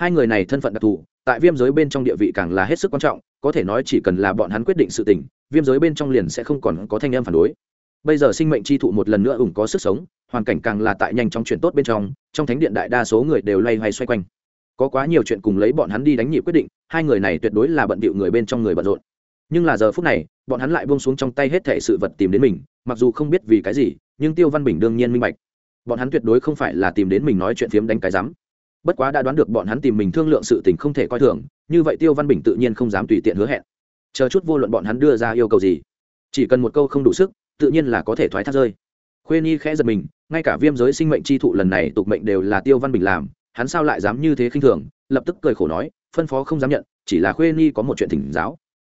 hai người này thân phận đặc thù, tại viêm giới bên trong địa vị càng là hết sức quan trọng, có thể nói chỉ cần là bọn hắn quyết định sự tình, viêm giới bên trong liền sẽ không còn có thanh em phản đối. Bây giờ sinh mệnh chi thụ một lần nữa ủng có sức sống, hoàn cảnh càng là tại nhanh trong chuyện tốt bên trong trong thánh điện đại đa số người đều loay hoay xoay quanh. Có quá nhiều chuyện cùng lấy bọn hắn đi đánh nhịp quyết định, hai người này tuyệt đối là bận bịu người bên trong người bận rộn. Nhưng là giờ phút này, bọn hắn lại buông xuống trong tay hết thệ sự vật tìm đến mình, mặc dù không biết vì cái gì, nhưng tiêu văn bình đương nhiên minh bạch. Bọn hắn tuyệt đối không phải là tìm đến mình nói chuyện phiếm đánh cái rắm bất quá đã đoán được bọn hắn tìm mình thương lượng sự tình không thể coi thường, như vậy tiêu văn bình tự nhiên không dám tùy tiện hứa hẹn. Chờ chút vô luận bọn hắn đưa ra yêu cầu gì, chỉ cần một câu không đủ sức, tự nhiên là có thể thoái thác rơi. Khuê nhi khẽ giật mình, ngay cả viêm giới sinh mệnh chi thụ lần này tục mệnh đều là tiêu văn bình làm, hắn sao lại dám như thế khinh thường, lập tức cười khổ nói, phân phó không dám nhận, chỉ là khuê nhi có một chuyện thỉnh giáo.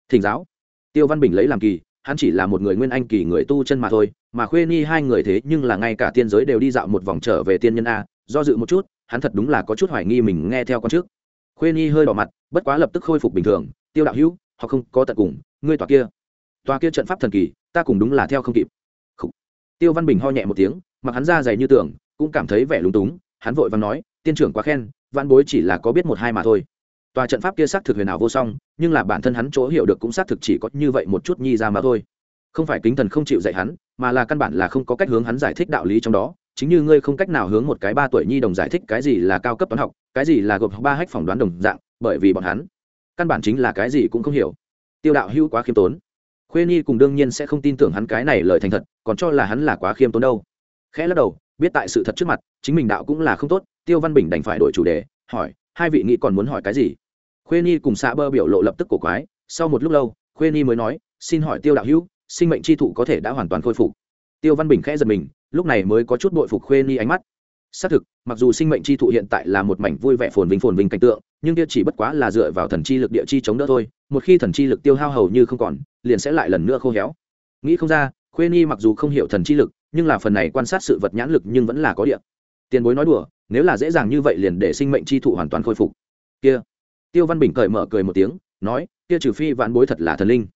Thỉnh giáo? Tiêu văn bình lấy làm kỳ, hắn chỉ là một người nguyên anh kỳ người tu chân mà thôi, mà khuê nhi hai người thế nhưng là ngay cả tiên giới đều đi dạo một vòng trở về tiên nhân a, do dự một chút hắn thật đúng là có chút hoài nghi mình nghe theo con trước. Khuê nhi hơi đỏ mặt, bất quá lập tức khôi phục bình thường, tiêu đạo hữu, họ không có tận cùng, ngươi tòa kia. Tòa kia trận pháp thần kỳ, ta cùng đúng là theo không kịp. Khủ. tiêu văn bình ho nhẹ một tiếng, mặc hắn ra dày như tưởng cũng cảm thấy vẻ lúng túng, hắn vội và nói, tiên trưởng quá khen văn bối chỉ là có biết một hai mà thôi. Tòa trận pháp kia xác thực huyền ảo vô song, nhưng là bản thân hắn chỗ hiểu được cũng xác thực chỉ có như vậy một chút nhi ra mà thôi. Không phải kính thần không chịu dạy hắn, mà là căn bản là không có cách hướng hắn giải thích đạo lý trong đó chính như ngươi không cách nào hướng một cái ba tuổi nhi đồng giải thích cái gì là cao cấp toán học, cái gì là gộp ba hách phỏng đoán đồng dạng, bởi vì bọn hắn căn bản chính là cái gì cũng không hiểu. Tiêu đạo hữu quá khiêm tốn. Khuê nhi cùng đương nhiên sẽ không tin tưởng hắn cái này lời thành thật, còn cho là hắn là quá khiêm tốn đâu. Khẽ lắc đầu, biết tại sự thật trước mặt, chính mình đạo cũng là không tốt, tiêu văn bình đành phải đổi chủ đề, hỏi, hai vị nghĩ còn muốn hỏi cái gì? Khuê nhi cùng xã bơ biểu lộ lập tức cổ quái, sau một lúc lâu, khuê nhi mới nói, xin hỏi tiêu đạo hữu, sinh mệnh tri thụ có thể đã hoàn toàn khôi phục tiêu văn bình khẽ giật mình, lúc này mới có chút bội phục khuê nhi ánh mắt. Xác thực, mặc dù sinh mệnh chi thụ hiện tại là một mảnh vui vẻ phồn vinh phồn vinh cảnh tượng, nhưng kia chỉ bất quá là dựa vào thần chi lực địa chi chống đỡ thôi, một khi thần chi lực tiêu hao hầu như không còn, liền sẽ lại lần nữa khô héo. Nghĩ không ra, khuê nhi mặc dù không hiểu thần chi lực, nhưng là phần này quan sát sự vật nhãn lực nhưng vẫn là có địa. Tiền bối nói đùa, nếu là dễ dàng như vậy liền để sinh mệnh chi thụ hoàn toàn khôi phục. Kia. Tiêu văn bình cởi mở cười một tiếng, nói, kia trừ phi vạn bối thật là thần linh.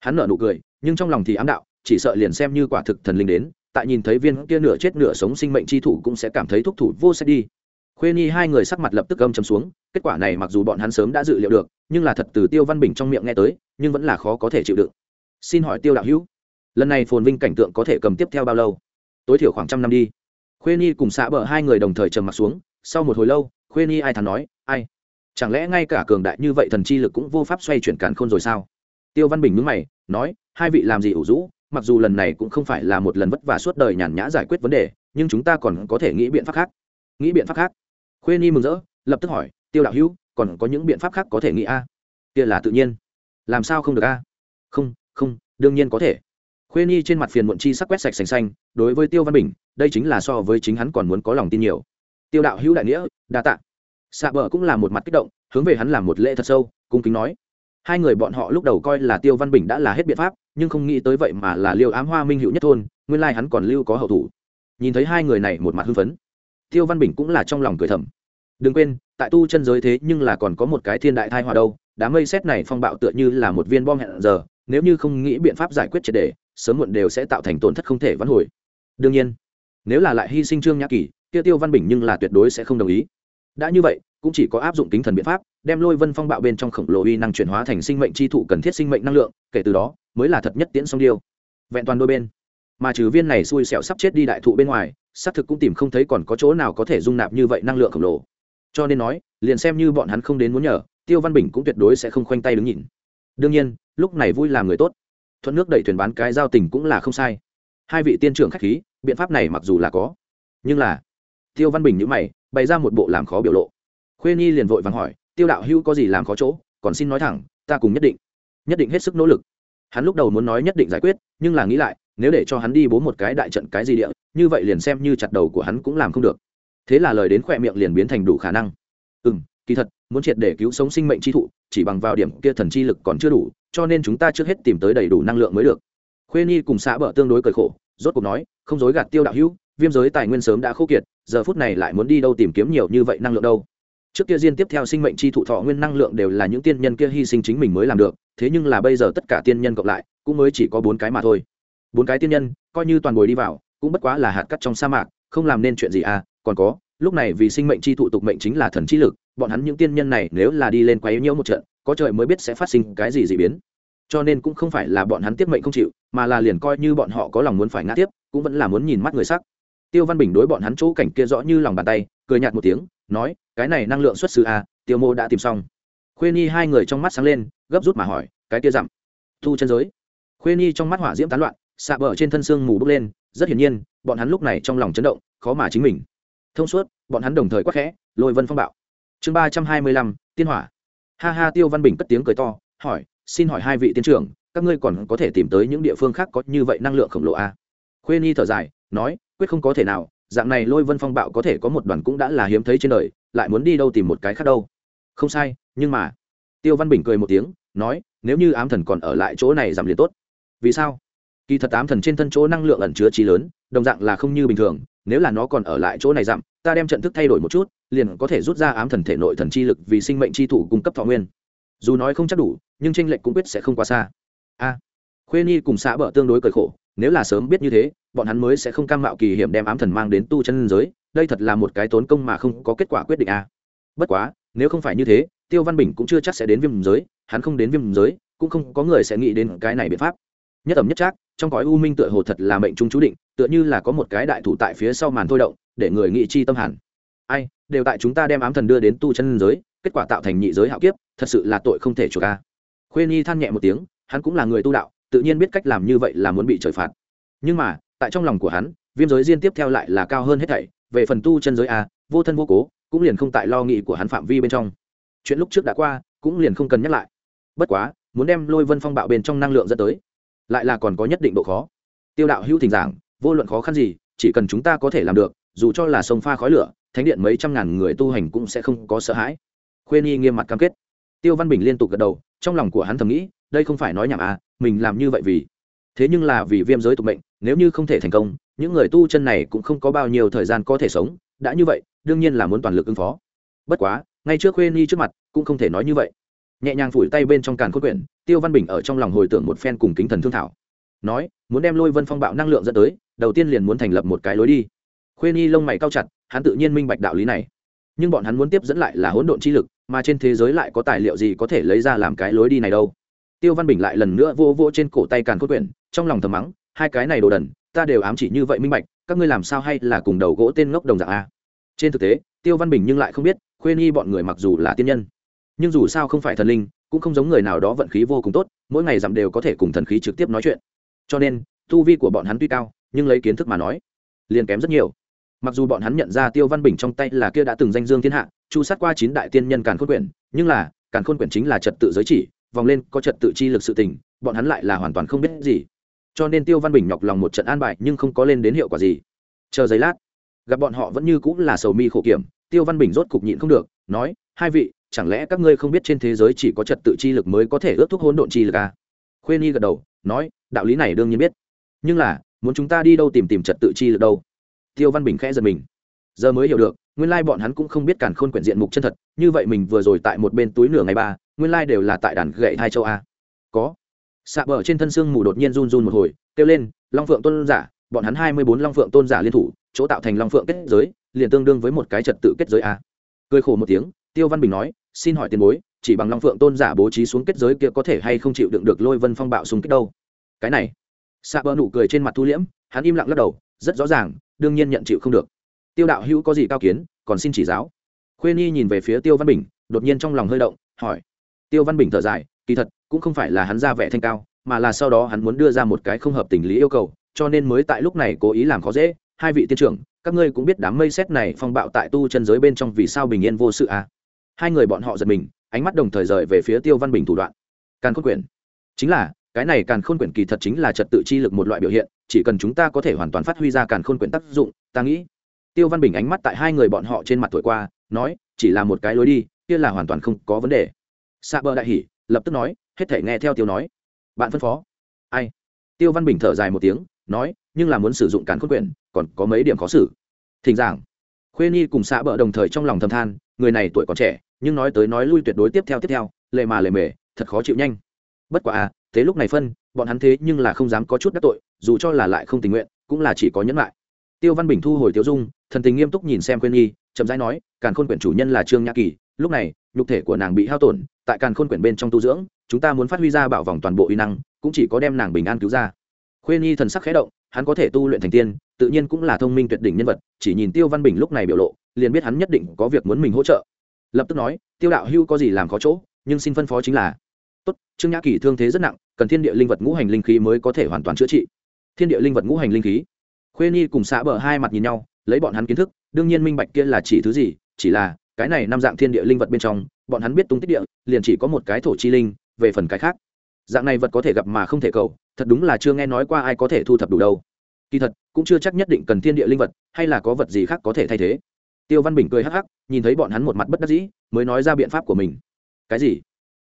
Hắn nở nụ cười, nhưng trong lòng thì ám đạo chỉ sợ liền xem như quả thực thần linh đến, tại nhìn thấy viên kia nửa chết nửa sống sinh mệnh chi thủ cũng sẽ cảm thấy thúc thủ vô sẽ đi. Khuê nhi hai người sắc mặt lập tức âm chầm xuống, kết quả này mặc dù bọn hắn sớm đã dự liệu được, nhưng là thật từ tiêu văn bình trong miệng nghe tới, nhưng vẫn là khó có thể chịu đựng. Xin hỏi tiêu đạo hữu, lần này phồn vinh cảnh tượng có thể cầm tiếp theo bao lâu? Tối thiểu khoảng trăm năm đi. Khuê nhi cùng xã bờ hai người đồng thời trầm mặt xuống, sau một hồi lâu, khuê nhi ai thắn nói, ai? Chẳng lẽ ngay cả cường đại như vậy thần chi lực cũng vô pháp xoay chuyển càn khôn rồi sao? Tiêu văn bình mướn mày, nói, hai vị làm gì ủ rũ? Mặc dù lần này cũng không phải là một lần vất vả suốt đời nhàn nhã giải quyết vấn đề, nhưng chúng ta còn có thể nghĩ biện pháp khác. Nghĩ biện pháp khác. Khuê nhi mừng rỡ, lập tức hỏi, tiêu đạo hữu, còn có những biện pháp khác có thể nghĩ a? À? kia là tự nhiên. Làm sao không được a? Không không, đương nhiên có thể. Khuê nhi trên mặt phiền muộn chi sắc quét sạch sành xanh, đối với tiêu văn bình, đây chính là so với chính hắn còn muốn có lòng tin nhiều. Tiêu đạo hữu đại nghĩa, đa tạ. Xạ bờ cũng là một mặt kích động, hướng về hắn làm một lễ thật sâu, cung kính nói hai người bọn họ lúc đầu coi là tiêu văn bình đã là hết biện pháp, nhưng không nghĩ tới vậy mà là liêu ám hoa minh hữu nhất thôn, nguyên lai hắn còn lưu có hậu thủ. Nhìn thấy hai người này một mặt hưng phấn, tiêu văn bình cũng là trong lòng cười thầm. Đừng quên, tại tu chân giới thế nhưng là còn có một cái thiên đại thai hòa đâu, đám mây xét này phong bạo tựa như là một viên bom hẹn giờ, nếu như không nghĩ biện pháp giải quyết triệt đề sớm muộn đều sẽ tạo thành tổn thất không thể vãn hồi. Đương nhiên, nếu là lại hy sinh trương nhã kỳ, kia tiêu văn bình nhưng là tuyệt đối sẽ không đồng ý. Đã như vậy cũng chỉ có áp dụng tính thần biện pháp, đem lôi vân phong bạo bên trong khổng lồ uy năng chuyển hóa thành sinh mệnh chi thụ cần thiết sinh mệnh năng lượng, kể từ đó, mới là thật nhất tiễn song điêu. Vẹn toàn đôi bên. Mà trừ viên này xui xẻo sắp chết đi đại thụ bên ngoài, xác thực cũng tìm không thấy còn có chỗ nào có thể dung nạp như vậy năng lượng khổng lồ. Cho nên nói, liền xem như bọn hắn không đến muốn nhờ, tiêu văn bình cũng tuyệt đối sẽ không khoanh tay đứng nhìn. Đương nhiên, lúc này vui làm người tốt. Thuận nước đẩy thuyền bán cái giao tình cũng là không sai. Hai vị tiên trưởng khách khí, biện pháp này mặc dù là có, nhưng là, tiêu văn bình nhữ mày, bày ra một bộ làm khó biểu lộ khuê nhi liền vội vàng hỏi, tiêu đạo hữu có gì làm khó chỗ? Còn xin nói thẳng, ta cùng nhất định nhất định hết sức nỗ lực. Hắn lúc đầu muốn nói nhất định giải quyết, nhưng là nghĩ lại, nếu để cho hắn đi bố một cái đại trận cái gì địa, như vậy liền xem như chặt đầu của hắn cũng làm không được. Thế là lời đến khỏe miệng liền biến thành đủ khả năng. Ừ m kỳ thật, muốn triệt để cứu sống sinh mệnh chi thụ, chỉ bằng vào điểm kia thần chi lực còn chưa đủ, cho nên chúng ta trước hết tìm tới đầy đủ năng lượng mới được. Khuê nhi cùng xã bờ tương đối cởi khổ, rốt cuộc nói, không dối gạt tiêu đạo hữu, viêm giới tài nguyên sớm đã khô kiệt, giờ phút này lại muốn đi đâu tìm kiếm nhiều như vậy năng lượng đâu? Trước kia diên tiếp theo sinh mệnh chi thụ thọ nguyên năng lượng đều là những tiên nhân kia hy sinh chính mình mới làm được, thế nhưng là bây giờ tất cả tiên nhân cộng lại, cũng mới chỉ có bốn cái mà thôi. Bốn cái tiên nhân, coi như toàn bồi đi vào, cũng bất quá là hạt cắt trong sa mạc, không làm nên chuyện gì à còn có, lúc này vì sinh mệnh chi thụ tục mệnh chính là thần chi lực, bọn hắn những tiên nhân này nếu là đi lên quấy nhiễu một trận, có trời mới biết sẽ phát sinh cái gì dị biến. Cho nên cũng không phải là bọn hắn tiếp mệnh không chịu, mà là liền coi như bọn họ có lòng muốn phải ngã tiếp, cũng vẫn là muốn nhìn mắt người sắc tiêu văn bình đối bọn hắn chỗ cảnh kia rõ như lòng bàn tay, cười nhạt một tiếng, nói, cái này năng lượng xuất xứ a tiêu mô đã tìm xong. Khuê nhi hai người trong mắt sáng lên, gấp rút mà hỏi, cái kia dặm? Thu chân giới. Khuê nhi trong mắt hỏa diễm tán loạn, xạ bờ trên thân xương mù bốc lên, rất hiển nhiên, bọn hắn lúc này trong lòng chấn động, khó mà chính mình. Thông suốt, bọn hắn đồng thời quắc khẽ, lôi vân phong bạo. Chương ba trăm hai mươi lăm, tiên hỏa. Ha ha, tiêu văn bình cất tiếng cười to, hỏi, xin hỏi hai vị tiên trưởng, các ngươi còn có thể tìm tới những địa phương khác có như vậy năng lượng khổng lồ a à? khuê nhi thở dài, nói quyết không có thể nào, dạng này lôi vân phong bạo có thể có một đoàn cũng đã là hiếm thấy trên đời, lại muốn đi đâu tìm một cái khác đâu. Không sai, nhưng mà, tiêu văn bình cười một tiếng, nói, nếu như ám thần còn ở lại chỗ này giảm liền tốt. Vì sao? Kỳ thật ám thần trên thân chỗ năng lượng ẩn chứa trí lớn, đồng dạng là không như bình thường, nếu là nó còn ở lại chỗ này giảm, ta đem trận thức thay đổi một chút, liền có thể rút ra ám thần thể nội thần chi lực vì sinh mệnh chi thủ cung cấp thọ nguyên. Dù nói không chắc đủ, nhưng tranh lệch cũng quyết sẽ không quá xa. A. Khuê nhi cùng xã bờ tương đối cởi khổ nếu là sớm biết như thế, bọn hắn mới sẽ không cam mạo kỳ hiểm đem ám thần mang đến tu chân giới, đây thật là một cái tốn công mà không có kết quả quyết định a. Bất quá, nếu không phải như thế, tiêu văn bình cũng chưa chắc sẽ đến viêm giới, hắn không đến viêm giới, cũng không có người sẽ nghĩ đến cái này biện pháp. Nhất ẩm nhất trác, trong cõi u minh tựa hồ thật là mệnh trung chú định, tựa như là có một cái đại thủ tại phía sau màn thôi động, để người nghị chi tâm hẳn. Ai, đều tại chúng ta đem ám thần đưa đến tu chân giới, kết quả tạo thành nhị giới hạo kiếp, thật sự là tội không thể chuộc ca khuê nhi than nhẹ một tiếng, hắn cũng là người tu đạo tự nhiên biết cách làm như vậy là muốn bị trời phạt. Nhưng mà, tại trong lòng của hắn, viêm giới riêng tiếp theo lại là cao hơn hết thảy, về phần tu chân giới a, vô thân vô cố, cũng liền không tại lo nghĩ của hắn phạm vi bên trong. Chuyện lúc trước đã qua, cũng liền không cần nhắc lại. Bất quá, muốn đem lôi vân phong bạo bên trong năng lượng dẫn tới, lại là còn có nhất định độ khó. Tiêu đạo hữu thỉnh giảng, vô luận khó khăn gì, chỉ cần chúng ta có thể làm được, dù cho là sông pha khói lửa, thánh điện mấy trăm ngàn người tu hành cũng sẽ không có sợ hãi. Khuyên nhi nghiêm mặt cam kết. Tiêu văn bình liên tục gật đầu, trong lòng của hắn thầm nghĩ đây không phải nói nhảm à mình làm như vậy vì, thế nhưng là vì viêm giới tục mệnh, nếu như không thể thành công, những người tu chân này cũng không có bao nhiêu thời gian có thể sống, đã như vậy, đương nhiên là muốn toàn lực ứng phó. Bất quá, ngay trước khuê nhi trước mặt, cũng không thể nói như vậy. Nhẹ nhàng phủi tay bên trong càn cốt quyển, tiêu văn bình ở trong lòng hồi tưởng một phen cùng kính thần thương thảo. Nói, muốn đem lôi vân phong bạo năng lượng dẫn tới, đầu tiên liền muốn thành lập một cái lối đi. Khuê nhi lông mày cao chặt, hắn tự nhiên minh bạch đạo lý này. Nhưng bọn hắn muốn tiếp dẫn lại là hỗn độn chi lực, mà trên thế giới lại có tài liệu gì có thể lấy ra làm cái lối đi này đâu? Tiêu văn bình lại lần nữa vô vô trên cổ tay càn cốt quyển, trong lòng thầm mắng, hai cái này đồ đần, ta đều ám chỉ như vậy minh bạch, các ngươi làm sao hay là cùng đầu gỗ tên ngốc đồng dạng a? Trên thực tế, tiêu văn bình nhưng lại không biết, Khuyên nhi bọn người mặc dù là tiên nhân, nhưng dù sao không phải thần linh, cũng không giống người nào đó vận khí vô cùng tốt, mỗi ngày dặm đều có thể cùng thần khí trực tiếp nói chuyện. Cho nên, tu vi của bọn hắn tuy cao, nhưng lấy kiến thức mà nói, liền kém rất nhiều. Mặc dù bọn hắn nhận ra tiêu văn bình trong tay là kia đã từng danh dương thiên hạ, chu sát qua chín đại tiên nhân càn khôn quyển, nhưng là, càn khôn quyển chính là trật tự giới chỉ vòng lên có trật tự chi lực sự tình, bọn hắn lại là hoàn toàn không biết gì. Cho nên tiêu văn bình nhọc lòng một trận an bài nhưng không có lên đến hiệu quả gì. Chờ giấy lát, gặp bọn họ vẫn như cũng là sầu mi khổ kiểm, tiêu văn bình rốt cục nhịn không được, nói, hai vị, chẳng lẽ các ngươi không biết trên thế giới chỉ có trật tự chi lực mới có thể ước thúc hỗn độn chi lực à? khuê nhi gật đầu, nói, đạo lý này đương nhiên biết. Nhưng là, muốn chúng ta đi đâu tìm tìm trật tự chi lực đâu? Tiêu văn bình khẽ giật mình. Giờ mới hiểu được, nguyên lai bọn hắn cũng không biết càn khôn quyển diện mục chân thật, như vậy mình vừa rồi tại một bên túi nửa ngày ba nguyên lai đều là tại đàn gậy hai châu a. Có. Xạ bờ trên thân xương mù đột nhiên run run một hồi, kêu lên, long phượng tôn giả, bọn hắn hai mươi bốn long phượng tôn giả liên thủ, chỗ tạo thành long phượng kết giới, liền tương đương với một cái trật tự kết giới a. Cười khổ một tiếng, tiêu văn bình nói, xin hỏi tiền bối, chỉ bằng long phượng tôn giả bố trí xuống kết giới kia có thể hay không chịu đựng được lôi vân phong bạo xung kích đâu? Cái này. Xạ bờ nụ cười trên mặt thu liễm, hắn im lặng lắc đầu, rất rõ ràng, đương nhiên nhận chịu không được. Tiêu đạo hữu có gì cao kiến, còn xin chỉ giáo. Khuê nhi nhìn về phía tiêu văn bình, đột nhiên trong lòng hơi động, hỏi tiêu văn bình thở dài, kỳ thật, cũng không phải là hắn ra vẻ thanh cao, mà là sau đó hắn muốn đưa ra một cái không hợp tình lý yêu cầu, cho nên mới tại lúc này cố ý làm khó dễ. Hai vị tiên trưởng, các ngươi cũng biết đám mây xét này phong bạo tại tu chân giới bên trong vì sao bình yên vô sự à. hai người bọn họ giật mình, ánh mắt đồng thời rời về phía tiêu văn bình thủ đoạn. Càn khôn quyển. Chính là, cái này càn khôn quyển kỳ thật chính là trật tự chi lực một loại biểu hiện, chỉ cần chúng ta có thể hoàn toàn phát huy ra càn khôn quyển tác dụng, ta nghĩ. Tiêu văn bình ánh mắt tại hai người bọn họ trên mặt tuổi qua, nói, chỉ là một cái lối đi, kia là hoàn toàn không có vấn đề xạ bờ đại hỉ lập tức nói hết thể nghe theo tiêu nói. Bạn phân phó. Ai? Tiêu văn bình thở dài một tiếng nói nhưng là muốn sử dụng càn khôn quyền, còn có mấy điểm khó xử. Thỉnh giảng. Khuê nhi cùng xạ bờ đồng thời trong lòng thầm than người này tuổi còn trẻ nhưng nói tới nói lui tuyệt đối tiếp theo tiếp theo lệ mà lệ mề thật khó chịu nhanh. Bất quả à thế lúc này phân bọn hắn thế nhưng là không dám có chút đắc tội dù cho là lại không tình nguyện cũng là chỉ có nhẫn lại. Tiêu văn bình thu hồi tiêu dung thần tình nghiêm túc nhìn xem Khuyên nhi chậm rãi nói càn khôn quyển chủ nhân là trương nhã kỳ lúc này nhục thể của nàng bị hao tổn tại càn khôn quyển bên trong tu dưỡng, chúng ta muốn phát huy ra bảo vòng toàn bộ uy năng, cũng chỉ có đem nàng bình an cứu ra. Khuê nhi thần sắc khẽ động, hắn có thể tu luyện thành tiên, tự nhiên cũng là thông minh tuyệt đỉnh nhân vật, chỉ nhìn tiêu văn bình lúc này biểu lộ, liền biết hắn nhất định có việc muốn mình hỗ trợ. Lập tức nói, tiêu đạo hưu có gì làm khó chỗ, nhưng xin phân phó chính là, tốt, trương nhã kỳ thương thế rất nặng, cần thiên địa linh vật ngũ hành linh khí mới có thể hoàn toàn chữa trị. Thiên địa linh vật ngũ hành linh khí. Khuê nhi cùng xã bờ hai mặt nhìn nhau, lấy bọn hắn kiến thức, đương nhiên minh bạch kia là chỉ thứ gì, chỉ là cái này năm dạng thiên địa linh vật bên trong, bọn hắn biết tung tích địa, liền chỉ có một cái thổ chi linh, về phần cái khác, dạng này vật có thể gặp mà không thể cầu, thật đúng là chưa nghe nói qua ai có thể thu thập đủ đâu. Kỳ thật, cũng chưa chắc nhất định cần thiên địa linh vật, hay là có vật gì khác có thể thay thế. Tiêu văn bình cười hắc hắc, nhìn thấy bọn hắn một mặt bất đắc dĩ, mới nói ra biện pháp của mình. Cái gì?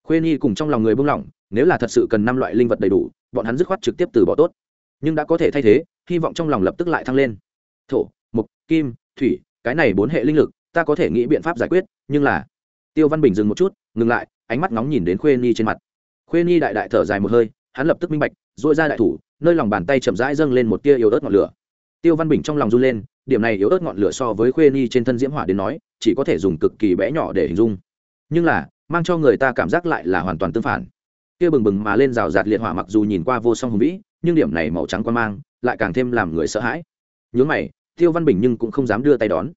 Khuê nhi cùng trong lòng người buông lỏng, nếu là thật sự cần năm loại linh vật đầy đủ, bọn hắn dứt khoát trực tiếp từ bỏ tốt. Nhưng đã có thể thay thế, hy vọng trong lòng lập tức lại thăng lên. Thổ mục kim, thủy, cái này bốn hệ linh lực ta có thể nghĩ biện pháp giải quyết, nhưng là, tiêu văn bình dừng một chút, ngừng lại, ánh mắt ngóng nhìn đến khuê nhi trên mặt. Khuê nhi đại đại thở dài một hơi, hắn lập tức minh bạch dội ra đại thủ, nơi lòng bàn tay chậm rãi dâng lên một tia yếu ớt ngọn lửa. Tiêu văn bình trong lòng run lên, điểm này yếu ớt ngọn lửa so với khuê nhi trên thân diễm hỏa đến nói, chỉ có thể dùng cực kỳ bé nhỏ để hình dung. Nhưng là, mang cho người ta cảm giác lại là hoàn toàn tương phản. Kia bừng bừng mà lên rào rạt liệt hỏa mặc dù nhìn qua vô song hùng vĩ, nhưng điểm này màu trắng quan mang, lại càng thêm làm người sợ hãi. Nhớ mày, tiêu văn bình nhưng cũng không dám đưa tay đón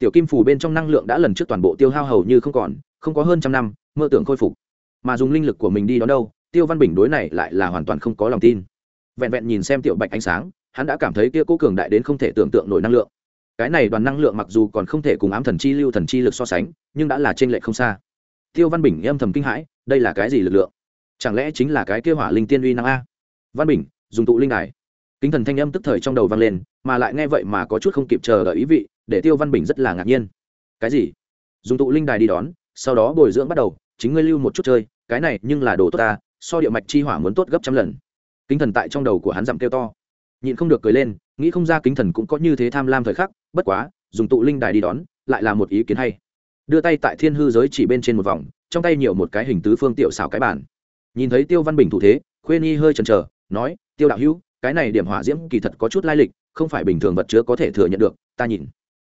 tiểu kim phủ bên trong năng lượng đã lần trước toàn bộ tiêu hao hầu như không còn, không có hơn trăm năm, mơ tưởng khôi phục. Mà dùng linh lực của mình đi đón đâu, tiêu văn bình đối này lại là hoàn toàn không có lòng tin. Vẹn vẹn nhìn xem tiểu bạch ánh sáng, hắn đã cảm thấy kia cố cường đại đến không thể tưởng tượng nổi năng lượng. Cái này đoàn năng lượng mặc dù còn không thể cùng ám thần chi lưu thần chi lực so sánh, nhưng đã là trên lệ không xa. Tiêu văn bình âm thầm kinh hãi, đây là cái gì lực lượng? Chẳng lẽ chính là cái kia hỏa linh tiên uy năng a? Văn bình, dùng tụ linh đài kính thần thanh âm tức thời trong đầu vang lên, mà lại nghe vậy mà có chút không kịp chờ đợi ý vị, để tiêu văn bình rất là ngạc nhiên. Cái gì? Dùng tụ linh đài đi đón, sau đó bồi dưỡng bắt đầu, chính ngươi lưu một chút chơi, cái này nhưng là đồ tốt ta, so địa mạch chi hỏa muốn tốt gấp trăm lần. Kính thần tại trong đầu của hắn dặm kêu to. Nhịn không được cười lên, nghĩ không ra kính thần cũng có như thế tham lam thời khắc, bất quá, dùng tụ linh đài đi đón, lại là một ý kiến hay. Đưa tay tại thiên hư giới chỉ bên trên một vòng, trong tay nhiều một cái hình tứ phương tiểu xảo cái bản nhìn thấy tiêu văn bình thủ thế, khuyên nhi hơi chần chờ, nói, tiêu đạo hữu cái này điểm hỏa diễm kỳ thật có chút lai lịch không phải bình thường vật chứa có thể thừa nhận được ta nhìn.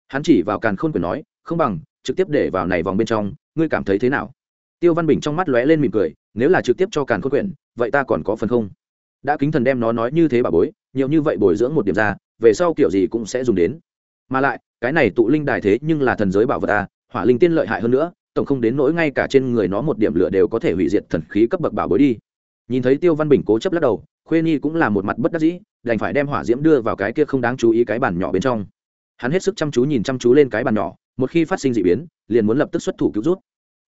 Hắn chỉ vào càn khôn quyền nói không bằng trực tiếp để vào này vòng bên trong ngươi cảm thấy thế nào? Tiêu văn bình trong mắt lóe lên mỉm cười nếu là trực tiếp cho càn khôn quyền, vậy ta còn có phần không? Đã kính thần đem nó nói như thế bà bối nhiều như vậy bồi dưỡng một điểm ra về sau kiểu gì cũng sẽ dùng đến. Mà lại cái này tụ linh đài thế nhưng là thần giới bảo vật ta hỏa linh tiên lợi hại hơn nữa tổng không đến nỗi ngay cả trên người nó một điểm lửa đều có thể hủy diệt thần khí cấp bậc bảo bối đi. Nhìn thấy tiêu văn bình cố chấp lắc đầu khuê nhi cũng là một mặt bất đắc dĩ, đành phải đem hỏa diễm đưa vào cái kia không đáng chú ý cái bàn nhỏ bên trong. Hắn hết sức chăm chú nhìn chăm chú lên cái bàn nhỏ, một khi phát sinh d ị biến, liền muốn lập tức xuất thủ cứu rút.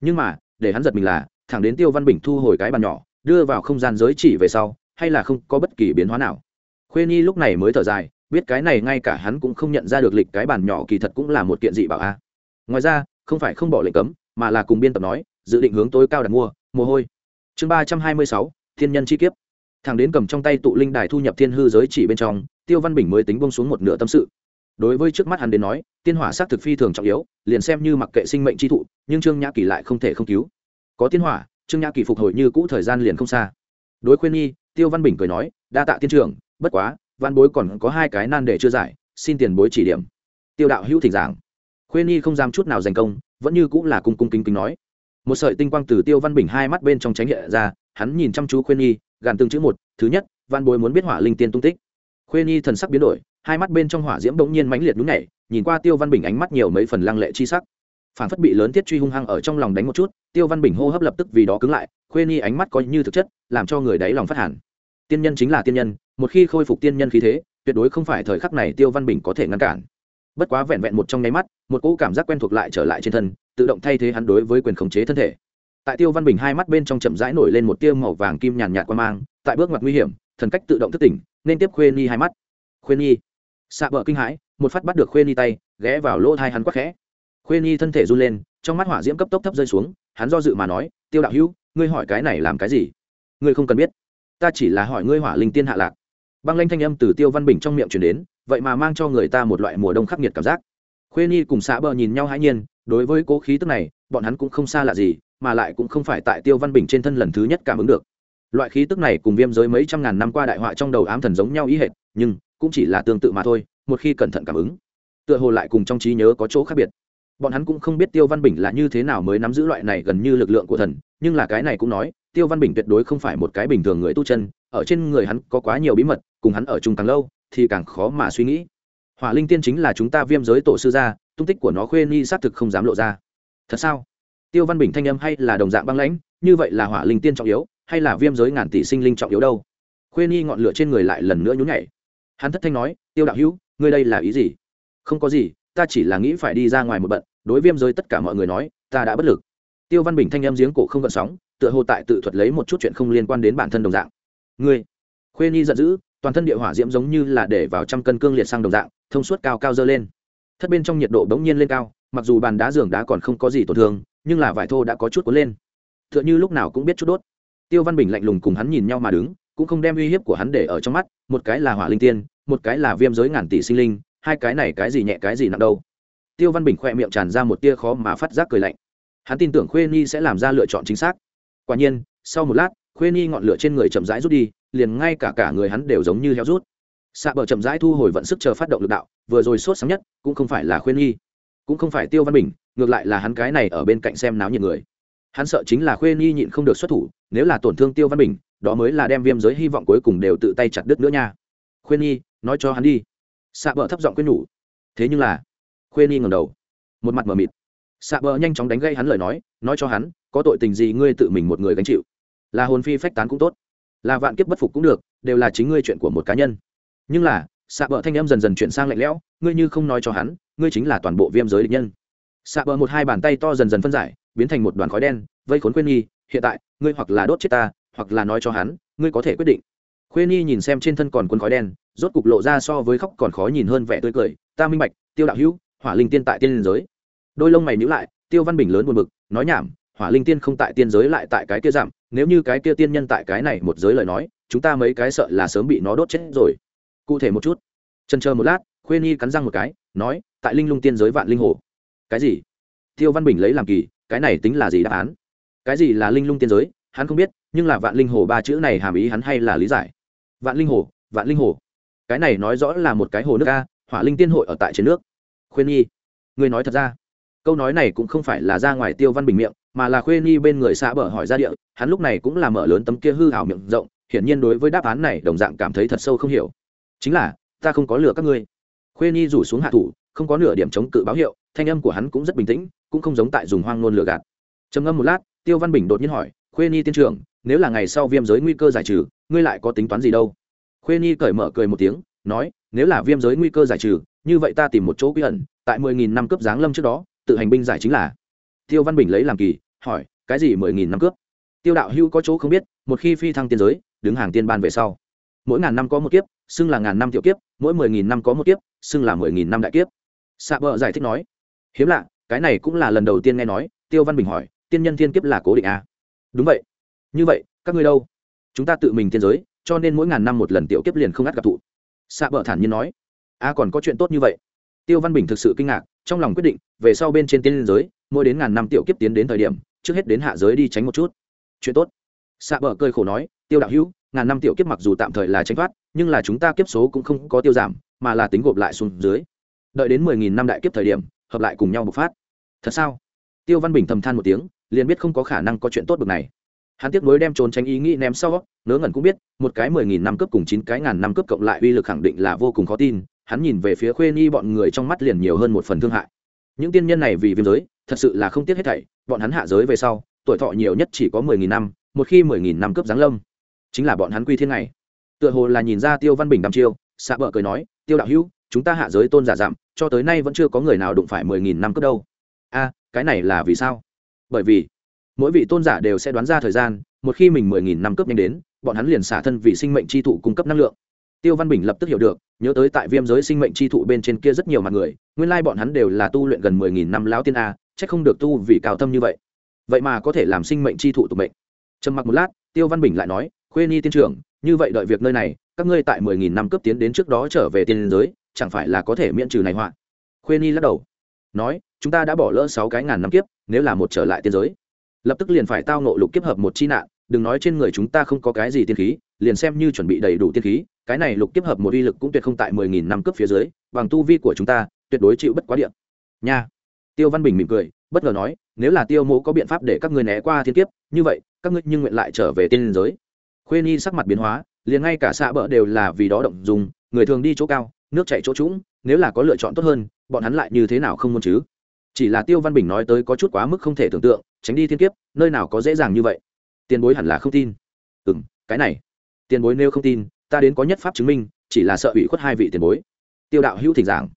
Nhưng mà, để hắn giật mình là, thẳng đến tiêu văn bình thu hồi cái bàn nhỏ, đưa vào không gian giới chỉ về sau, hay là không có bất kỳ biến hóa nào. Khuê nhi lúc này mới thở dài, biết cái này ngay cả hắn cũng không nhận ra được lịch cái bàn nhỏ kỳ thật cũng là một kiện dị bảo a. Ngoài ra, không phải không bỏ lệnh cấm, mà là cùng biên tập nói, dự định hướng tối cao đặt mua, mồ hôi. Chương ba trăm hai mươi sáu, thiên nhân chi kiếp thằng đến cầm trong tay tụ linh đài thu nhập thiên hư giới chỉ bên trong, tiêu văn bình mới tính bông xuống một nửa tâm sự. Đối với trước mắt hắn đến nói, tiên hỏa s á c thực phi thường trọng yếu, liền xem như mặc kệ sinh mệnh tri thụ, nhưng trương nhã kỳ lại không thể không cứu. Có tiên hỏa, trương nhã kỳ phục hồi như cũ thời gian liền không xa. Đối khuyên nhi tiêu văn bình cười nói, đa tạ tiên trưởng, bất quá, văn bối còn có hai cái nan để chưa giải, xin tiền bối chỉ điểm. Tiêu đạo hữu thỉnh giảng. Khuyên nhi không dám chút nào giành công, vẫn như cũng là cung cung kính kính nói. Một sợi tinh quang từ tiêu văn bình hai mắt bên trong tránh hiện ra, hắn nhìn chăm chú khuyên nhi gàn từng chữ một, thứ nhất, văn bối muốn biết hỏa linh tiên tung tích. Khuê nhi thần sắc biến đổi, hai mắt bên trong hỏa diễm bỗng nhiên mãnh liệt đúng nhảy, nhìn qua tiêu văn bình ánh mắt nhiều mấy phần lăng lệ chi sắc. Phản phất bị lớn tiết truy hung hăng ở trong lòng đánh một chút, tiêu văn bình hô hấp lập tức vì đó cứng lại, khuê nhi ánh mắt có như thực chất, làm cho người đáy lòng phát hẳn tiên nhân chính là tiên nhân, một khi khôi phục tiên nhân khí thế, tuyệt đối không phải thời khắc này tiêu văn bình có thể ngăn cản. Bất quá vẹn vẹn một trong nháy mắt, một cỗ cảm giác quen thuộc lại trở lại trên thân, tự động thay thế hắn đối với quyền khống chế thân thể tại tiêu văn bình hai mắt bên trong chậm rãi nổi lên một tiêu màu vàng kim nhàn nhạt qua mang, tại bước ngoặt nguy hiểm, thần cách tự động thức tỉnh, nên tiếp khuyên nhi hai mắt. Khuyên nhi. Xạ bờ kinh hãi, một phát bắt được khuyên nhi tay, ghé vào lỗ thai hắn quắc khẽ. Khuyên nhi thân thể run lên, trong mắt hỏa diễm cấp tốc thấp rơi xuống, hắn do dự mà nói, tiêu đạo hữu, ngươi hỏi cái này làm cái gì? Ngươi không cần biết. Ta chỉ là hỏi ngươi hỏa linh tiên hạ lạc. Băng lanh thanh âm từ tiêu văn bình trong miệng chuyển đến, vậy mà mang cho người ta một loại mùa đông khắc nghiệt cảm giác. Khuê nhi cùng xã bờ nhìn nhau hãi nhiên, đối với cố khí tức này, bọn hắn cũng không xa lạ gì mà lại cũng không phải tại tiêu văn bình trên thân lần thứ nhất cảm ứng được. Loại khí tức này cùng viêm giới mấy trăm ngàn năm qua đại họa trong đầu ám thần giống nhau ý hệt, nhưng cũng chỉ là tương tự mà thôi, một khi cẩn thận cảm ứng, tựa hồ lại cùng trong trí nhớ có chỗ khác biệt. Bọn hắn cũng không biết tiêu văn bình là như thế nào mới nắm giữ loại này gần như lực lượng của thần, nhưng là cái này cũng nói, tiêu văn bình tuyệt đối không phải một cái bình thường người tu chân, ở trên người hắn có quá nhiều bí mật, cùng hắn ở chung càng lâu, thì càng khó mà suy nghĩ. Hỏa linh tiên chính là chúng ta viêm giới tổ sư gia, tung tích của nó khuê ni xác thực không dám lộ ra. Thật sao? Tiêu văn bình thanh âm hay là đồng dạng băng lãnh, như vậy là hỏa linh tiên trọng yếu, hay là viêm giới ngàn tỷ sinh linh trọng yếu đâu? Khuê nhi ngọn lửa trên người lại lần nữa nhún nhảy. Hắn thất thanh nói, tiêu đạo hữu, ngươi đây là ý gì? Không có gì, ta chỉ là nghĩ phải đi ra ngoài một bận, đối viêm giới tất cả mọi người nói, ta đã bất lực. Tiêu văn bình thanh âm giếng cổ không gợn sóng, tựa hồ tại tự thuật lấy một chút chuyện không liên quan đến bản thân đồng dạng. Ngươi? Khuê nhi giận dữ, toàn thân địa hỏa diễm giống như là để vào trăm cân cương liệt sang đồng dạng, thông suốt cao cao dơ lên. Thất bên trong nhiệt độ bỗng nhiên lên cao, mặc dù bàn đá giường đá còn không có gì tổn thương nhưng là vải thô đã có chút cuốn lên. T h ư ợ n h ư lúc nào cũng biết chút đốt. Tiêu văn bình lạnh lùng cùng hắn nhìn nhau mà đứng, cũng không đem uy hiếp của hắn để ở trong mắt, một cái là hỏa linh tiên, một cái là viêm giới ngàn tỷ sinh linh, hai cái này cái gì nhẹ cái gì nặng đâu. Tiêu văn bình khoe miệng tràn ra một tia khó mà phát giác cười lạnh. Hắn tin tưởng khuê nhi sẽ làm ra lựa chọn chính xác. Quả nhiên, sau một lát, khuê nhi ngọn lửa trên người chậm rãi rút đi, liền ngay cả cả người hắn đều giống như héo rút. Xạ bờ chậm rãi thu hồi vận sức chờ phát động lực đạo, vừa rồi sốt sáng nhất, cũng không phải là khuyên nhi cũng không phải tiêu văn bình ngược lại là hắn cái này ở bên cạnh xem náo nhiệt người. Hắn sợ chính là khuyên nhi nhịn không được xuất thủ, nếu là tổn thương tiêu văn bình, đó mới là đem viêm giới hy vọng cuối cùng đều tự tay chặt đứt nữa nha. Khuyên nhi nói cho hắn đi. Xạ bờ thấp giọng khuyên nhủ. Thế nhưng là khuyên nhi ngầm đầu, một mặt mờ mịt. Xạ bờ nhanh chóng đánh gây hắn lời nói nói cho hắn, có tội tình gì ngươi tự mình một người gánh chịu. Là hồn phi phách tán cũng tốt, là vạn kiếp bất phục cũng được, đều là chính ngươi chuyện của một cá nhân. Nhưng là xạ bờ thanh em dần dần chuyển sang lạnh lẽo, ngươi như không nói cho hắn, ngươi chính là toàn bộ viêm giới địch nhân xạ bờ một hai bàn tay to dần dần phân giải, biến thành một đoàn khói đen, vây khốn khuyên nhi, hiện tại, ngươi hoặc là đốt chết ta, hoặc là nói cho hắn, ngươi có thể quyết định. Khuyên nhi nhìn xem trên thân còn quân khói đen, rốt cục lộ ra so với khóc còn khó nhìn hơn vẻ tươi cười, ta minh bạch, tiêu đạo hữu, hỏa linh tiên tại tiên liên giới. Đôi lông mày nhữ lại, tiêu văn bình lớn buồn bực, nói nhảm, hỏa linh tiên không tại tiên giới lại tại cái kia giảm, nếu như cái kia tiên nhân tại cái này một giới lời nói, chúng ta mấy cái sợ là sớm bị nó đốt chết rồi. Cụ thể một chút. Trần chờ một lát, khuyên nhi cắn răng một cái, nói, tại linh lung tiên giới vạn linh hồ cái gì? Tiêu văn bình lấy làm kỳ, cái này tính là gì đáp án? Cái gì là linh lung tiên giới? Hắn không biết, nhưng là vạn linh hồ ba chữ này hàm ý hắn hay là lý giải. Vạn linh hồ, vạn linh hồ. Cái này nói rõ là một cái hồ nước a, hỏa linh tiên hội ở tại trên nước. Khuyên nhi người nói thật ra. Câu nói này cũng không phải là ra ngoài tiêu văn bình miệng, mà là Khuyên nhi bên người xã bờ hỏi ra địa. Hắn lúc này cũng là mở lớn tấm kia hư hảo miệng rộng, hiển nhiên đối với đáp án này đồng dạng cảm thấy thật sâu không hiểu. Chính là, ta không có lừa các ngươi. Khuyên nhi rủ xuống hạ thủ, không có nửa điểm chống cự báo hiệu thanh âm của hắn cũng rất bình tĩnh, cũng không giống tại dùng hoang ngôn lừa gạt. Trầm ngâm một lát, tiêu văn bình đột nhiên hỏi, khuê nhi tiên trưởng, nếu là ngày sau viêm giới nguy cơ giải trừ, ngươi lại có tính toán gì đâu? Khuê nhi cởi mở cười một tiếng, nói, nếu là viêm giới nguy cơ giải trừ, như vậy ta tìm một chỗ quy ẩn, tại mười nghìn năm cấp giáng lâm trước đó, tự hành binh giải chính là. Tiêu văn bình lấy làm kỳ, hỏi, cái gì mười nghìn năm cướp? Tiêu đạo hữu có chỗ không biết, một khi phi thăng tiên giới, đứng hàng tiên ban về sau. Mỗi ngàn năm có một kiếp, xưng là ngàn năm tiểu kiếp, mỗi mười nghìn năm có một kiếp, xưng là mười nghìn năm đại kiếp. Xạ bờ giải thích nói hiếm lạ, cái này cũng là lần đầu tiên nghe nói, tiêu văn bình hỏi, tiên nhân thiên kiếp là cố định à? đúng vậy. Như vậy, các ngươi đâu? Chúng ta tự mình thiên giới, cho nên mỗi ngàn năm một lần tiểu kiếp liền không ngắt gặp thụ. Xạ bờ thản nhiên nói. A à còn có chuyện tốt như vậy. Tiêu văn bình thực sự kinh ngạc, trong lòng quyết định, về sau bên trên tiên giới, mỗi đến ngàn năm tiểu kiếp tiến đến thời điểm, trước hết đến hạ giới đi tránh một chút. Chuyện tốt. Xạ bờ cơi khổ nói, tiêu đạo hữu, ngàn năm tiểu kiếp mặc dù tạm thời là tránh thoát, nhưng là chúng ta kiếp số cũng không có tiêu giảm, mà là tính gộp lại xuống dưới. Đợi đến mười nghìn năm đại kiếp thời điểm hợp lại cùng nhau bộc phát. Thật sao? Tiêu văn bình thầm than một tiếng, liền biết không có khả năng có chuyện tốt bực này. Hắn tiếp nối đem trốn tránh ý nghĩ ném sau nớ ngẩn cũng biết, một cái mười nghìn năm cấp cùng chín cái ngàn năm cấp cộng lại uy lực khẳng định là vô cùng khó tin, hắn nhìn về phía khuê nhi bọn người trong mắt liền nhiều hơn một phần thương hại. Những tiên nhân này vì viêm giới, thật sự là không tiếc hết thảy, bọn hắn hạ giới về sau, tuổi thọ nhiều nhất chỉ có mười nghìn năm, một khi mười nghìn năm cấp giáng lâm, chính là bọn hắn quy thiên này. Tựa hồ là nhìn ra tiêu văn bình đăm chiêu, xạ bờ cười nói, tiêu đạo hữu chúng ta hạ giới tôn giả giảm cho tới nay vẫn chưa có người nào đụng phải mười nghìn năm cấp đâu. A, cái này là vì sao? Bởi vì, mỗi vị tôn giả đều sẽ đoán ra thời gian, một khi mình mười nghìn năm cấp nhanh đến, bọn hắn liền xả thân vì sinh mệnh tri thụ cung cấp năng lượng. Tiêu văn bình lập tức hiểu được, nhớ tới tại viêm giới sinh mệnh tri thụ bên trên kia rất nhiều mặt người, nguyên lai bọn hắn đều là tu luyện gần mười nghìn năm lão tiên a c h ắ c không được tu vì cao tâm như vậy. Vậy mà có thể làm sinh mệnh tri thụ tụ mệnh. Trầm mặc một lát, tiêu văn bình lại nói, khuê nhi tiên trưởng, như vậy đợi việc nơi này, các ngươi tại mười nghìn năm cấp tiến đến trước đó trở về tiên giới chẳng phải là có thể miễn trừ này họa? Khuê nhi lắc đầu, nói, chúng ta đã bỏ lỡ sáu cái ngàn năm kiếp, nếu là một trở lại tiên giới. Lập tức liền phải tao nộ lục kiếp hợp một chi nạn, đừng nói trên người chúng ta không có cái gì tiên khí, liền xem như chuẩn bị đầy đủ tiên khí, cái này lục kiếp hợp một uy lực cũng tuyệt không tại mười nghìn năm cấp phía dưới, bằng tu vi của chúng ta, tuyệt đối chịu bất quá điện. Nha. Tiêu văn bình mỉm cười, bất ngờ nói, nếu là tiêu Mẫu có biện pháp để các ngươi né qua thiên kiếp, như vậy, các ngươi nhưng nguyện lại trở về tiên giới. Khuê nhi sắc mặt biến hóa, liền ngay cả xạ bỡ đều là vì đó động dùng, người thường đi chỗ cao nước chạy chỗ trũng, nếu là có lựa chọn tốt hơn, bọn hắn lại như thế nào không muốn chứ? Chỉ là tiêu văn bình nói tới có chút quá mức không thể tưởng tượng, tránh đi thiên kiếp, nơi nào có dễ dàng như vậy. Tiền bối hẳn là không tin. Ừ m cái này. Tiền bối nếu không tin, ta đến có nhất pháp chứng minh, chỉ là sợ ủy khuất hai vị tiền bối. Tiêu đạo hữu thỉnh giảng.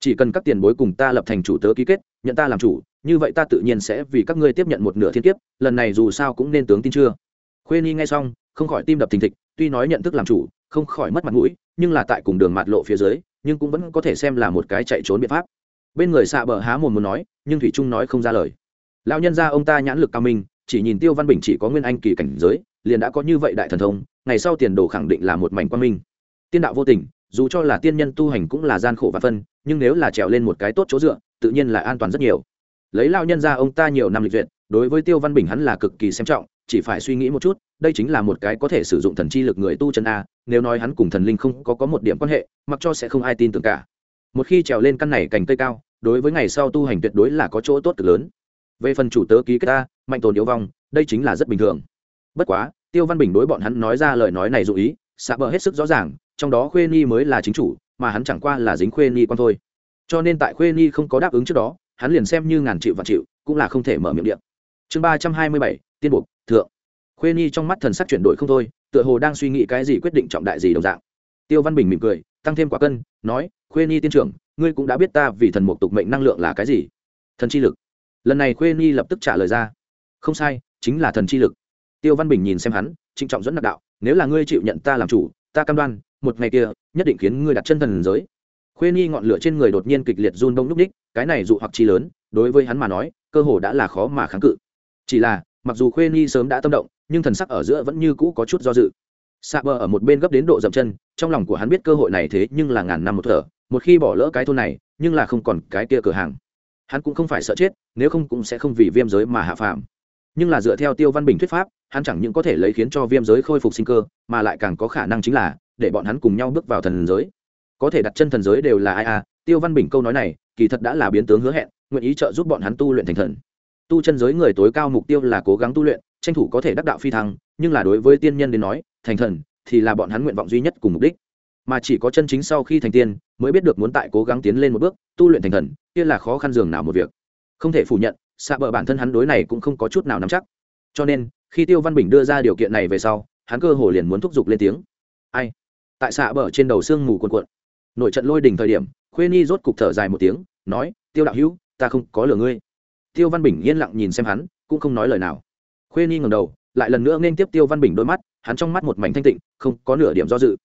Chỉ cần các tiền bối cùng ta lập thành chủ tớ ký kết, nhận ta làm chủ, như vậy ta tự nhiên sẽ vì các ngươi tiếp nhận một nửa thiên kiếp, lần này dù sao cũng nên tướng tin chưa? Khuê nhi nghe xong, không khỏi tim đập thình thịch, tuy nói nhận thức làm chủ, không khỏi mất mặt mũi nhưng là tại cùng đường mạt lộ phía dưới, nhưng cũng vẫn có thể xem là một cái chạy trốn biện pháp. Bên người xạ bờ há mồm muốn nói, nhưng thủy trung nói không ra lời. Lão nhân ra ông ta nhãn lực cao minh, chỉ nhìn tiêu văn bình chỉ có nguyên anh kỳ cảnh giới, liền đã có như vậy đại thần thông, ngày sau tiền đồ khẳng định là một mảnh quan minh. Tiên đạo vô tình, dù cho là tiên nhân tu hành cũng là gian khổ và phân, nhưng nếu là trèo lên một cái tốt chỗ dựa, tự nhiên là an toàn rất nhiều. Lấy lao nhân ra ông ta nhiều năm lịch duyệt, đối với tiêu văn bình hắn là cực kỳ xem trọng, chỉ phải suy nghĩ một chút, đây chính là một cái có thể sử dụng thần chi lực người tu chân a nếu nói hắn cùng thần linh không có có một điểm quan hệ, mặc cho sẽ không ai tin tưởng cả. Một khi trèo lên căn này cành cây cao, đối với ngày sau tu hành tuyệt đối là có chỗ tốt cực lớn. Về phần chủ tớ ký kết ta, mạnh tồn yếu vong, đây chính là rất bình thường. Bất quá, tiêu văn bình đối bọn hắn nói ra lời nói này dụ ý, xạ bờ hết sức rõ ràng, trong đó khuê ni mới là chính chủ, mà hắn chẳng qua là dính khuê ni quan thôi. Cho nên tại khuê ni không có đáp ứng trước đó, hắn liền xem như ngàn triệu vạn triệu cũng là không thể mở miệng điện. Chương ba trăm hai mươi bảy, tiên buộc thượng. Khuê ni trong mắt thần sắc chuyển đổi không thôi tựa hồ đang suy nghĩ cái gì quyết định trọng đại gì đồng dạng. Tiêu văn bình mỉm cười, tăng thêm quả cân, nói, khuê Nhi tiên trưởng, ngươi cũng đã biết ta vì thần mục tục mệnh năng lượng là cái gì. Thần chi lực. Lần này khuê Nhi lập tức trả lời ra, không sai, chính là thần chi lực. Tiêu văn bình nhìn xem hắn, trịnh trọng dẫn đặc đạo, nếu là ngươi chịu nhận ta làm chủ, ta cam đoan, một ngày kia, nhất định khiến ngươi đặt chân thần giới. Khuê Nhi ngọn lửa trên người đột nhiên kịch liệt run đông lúc ních cái này dụ hoặc chi lớn, đối với hắn mà nói, cơ hồ đã là khó mà kháng cự. Chỉ là, mặc dù khuê Nhi sớm đã tâm động nhưng thần sắc ở giữa vẫn như cũ có chút do dự. Xạ bờ ở một bên gấp đến độ dậm chân, trong lòng của hắn biết cơ hội này thế nhưng là ngàn năm một thở, một khi bỏ lỡ cái thôn này, nhưng là không còn cái kia cửa hàng. Hắn cũng không phải sợ chết, nếu không cũng sẽ không vì viêm giới mà hạ phàm. Nhưng là dựa theo tiêu văn bình thuyết pháp, hắn chẳng những có thể lấy khiến cho viêm giới khôi phục sinh cơ, mà lại càng có khả năng chính là để bọn hắn cùng nhau bước vào thần giới. Có thể đặt chân thần giới đều là ai à? Tiêu văn bình câu nói này, kỳ thật đã là biến tướng hứa hẹn, nguyện ý trợ giúp bọn hắn tu luyện thành thần. Tu chân giới người tối cao mục tiêu là cố gắng tu luyện tranh thủ có thể đắc đạo phi thăng, nhưng là đối với tiên nhân đến nói, thành thần thì là bọn hắn nguyện vọng duy nhất cùng mục đích. Mà chỉ có chân chính sau khi thành tiên, mới biết được muốn tại cố gắng tiến lên một bước, tu luyện thành thần, kia là khó khăn dường nào một việc. Không thể phủ nhận, xạ bờ bản thân hắn đối này cũng không có chút nào nắm chắc. Cho nên, khi tiêu văn bình đưa ra điều kiện này về sau, hắn cơ hồ liền muốn thúc giục lên tiếng. Ai? Tại xạ bờ trên đầu sương mù cuộn cuộn. Nội trận lôi đình thời điểm, khuê nhi rốt cục thở dài một tiếng, nói, tiêu đạo hữu, ta không có lừa ngươi. Tiêu văn bình yên lặng nhìn xem hắn, cũng không nói lời nào khuê nhi ngầm đầu, lại lần nữa nên tiếp tiêu văn bình đôi mắt, hắn trong mắt một mảnh thanh tịnh, không có nửa điểm do dự.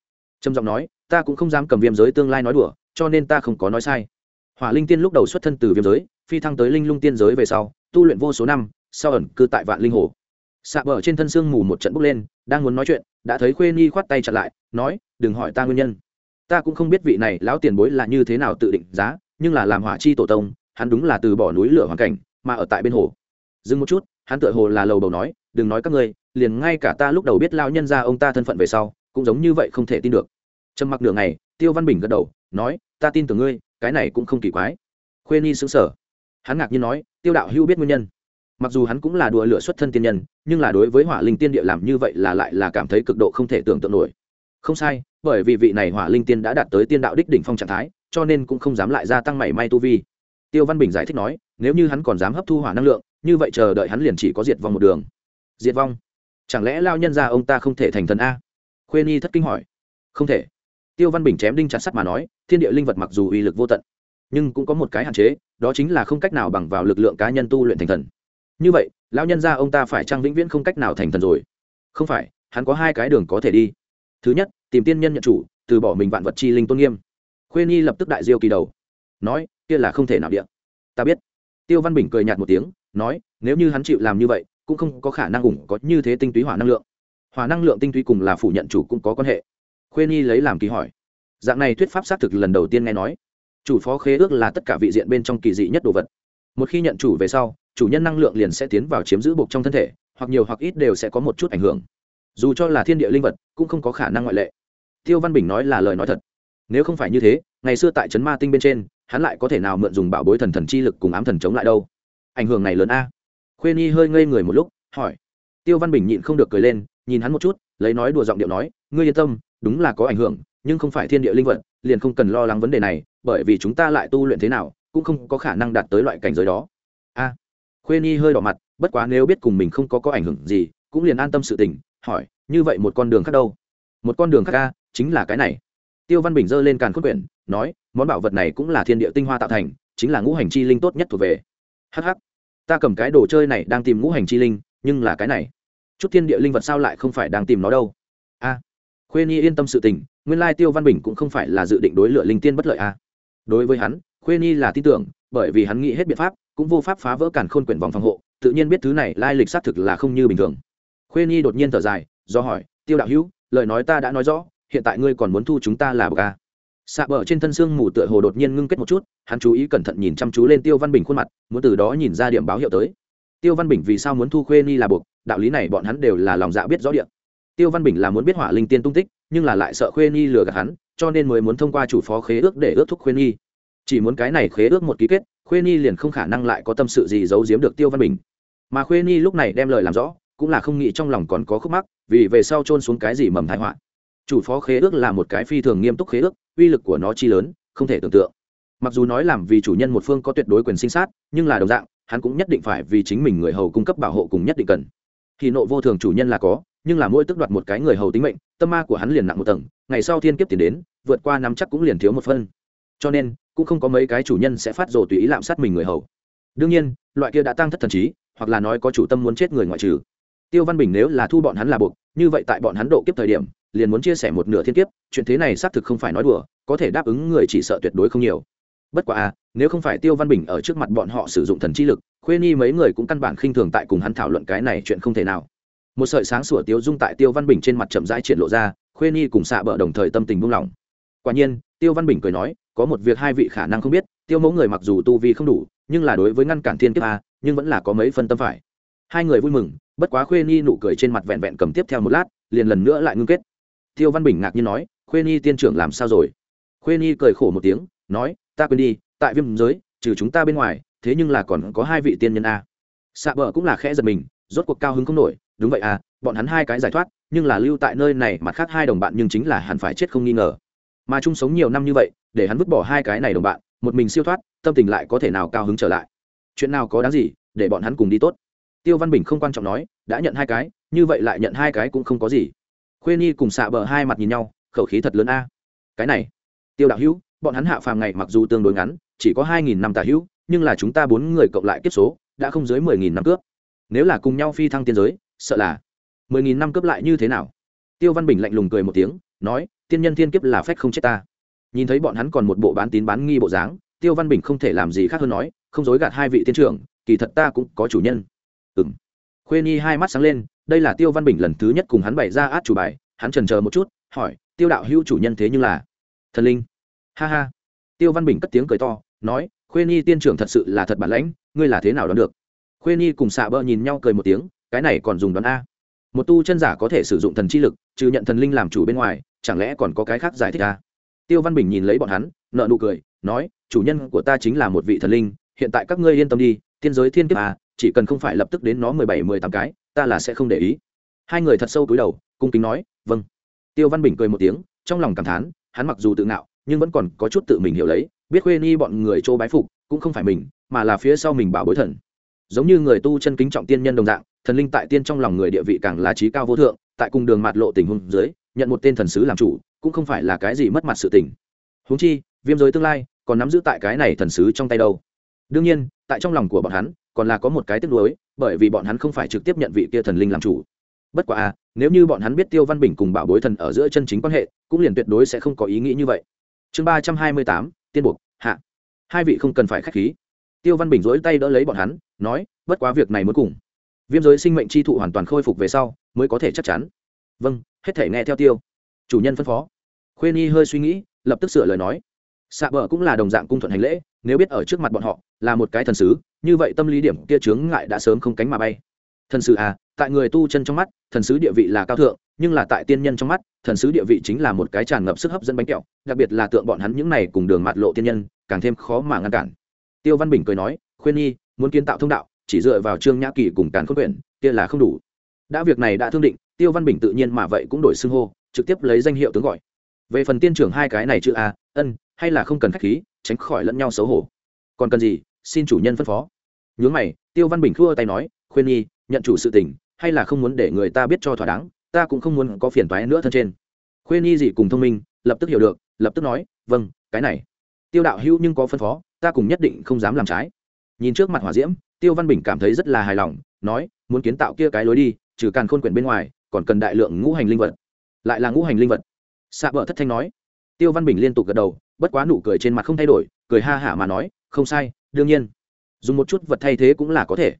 Trầm giọng nói, ta cũng không dám cầm viêm giới tương lai nói đùa, cho nên ta không có nói sai. Hỏa linh tiên lúc đầu xuất thân từ viêm giới, phi thăng tới linh lung tiên giới về sau, tu luyện vô số năm, sau ẩn cư tại vạn linh hồ. Xạ bờ trên thân sương mù một trận bốc lên, đang muốn nói chuyện, đã thấy khuê nhi khoát tay chặt lại, nói, đừng hỏi ta nguyên nhân. Ta cũng không biết vị này lão tiền bối là như thế nào tự định giá, nhưng là làm hỏa chi tổ tông, hắn đúng là từ bỏ núi lửa hoàn cảnh, mà ở tại bên hồ. Dừng một chút hắn tựa hồ là lầu đầu nói, đừng nói các ngươi, liền ngay cả ta lúc đầu biết lao nhân ra ông ta thân phận về sau, cũng giống như vậy không thể tin được. Trầm mặc nửa ngày, tiêu văn bình gật đầu, nói, ta tin tưởng ngươi, cái này cũng không kỳ quái. Khuê nhi xứng sở hắn ngạc nhiên nói, tiêu đạo hữu biết nguyên nhân. Mặc dù hắn cũng là đùa lửa xuất thân tiên nhân, nhưng là đối với hỏa linh tiên địa làm như vậy là lại là cảm thấy cực độ không thể tưởng tượng nổi. Không sai, bởi vì vị này hỏa linh tiên đã đạt tới tiên đạo đích đỉnh phong trạng thái, cho nên cũng không dám lại gia tăng mảy may tu vi. Tiêu văn bình giải thích nói, nếu như hắn còn dám hấp thu hỏa năng lượng như vậy chờ đợi hắn liền chỉ có diệt vong một đường. Diệt vong? Chẳng lẽ lao nhân ra ông ta không thể thành thần a? Khuê nhi thất kinh hỏi. Không thể. Tiêu văn bình chém đinh chặt sắt mà nói, thiên địa linh vật mặc dù uy lực vô tận, nhưng cũng có một cái hạn chế, đó chính là không cách nào bằng vào lực lượng cá nhân tu luyện thành thần. Như vậy lão nhân ra ông ta phải trang vĩnh viễn không cách nào thành thần rồi? Không phải, hắn có hai cái đường có thể đi. Thứ nhất, tìm tiên nhân nhận chủ, từ bỏ mình vạn vật chi linh tôn nghiêm. Khuê nhi lập tức đại diêu kỳ đầu, nói, kia là không thể nào điện ta biết. Tiêu văn bình cười nhạt một tiếng nói, nếu như hắn chịu làm như vậy, cũng không có khả năng ủng có như thế tinh túy hỏa năng lượng. Hỏa năng lượng tinh túy cùng là phủ nhận chủ cũng có quan hệ. Khuê nhi lấy làm kỳ hỏi. Dạng này thuyết pháp xác thực lần đầu tiên nghe nói. Chủ phó khế ước là tất cả vị diện bên trong kỳ dị nhất đồ vật. Một khi nhận chủ về sau, chủ nhân năng lượng liền sẽ tiến vào chiếm giữ buộc trong thân thể, hoặc nhiều hoặc ít đều sẽ có một chút ảnh hưởng. Dù cho là thiên địa linh vật, cũng không có khả năng ngoại lệ. Tiêu văn bình nói là lời nói thật. Nếu không phải như thế, ngày xưa tại trấn ma tinh bên trên, hắn lại có thể nào mượn dùng bảo bối thần thần chi lực cùng ám thần chống lại đâu? Ảnh hưởng này lớn a. Khuê nhi hơi ngây người một lúc hỏi. Tiêu văn bình nhịn không được cười lên nhìn hắn một chút lấy nói đùa giọng điệu nói ngươi yên tâm đúng là có ảnh hưởng nhưng không phải thiên địa linh vật liền không cần lo lắng vấn đề này bởi vì chúng ta lại tu luyện thế nào cũng không có khả năng đạt tới loại cảnh giới đó. A. À, khuê nhi hơi đỏ mặt bất quá nếu biết cùng mình không có có ảnh hưởng gì cũng liền an tâm sự tình hỏi như vậy một con đường khác đâu? Một con đường khác ca chính là cái này. Tiêu văn bình giơ lên càn khôn quyển nói món bảo vật này cũng là thiên địa tinh hoa tạo thành chính là ngũ hành chi linh tốt nhất thuộc về hh ta cầm cái đồ chơi này đang tìm ngũ hành chi linh nhưng là cái này. Chút thiên địa linh vật sao lại không phải đang tìm nó đâu? A. À, khuê nhi yên tâm sự tình nguyên lai tiêu văn bình cũng không phải là dự định đối lựa linh tiên bất lợi a. Đối với hắn khuê nhi là tin tưởng bởi vì hắn nghĩ hết biện pháp cũng vô pháp phá vỡ cản khôn quyển vòng phòng hộ tự nhiên biết thứ này lai lịch xác thực là không như bình thường. Khuê nhi đột nhiên thở dài do hỏi tiêu đạo hữu lời nói ta đã nói rõ hiện tại ngươi còn muốn thu chúng ta là bậc a? Xạ bờ trên thân xương mù tựa hồ đột nhiên ngưng kết một chút, hắn chú ý cẩn thận nhìn chăm chú lên tiêu văn bình khuôn mặt, muốn từ đó nhìn ra điểm báo hiệu tới. Tiêu văn bình vì sao muốn thu khuê ni là buộc, đạo lý này bọn hắn đều là lòng dạ biết rõ điện tiêu văn bình là muốn biết hỏa linh tiên tung tích, nhưng là lại sợ khuê ni lừa gạt hắn, cho nên mới muốn thông qua chủ phó khế ước để ước thúc khuê ni. Chỉ muốn cái này khế ước một ký kết, khuê ni liền không khả năng lại có tâm sự gì giấu giếm được tiêu văn bình. Mà khuê ni lúc này đem lời làm rõ, cũng là không nghĩ trong lòng còn có khúc mắc, vì về sau trôn xuống cái gì mầm thái họa. Chủ phó khế ước là một cái phi thường nghiêm túc khế ước uy lực của nó chi lớn, không thể tưởng tượng. Mặc dù nói làm vì chủ nhân một phương có tuyệt đối quyền sinh sát, nhưng là đồng dạng, hắn cũng nhất định phải vì chính mình người hầu cung cấp bảo hộ cùng nhất định cần. Thì nộ vô thường chủ nhân là có, nhưng là mỗi tức đoạt một cái người hầu tính mệnh, tâm ma của hắn liền nặng một tầng, ngày sau thiên kiếp tiền đến, vượt qua năm chắc cũng liền thiếu một phân. Cho nên, cũng không có mấy cái chủ nhân sẽ phát rồ tùy ý lạm sát mình người hầu. Đương nhiên, loại kia đã tăng thất thần trí, hoặc là nói có chủ tâm muốn chết người ngoại trừ. Tiêu văn bình nếu là thu bọn hắn là buộc, như vậy tại bọn hắn độ kiếp thời điểm liền muốn chia sẻ một nửa thiên kiếp, chuyện thế này xác thực không phải nói đùa, có thể đáp ứng người chỉ sợ tuyệt đối không nhiều. Bất quá à nếu không phải tiêu văn bình ở trước mặt bọn họ sử dụng thần chi lực, khuê nhi mấy người cũng căn bản khinh thường tại cùng hắn thảo luận cái này chuyện không thể nào. Một sợi sáng sủa tiêu dung tại tiêu văn bình trên mặt chậm rãi triển lộ ra, khuê nhi cùng xạ bờ đồng thời tâm tình buông lỏng. Quả nhiên, tiêu văn bình cười nói, có một việc hai vị khả năng không biết, tiêu mẫu người mặc dù tu vi không đủ, nhưng là đối với ngăn cản thiên kiếp a, nhưng vẫn là có mấy phân tâm phải. Hai người vui mừng, bất quá khuê nhi nụ cười trên mặt vẹn vẹn cầm tiếp theo một lát, liền lần nữa lại ngưng kết tiêu văn bình ngạc nhiên nói, khuê nhi tiên trưởng làm sao rồi? Khuê nhi cười khổ một tiếng, nói, ta quên đi, tại viêm giới, trừ chúng ta bên ngoài, thế nhưng là còn có hai vị tiên nhân a. Xạ bờ cũng là khẽ giật mình, rốt cuộc cao hứng không nổi, đúng vậy à bọn hắn hai cái giải thoát, nhưng là lưu tại nơi này mặt khác hai đồng bạn nhưng chính là hẳn phải chết không nghi ngờ. Mà chung sống nhiều năm như vậy, để hắn vứt bỏ hai cái này đồng bạn, một mình siêu thoát, tâm tình lại có thể nào cao hứng trở lại? Chuyện nào có đáng gì, để bọn hắn cùng đi tốt? Tiêu văn bình không quan trọng nói, đã nhận hai cái, như vậy lại nhận hai cái cũng không có gì khuê nhi cùng xạ bờ hai mặt nhìn nhau, khẩu khí thật lớn a. Cái này, tiêu đạo hữu, bọn hắn hạ phàm ngày mặc dù tương đối ngắn, chỉ có hai nghìn năm tà hữu, nhưng là chúng ta bốn người cộng lại kiếp số, đã không dưới mười nghìn năm cướp. Nếu là cùng nhau phi thăng tiên giới, sợ là mười nghìn năm cướp lại như thế nào? Tiêu văn bình lạnh lùng cười một tiếng, nói, tiên nhân thiên kiếp là phách không chết ta. Nhìn thấy bọn hắn còn một bộ bán tín bán nghi bộ dáng, tiêu văn bình không thể làm gì khác hơn nói, không dối gạt hai vị tiên trưởng, kỳ thật ta cũng có chủ nhân. Ừ m khuê nhi hai mắt sáng lên đây là tiêu văn bình lần thứ nhất cùng hắn bày ra át chủ bài, hắn trần chờ một chút, hỏi, tiêu đạo hữu chủ nhân thế nhưng là thần linh? Ha ha. Tiêu văn bình cất tiếng cười to, nói, khuê nhi tiên trưởng thật sự là thật bản lãnh, ngươi là thế nào đoán được? Khuê nhi cùng xạ bơ nhìn nhau cười một tiếng, cái này còn dùng đoán a. Một tu chân giả có thể sử dụng thần chi lực, trừ nhận thần linh làm chủ bên ngoài, chẳng lẽ còn có cái khác giải thích a? Tiêu văn bình nhìn lấy bọn hắn, nợ nụ cười, nói, chủ nhân của ta chính là một vị thần linh, hiện tại các ngươi yên tâm đi, tiên giới thiên kiếp à chỉ cần không phải lập tức đến nó mười bảy, mười tám cái ta là sẽ không để ý. Hai người thật sâu cúi đầu, cung kính nói vâng. Tiêu văn bình cười một tiếng, trong lòng cảm thán, hắn mặc dù tự ngạo, nhưng vẫn còn có chút tự mình hiểu lấy, biết khuê ni bọn người châu bái phục, cũng không phải mình, mà là phía sau mình bảo bối thần. Giống như người tu chân kính trọng tiên nhân đồng dạng, thần linh tại tiên trong lòng người địa vị càng là trí cao vô thượng, tại cùng đường mạt lộ tình huống dưới, nhận một tên thần sứ làm chủ, cũng không phải là cái gì mất mặt sự tình. Huống chi, viêm giới tương lai, còn nắm giữ tại cái này thần sứ trong tay đâu? Đương nhiên, tại trong lòng của bọn hắn còn là có một cái tiếc nuối, bởi vì bọn hắn không phải trực tiếp nhận vị kia thần linh làm chủ. Bất quả à nếu như bọn hắn biết tiêu văn bình cùng bảo bối thần ở giữa chân chính quan hệ, cũng liền tuyệt đối sẽ không có ý nghĩ như vậy. Chương ba trăm hai mươi tám, tiên buộc hạ. Hai vị không cần phải k h á c h khí. Tiêu văn bình dỗi tay đỡ lấy bọn hắn, nói, bất quá việc này muốn cùng. Viêm giới sinh mệnh chi thụ hoàn toàn khôi phục về sau, mới có thể chắc chắn. Vâng hết thể nghe theo tiêu. Chủ nhân phân phó. Khuê nhi hơi suy nghĩ, lập tức sửa lời nói. Xạ bờ cũng là đồng dạng cung thuận hành lễ, nếu biết ở trước mặt bọn họ là một cái thần sứ như vậy tâm lý điểm kia chướng ngại đã sớm không cánh mà bay. Thần sứ à tại người tu chân trong mắt, thần sứ địa vị là cao thượng, nhưng là tại tiên nhân trong mắt, thần sứ địa vị chính là một cái tràn ngập sức hấp dẫn bánh kẹo, đặc biệt là tượng bọn hắn những này cùng đường mạt lộ tiên nhân, càng thêm khó mà ngăn cản. Tiêu văn bình cười nói, khuyên nhi, muốn kiến tạo thông đạo, chỉ dựa vào trương nhã kỳ cùng càn khôn quyển, kia là không đủ. Đã việc này đã thương định, tiêu văn bình tự nhiên mà vậy cũng đổi xưng hô, trực tiếp lấy danh hiệu tướng gọi. Về phần tiên trưởng hai cái này chữ a, ân, hay là không cần khách khí, tránh khỏi lẫn nhau xấu hổ. Còn cần gì xin chủ nhân phân phó. Nhướng mày, tiêu văn bình khua tay nói, khuyên nhi, nhận chủ sự tình, hay là không muốn để người ta biết cho thỏa đáng, ta cũng không muốn có phiền toái nữa thân trên. Khuyên nhi gì cùng thông minh, lập tức hiểu được, lập tức nói vâng cái này. Tiêu đạo hữu nhưng có phân phó, ta cùng nhất định không dám làm trái. Nhìn trước mặt hỏa diễm, tiêu văn bình cảm thấy rất là hài lòng, nói, muốn kiến tạo kia cái lối đi, trừ càn khôn quyển bên ngoài, còn cần đại lượng ngũ hành linh vật. Lại là ngũ hành linh vật. Xạ vợ thất thanh nói. Tiêu văn bình liên tục gật đầu bất quá nụ cười trên mặt không thay đổi, cười ha hả mà nói, không sai, đương nhiên dùng một chút vật thay thế cũng là có thể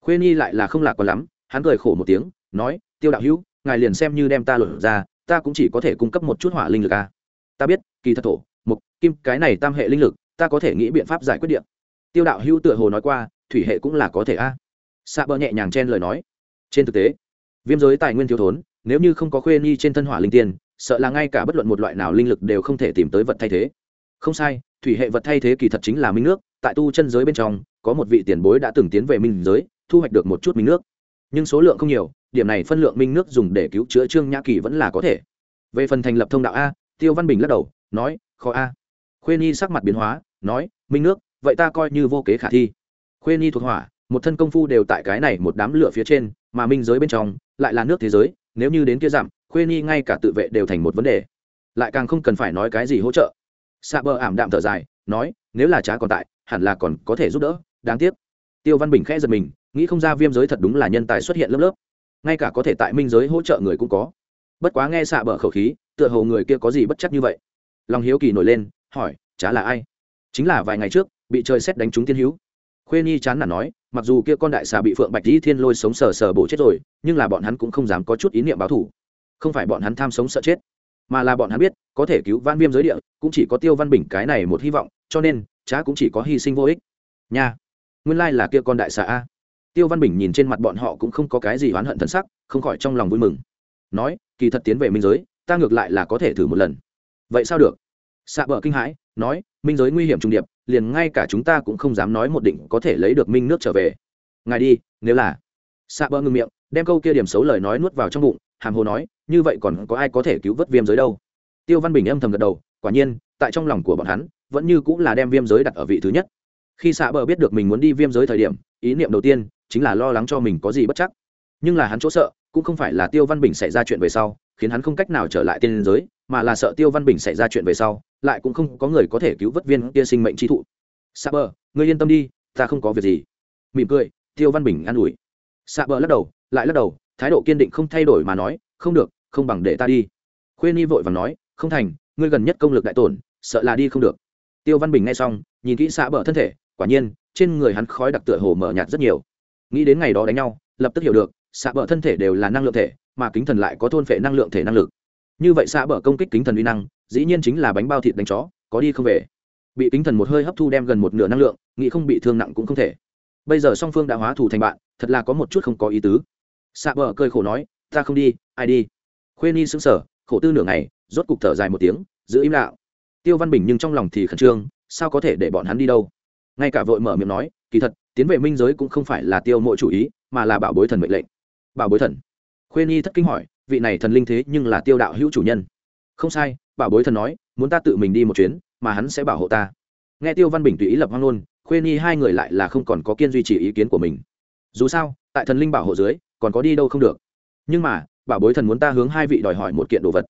khuê nhi lại là không lạc còn lắm, hắn cười khổ một tiếng, nói, tiêu đạo hữu, ngài liền xem như đem ta lột ra, ta cũng chỉ có thể cung cấp một chút hỏa linh lực a à. ta biết, kỳ thật thổ, mục, kim, cái này tam hệ linh lực, ta có thể nghĩ biện pháp giải quyết điện tiêu đạo hữu tựa hồ nói qua, thủy hệ cũng là có thể a à. xạ bờ nhẹ nhàng chen lời nói trên thực tế, viêm giới tài nguyên thiếu thốn, nếu như không có khuê nhi trên thân hỏa linh tiên sợ là ngay cả bất luận một loại nào linh lực đều không thể tìm tới vật thay thế. Không sai, thủy hệ vật thay thế kỳ thật chính là minh nước, tại tu chân giới bên trong, có một vị tiền bối đã từng tiến về minh giới, thu hoạch được một chút minh nước. Nhưng số lượng không nhiều, điểm này phân lượng minh nước dùng để cứu chữa trương nhã kỳ vẫn là có thể. Về phần thành lập thông đạo a, tiêu văn bình lắc đầu, nói, khó a. Khuê nhi sắc mặt biến hóa, nói, minh nước, vậy ta coi như vô kế khả thi. Khuê nhi thuộc hỏa, một thân công phu đều tại cái này một đám lửa phía trên, mà minh giới bên trong lại là nước thế giới, nếu như đến kia giảm khuê nhi ngay cả tự vệ đều thành một vấn đề. Lại càng không cần phải nói cái gì hỗ trợ. Xạ bờ ảm đạm thở dài, nói, nếu là trá còn tại, hẳn là còn có thể giúp đỡ, đáng tiếc. Tiêu văn bình khẽ giật mình, nghĩ không ra viêm giới thật đúng là nhân tài xuất hiện lớp lớp. Ngay cả có thể tại minh giới hỗ trợ người cũng có. Bất quá nghe xạ bờ khẩu khí, tựa hồ người kia có gì bất chắc như vậy. Lòng hiếu kỳ nổi lên, hỏi chá là ai? Chính là vài ngày trước, bị trời xét đánh trúng tiên hữu. Khuê nhi chán nản nói, mặc dù kia con đại xà bị phượng bạch dĩ thiên lôi sống sờ sờ bổ chết rồi, nhưng là bọn hắn cũng không dám có chút ý niệm báo thủ không phải bọn hắn tham sống sợ chết, mà là bọn hắn biết, có thể cứu van viêm giới địa, cũng chỉ có tiêu văn bình cái này một hy vọng, cho nên chá cũng chỉ có hy sinh vô ích. Nha, nguyên lai là kia con đại xà a. Tiêu văn bình nhìn trên mặt bọn họ cũng không có cái gì oán hận thân sắc, không khỏi trong lòng vui mừng. Nói, kỳ thật tiến về minh giới, ta ngược lại là có thể thử một lần. Vậy sao được? Xạ bờ kinh hãi, nói, minh giới nguy hiểm trung điệp, liền ngay cả chúng ta cũng không dám nói một định có thể lấy được minh nước trở về. Ngài đi, nếu là. Xạ bờ ngừng miệng, đem câu kia điểm xấu lời nói nuốt vào trong bụng, hàm hồ nói như vậy còn có ai có thể cứu vớt viêm giới đâu? Tiêu văn bình âm thầm gật đầu, quả nhiên, tại trong lòng của bọn hắn, vẫn như cũng là đem viêm giới đặt ở vị thứ nhất. Khi xạ bờ biết được mình muốn đi viêm giới thời điểm, ý niệm đầu tiên chính là lo lắng cho mình có gì bất chắc. Nhưng là hắn chỗ sợ, cũng không phải là tiêu văn bình xảy ra chuyện về sau, khiến hắn không cách nào trở lại tiên giới, mà là sợ tiêu văn bình xảy ra chuyện về sau, lại cũng không có người có thể cứu vớt viên kia sinh mệnh chi thụ. Xạ bờ, ngươi yên tâm đi, ta không có việc gì. Mỉm cười, tiêu văn bình an ủi. Xạ bờ lắc đầu, lại lắc đầu, thái độ kiên định không thay đổi mà nói, không được không bằng để ta đi. Khuyên ni vội và nói, không thành, ngươi gần nhất công lực đại tổn, sợ là đi không được. Tiêu văn bình nghe xong, nhìn kỹ xạ bờ thân thể, quả nhiên, trên người hắn khói đặc tựa hồ mở nhạt rất nhiều. Nghĩ đến ngày đó đánh nhau, lập tức hiểu được, xạ bờ thân thể đều là năng lượng thể, mà kính thần lại có thôn phệ năng lượng thể năng lực. Như vậy xạ bờ công kích kính thần uy năng, dĩ nhiên chính là bánh bao thịt đánh chó, có đi không về. Bị kính thần một hơi hấp thu đem gần một nửa năng lượng, nghĩ không bị thương nặng cũng không thể. Bây giờ song phương đã hóa thù thành bạn, thật là có một chút không có ý tứ. Xạ bờ cơi khổ nói, ta không đi, ai đi? Khuê ni sững sờ, khổ tư nửa ngày, rốt cục thở dài một tiếng, giữ im lạo tiêu văn bình nhưng trong lòng thì khẩn trương, sao có thể để bọn hắn đi đâu? Ngay cả vội mở miệng nói, kỳ thật, tiến về minh giới cũng không phải là tiêu mộ chủ ý, mà là bảo bối thần mệnh lệnh. Bảo bối thần? Khuê nhi thất kinh hỏi, vị này thần linh thế nhưng là tiêu đạo hữu chủ nhân. Không sai, bảo bối thần nói, muốn ta tự mình đi một chuyến, mà hắn sẽ bảo hộ ta. Nghe tiêu văn bình tùy ý lập hoang ngôn, khuê nhi hai người lại là không còn có kiên duy trì ý kiến của mình. Dù sao, tại thần linh bảo hộ dưới, còn có đi đâu không được. Nhưng mà bảo bối thần muốn ta hướng hai vị đòi hỏi một kiện đồ vật.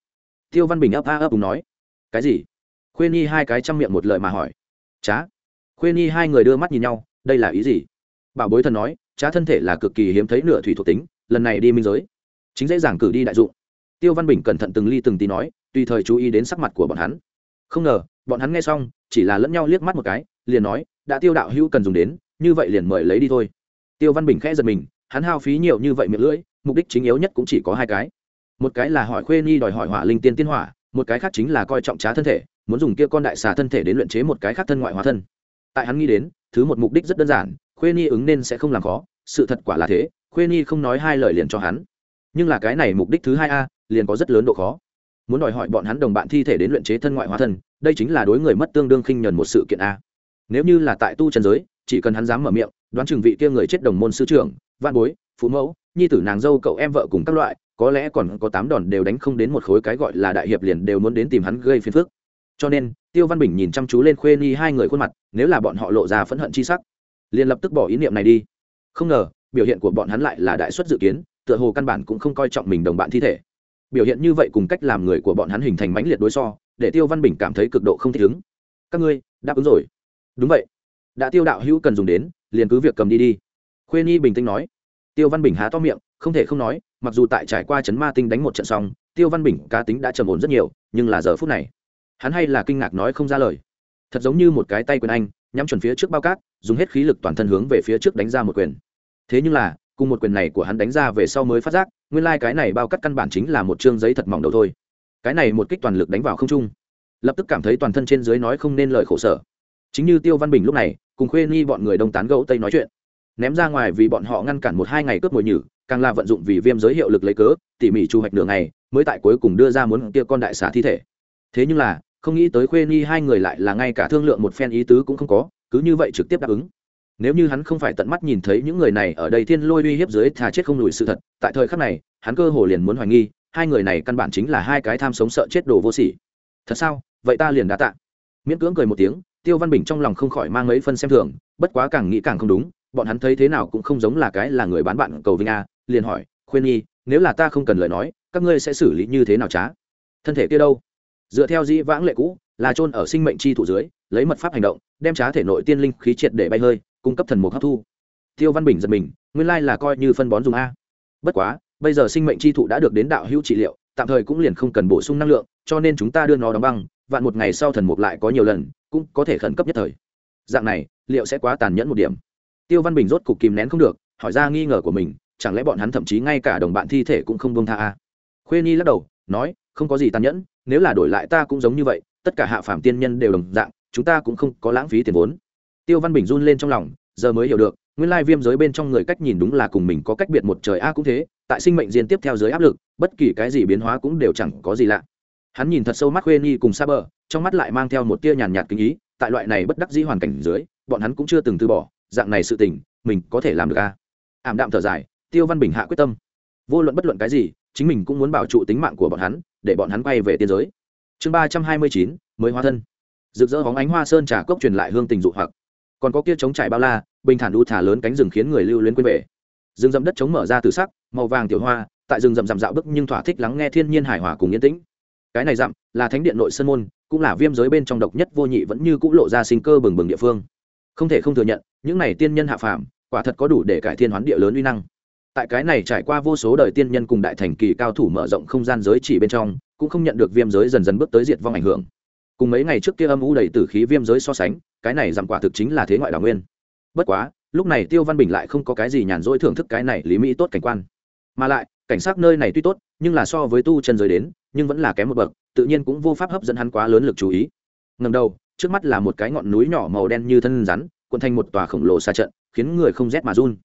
Tiêu văn bình ấp a ấp cùng nói, cái gì? Khuê nhi hai cái chăm miệng một lời mà hỏi, chá. Khuê nhi hai người đưa mắt nhìn nhau, đây là ý gì? Bảo bối thần nói, chá thân thể là cực kỳ hiếm thấy nửa thủy thuộc tính, lần này đi minh giới, chính dễ dàng cử đi đại dụng. Tiêu văn bình cẩn thận từng ly từng tí nói, tùy thời chú ý đến sắc mặt của bọn hắn. Không ngờ, bọn hắn nghe xong, chỉ là lẫn nhau liếc mắt một cái, liền nói, đã tiêu đạo hữu cần dùng đến, như vậy liền mời lấy đi thôi. Tiêu văn bình khẽ giật mình, hắn hao phí nhiều như vậy miệng lưỡi mục đích chính yếu nhất cũng chỉ có hai cái. Một cái là hỏi khuê nhi đòi hỏi hỏa linh tiên tiên hỏa, một cái khác chính là coi trọng trá thân thể, muốn dùng kia con đại xà thân thể đến luyện chế một cái khác thân ngoại hóa thân. Tại hắn nghĩ đến, thứ một mục đích rất đơn giản, khuê nhi ứng nên sẽ không làm khó, sự thật quả là thế, khuê nhi không nói hai lời liền cho hắn. Nhưng là cái này mục đích thứ hai a, liền có rất lớn độ khó. Muốn đòi hỏi bọn hắn đồng bạn thi thể đến luyện chế thân ngoại hóa thân, đây chính là đối người mất tương đương khinh nhuần một sự kiện a. Nếu như là tại tu trần giới, chỉ cần hắn dám mở miệng, đoán chừng vị kia người chết đồng môn sư trưởng văn bối phú mẫu nhi tử nàng dâu cậu em vợ cùng các loại, có lẽ còn có tám đòn đều đánh không đến một khối cái gọi là đại hiệp liền đều muốn đến tìm hắn gây phiền phức. Cho nên, tiêu văn bình nhìn chăm chú lên khuê nhi hai người khuôn mặt, nếu là bọn họ lộ ra phẫn hận chi sắc, liền lập tức bỏ ý niệm này đi. Không ngờ, biểu hiện của bọn hắn lại là đại xuất dự kiến, tựa hồ căn bản cũng không coi trọng mình đồng bạn thi thể. Biểu hiện như vậy cùng cách làm người của bọn hắn hình thành mãnh liệt đối so, để tiêu văn bình cảm thấy cực độ không thích ứng. Các ngươi, đáp ứng rồi. Đúng vậy. Đã tiêu đạo hữu cần dùng đến, liền cứ việc cầm đi đi. Khuê nhi bình tĩnh nói tiêu văn bình há to miệng, không thể không nói, mặc dù tại trải qua chấn ma tinh đánh một trận xong, tiêu văn bình cá tính đã trầm ổn rất nhiều, nhưng là giờ phút này, hắn hay là kinh ngạc nói không ra lời. Thật giống như một cái tay quyền anh, nhắm chuẩn phía trước bao cát, dùng hết khí lực toàn thân hướng về phía trước đánh ra một quyền. Thế nhưng là, cùng một quyền này của hắn đánh ra về sau mới phát giác, nguyên lai、like、cái này bao cắt căn bản chính là một chương giấy thật mỏng đầu thôi. Cái này một kích toàn lực đánh vào không trung. Lập tức cảm thấy toàn thân trên dưới nói không nên lời khổ sở. Chính như tiêu văn bình lúc này, cùng khuê nghi bọn người đông tán gẫu tây nói chuyện ném ra ngoài vì bọn họ ngăn cản một hai ngày cướp mồi nhử, càng là vận dụng vì viêm giới hiệu lực lấy cớ, tỉ mỉ chu hoạch nửa ngày, mới tại cuối cùng đưa ra muốn kia con đại xà thi thể. Thế nhưng là, không nghĩ tới khuê nghi hai người lại là ngay cả thương lượng một phen ý tứ cũng không có, cứ như vậy trực tiếp đáp ứng. Nếu như hắn không phải tận mắt nhìn thấy những người này ở đây thiên lôi uy hiếp dưới thà chết không lùi sự thật, tại thời khắc này, hắn cơ hồ liền muốn hoài nghi, hai người này căn bản chính là hai cái tham sống sợ chết đồ vô sỉ. Thật sao? Vậy ta liền đã tạ. Miễn cưỡng cười một tiếng, tiêu văn bình trong lòng không khỏi mang mấy phân xem thường, bất quá càng nghĩ càng không đúng bọn hắn thấy thế nào cũng không giống là cái là người bán bạn cầu vinh a, liền hỏi, khuyên nhi, nếu là ta không cần lời nói, các ngươi sẽ xử lý như thế nào trá? Thân thể kia đâu? Dựa theo dĩ vãng lệ cũ, là trôn ở sinh mệnh chi thủ dưới, lấy mật pháp hành động, đem trá thể nội tiên linh khí triệt để bay hơi, cung cấp thần mục hấp thu. Tiêu văn bình giật mình, nguyên lai là coi như phân bón dùng a. Bất quá, bây giờ sinh mệnh chi thụ đã được đến đạo hữu trị liệu, tạm thời cũng liền không cần bổ sung năng lượng, cho nên chúng ta đưa nó đóng băng, vạn một ngày sau thần mục lại có nhiều lần, cũng có thể khẩn cấp nhất thời. Dạng này, liệu sẽ quá tàn nhẫn một điểm tiêu văn bình rốt cục kìm nén không được, hỏi ra nghi ngờ của mình, chẳng lẽ bọn hắn thậm chí ngay cả đồng bạn thi thể cũng không bông tha a khuê nhi lắc đầu, nói, không có gì tàn nhẫn, nếu là đổi lại ta cũng giống như vậy, tất cả hạ phạm tiên nhân đều đồng dạng, chúng ta cũng không có lãng phí tiền vốn. Tiêu văn bình run lên trong lòng, giờ mới hiểu được, nguyên lai viêm giới bên trong người cách nhìn đúng là cùng mình có cách biệt một trời a cũng thế, tại sinh mệnh diên tiếp theo giới áp lực, bất kỳ cái gì biến hóa cũng đều chẳng có gì lạ. Hắn nhìn thật sâu mắt khuê nhi cùng xa bờ trong mắt lại mang theo một tia nhàn nhạt kinh ý, tại loại này bất đắc dĩ hoàn cảnh dưới, bọn hắn cũng chưa từng từ bỏ dạng này sự tình, mình có thể làm được a ảm đạm thở dài, tiêu văn bình hạ quyết tâm. Vô luận bất luận cái gì, chính mình cũng muốn bảo trụ tính mạng của bọn hắn, để bọn hắn quay về tiên giới. Chương ba trăm hai mươi chín, mới hóa thân. Rực rỡ hóng ánh hoa sơn trà cốc truyền lại hương tình dụ hoặc. Còn có kia chống trải bao la, bình thản đu thả lớn cánh rừng khiến người lưu luyến quên về. Rừng rậm đất chống mở ra từ sắc, màu vàng tiểu hoa, tại rừng rậm rậm dạo bức nhưng thỏa thích lắng nghe thiên nhiên hài hòa cùng yên tĩnh. Cái này dặm là thánh điện nội sơn môn, cũng là viêm giới bên trong độc nhất vô nhị vẫn như cũng lộ ra sinh cơ bừng bừng địa phương không thể không thừa nhận, những này tiên nhân hạ phàm, quả thật có đủ để cải thiên hoán địa lớn uy năng. Tại cái này trải qua vô số đời tiên nhân cùng đại thành kỳ cao thủ mở rộng không gian giới chỉ bên trong, cũng không nhận được viêm giới dần dần bước tới diệt vong ảnh hưởng. Cùng mấy ngày trước kia âm u đầy tử khí viêm giới so sánh, cái này giảm quả thực chính là thế ngoại đảo nguyên. Bất quá, lúc này tiêu văn bình lại không có cái gì nhàn rỗi thưởng thức cái này lý mỹ tốt cảnh quan. Mà lại, cảnh sát nơi này tuy tốt, nhưng là so với tu chân giới đến, nhưng vẫn là kém một bậc, tự nhiên cũng vô pháp hấp dẫn hắn quá lớn lực chú ý. Ngầm đầu trước mắt là một cái ngọn núi nhỏ màu đen như thân rắn, cuộn thành một tòa khổng lồ xa trận, khiến người không rét mà run.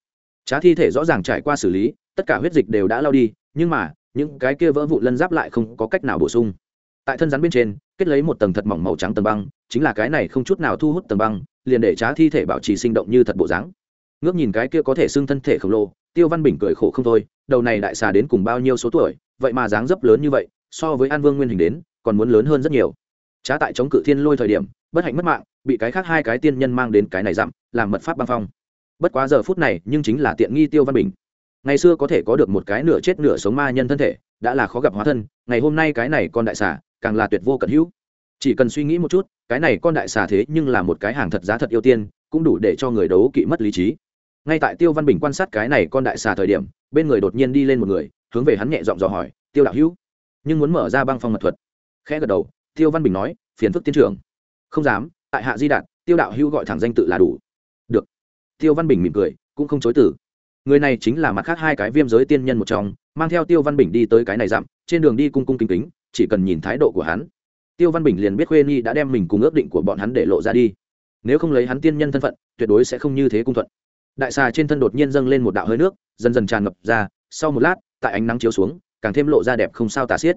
Trá thi thể rõ ràng trải qua xử lý, tất cả huyết dịch đều đã lao đi, nhưng mà, những cái kia vỡ vụ lân giáp lại không có cách nào bổ sung. Tại thân rắn bên trên, kết lấy một tầng thật mỏng màu trắng tầng băng, chính là cái này không chút nào thu hút tầng băng, liền để trá thi thể bảo trì sinh động như thật bộ dáng. Ngước nhìn cái kia có thể xưng thân thể khổng lồ, tiêu văn bình cười khổ không thôi, đầu này đại xà đến cùng bao nhiêu số tuổi, vậy mà dáng dấp lớn như vậy, so với an vương nguyên hình đến, còn muốn lớn hơn rất nhiều trá tại chống cự thiên lôi thời điểm, bất hạnh mất mạng, bị cái khác hai cái tiên nhân mang đến cái này dặm làm mật pháp băng phong. Bất quá giờ phút này, nhưng chính là tiện nghi tiêu văn bình. Ngày xưa có thể có được một cái nửa chết nửa sống ma nhân thân thể, đã là khó gặp hóa thân, ngày hôm nay cái này con đại xà, càng là tuyệt vô cận hữu. Chỉ cần suy nghĩ một chút, cái này con đại xà thế nhưng là một cái hàng thật giá thật ưu tiên, cũng đủ để cho người đấu kỵ mất lý trí. Ngay tại tiêu văn bình quan sát cái này con đại xà thời điểm, bên người đột nhiên đi lên một người, hướng về hắn nhẹ giọng dò hỏi, tiêu đạo hữu, nhưng muốn mở ra băng phong mật thuật. Khẽ gật đầu tiêu văn bình nói, phiền phức tiến trưởng. Không dám, tại hạ di đạt, tiêu đạo hữu gọi thẳng danh tự là đủ. Được. Tiêu văn bình mỉm cười, cũng không chối từ. Người này chính là mặt khác hai cái viêm giới tiên nhân một trong, mang theo tiêu văn bình đi tới cái này dặm, trên đường đi cung cung kính kính, chỉ cần nhìn thái độ của hắn. Tiêu văn bình liền biết khuê nhi đã đem mình cùng ước định của bọn hắn để lộ ra đi. Nếu không lấy hắn tiên nhân thân phận, tuyệt đối sẽ không như thế cung thuận. Đại xà trên thân đột nhiên dâng lên một đạo hơi nước, dần dần tràn ngập ra, sau một lát, tại ánh nắng chiếu xuống, càng thêm lộ ra đẹp không sao tả xiết.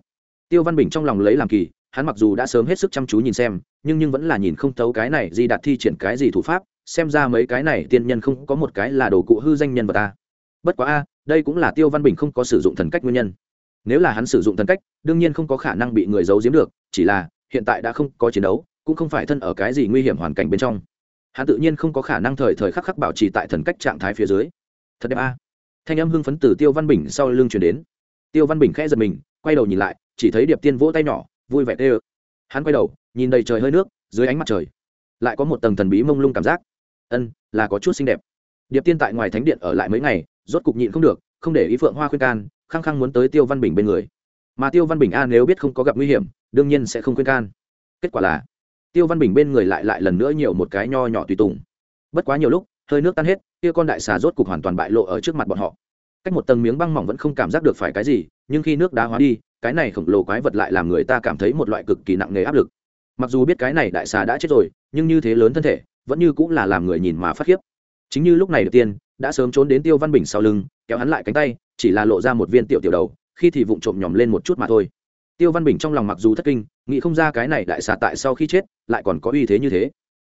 Tiêu văn bình trong lòng lấy làm kỳ hắn mặc dù đã sớm hết sức chăm chú nhìn xem, nhưng nhưng vẫn là nhìn không thấu cái này di đạt thi triển cái gì thủ pháp, xem ra mấy cái này tiên nhân không có một cái là đồ cụ hư danh nhân vật ta. Bất quá a, đây cũng là tiêu văn bình không có sử dụng thần cách nguyên nhân. Nếu là hắn sử dụng thần cách, đương nhiên không có khả năng bị người giấu giếm được, chỉ là, hiện tại đã không có chiến đấu, cũng không phải thân ở cái gì nguy hiểm hoàn cảnh bên trong. Hắn tự nhiên không có khả năng thời thời khắc khắc bảo trì tại thần cách trạng thái phía dưới. Thật đẹp a. Thanh âm hưng phấn từ tiêu văn bình sau lưng chuyển đến. Tiêu văn bình khẽ giật mình, quay đầu nhìn lại, chỉ thấy điệp tiên vỗ tay nhỏ vui vẻ tê ơ. Hắn quay đầu, nhìn đầy trời hơi nước, dưới ánh mặt trời, lại có một tầng thần bí mông lung cảm giác. Ân, là có chút xinh đẹp. Điệp tiên tại ngoài thánh điện ở lại mấy ngày, rốt cục nhịn không được, không để ý phượng hoa khuyên can, khăng khăng muốn tới tiêu văn bình bên người. Mà tiêu văn bình a nếu biết không có gặp nguy hiểm, đương nhiên sẽ không khuyên can. Kết quả là, tiêu văn bình bên người lại lại lần nữa nhiều một cái nho nhỏ tùy tùng. Bất quá nhiều lúc, hơi nước tan hết, kia con đại xà rốt cục hoàn toàn bại lộ ở trước mặt bọn họ. Cách một tầng miếng băng mỏng vẫn không cảm giác được phải cái gì, nhưng khi nước đá hóa đi cái này khổng lồ quái vật lại làm người ta cảm thấy một loại cực kỳ nặng nề áp lực. Mặc dù biết cái này đại xà đã chết rồi, nhưng như thế lớn thân thể, vẫn như cũng là làm người nhìn mà phát khiếp. Chính như lúc này được tiên, đã sớm trốn đến tiêu văn bình sau lưng, kéo hắn lại cánh tay, chỉ là lộ ra một viên tiểu tiểu đầu, khi thì vụng trộm nhòm lên một chút mà thôi. Tiêu văn bình trong lòng mặc dù thất kinh, nghĩ không ra cái này đại xà tại sau khi chết, lại còn có uy thế như thế.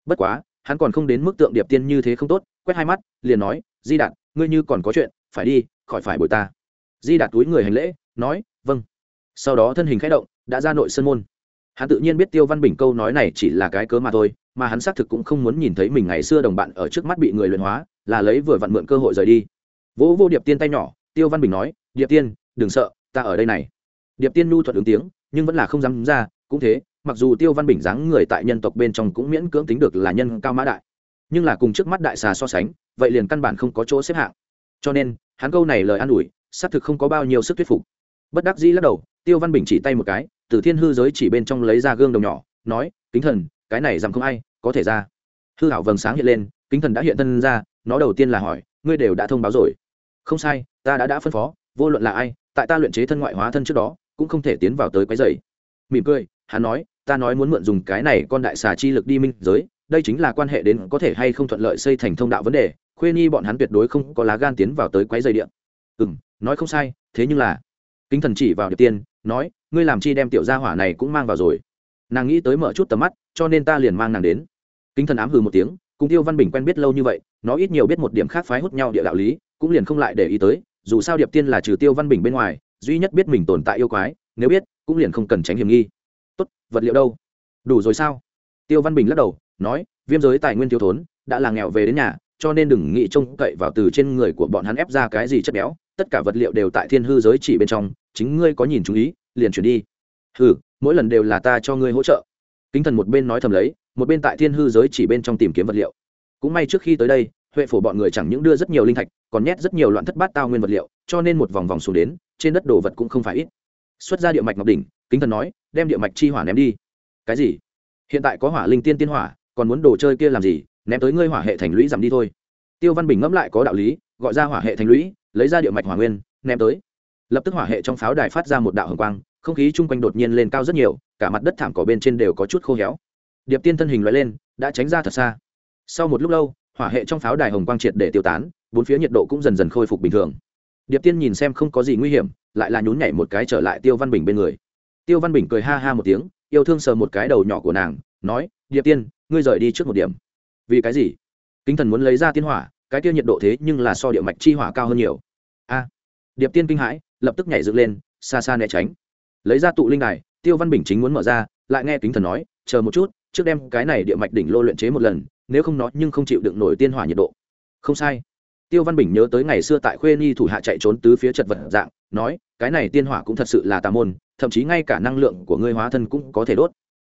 Bất quá, hắn còn không đến mức tượng điệp tiên như thế không tốt, quét hai mắt, liền nói, di đạt, ngươi như còn có chuyện, phải đi, khỏi phải bồi ta. Di đạt túi người hành lễ, nói vâng sau đó thân hình khẽ động, đã ra nội sân môn. Hắn tự nhiên biết tiêu văn bình câu nói này chỉ là cái cớ mà thôi, mà hắn xác thực cũng không muốn nhìn thấy mình ngày xưa đồng bạn ở trước mắt bị người luyện hóa, là lấy vừa vặn mượn cơ hội rời đi. Vỗ vô điệp tiên tay nhỏ, tiêu văn bình nói, điệp tiên, đừng sợ, ta ở đây này. Điệp tiên nhu thuận ứng tiếng, nhưng vẫn là không dám ra, cũng thế, mặc dù tiêu văn bình dáng người tại nhân tộc bên trong cũng miễn cưỡng tính được là nhân cao mã đại, nhưng là cùng trước mắt đại xà so sánh, vậy liền căn bản không có chỗ xếp hạng. Cho nên, hắn câu này lời an ủi, xác thực không có bao nhiêu sức thuyết phục. Bất đắc dĩ lắc đầu tiêu văn bình chỉ tay một cái, từ thiên hư giới chỉ bên trong lấy ra gương đồng nhỏ, nói, kính thần, cái này rằng không ai, có thể ra. Hư hảo vầng sáng hiện lên, kính thần đã hiện thân ra, nó đầu tiên là hỏi, ngươi đều đã thông báo rồi? Không sai, ta đã đã phân phó, vô luận là ai, tại ta luyện chế thân ngoại hóa thân trước đó, cũng không thể tiến vào tới quái dày mỉm cười, hắn nói, ta nói muốn mượn dùng cái này con đại xà chi lực đi minh giới, đây chính là quan hệ đến có thể hay không thuận lợi xây thành thông đạo vấn đề khuê nhi bọn hắn tuyệt đối không có lá gan tiến vào tới quái dày điện ừ m nói không sai, thế nhưng là kính thần chỉ vào điệp tiên nói, ngươi làm chi đem tiểu gia hỏa này cũng mang vào rồi. Nàng nghĩ tới mở chút tầm mắt, cho nên ta liền mang nàng đến. Kính thần ám hừ một tiếng, cùng tiêu văn bình quen biết lâu như vậy, nó ít nhiều biết một điểm khác phái hút nhau địa đạo lý, cũng liền không lại để ý tới, dù sao điệp tiên là trừ tiêu văn bình bên ngoài, duy nhất biết mình tồn tại yêu quái, nếu biết, cũng liền không cần tránh hiểm nghi. Tốt, vật liệu đâu? Đủ rồi sao? Tiêu văn bình lắc đầu, nói, viêm giới tài nguyên thiếu thốn, đã là nghèo về đến nhà, cho nên đừng nghĩ trông cậy vào từ trên người của bọn hắn ép ra cái gì chất béo, tất cả vật liệu đều tại thiên hư giới chỉ bên trong chính ngươi có nhìn chú ý, liền chuyển đi. Hừ, mỗi lần đều là ta cho ngươi hỗ trợ. Kính thần một bên nói thầm lấy, một bên tại thiên hư giới chỉ bên trong tìm kiếm vật liệu. Cũng may trước khi tới đây, huệ phổ bọn người chẳng những đưa rất nhiều linh thạch, còn nhét rất nhiều loạn thất bát tao nguyên vật liệu, cho nên một vòng vòng xuống đến, trên đất đồ vật cũng không phải ít. Xuất ra địa mạch ngọc đỉnh, kính thần nói, đem địa mạch chi hỏa ném đi. Cái gì? Hiện tại có hỏa linh tiên tiên hỏa, còn muốn đồ chơi kia làm gì? Ném tới ngươi hỏa hệ thành lũy giảm đi thôi. Tiêu văn bình ngẫm lại có đạo lý, gọi ra hỏa hệ thành lũy, lấy ra địa mạch hỏa nguyên, ném tới lập tức hỏa hệ trong pháo đài phát ra một đạo hồng quang, không khí chung quanh đột nhiên lên cao rất nhiều, cả mặt đất thảm cỏ bên trên đều có chút khô héo. Điệp tiên thân hình loại lên, đã tránh ra thật xa. Sau một lúc lâu, hỏa hệ trong pháo đài hồng quang triệt để tiêu tán, bốn phía nhiệt độ cũng dần dần khôi phục bình thường. Điệp tiên nhìn xem không có gì nguy hiểm, lại là nhún nhảy một cái trở lại tiêu văn bình bên người. Tiêu văn bình cười ha ha một tiếng, yêu thương sờ một cái đầu nhỏ của nàng, nói, điệp tiên, ngươi rời đi trước một điểm. Vì cái gì? Kính thần muốn lấy ra tiên hỏa, cái tiêu nhiệt độ thế nhưng là so địa mạch chi hỏa cao hơn nhiều. A. Điệp tiên kinh hãi lập tức nhảy dựng lên, xa xa né tránh. Lấy ra tụ linh đài, tiêu văn bình chính muốn mở ra, lại nghe kính thần nói, chờ một chút, trước đem cái này địa mạch đỉnh lô luyện chế một lần, nếu không nó nhưng không chịu đựng nổi tiên hỏa nhiệt độ. Không sai. Tiêu văn bình nhớ tới ngày xưa tại khuê nhi thủ hạ chạy trốn tứ phía chật vật dạng, nói, cái này tiên hỏa cũng thật sự là tà môn, thậm chí ngay cả năng lượng của ngươi hóa thân cũng có thể đốt.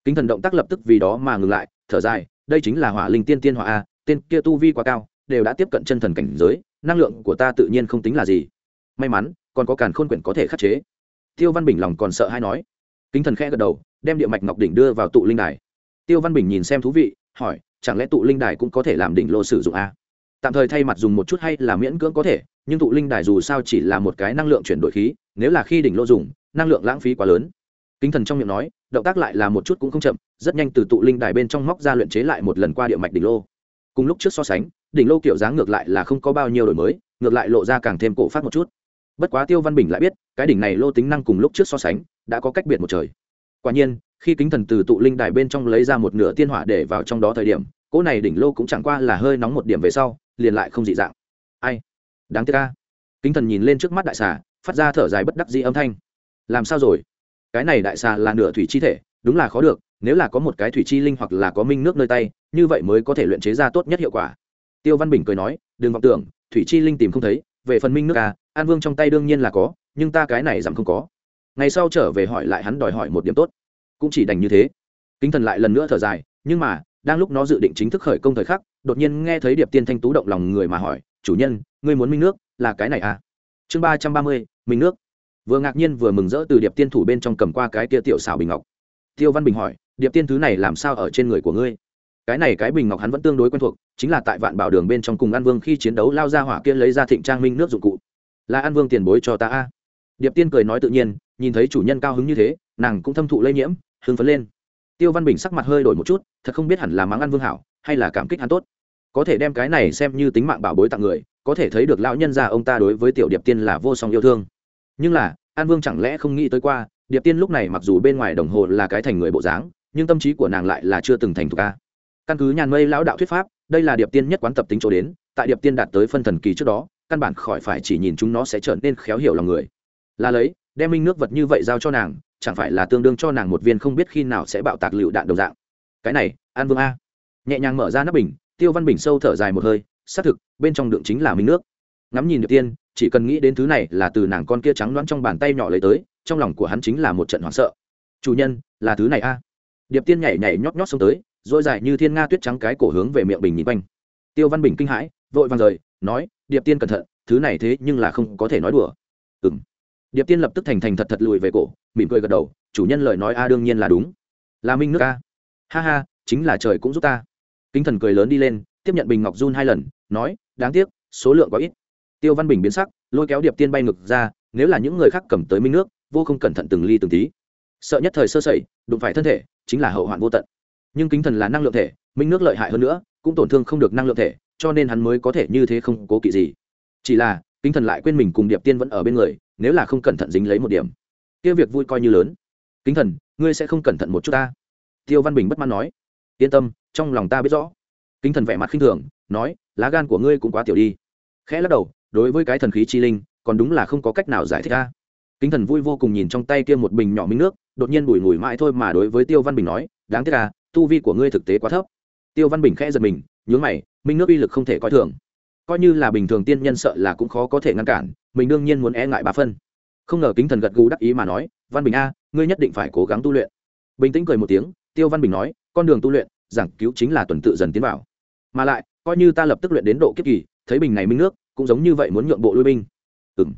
Kính thần động tác lập tức vì đó mà ngừng lại, thở dài, đây chính là hỏa linh tiên tiên hỏa a, tên kia tu vi quá cao, đều đã tiếp cận chân thần cảnh giới, năng lượng của ta tự nhiên không tính là gì. May mắn còn có càn khôn quyển có thể khắc chế. Tiêu văn bình lòng còn sợ hay nói. Kính thần khẽ gật đầu, đem địa mạch ngọc đỉnh đưa vào tụ linh đài. Tiêu văn bình nhìn xem thú vị, hỏi, chẳng lẽ tụ linh đài cũng có thể làm đỉnh lô sử dụng a? Tạm thời thay mặt dùng một chút hay là miễn cưỡng có thể, nhưng tụ linh đài dù sao chỉ là một cái năng lượng chuyển đổi khí, nếu là khi đỉnh lô dùng, năng lượng lãng phí quá lớn. Kính thần trong miệng nói, động tác lại là một chút cũng không chậm, rất nhanh từ tụ linh đài bên trong móc ra luyện chế lại một lần qua địa mạch đỉnh lô. Cùng lúc trước so sánh, đỉnh lô kiểu dáng ngược lại là không có bao nhiêu đổi mới, ngược lại lộ ra càng thêm cổ phát một chút bất quá tiêu văn bình lại biết, cái đỉnh này lô tính năng cùng lúc trước so sánh, đã có cách biệt một trời. Quả nhiên, khi kính thần từ tụ linh đài bên trong lấy ra một nửa tiên hỏa để vào trong đó thời điểm, cỗ này đỉnh lô cũng chẳng qua là hơi nóng một điểm về sau, liền lại không dị dạng. Ai? Đáng tiếc ca kính thần nhìn lên trước mắt đại xà, phát ra thở dài bất đắc dĩ âm thanh. Làm sao rồi? Cái này đại xà là nửa thủy chi thể, đúng là khó được, nếu là có một cái thủy chi linh hoặc là có minh nước nơi tay, như vậy mới có thể luyện chế ra tốt nhất hiệu quả. Tiêu văn bình cười nói, đừng vọng tưởng, thủy chi linh tìm không thấy, về phần minh nước ca an vương trong tay đương nhiên là có, nhưng ta cái này dám không có. Ngày sau trở về hỏi lại hắn đòi hỏi một điểm tốt. Cũng chỉ đành như thế. Kính thần lại lần nữa thở dài, nhưng mà, đang lúc nó dự định chính thức khởi công thời khắc, đột nhiên nghe thấy điệp tiên thanh tú động lòng người mà hỏi, chủ nhân, ngươi muốn minh nước, là cái này à? Chương ba trăm ba mươi, minh nước. Vừa ngạc nhiên vừa mừng rỡ từ điệp tiên thủ bên trong cầm qua cái tia tiểu xảo bình ngọc. Tiêu văn bình hỏi, điệp tiên thứ này làm sao ở trên người của ngươi? Cái này cái bình ngọc hắn vẫn tương đối quen thuộc, chính là tại vạn bảo đường bên trong cùng an vương khi chiến đấu lao ra hỏa kia lấy ra thịnh trang minh nước dụng cụ là an vương tiền bối cho ta a. Điệp tiên cười nói tự nhiên, nhìn thấy chủ nhân cao hứng như thế, nàng cũng thâm thụ lây nhiễm, hưng phấn lên. Tiêu văn bình sắc mặt hơi đổi một chút, thật không biết hẳn là mắng ăn vương hảo, hay là cảm kích hắn tốt. Có thể đem cái này xem như tính mạng bảo bối tặng người, có thể thấy được lão nhân gia ông ta đối với tiểu điệp tiên là vô song yêu thương. Nhưng là, an vương chẳng lẽ không nghĩ tới qua, điệp tiên lúc này mặc dù bên ngoài đồng hồ là cái thành người bộ dáng, nhưng tâm trí của nàng lại là chưa từng thành thục ca căn cứ nhàn mây lão đạo thuyết pháp, đây là điệp tiên nhất quán tập tính chỗ đến, tại điệp tiên đạt tới phân thần kỳ trước đó căn bản khỏi phải chỉ nhìn chúng nó sẽ trở nên khéo hiểu lòng người. Là lấy, đem minh nước vật như vậy giao cho nàng, chẳng phải là tương đương cho nàng một viên không biết khi nào sẽ bạo tạc lựu đạn đồng dạng. Cái này, an vương a. Nhẹ nhàng mở ra nắp bình, tiêu văn bình sâu thở dài một hơi, xác thực, bên trong đựng chính là minh nước. Ngắm nhìn được tiên, chỉ cần nghĩ đến thứ này là từ nàng con kia trắng loãng trong bàn tay nhỏ lấy tới, trong lòng của hắn chính là một trận hoảng sợ. Chủ nhân, là thứ này a. Điệp tiên nhảy nhảy nhót nhót xông tới dội dài như thiên nga tuyết trắng cái cổ hướng về miệng bình nhìn quanh. Tiêu văn bình kinh hãi, vội vàng rời, nói điệp tiên cẩn thận, thứ này thế nhưng là không có thể nói đùa. Ừ m điệp tiên lập tức thành thành thật thật lùi về cổ, mỉm cười gật đầu, chủ nhân lời nói a đương nhiên là đúng. Là minh nước a. Ha ha, chính là trời cũng giúp ta. Kính thần cười lớn đi lên, tiếp nhận bình ngọc run hai lần, nói, đáng tiếc, số lượng có ít. Tiêu văn bình biến sắc, lôi kéo điệp tiên bay ngực ra, nếu là những người khác cầm tới minh nước, vô không cẩn thận từng ly từng tí. Sợ nhất thời sơ sẩy, đụng phải thân thể, chính là hậu hoạn vô tận. Nhưng kính thần là năng lượng thể, minh nước lợi hại hơn nữa, cũng tổn thương không được năng lượng thể cho nên hắn mới có thể như thế không cố kỵ gì. Chỉ là, kính thần lại quên mình cùng điệp tiên vẫn ở bên người, nếu là không cẩn thận dính lấy một điểm. Kia việc vui coi như lớn. Kính thần, ngươi sẽ không cẩn thận một chút ta. Tiêu văn bình bất mãn nói. Yên tâm, trong lòng ta biết rõ. Kính thần vẻ mặt khinh thường, nói, lá gan của ngươi cũng quá tiểu đi. Khẽ lắc đầu, đối với cái thần khí chi linh, còn đúng là không có cách nào giải thích ta. Kính thần vui vô cùng nhìn trong tay kia một bình nhỏ minh nước, đột nhiên bùi ngùi mãi thôi mà đối với tiêu văn bình nói, đáng tiếc à tu vi của ngươi thực tế quá thấp. Tiêu văn bình khẽ giật mình nhướng mày, minh nước uy lực không thể coi thường. Coi như là bình thường tiên nhân sợ là cũng khó có thể ngăn cản, mình đương nhiên muốn e ngại bà phân. Không ngờ kính thần gật gù đắc ý mà nói, văn bình a, ngươi nhất định phải cố gắng tu luyện. Bình tĩnh cười một tiếng, tiêu văn bình nói, con đường tu luyện, giảng cứu chính là tuần tự dần tiến vào. Mà lại, coi như ta lập tức luyện đến độ kiếp kỳ, thấy bình này minh nước, cũng giống như vậy muốn nhượng bộ lui binh. Ừng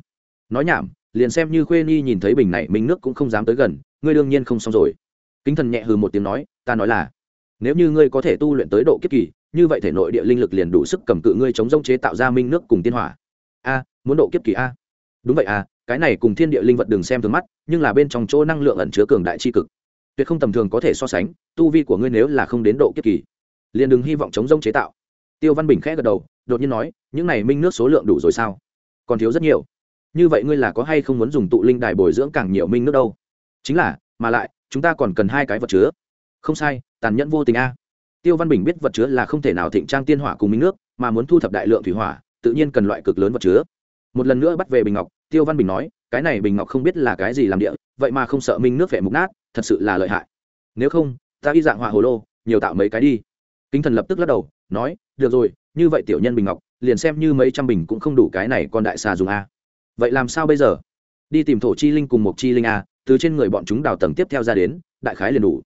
nói nhảm, liền xem như khuê nhi nhìn thấy bình này minh nước cũng không dám tới gần, ngươi đương nhiên không xong rồi. Kính thần nhẹ hừ một tiếng nói, ta nói là, nếu như ngươi có thể tu luyện tới độ kiếp kỳ như vậy thể nội địa linh lực liền đủ sức cầm cự ngươi chống rông chế tạo ra minh nước cùng tiên hỏa. A, muốn độ kiếp kỳ a. Đúng vậy à cái này cùng thiên địa linh vật đừng xem thường mắt, nhưng là bên trong chỗ năng lượng ẩn chứa cường đại tri cực. Tuyệt không tầm thường có thể so sánh, tu vi của ngươi nếu là không đến độ kiếp kỳ, liền đừng hy vọng chống rông chế tạo. Tiêu văn bình khẽ gật đầu, đột nhiên nói, những này minh nước số lượng đủ rồi sao? Còn thiếu rất nhiều. Như vậy ngươi là có hay không muốn dùng tụ linh đài bồi dưỡng càng nhiều minh nước đâu? Chính là, mà lại, chúng ta còn cần hai cái vật chứa. Không sai, tàn nhẫn vô tình a tiêu văn bình biết vật chứa là không thể nào thịnh trang tiên hỏa cùng minh nước, mà muốn thu thập đại lượng thủy hỏa, tự nhiên cần loại cực lớn vật chứa. Một lần nữa bắt về bình ngọc, tiêu văn bình nói, cái này bình ngọc không biết là cái gì làm địa, vậy mà không sợ minh nước vẻ mục nát, thật sự là lợi hại. Nếu không, ta đi dạng hỏa hồ lô, nhiều tạo mấy cái đi. Kính thần lập tức lắc đầu, nói, được rồi, như vậy tiểu nhân bình ngọc, liền xem như mấy trăm bình cũng không đủ cái này còn đại xà dùng a. Vậy làm sao bây giờ? Đi tìm thổ chi linh cùng một chi linh a, từ trên người bọn chúng đào tầng tiếp theo ra đến, đại khái liền đủ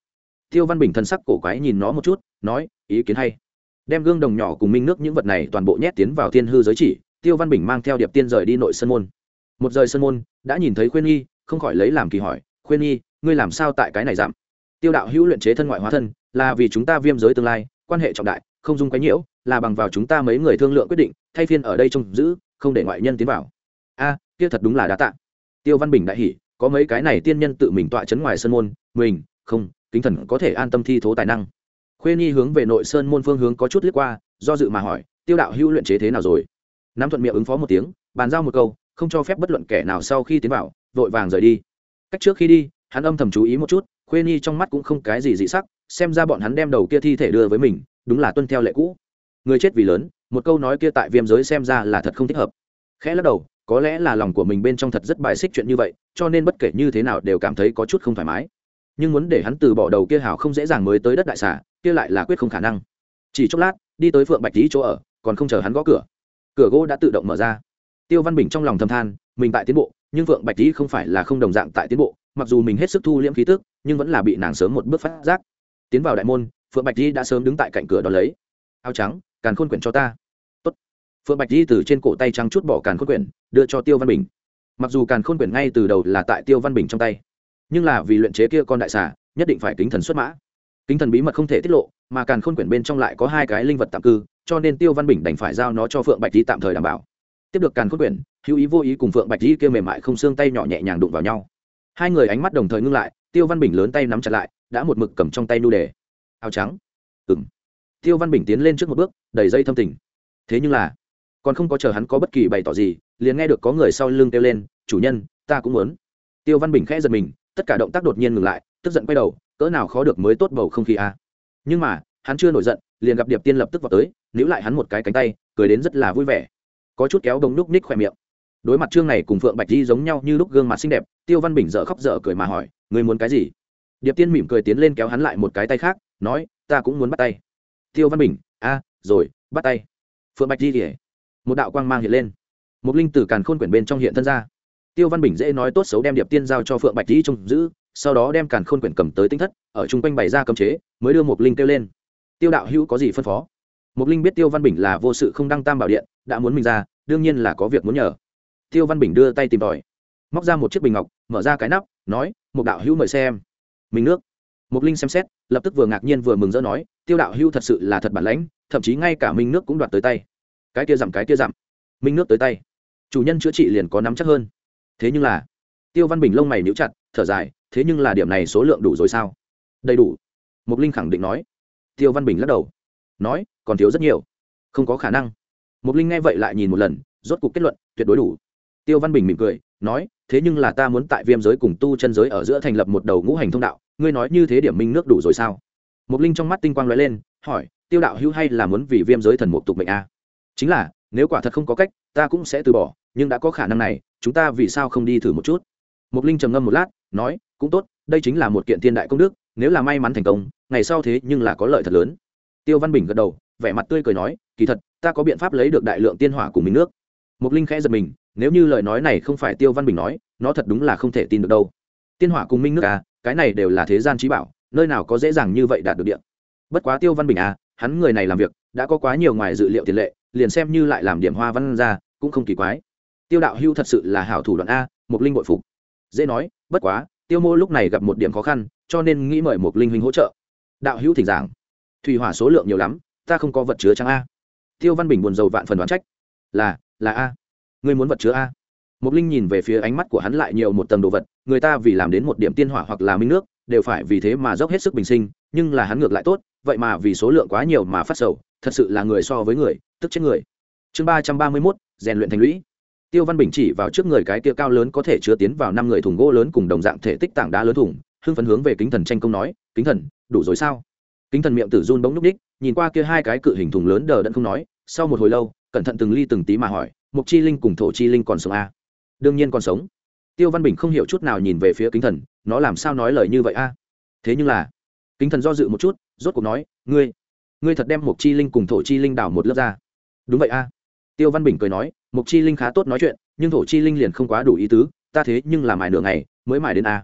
tiêu văn bình thân sắc cổ quái nhìn nó một chút, nói, ý kiến hay. Đem gương đồng nhỏ cùng minh nước những vật này toàn bộ nhét tiến vào thiên hư giới chỉ, tiêu văn bình mang theo điệp tiên rời đi nội sân môn. Một rời sân môn, đã nhìn thấy khuyên nghi không khỏi lấy làm kỳ hỏi, khuyên nghi ngươi làm sao tại cái này giảm tiêu đạo hữu luyện chế thân ngoại hóa thân, là vì chúng ta viêm giới tương lai, quan hệ trọng đại, không dung quấy nhiễu, là bằng vào chúng ta mấy người thương lượng quyết định, thay phiên ở đây trông giữ, không để ngoại nhân tiến vào. A, kia thật đúng là đa tạ. Tiêu văn bình đại hỉ, có mấy cái này tiên nhân tự mình tọa chấn ngoài sân môn, mình, không kính thần có thể an tâm thi thố tài năng. Khuê nhi hướng về nội sơn môn phương hướng có chút liếc qua, do dự mà hỏi, tiêu đạo hữu luyện chế thế nào rồi? Nắm thuận miệng ứng phó một tiếng, bàn giao một câu, không cho phép bất luận kẻ nào sau khi tiến vào, vội vàng rời đi. Cách trước khi đi, hắn âm thầm chú ý một chút, khuê nhi trong mắt cũng không cái gì dị sắc, xem ra bọn hắn đem đầu kia thi thể đưa với mình, đúng là tuân theo lệ cũ. Người chết vì lớn, một câu nói kia tại viêm giới xem ra là thật không thích hợp. Khẽ lắc đầu, có lẽ là lòng của mình bên trong thật rất bài xích chuyện như vậy, cho nên bất kể như thế nào đều cảm thấy có chút không thoải mái nhưng muốn để hắn từ bỏ đầu kia hảo không dễ dàng mới tới đất đại xà, kia lại là quyết không khả năng. Chỉ chốc lát, đi tới phượng bạch lý chỗ ở, còn không chờ hắn gõ cửa. Cửa gỗ đã tự động mở ra. Tiêu văn bình trong lòng thầm than, mình tại tiến bộ, nhưng phượng bạch lý không phải là không đồng dạng tại tiến bộ, mặc dù mình hết sức thu liễm khí tức, nhưng vẫn là bị nàng sớm một bước phát giác. Tiến vào đại môn, phượng bạch lý đã sớm đứng tại cạnh cửa đó lấy. Áo trắng, càn khôn quyển cho ta. Tốt. phượng bạch lý từ trên cổ tay trắng chút bỏ càn khôn quyển, đưa cho tiêu văn bình. Mặc dù càn khôn quyển ngay từ đầu là tại tiêu văn bình trong tay nhưng là vì luyện chế kia con đại xà, nhất định phải kính thần xuất mã. Kính thần bí mật không thể tiết lộ, mà càn khôn quyển bên trong lại có hai cái linh vật tạm cư, cho nên tiêu văn bình đành phải giao nó cho phượng bạch di tạm thời đảm bảo. Tiếp được càn khôn quyển, hữu ý vô ý cùng phượng bạch di kia mềm mại không xương tay nhỏ nhẹ nhàng đụng vào nhau. Hai người ánh mắt đồng thời ngưng lại, tiêu văn bình lớn tay nắm chặt lại, đã một mực cầm trong tay nu đề. Áo trắng. Ừ m tiêu văn bình tiến lên trước một bước, đầy dây thâm tình. Thế nhưng là, còn không có chờ hắn có bất kỳ bày tỏ gì, liền nghe được có người sau lưng kêu lên, chủ nhân, ta cũng muốn. Tiêu văn bình khẽ giật mình tất cả động tác đột nhiên ngừng lại, tức giận quay đầu, cỡ nào khó được mới tốt bầu không khí a. À. nhưng mà, hắn chưa nổi giận, liền gặp điệp tiên lập tức vào tới, níu lại hắn một cái cánh tay, cười đến rất là vui vẻ. Có chút kéo đông núc ních khỏe miệng. Đối mặt trương này cùng phượng bạch di giống nhau như lúc gương mặt xinh đẹp, tiêu văn bình dở khóc dở cười mà hỏi người muốn cái gì? Điệp tiên mỉm cười tiến lên kéo hắn lại một cái tay khác, nói, ta cũng muốn bắt tay. Tiêu văn bình, a, rồi, bắt tay. Phượng bạch di kể một đạo quang mang hiện lên. Một linh tử càn khôn quyển bên trong hiện thân ra tiêu văn bình dễ nói tốt xấu đem điệp tiên giao cho phượng bạch di trông giữ, sau đó đem càn khôn quyển cầm tới tinh thất, ở chung quanh bày ra cấm chế, mới đưa một linh kêu lên. Tiêu đạo hữu có gì phân phó? Một linh biết tiêu văn bình là vô sự không đăng tam bảo điện, đã muốn mình ra, đương nhiên là có việc muốn nhờ. Tiêu văn bình đưa tay tìm tòi, móc ra một chiếc bình ngọc, mở ra cái nắp, nói một đạo hữu mời xem. Mình nước. Một linh xem xét, lập tức vừa ngạc nhiên vừa mừng rỡ nói, tiêu đạo hữu thật sự là thật bản lãnh, thậm chí ngay cả minh nước cũng đoạt tới tay. Cái kia giảm, cái kia giảm. Minh nước tới tay. Chủ nhân chữa trị liền có nắm chắc hơn thế nhưng là, tiêu văn bình lông mày níu chặt, thở dài, thế nhưng là điểm này số lượng đủ rồi sao? Đầy đủ. Mục linh khẳng định nói. Tiêu văn bình lắc đầu. Nói, còn thiếu rất nhiều. Không có khả năng. Mục linh nghe vậy lại nhìn một lần, rốt cuộc kết luận, tuyệt đối đủ. Tiêu văn bình mỉm cười, nói, thế nhưng là ta muốn tại viêm giới cùng tu chân giới ở giữa thành lập một đầu ngũ hành thông đạo, ngươi nói như thế điểm minh nước đủ rồi sao? Mục linh trong mắt tinh quang lóe lên, hỏi, tiêu đạo hữu hay là muốn vì viêm giới thần mục tục mệnh a? Chính là, nếu quả thật không có cách, ta cũng sẽ từ bỏ nhưng đã có khả năng này, chúng ta vì sao không đi thử một chút? Mục linh trầm ngâm một lát, nói, cũng tốt, đây chính là một kiện thiên đại công đức, nếu là may mắn thành công, ngày sau thế nhưng là có lợi thật lớn. Tiêu văn bình gật đầu, vẻ mặt tươi cười nói, kỳ thật, ta có biện pháp lấy được đại lượng tiên hỏa của mình nước. Mục linh khẽ giật mình, nếu như lời nói này không phải tiêu văn bình nói, nó thật đúng là không thể tin được đâu. Tiên hỏa cùng minh nước à cái này đều là thế gian trí bảo, nơi nào có dễ dàng như vậy đạt được điện bất quá tiêu văn bình à hắn người này làm việc, đã có quá nhiều ngoài dự liệu tiền lệ, liền xem như lại làm điểm hoa văn ra, cũng không kỳ quái tiêu đạo hưu thật sự là hảo thủ đoạn a mục linh bội phục. Dễ nói, bất quá, tiêu mô lúc này gặp một điểm khó khăn, cho nên nghĩ mời mục linh huynh hỗ trợ. Đạo hữu thỉnh giảng. Thủy hỏa số lượng nhiều lắm, ta không có vật chứa trắng a. Tiêu văn bình buồn rầu vạn phần đoán trách. Là là a. Ngươi muốn vật chứa a. Mục linh nhìn về phía ánh mắt của hắn lại nhiều một tầng đồ vật, người ta vì làm đến một điểm tiên hỏa hoặc là minh nước, đều phải vì thế mà dốc hết sức bình sinh, nhưng là hắn ngược lại tốt, vậy mà vì số lượng quá nhiều mà phát sầu, thật sự là người so với người, tức chết người. Chương ba trăm ba mươi mốt, rèn luyện thành lũy tiêu văn bình chỉ vào trước người cái kia cao lớn có thể chứa tiến vào năm người thùng gỗ lớn cùng đồng dạng thể tích tảng đá lớn thùng, hưng phấn hướng về kính thần tranh công nói, kính thần, đủ rồi sao? Kính thần miệng tử run bỗng núp ních nhìn qua kia hai cái cự hình thùng lớn đờ đẫn không nói, sau một hồi lâu, cẩn thận từng ly từng tí mà hỏi, mục chi linh cùng thổ chi linh còn sống à? đương nhiên còn sống. Tiêu văn bình không hiểu chút nào nhìn về phía kính thần, nó làm sao nói lời như vậy a? Thế nhưng là kính thần do dự một chút, rốt cuộc nói, ngươi ngươi thật đem mục chi linh cùng thổ chi linh đảo một lớp ra. Đúng vậy a tiêu văn bình cười nói mục chi linh khá tốt nói chuyện nhưng thổ chi linh liền không quá đủ ý tứ ta thế nhưng là mài nửa ngày mới mài đến a.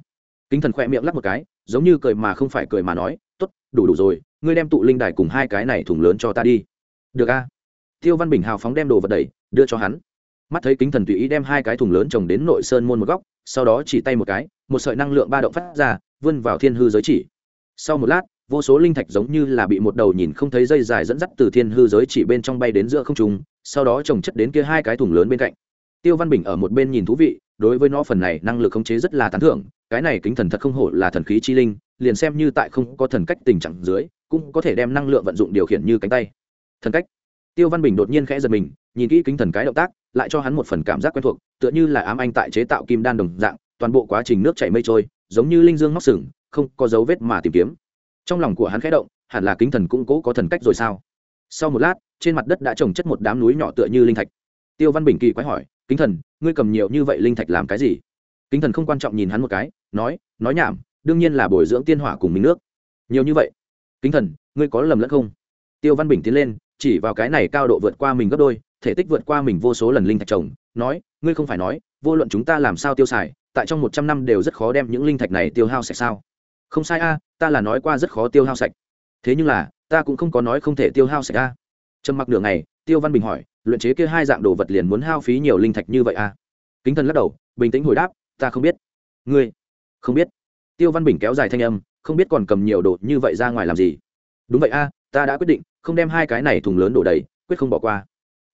Kính thần khỏe miệng lắc một cái giống như cười mà không phải cười mà nói t ố t đủ đủ rồi ngươi đem tụ linh đài cùng hai cái này thùng lớn cho ta đi. Được a. Tiêu văn bình hào phóng đem đồ vật đẩy, đưa cho hắn. Mắt thấy kính thần tùy ý đem hai cái thùng lớn trồng đến nội sơn môn một góc sau đó chỉ tay một cái một sợi năng lượng ba động phát ra vươn vào thiên hư giới chỉ. Sau một lát vô số linh thạch giống như là bị một đầu nhìn không thấy dây dài dẫn dắt từ thiên hư giới chỉ bên trong bay đến giữa không trung sau đó trồng chất đến kia hai cái thùng lớn bên cạnh. Tiêu văn bình ở một bên nhìn thú vị, đối với nó phần này năng lực khống chế rất là tán thưởng, cái này kính thần thật không hổ là thần khí chi linh, liền xem như tại không có thần cách tình trạng dưới, cũng có thể đem năng lượng vận dụng điều khiển như cánh tay. Thần cách. Tiêu văn bình đột nhiên khẽ giật mình, nhìn kỹ kính thần cái động tác, lại cho hắn một phần cảm giác quen thuộc, tựa như là ám anh tại chế tạo kim đan đồng dạng, toàn bộ quá trình nước chảy mây trôi, giống như linh dương móc sừng, không có dấu vết mà tìm kiếm. Trong lòng của hắn khẽ động, hẳn là kính thần cũng cố có thần cách rồi sao? Sau một lát trên mặt đất đã trồng chất một đám núi nhỏ tựa như linh thạch. Tiêu văn bình kỳ quái hỏi, kính thần, ngươi cầm nhiều như vậy linh thạch làm cái gì? Kính thần không quan trọng nhìn hắn một cái, nói nói nhảm, đương nhiên là bồi dưỡng tiên hỏa cùng mình nước. Nhiều như vậy? Kính thần, ngươi có lầm lẫn không? Tiêu văn bình tiến lên, chỉ vào cái này cao độ vượt qua mình gấp đôi, thể tích vượt qua mình vô số lần linh thạch trồng, nói, ngươi không phải nói, vô luận chúng ta làm sao tiêu xài, tại trong một trăm năm đều rất khó đem những linh thạch này tiêu hao sạch sao? Không sai a, ta là nói qua rất khó tiêu hao sạch. Thế nhưng là, ta cũng không có nói không thể tiêu hao sạch a trầm mặc nửa ngày, tiêu văn bình hỏi, luyện chế kia hai dạng đồ vật liền muốn hao phí nhiều linh thạch như vậy a kính thần lắc đầu, bình tĩnh hồi đáp, ta không biết. Ngươi? Không biết. Tiêu văn bình kéo dài thanh âm, không biết còn cầm nhiều đồ như vậy ra ngoài làm gì? Đúng vậy a, ta đã quyết định, không đem hai cái này thùng lớn đổ đầy, quyết không bỏ qua.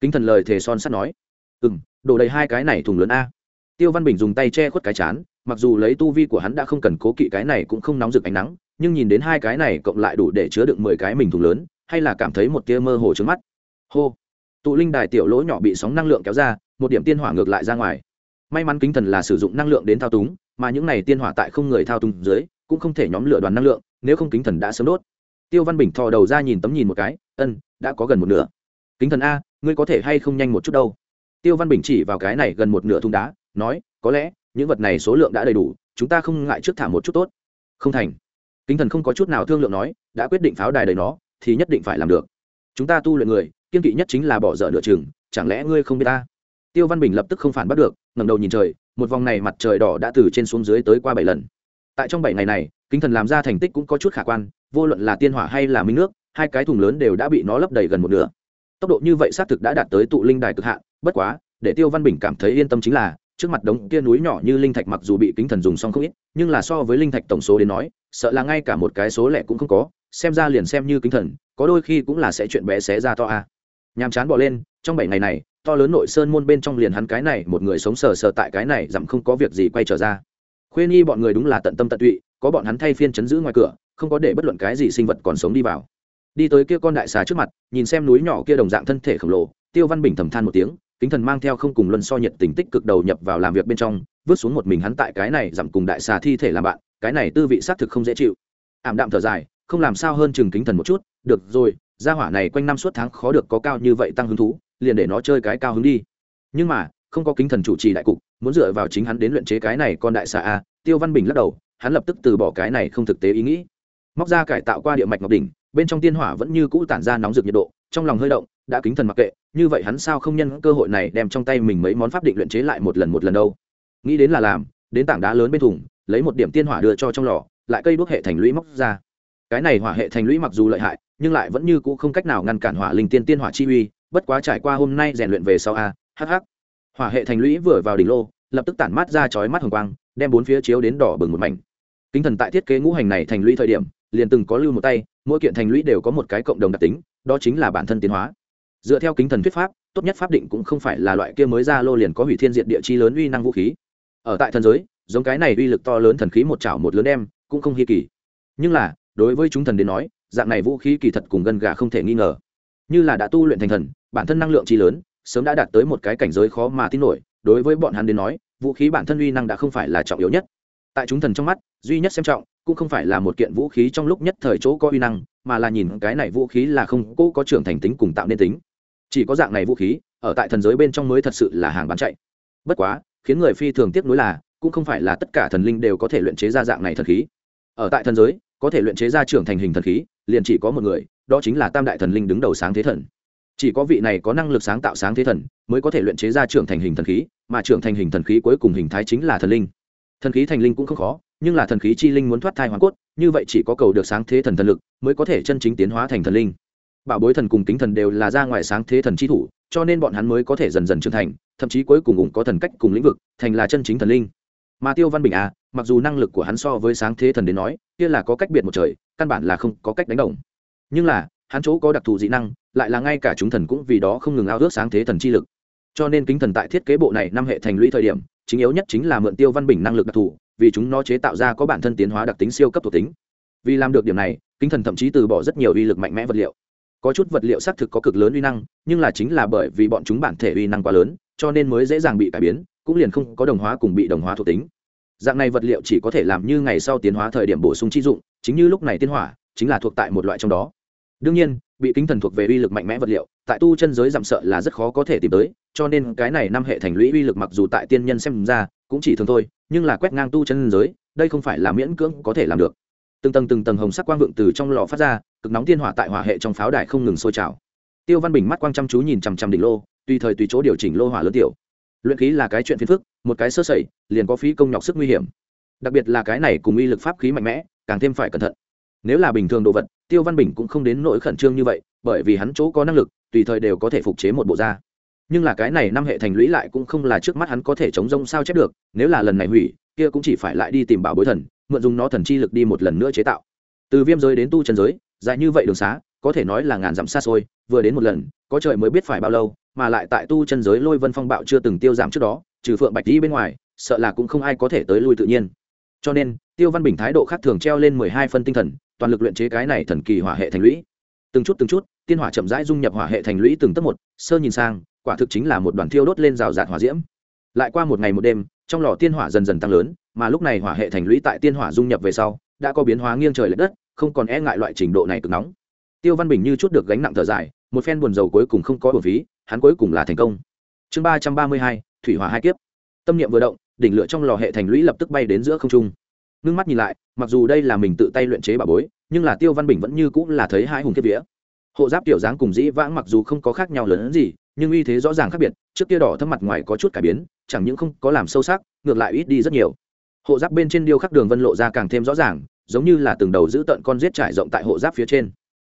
Kính thần lời thề son sắt nói. Ừ m đổ đầy hai cái này thùng lớn a. Tiêu văn bình dùng tay che khuất cái chán, mặc dù lấy tu vi của hắn đã không cần cố kỵ cái này cũng không nóng rực ánh nắng, nhưng nhìn đến hai cái này cộng lại đủ để chứa được mười cái mình thùng lớn hay là cảm thấy một tia mơ hồ trước mắt? Hô. Tụ linh đài tiểu lỗ nhỏ bị sóng năng lượng kéo ra, một điểm tiên hỏa ngược lại ra ngoài. May mắn kính thần là sử dụng năng lượng đến thao túng, mà những này tiên hỏa tại không người thao túng dưới, cũng không thể nhóm lửa đoàn năng lượng, nếu không kính thần đã sớm đốt. Tiêu văn bình thò đầu ra nhìn tấm nhìn một cái, ân, đã có gần một nửa. Kính thần a, ngươi có thể hay không nhanh một chút đâu? Tiêu văn bình chỉ vào cái này gần một nửa thùng đá, nói, có lẽ, những vật này số lượng đã đầy đủ, chúng ta không ngại trước thả một chút tốt. Không thành. Kính thần không có chút nào thương lượng nói, đã quyết định pháo đài đầy nó thì nhất định phải làm được. Chúng ta tu luyện người, kiên kỵ nhất chính là bỏ dở nửa chừng, chẳng lẽ ngươi không biết ta? Tiêu văn bình lập tức không phản bắt được, ngẩng đầu nhìn trời, một vòng này mặt trời đỏ đã từ trên xuống dưới tới qua bảy lần. Tại trong bảy ngày này, kính thần làm ra thành tích cũng có chút khả quan, vô luận là tiên hỏa hay là minh nước, hai cái thùng lớn đều đã bị nó lấp đầy gần một nửa. Tốc độ như vậy xác thực đã đạt tới tụ linh đài cực hạn, bất quá, để tiêu văn bình cảm thấy yên tâm chính là, trước mặt đống kia núi nhỏ như linh thạch mặc dù bị kính thần dùng xong không ít, nhưng là so với linh thạch tổng số đến nói, sợ là ngay cả một cái số lẻ cũng không có xem ra liền xem như kính thần, có đôi khi cũng là sẽ chuyện bé xé ra to a. À. nhàm chán bỏ lên, trong bảy ngày này, to lớn nội sơn môn bên trong liền hắn cái này, một người sống sờ sờ tại cái này, dặm không có việc gì quay trở ra. Khuyên nhi bọn người đúng là tận tâm tận tụy, có bọn hắn thay phiên chấn giữ ngoài cửa, không có để bất luận cái gì sinh vật còn sống đi vào. Đi tới kia con đại xà trước mặt, nhìn xem núi nhỏ kia đồng dạng thân thể khổng lồ, tiêu văn bình thầm than một tiếng, kính thần mang theo không cùng luân so nhiệt tình tích cực đầu nhập vào làm việc bên trong, vứt xuống một mình hắn tại cái này giảm cùng đại xà thi thể làm bạn, cái này tư vị xác thực không dễ chịu. Ảm đạm thở dài không làm sao hơn chừng kính thần một chút, được rồi, gia hỏa này quanh năm suốt tháng khó được có cao như vậy tăng hứng thú, liền để nó chơi cái cao hứng đi. Nhưng mà, không có kính thần chủ trì đại cục, muốn dựa vào chính hắn đến luyện chế cái này con đại xà a, tiêu văn bình lắc đầu, hắn lập tức từ bỏ cái này không thực tế ý nghĩ. Móc ra cải tạo qua địa mạch ngọc đỉnh, bên trong tiên hỏa vẫn như cũ tản ra nóng rực nhiệt độ, trong lòng hơi động, đã kính thần mặc kệ, như vậy hắn sao không nhân cơ hội này đem trong tay mình mấy món pháp định luyện chế lại một lần một lần đâu. Nghĩ đến là làm, đến tảng đá lớn bên thùng, lấy một điểm tiên hỏa đưa cho trong lò, lại cây đuốc hệ thành lũy móc ra cái này hỏa hệ thành lũy mặc dù lợi hại, nhưng lại vẫn như cũ không cách nào ngăn cản hỏa linh tiên tiên hỏa chi uy, bất quá trải qua hôm nay rèn luyện về sau a hh hỏa hệ thành lũy vừa vào đỉnh lô, lập tức tản mát ra chói mắt hồng quang, đem bốn phía chiếu đến đỏ bừng một mảnh. Kính thần tại thiết kế ngũ hành này thành lũy thời điểm, liền từng có lưu một tay, mỗi kiện thành lũy đều có một cái cộng đồng đặc tính, đó chính là bản thân tiến hóa. Dựa theo kính thần thuyết pháp, tốt nhất pháp định cũng không phải là loại kia mới ra lô liền có hủy thiên diện địa chi lớn uy năng vũ khí. Ở tại thần giới, giống cái này uy lực to lớn thần khí một chảo một lớn đem, cũng không hi kỳ. Nhưng là đối với chúng thần đến nói, dạng này vũ khí kỳ thật cùng gân gà không thể nghi ngờ. Như là đã tu luyện thành thần, bản thân năng lượng chi lớn, sớm đã đạt tới một cái cảnh giới khó mà tin nổi, đối với bọn hắn đến nói, vũ khí bản thân uy năng đã không phải là trọng yếu nhất. Tại chúng thần trong mắt, duy nhất xem trọng, cũng không phải là một kiện vũ khí trong lúc nhất thời chỗ có uy năng, mà là nhìn cái này vũ khí là không cố có trưởng thành tính cùng tạo nên tính. Chỉ có dạng này vũ khí, ở tại thần giới bên trong mới thật sự là hàng bán chạy. Bất quá, khiến người phi thường tiếc nuối là, cũng không phải là tất cả thần linh đều có thể luyện chế ra dạng này thần khí. Ở tại thần giới có thể luyện chế ra trưởng thành hình thần khí, liền chỉ có một người, đó chính là tam đại thần linh đứng đầu sáng thế thần. Chỉ có vị này có năng lực sáng tạo sáng thế thần, mới có thể luyện chế ra trưởng thành hình thần khí, mà trưởng thành hình thần khí cuối cùng hình thái chính là thần linh. Thần khí thành linh cũng không khó, nhưng là thần khí chi linh muốn thoát thai hoàn cốt, như vậy chỉ có cầu được sáng thế thần thần lực, mới có thể chân chính tiến hóa thành thần linh. Bảo bối thần cùng kính thần đều là ra ngoài sáng thế thần chi thủ, cho nên bọn hắn mới có thể dần dần trưởng thành, thậm chí cuối cùng cũng có thần cách cùng lĩnh vực, thành là chân chính thần linh. Mà tiêu văn bình à mặc dù năng lực của hắn so với sáng thế thần đến nói, kia là có cách biệt một trời, căn bản là không có cách đánh đồng. Nhưng là, hắn chỗ có đặc thù dị năng, lại là ngay cả chúng thần cũng vì đó không ngừng ao ước sáng thế thần chi lực. Cho nên kính thần tại thiết kế bộ này năm hệ thành lũy thời điểm, chính yếu nhất chính là mượn tiêu văn bình năng lực đặc thù, vì chúng nó chế tạo ra có bản thân tiến hóa đặc tính siêu cấp thuộc tính. Vì làm được điểm này, kính thần thậm chí từ bỏ rất nhiều uy lực mạnh mẽ vật liệu. Có chút vật liệu xác thực có cực lớn uy năng, nhưng là chính là bởi vì bọn chúng bản thể uy năng quá lớn, cho nên mới dễ dàng bị cải biến, cũng liền không có đồng hóa cùng bị đồng hóa thuộc tính dạng này vật liệu chỉ có thể làm như ngày sau tiến hóa thời điểm bổ sung chi dụng, chính như lúc này tiên hỏa, chính là thuộc tại một loại trong đó. Đương nhiên, bị kính thần thuộc về uy lực mạnh mẽ vật liệu, tại tu chân giới giảm sợ là rất khó có thể tìm tới, cho nên cái này năm hệ thành lũy uy lực mặc dù tại tiên nhân xem ra cũng chỉ thường thôi, nhưng là quét ngang tu chân giới, đây không phải là miễn cưỡng có thể làm được. Từng tầng từng tầng hồng sắc quang vượng từ trong lò phát ra, cực nóng tiên hỏa tại hỏa hệ trong pháo đài không ngừng sôi trào. Tiêu văn bình mắt quang chăm chú nhìn chằm chằm đỉnh lô, tùy thời tùy chỗ điều chỉnh lô hỏa lớn tiểu luyện khí là cái chuyện phiền phức, một cái sơ sẩy, liền có phí công nhọc sức nguy hiểm. Đặc biệt là cái này cùng uy lực pháp khí mạnh mẽ, càng thêm phải cẩn thận. Nếu là bình thường đồ vật, tiêu văn bình cũng không đến nỗi khẩn trương như vậy, bởi vì hắn chỗ có năng lực, tùy thời đều có thể phục chế một bộ da. Nhưng là cái này năm hệ thành lũy lại cũng không là trước mắt hắn có thể chống rông sao chép được, nếu là lần này hủy, kia cũng chỉ phải lại đi tìm bảo bối thần, mượn dùng nó thần chi lực đi một lần nữa chế tạo. Từ viêm giới đến tu trần giới, dài như vậy đường xá, có thể nói là ngàn dặm xa xôi, vừa đến một lần, có trời mới biết phải bao lâu mà lại tại tu chân giới lôi vân phong bạo chưa từng tiêu giảm trước đó, trừ phượng bạch đi bên ngoài, sợ là cũng không ai có thể tới lui tự nhiên. Cho nên, tiêu văn bình thái độ khác thường treo lên mười hai phân tinh thần, toàn lực luyện chế cái này thần kỳ hỏa hệ thành lũy. Từng chút từng chút, tiên hỏa chậm rãi dung nhập hỏa hệ thành lũy từng tấc một, sơ nhìn sang, quả thực chính là một đoàn thiêu đốt lên rào rạt hỏa diễm. Lại qua một ngày một đêm, trong lò tiên hỏa dần dần tăng lớn, mà lúc này hỏa hệ thành lũy tại tiên hỏa dung nhập về sau, đã có biến hóa nghiêng trời l ệ đất, không còn e ngại loại trình độ này cực nóng. Tiêu văn bình như chút được gánh nặng thở dài, một phen buồn dầu cuối cùng không có bổn phí hắn cuối cùng là thành công. Chương ba trăm ba mươi hai, thủy hỏa hai kiếp. Tâm niệm vừa động, đỉnh lửa trong lò hệ thành lũy lập tức bay đến giữa không trung. Nương mắt nhìn lại, mặc dù đây là mình tự tay luyện chế bà bối, nhưng là tiêu văn bình vẫn như cũng là thấy hai hùng kiếp vía. Hộ giáp tiểu dáng cùng dĩ vãng mặc dù không có khác nhau lớn hơn gì, nhưng uy thế rõ ràng khác biệt, trước kia đỏ thâm mặt ngoài có chút cải biến, chẳng những không có làm sâu sắc, ngược lại ít đi rất nhiều. Hộ giáp bên trên điêu khắc đường vân lộ ra càng thêm rõ ràng, giống như là từng đầu giữ tận con giết trải rộng tại hộ giáp phía trên.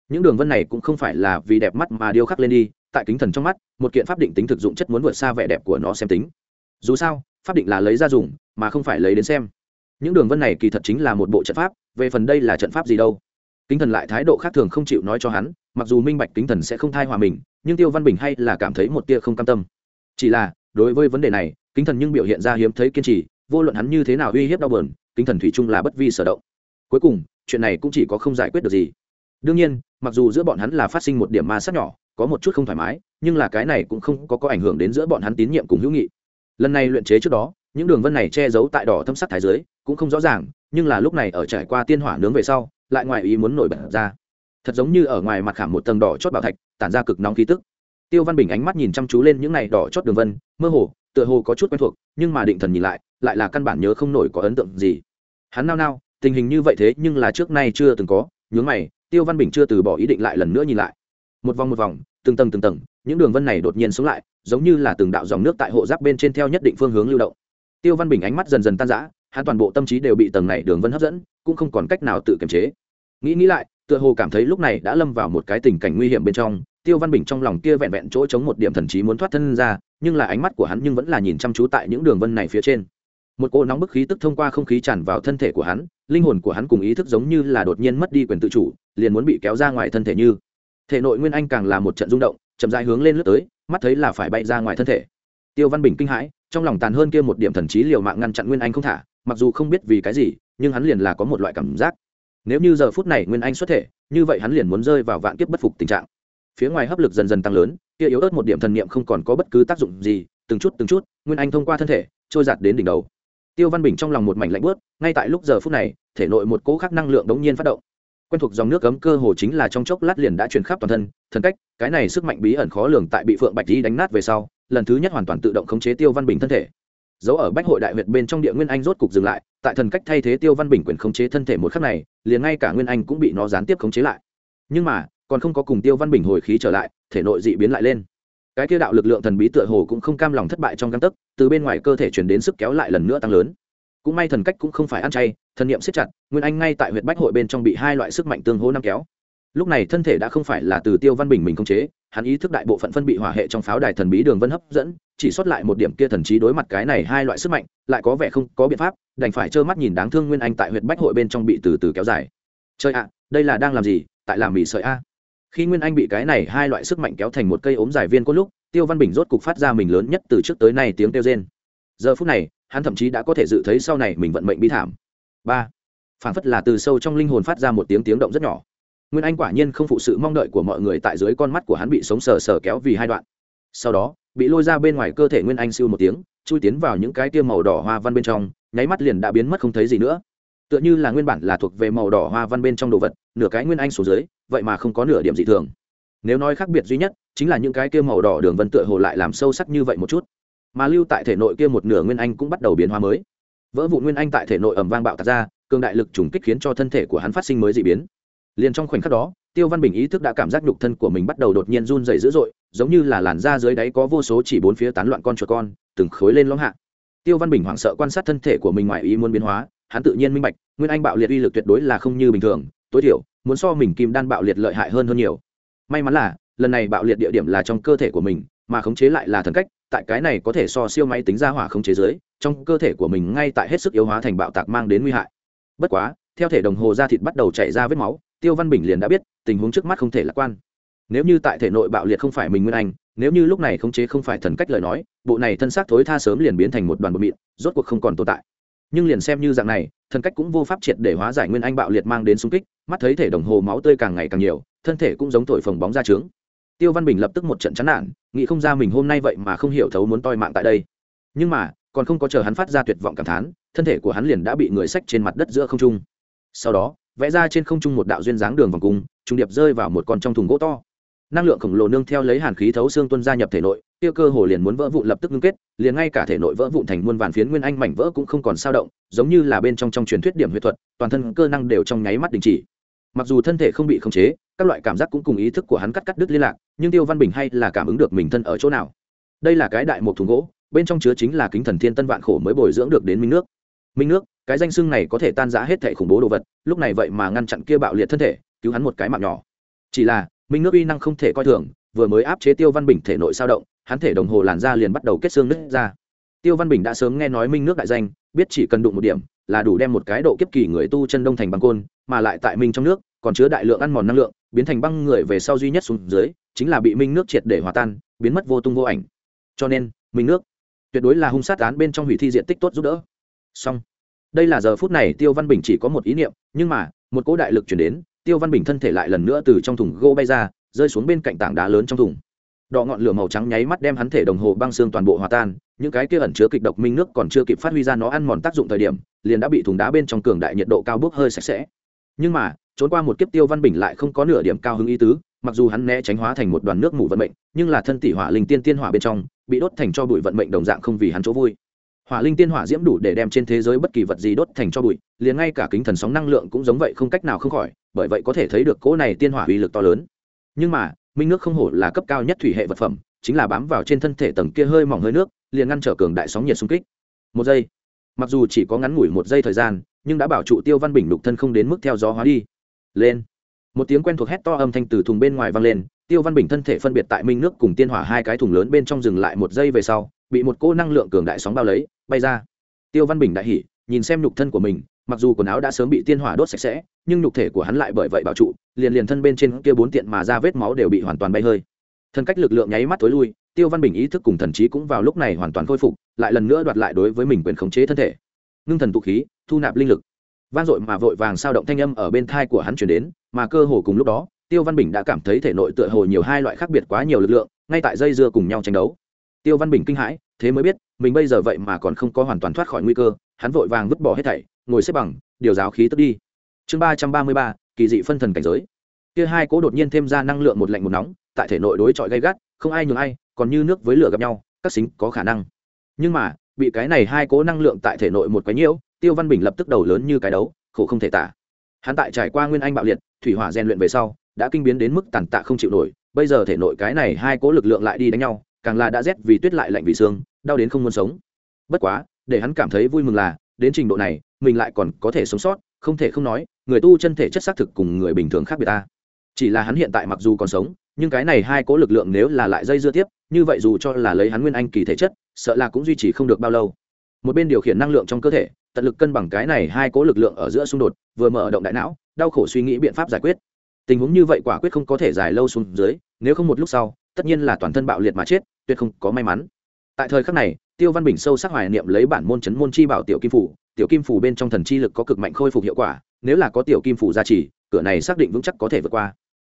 Những đường vân này cũng không phải là vì đẹp mắt mà điêu khắc lên đi tại kính thần trong mắt, một kiện pháp định tính thực dụng chất muốn vượt xa vẻ đẹp của nó xem tính. Dù sao, pháp định là lấy ra dùng, mà không phải lấy đến xem. Những đường vân này kỳ thật chính là một bộ trận pháp, về phần đây là trận pháp gì đâu. Kính thần lại thái độ khác thường không chịu nói cho hắn, mặc dù minh bạch kính thần sẽ không thai hòa mình, nhưng tiêu văn bình hay là cảm thấy một tia không cam tâm. Chỉ là, đối với vấn đề này, kính thần nhưng biểu hiện ra hiếm thấy kiên trì, vô luận hắn như thế nào uy hiếp đau bờn kính thần thủy chung là bất vi sở động. Cuối cùng, chuyện này cũng chỉ có không giải quyết được gì. Đương nhiên, mặc dù giữa bọn hắn là phát sinh một điểm ma sát nhỏ có một chút không thoải mái, nhưng là cái này cũng không có có ảnh hưởng đến giữa bọn hắn tín nhiệm cùng hữu nghị. Lần này luyện chế trước đó, những đường vân này che giấu tại đỏ thâm sắc thái dưới, cũng không rõ ràng, nhưng là lúc này ở trải qua tiên hỏa nướng về sau, lại ngoài ý muốn nổi bật ra. Thật giống như ở ngoài mặt khảm một tầng đỏ chót bảo thạch, tản ra cực nóng khí tức. Tiêu văn bình ánh mắt nhìn chăm chú lên những này đỏ chót đường vân, mơ hồ, tựa hồ có chút quen thuộc, nhưng mà định thần nhìn lại lại là căn bản nhớ không nổi có ấn tượng gì. Hắn nao nao, tình hình như vậy thế nhưng là trước nay chưa từng có, nhướng mày, tiêu văn bình chưa từ bỏ ý định lại lần nữa nhìn lại. Một vòng một vòng từng tầng từng tầng, những đường vân này đột nhiên sống lại, giống như là từng đạo dòng nước tại hộ giáp bên trên theo nhất định phương hướng lưu động. Tiêu văn bình ánh mắt dần dần tan rã, hắn toàn bộ tâm trí đều bị tầng này đường vân hấp dẫn, cũng không còn cách nào tự kiềm chế. Nghĩ nghĩ lại, tựa hồ cảm thấy lúc này đã lâm vào một cái tình cảnh nguy hiểm bên trong, tiêu văn bình trong lòng kia vẹn vẹn chỗ chống một điểm thần trí muốn thoát thân ra, nhưng là ánh mắt của hắn nhưng vẫn là nhìn chăm chú tại những đường vân này phía trên. Một cô nóng bức khí tức thông qua không khí tràn vào thân thể của hắn, linh hồn của hắn cùng ý thức giống như là đột nhiên mất đi quyền tự chủ, liền muốn bị kéo ra ngoài thân thể như thể nội nguyên anh càng là một trận rung động, chậm dài hướng lên lướt tới, mắt thấy là phải bay ra ngoài thân thể. Tiêu văn bình kinh hãi, trong lòng tàn hơn kia một điểm thần trí liều mạng ngăn chặn nguyên anh không thả, mặc dù không biết vì cái gì, nhưng hắn liền là có một loại cảm giác. Nếu như giờ phút này nguyên anh xuất thể, như vậy hắn liền muốn rơi vào vạn kiếp bất phục tình trạng. Phía ngoài hấp lực dần dần tăng lớn, kia yếu ớt một điểm thần niệm không còn có bất cứ tác dụng gì, từng chút từng chút, nguyên anh thông qua thân thể, trôi giạt đến đỉnh đầu. Tiêu văn bình trong lòng một mảnh lạnh bớt ngay tại lúc giờ phút này, thể nội một cỗ khắc năng lượng đống nhiên phát động quen thuộc dòng nước cấm cơ hồ chính là trong chốc lát liền đã truyền khắp toàn thân, thần cách, cái này sức mạnh bí ẩn khó lường tại bị phượng bạch di đánh nát về sau, lần thứ nhất hoàn toàn tự động khống chế tiêu văn bình thân thể. Dấu ở bách hội đại huyện bên trong địa nguyên anh rốt cục dừng lại, tại thần cách thay thế tiêu văn bình quyền khống chế thân thể một khắc này, liền ngay cả nguyên anh cũng bị nó gián tiếp khống chế lại. Nhưng mà, còn không có cùng tiêu văn bình hồi khí trở lại, thể nội dị biến lại lên. Cái kia đạo lực lượng thần bí tựa hồ cũng không cam lòng thất bại trong găng tấc, từ bên ngoài cơ thể chuyển đến sức kéo lại lần nữa tăng lớn. Cũng may thần cách cũng không phải ăn chay thần niệm siết chặt, nguyên anh ngay tại huyệt bách hội bên trong bị hai loại sức mạnh tương hỗ năm kéo. Lúc này thân thể đã không phải là từ tiêu văn bình mình khống chế, hắn ý thức đại bộ phận phân bị hỏa hệ trong pháo đài thần bí đường vân hấp dẫn, chỉ sót lại một điểm kia thần trí đối mặt cái này hai loại sức mạnh, lại có vẻ không có biện pháp, đành phải trơ mắt nhìn đáng thương nguyên anh tại huyệt bách hội bên trong bị từ từ kéo dài. Chơi ạ, đây là đang làm gì? Tại làm mì sợi a? Khi nguyên anh bị cái này hai loại sức mạnh kéo thành một cây ốm dài viên cốt lúc, tiêu văn bình rốt cục phát ra mình lớn nhất từ trước tới nay tiếng kêu rên. Giờ phút này, hắn thậm chí đã có thể dự thấy sau này mình vận mệnh bi thảm ba phản phất là từ sâu trong linh hồn phát ra một tiếng tiếng động rất nhỏ nguyên anh quả nhiên không phụ sự mong đợi của mọi người tại dưới con mắt của hắn bị sống sờ sờ kéo vì hai đoạn sau đó bị lôi ra bên ngoài cơ thể nguyên anh siêu một tiếng chui tiến vào những cái tiêm màu đỏ hoa văn bên trong nháy mắt liền đã biến mất không thấy gì nữa tựa như là nguyên bản là thuộc về màu đỏ hoa văn bên trong đồ vật nửa cái nguyên anh xuống dưới vậy mà không có nửa điểm dị thường nếu nói khác biệt duy nhất chính là những cái kia màu đỏ đường vân tựa hồ lại làm sâu sắc như vậy một chút mà lưu tại thể nội kia một nửa nguyên anh cũng bắt đầu biến hóa mới vỡ vụ nguyên anh tại thể nội ẩm vang bạo tạc ra, cường đại lực trùng kích khiến cho thân thể của hắn phát sinh mới d ị biến. Liền trong khoảnh khắc đó, tiêu văn bình ý thức đã cảm giác nhục thân của mình bắt đầu đột nhiên run dày dữ dội, giống như là làn da dưới đáy có vô số chỉ bốn phía tán loạn con chuột con, từng khối lên lõm hạ. Tiêu văn bình hoảng sợ quan sát thân thể của mình ngoài ý muốn biến hóa, hắn tự nhiên minh bạch, nguyên anh bạo liệt uy lực tuyệt đối là không như bình thường, tối thiểu, muốn so mình kim đan bạo liệt lợi hại hơn hơn nhiều. May mắn là, lần này bạo liệt địa điểm là trong cơ thể của mình, mà khống chế lại là thần cách, tại cái này có thể so siêu máy tính ra hỏa khống chế dưới trong cơ thể của mình ngay tại hết sức yếu hóa thành bạo tạc mang đến nguy hại. Bất quá, theo thể đồng hồ da thịt bắt đầu chảy ra vết máu, tiêu văn bình liền đã biết, tình huống trước mắt không thể lạc quan. Nếu như tại thể nội bạo liệt không phải mình nguyên anh, nếu như lúc này khống chế không phải thần cách lời nói, bộ này thân xác thối tha sớm liền biến thành một đoàn bột mịn, rốt cuộc không còn tồn tại. Nhưng liền xem như dạng này, thần cách cũng vô pháp triệt để hóa giải nguyên anh bạo liệt mang đến xung kích, mắt thấy thể đồng hồ máu tươi càng ngày càng nhiều, thân thể cũng giống thổi phồng bóng ra trướng. Tiêu văn bình lập tức một trận chán nản, nghĩ không ra mình hôm nay vậy mà không hiểu thấu muốn toi mạng tại đây. Nhưng mà còn không có chờ hắn phát ra tuyệt vọng cảm thán, thân thể của hắn liền đã bị người sách trên mặt đất giữa không trung. Sau đó, vẽ ra trên không trung một đạo duyên dáng đường vòng cung, trung điệp rơi vào một con trong thùng gỗ to. Năng lượng khổng lồ nương theo lấy hàn khí thấu xương tuân gia nhập thể nội tiêu cơ hồ liền muốn vỡ vụn lập tức ngưng kết, liền ngay cả thể nội vỡ vụn thành muôn vàn phiến nguyên anh mảnh vỡ cũng không còn sao động, giống như là bên trong trong truyền thuyết điểm huyết thuật, toàn thân cơ năng đều trong nháy mắt đình chỉ. Mặc dù thân thể không bị khống chế, các loại cảm giác cũng cùng ý thức của hắn cắt cắt đứt liên lạc, nhưng tiêu văn bình hay là cảm ứng được mình thân ở chỗ nào? Đây là cái đại một thùng gỗ bên trong chứa chính là kính thần thiên tân vạn khổ mới bồi dưỡng được đến minh nước. Minh nước, cái danh xưng này có thể tan giã hết thẻ khủng bố đồ vật, lúc này vậy mà ngăn chặn kia bạo liệt thân thể, cứu hắn một cái mạng nhỏ. Chỉ là, minh nước uy năng không thể coi thường, vừa mới áp chế tiêu văn bình thể nội sao động, hắn thể đồng hồ làn da liền bắt đầu kết xương nứt ra. Tiêu văn bình đã sớm nghe nói minh nước đại danh, biết chỉ cần đụng một điểm là đủ đem một cái độ kiếp kỳ người tu chân đông thành băng côn, mà lại tại minh trong nước, còn chứa đại lượng ăn mòn năng lượng, biến thành băng người về sau duy nhất xuống dưới, chính là bị minh nước triệt để hòa tan, biến mất vô tung vô ảnh. Cho nên, minh nước tuyệt đối là hung sát án bên trong hủy thi diện tích tốt giúp đỡ. Xong. Đây là giờ phút này tiêu văn bình chỉ có một ý niệm, nhưng mà, một cỗ đại lực chuyển đến, tiêu văn bình thân thể lại lần nữa từ trong thùng gỗ bay ra, rơi xuống bên cạnh tảng đá lớn trong thùng. Đỏ ngọn lửa màu trắng nháy mắt đem hắn thể đồng hồ băng xương toàn bộ hòa tan, những cái kia ẩn chứa kịch độc minh nước còn chưa kịp phát huy ra nó ăn mòn tác dụng thời điểm, liền đã bị thùng đá bên trong cường đại nhiệt độ cao bốc hơi sạch sẽ. Nhưng mà, trốn qua một kiếp tiêu văn bình lại không có nửa điểm cao hứng ý tứ mặc dù hắn né tránh hóa thành một đoàn nước mù vận mệnh, nhưng là thân tỷ hỏa linh tiên tiên hỏa bên trong, bị đốt thành cho bụi vận mệnh đồng dạng không vì hắn chỗ vui. Hỏa linh tiên hỏa diễm đủ để đem trên thế giới bất kỳ vật gì đốt thành cho bụi, liền ngay cả kính thần sóng năng lượng cũng giống vậy không cách nào không khỏi, bởi vậy có thể thấy được cỗ này tiên hỏa uy lực to lớn. Nhưng mà, minh nước không hổ là cấp cao nhất thủy hệ vật phẩm, chính là bám vào trên thân thể tầng kia hơi mỏng hơi nước, liền ngăn trở cường đại sóng nhiệt xung kích. Một giây, mặc dù chỉ có ngắn ngủi một giây thời gian, nhưng đã bảo trụ tiêu văn bình đục thân không đến mức theo gió hóa đi. Lên một tiếng quen thuộc hét to âm thanh từ thùng bên ngoài vang lên, tiêu văn bình thân thể phân biệt tại minh nước cùng tiên hỏa hai cái thùng lớn bên trong dừng lại một giây về sau, bị một cỗ năng lượng cường đại sóng bao lấy, bay ra. Tiêu văn bình đại hỉ, nhìn xem nhục thân của mình, mặc dù quần áo đã sớm bị tiên hỏa đốt sạch sẽ, nhưng nhục thể của hắn lại bởi vậy bảo trụ, liền liền thân bên trên kia bốn tiện mà ra vết máu đều bị hoàn toàn bay hơi. Thân cách lực lượng nháy mắt tối lui, tiêu văn bình ý thức cùng thần trí cũng vào lúc này hoàn toàn khôi phục, lại lần nữa đoạt lại đối với mình quyền khống chế thân thể. Ngưng thần tụ khí, thu nạp linh lực vang dội mà vội vàng sao động thanh âm ở bên thai của hắn chuyển đến, mà cơ hồ cùng lúc đó, tiêu văn bình đã cảm thấy thể nội tựa hồ nhiều hai loại khác biệt quá nhiều lực lượng, ngay tại dây dưa cùng nhau tranh đấu. Tiêu văn bình kinh hãi, thế mới biết, mình bây giờ vậy mà còn không có hoàn toàn thoát khỏi nguy cơ, hắn vội vàng vứt bỏ hết thảy, ngồi xếp bằng, điều giáo khí tức đi. Chương ba trăm ba mươi ba, kỳ dị phân thần cảnh giới. Kia hai cố đột nhiên thêm ra năng lượng một lạnh một nóng, tại thể nội đối chọi gay gắt, không ai nhường ai, còn như nước với lửa gặp nhau, các xính có khả năng. Nhưng mà, bị cái này hai cố năng lượng tại thể nội một cái nhiễu tiêu văn bình lập tức đầu lớn như cái đấu, khổ không thể tả. Hắn tại trải qua nguyên anh bạo liệt, thủy hỏa rèn luyện về sau, đã kinh biến đến mức tàn tạ không chịu nổi, bây giờ thể nội cái này hai cố lực lượng lại đi đánh nhau, càng là đã rét vì tuyết lại lạnh vì xương đau đến không muốn sống. Bất quá, để hắn cảm thấy vui mừng là, đến trình độ này, mình lại còn có thể sống sót, không thể không nói, người tu chân thể chất xác thực cùng người bình thường khác biệt ta. Chỉ là hắn hiện tại mặc dù còn sống, nhưng cái này hai cố lực lượng nếu là lại dây dưa tiếp, như vậy dù cho là lấy hắn nguyên anh kỳ thể chất, sợ là cũng duy trì không được bao lâu. Một bên điều khiển năng lượng trong cơ thể tận lực cân bằng cái này hai cố lực lượng ở giữa xung đột, vừa mở động đại não, đau khổ suy nghĩ biện pháp giải quyết. Tình huống như vậy quả quyết không có thể dài lâu xuống dưới, nếu không một lúc sau, tất nhiên là toàn thân bạo liệt mà chết, tuyệt không có may mắn. Tại thời khắc này, tiêu văn bình sâu sắc hoài niệm lấy bản môn chấn môn chi bảo tiểu kim phủ, tiểu kim phủ bên trong thần chi lực có cực mạnh khôi phục hiệu quả, nếu là có tiểu kim phủ gia trì, cửa này xác định vững chắc có thể vượt qua.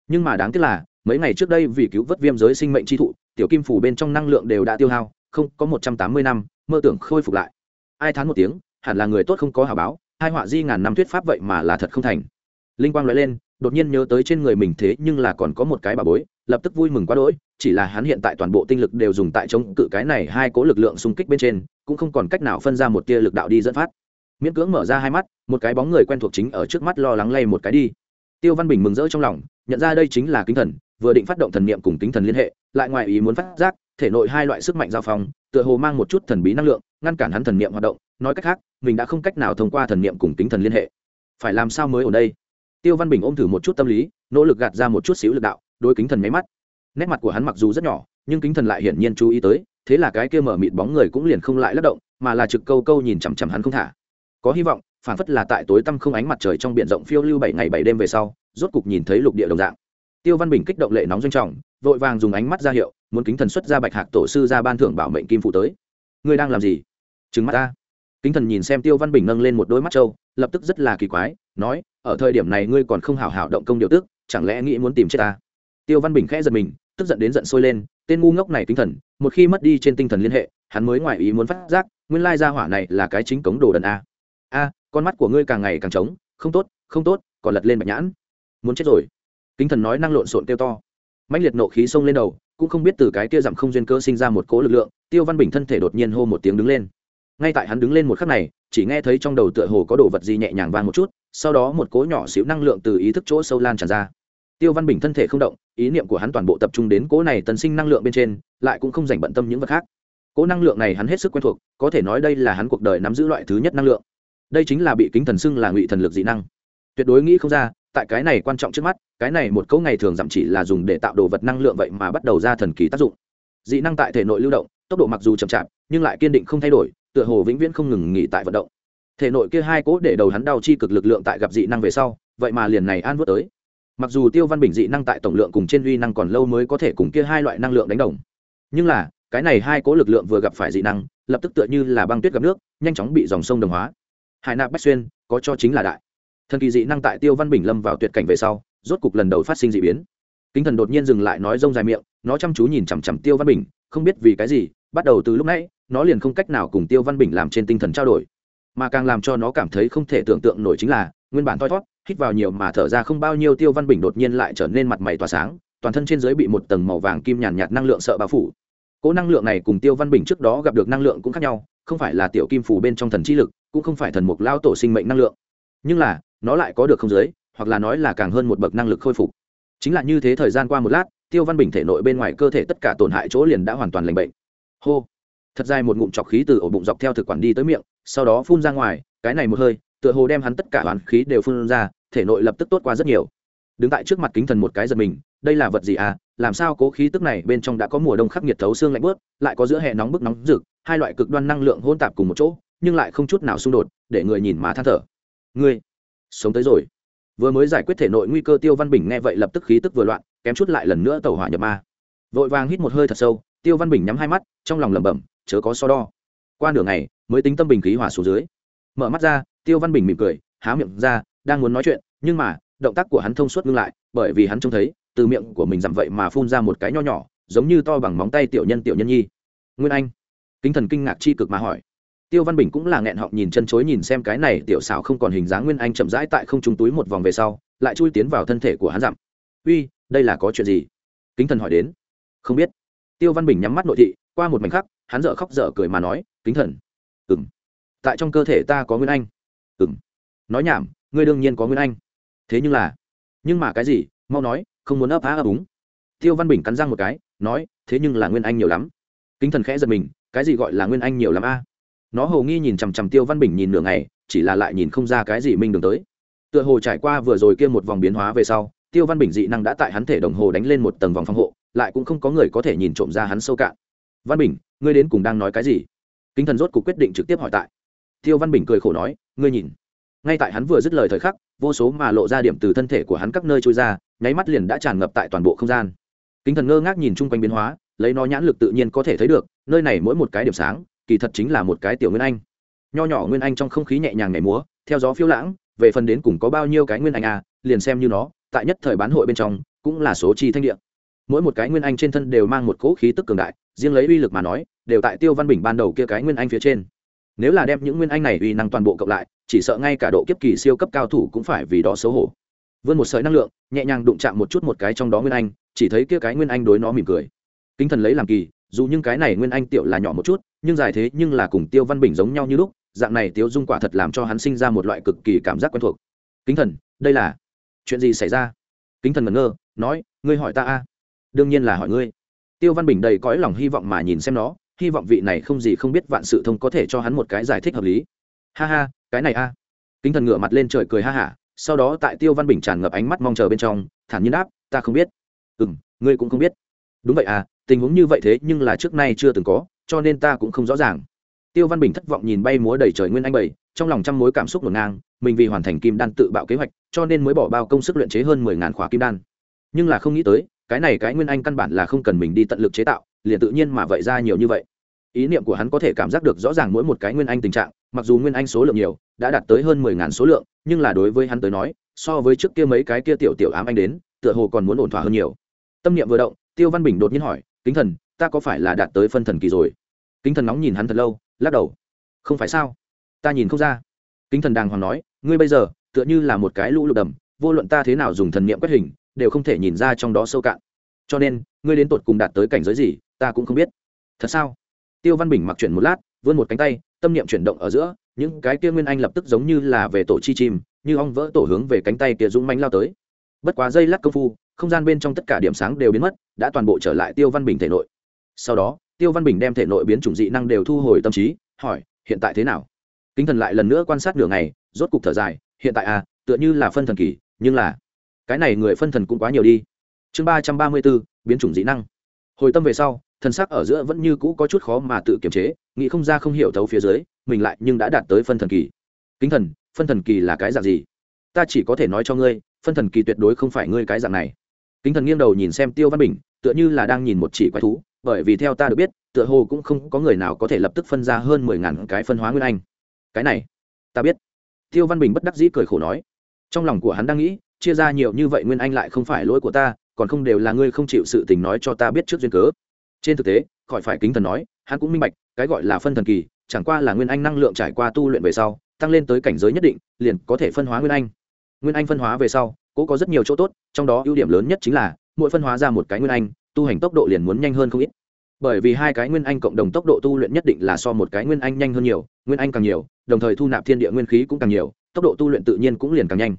Nhưng mà đáng tiếc là, mấy ngày trước đây vì cứu vớt viêm giới sinh mệnh chi thụ, tiểu kim phủ bên trong năng lượng đều đã tiêu hao, không có một trăm tám mươi năm, mơ tưởng khôi phục lại. Ai thán một tiếng hẳn là người tốt không có hảo báo, hai họa di ngàn năm thuyết pháp vậy mà là thật không thành. Linh quang nói lên, đột nhiên nhớ tới trên người mình thế nhưng là còn có một cái bà bối, lập tức vui mừng quá đỗi, chỉ là hắn hiện tại toàn bộ tinh lực đều dùng tại chống cự cái này hai cố lực lượng xung kích bên trên, cũng không còn cách nào phân ra một tia lực đạo đi dẫn phát. Miễn cưỡng mở ra hai mắt, một cái bóng người quen thuộc chính ở trước mắt lo lắng lay một cái đi. Tiêu văn bình mừng rỡ trong lòng, nhận ra đây chính là kính thần, vừa định phát động thần niệm cùng kính thần liên hệ, lại ngoài ý muốn phát giác, thể nội hai loại sức mạnh giao phong, tựa hồ mang một chút thần bí năng lượng, ngăn cản hắn thần niệm hoạt động nói cách khác, mình đã không cách nào thông qua thần niệm cùng tính thần liên hệ. Phải làm sao mới ở đây? Tiêu văn bình ôm thử một chút tâm lý, nỗ lực gạt ra một chút xíu lực đạo đôi kính thần máy mắt. Nét mặt của hắn mặc dù rất nhỏ, nhưng kính thần lại hiển nhiên chú ý tới, thế là cái kia mở mịt bóng người cũng liền không lại lắc động, mà là trực câu câu nhìn chằm chằm hắn không thả. Có hy vọng phản phất là tại tối tăm không ánh mặt trời trong biển rộng phiêu lưu bảy ngày bảy đêm về sau, rốt cục nhìn thấy lục địa đồng dạng. Tiêu văn bình kích động lệ nóng doanh trọng, vội vàng dùng ánh mắt ra hiệu, muốn kính thần xuất ra bạch hạc tổ sư ra ban thưởng bảo mệnh kim phụ tới. Ngươi đang làm gì? Trừng mắt ta kính thần nhìn xem tiêu văn bình nâng lên một đôi mắt trâu, lập tức rất là kỳ quái, nói, ở thời điểm này ngươi còn không hào hào động công điều tức, chẳng lẽ nghĩ muốn tìm chết ta? Tiêu văn bình khẽ giật mình, tức giận đến giận sôi lên, tên ngu ngốc này tinh thần, một khi mất đi trên tinh thần liên hệ, hắn mới ngoài ý muốn phát giác, nguyên lai gia hỏa này là cái chính cống đồ đần a. A, con mắt của ngươi càng ngày càng trống, không tốt không tốt, còn lật lên bạch nhãn. Muốn chết rồi. Kính thần nói năng lộn xộn tiêu to. Mạnh liệt nộ khí xông lên đầu, cũng không biết từ cái kia giảm không duyên cơ sinh ra một cỗ lực lượng, tiêu văn bình thân thể đột nhiên hô một tiếng đứng lên ngay tại hắn đứng lên một khắc này, chỉ nghe thấy trong đầu tựa hồ có đồ vật gì nhẹ nhàng vang một chút, sau đó một cỗ nhỏ xíu năng lượng từ ý thức chỗ sâu lan tràn ra. Tiêu văn bình thân thể không động, ý niệm của hắn toàn bộ tập trung đến cỗ này tần sinh năng lượng bên trên, lại cũng không dành bận tâm những vật khác. Cỗ năng lượng này hắn hết sức quen thuộc, có thể nói đây là hắn cuộc đời nắm giữ loại thứ nhất năng lượng. Đây chính là bị kính thần xưng là ngụy thần lực dị năng. Tuyệt đối nghĩ không ra, tại cái này quan trọng trước mắt, cái này một cấu ngày thường giảm chỉ là dùng để tạo đồ vật năng lượng vậy mà bắt đầu ra thần kỳ tác dụng. Dị năng tại thể nội lưu động, tốc độ mặc dù chậm chạp, nhưng lại kiên định không thay đổi tựa hồ vĩnh viễn không ngừng nghỉ tại vận động. Thể nội kia hai cố để đầu hắn đau chi cực lực lượng tại gặp dị năng về sau, vậy mà liền này an vớt tới. Mặc dù tiêu văn bình dị năng tại tổng lượng cùng trên uy năng còn lâu mới có thể cùng kia hai loại năng lượng đánh đồng. Nhưng là, cái này hai cố lực lượng vừa gặp phải dị năng, lập tức tựa như là băng tuyết gặp nước, nhanh chóng bị dòng sông đồng hóa. Hải nạp bách xuyên, có cho chính là đại. Thần kỳ dị năng tại tiêu văn bình lâm vào tuyệt cảnh về sau, rốt cục lần đầu phát sinh d ị biến. Kính thần đột nhiên dừng lại nói rông dài miệng, nó chăm chú nhìn chằm chằm tiêu văn bình, không biết vì cái gì, bắt đầu từ lúc nãy nó liền không cách nào cùng tiêu văn bình làm trên tinh thần trao đổi. Mà càng làm cho nó cảm thấy không thể tưởng tượng nổi chính là, nguyên bản thoi thót, hít vào nhiều mà thở ra không bao nhiêu tiêu văn bình đột nhiên lại trở nên mặt mày tỏa sáng, toàn thân trên dưới bị một tầng màu vàng kim nhàn nhạt năng lượng sợ bao phủ. Cỗ năng lượng này cùng tiêu văn bình trước đó gặp được năng lượng cũng khác nhau, không phải là tiểu kim phủ bên trong thần chi lực, cũng không phải thần mục lao tổ sinh mệnh năng lượng. Nhưng là, nó lại có được không giới hoặc là nói là càng hơn một bậc năng lực khôi phục. Chính là như thế thời gian qua một lát, tiêu văn bình thể nội bên ngoài cơ thể tất cả tổn hại chỗ liền đã hoàn toàn lành bệnh. Hô thật dài một ngụm chọc khí từ ổ bụng dọc theo thực quản đi tới miệng, sau đó phun ra ngoài, cái này một hơi, tựa hồ đem hắn tất cả hoàn khí đều phun ra, thể nội lập tức tốt qua rất nhiều. Đứng tại trước mặt kính thần một cái giật mình, đây là vật gì à làm sao cố khí tức này bên trong đã có mùa đông khắc nghiệt thấu xương lạnh bớt lại có giữa hè nóng bức nóng rực, hai loại cực đoan năng lượng hôn tạp cùng một chỗ, nhưng lại không chút nào xung đột, để người nhìn má than thở. Ngươi, sống tới rồi. Vừa mới giải quyết thể nội nguy cơ tiêu văn bình nghe vậy lập tức khí tức vừa loạn, kém chút lại lần nữa tàu hỏa nhập ma. Vội vàng hít một hơi thật sâu, tiêu văn bình nhắm hai mắt, trong lòng lẩm bẩm chớ có so đo. Qua nửa ngày, mới tính tâm bình khí hỏa xuống dưới. Mở mắt ra, tiêu văn bình mỉm cười, há miệng ra, đang muốn nói chuyện, nhưng mà, động tác của hắn thông suốt ngưng lại, bởi vì hắn trông thấy, từ miệng của mình dặm vậy mà phun ra một cái nho nhỏ, giống như to bằng móng tay tiểu nhân tiểu nhân nhi. Nguyên anh, kính thần kinh ngạc chi cực mà hỏi. Tiêu văn bình cũng là nghẹn họng nhìn chân chối nhìn xem cái này tiểu xảo không còn hình dáng nguyên anh chậm rãi tại không trung túi một vòng về sau, lại chui tiến vào thân thể của hắn dặm. Uy, đây là có chuyện gì? Kính thần hỏi đến. Không biết. Tiêu văn bình nhắm mắt nội thị, qua một mảnh khắc hắn dở khóc dở cười mà nói, kính thần. Ừng tại trong cơ thể ta có nguyên anh. Ừng nói nhảm, ngươi đương nhiên có nguyên anh. Thế nhưng là, nhưng mà cái gì? Mau nói, không muốn ấp á ấp úng. Tiêu văn bình cắn răng một cái, nói, thế nhưng là nguyên anh nhiều lắm. Kính thần khẽ giật mình, cái gì gọi là nguyên anh nhiều lắm a? Nó hầu nghi nhìn chằm chằm tiêu văn bình nhìn nửa ngày, chỉ là lại nhìn không ra cái gì minh đường tới. Tựa hồ trải qua vừa rồi kia một vòng biến hóa về sau, tiêu văn bình dị năng đã tại hắn thể đồng hồ đánh lên một tầng vòng phòng hộ, lại cũng không có người có thể nhìn trộm ra hắn sâu cạn. Văn bình ngươi đến cùng đang nói cái gì? Kính thần rốt cuộc quyết định trực tiếp hỏi tại. Tiêu văn bình cười khổ nói, ngươi nhìn. Ngay tại hắn vừa dứt lời thời khắc, vô số mà lộ ra điểm từ thân thể của hắn các nơi trôi ra, nháy mắt liền đã tràn ngập tại toàn bộ không gian. Kính thần ngơ ngác nhìn chung quanh biến hóa, lấy nó nhãn lực tự nhiên có thể thấy được, nơi này mỗi một cái điểm sáng, kỳ thật chính là một cái tiểu nguyên anh. Nho nhỏ nguyên anh trong không khí nhẹ nhàng nhảy múa, theo gió phiêu lãng, về phần đến cùng có bao nhiêu cái nguyên anh à liền xem như nó, tại nhất thời bán hội bên trong, cũng là số chi thanh địa. Mỗi một cái nguyên anh trên thân đều mang một cỗ khí tức cường đại riêng lấy uy lực mà nói, đều tại tiêu văn bình ban đầu kia cái nguyên anh phía trên. Nếu là đem những nguyên anh này uy năng toàn bộ cộng lại, chỉ sợ ngay cả độ kiếp kỳ siêu cấp cao thủ cũng phải vì đó xấu hổ. Vươn một sợi năng lượng, nhẹ nhàng đụng chạm một chút một cái trong đó nguyên anh, chỉ thấy kia cái nguyên anh đối nó mỉm cười. Kính thần lấy làm kỳ, dù những cái này nguyên anh tiểu là nhỏ một chút, nhưng dài thế nhưng là cùng tiêu văn bình giống nhau như lúc, dạng này tiêu dung quả thật làm cho hắn sinh ra một loại cực kỳ cảm giác quen thuộc. Kính thần, đây là chuyện gì xảy ra? Kính thần ngẩn ngơ, nói, ngươi hỏi ta a. Đương nhiên là hỏi ngươi tiêu văn bình đầy cõi lòng hy vọng mà nhìn xem nó, hy vọng vị này không gì không biết vạn sự thông có thể cho hắn một cái giải thích hợp lý. Ha ha, cái này a. Kính thần ngửa mặt lên trời cười ha hả, sau đó tại tiêu văn bình tràn ngập ánh mắt mong chờ bên trong, thản nhiên đáp, ta không biết. Ừ m ngươi cũng không biết. Đúng vậy à tình huống như vậy thế nhưng là trước nay chưa từng có, cho nên ta cũng không rõ ràng. Tiêu văn bình thất vọng nhìn bay múa đầy trời nguyên anh bảy, trong lòng trăm mối cảm xúc ngổn ngang, mình vì hoàn thành kim đan tự bạo kế hoạch, cho nên mới bỏ bao công sức luyện chế hơn mười ngàn khóa kim đan. Nhưng là không nghĩ tới cái này cái nguyên anh căn bản là không cần mình đi tận lực chế tạo, liền tự nhiên mà vậy ra nhiều như vậy. Ý niệm của hắn có thể cảm giác được rõ ràng mỗi một cái nguyên anh tình trạng, mặc dù nguyên anh số lượng nhiều, đã đạt tới hơn mười ngàn số lượng, nhưng là đối với hắn tới nói, so với trước kia mấy cái kia tiểu tiểu ám anh đến, tựa hồ còn muốn ổn thỏa hơn nhiều. Tâm niệm vừa động, tiêu văn bình đột nhiên hỏi, kính thần, ta có phải là đạt tới phân thần kỳ rồi? Kính thần nóng nhìn hắn thật lâu, lắc đầu, không phải sao? Ta nhìn không ra. Kính thần đàng hoàng nói, ngươi bây giờ, tựa như là một cái lũ lụt đầm, vô luận ta thế nào dùng thần niệm quét hình đều không thể nhìn ra trong đó sâu cạn. Cho nên ngươi đến tột cùng đạt tới cảnh giới gì ta cũng không biết. Thật sao? Tiêu văn bình mặc chuyển một lát vươn một cánh tay tâm niệm chuyển động ở giữa những cái kia nguyên anh lập tức giống như là về tổ chi chìm, như ong vỡ tổ hướng về cánh tay kia dũng mánh lao tới. Bất quá dây lắc công phu không gian bên trong tất cả điểm sáng đều biến mất đã toàn bộ trở lại tiêu văn bình thể nội. Sau đó tiêu văn bình đem thể nội biến chủng dị năng đều thu hồi tâm trí hỏi hiện tại thế nào? Kính thần lại lần nữa quan sát nửa ngày rốt cục thở dài hiện tại à tựa như là phân thần kỳ nhưng là cái này người phân thần cũng quá nhiều đi. Chương ba trăm ba mươi b ố biến chủng dị năng. Hồi tâm về sau, thần sắc ở giữa vẫn như cũ có chút khó mà tự kiềm chế, nghĩ không ra không hiểu thấu phía dưới, mình lại nhưng đã đạt tới phân thần kỳ. Kính thần, phân thần kỳ là cái dạng gì? Ta chỉ có thể nói cho ngươi, phân thần kỳ tuyệt đối không phải ngươi cái dạng này. Kính thần nghiêng đầu nhìn xem tiêu văn bình, tựa như là đang nhìn một chỉ quái thú, bởi vì theo ta được biết, tựa hồ cũng không có người nào có thể lập tức phân ra hơn mười ngàn cái phân hóa nguyên anh. Cái này, ta biết. Tiêu văn bình bất đắc dĩ cười khổ nói. Trong lòng của hắn đang nghĩ chia ra nhiều như vậy nguyên anh lại không phải lỗi của ta, còn không đều là ngươi không chịu sự tình nói cho ta biết trước duyên cớ. Trên thực tế, khỏi phải kính thần nói, hắn cũng minh bạch, cái gọi là phân thần kỳ, chẳng qua là nguyên anh năng lượng trải qua tu luyện về sau, tăng lên tới cảnh giới nhất định, liền có thể phân hóa nguyên anh. Nguyên anh phân hóa về sau cũng có rất nhiều chỗ tốt, trong đó ưu điểm lớn nhất chính là, mỗi phân hóa ra một cái nguyên anh, tu hành tốc độ liền muốn nhanh hơn không ít. Bởi vì hai cái nguyên anh cộng đồng tốc độ tu luyện nhất định là so một cái nguyên anh nhanh hơn nhiều, nguyên anh càng nhiều, đồng thời thu nạp thiên địa nguyên khí cũng càng nhiều, tốc độ tu luyện tự nhiên cũng liền càng nhanh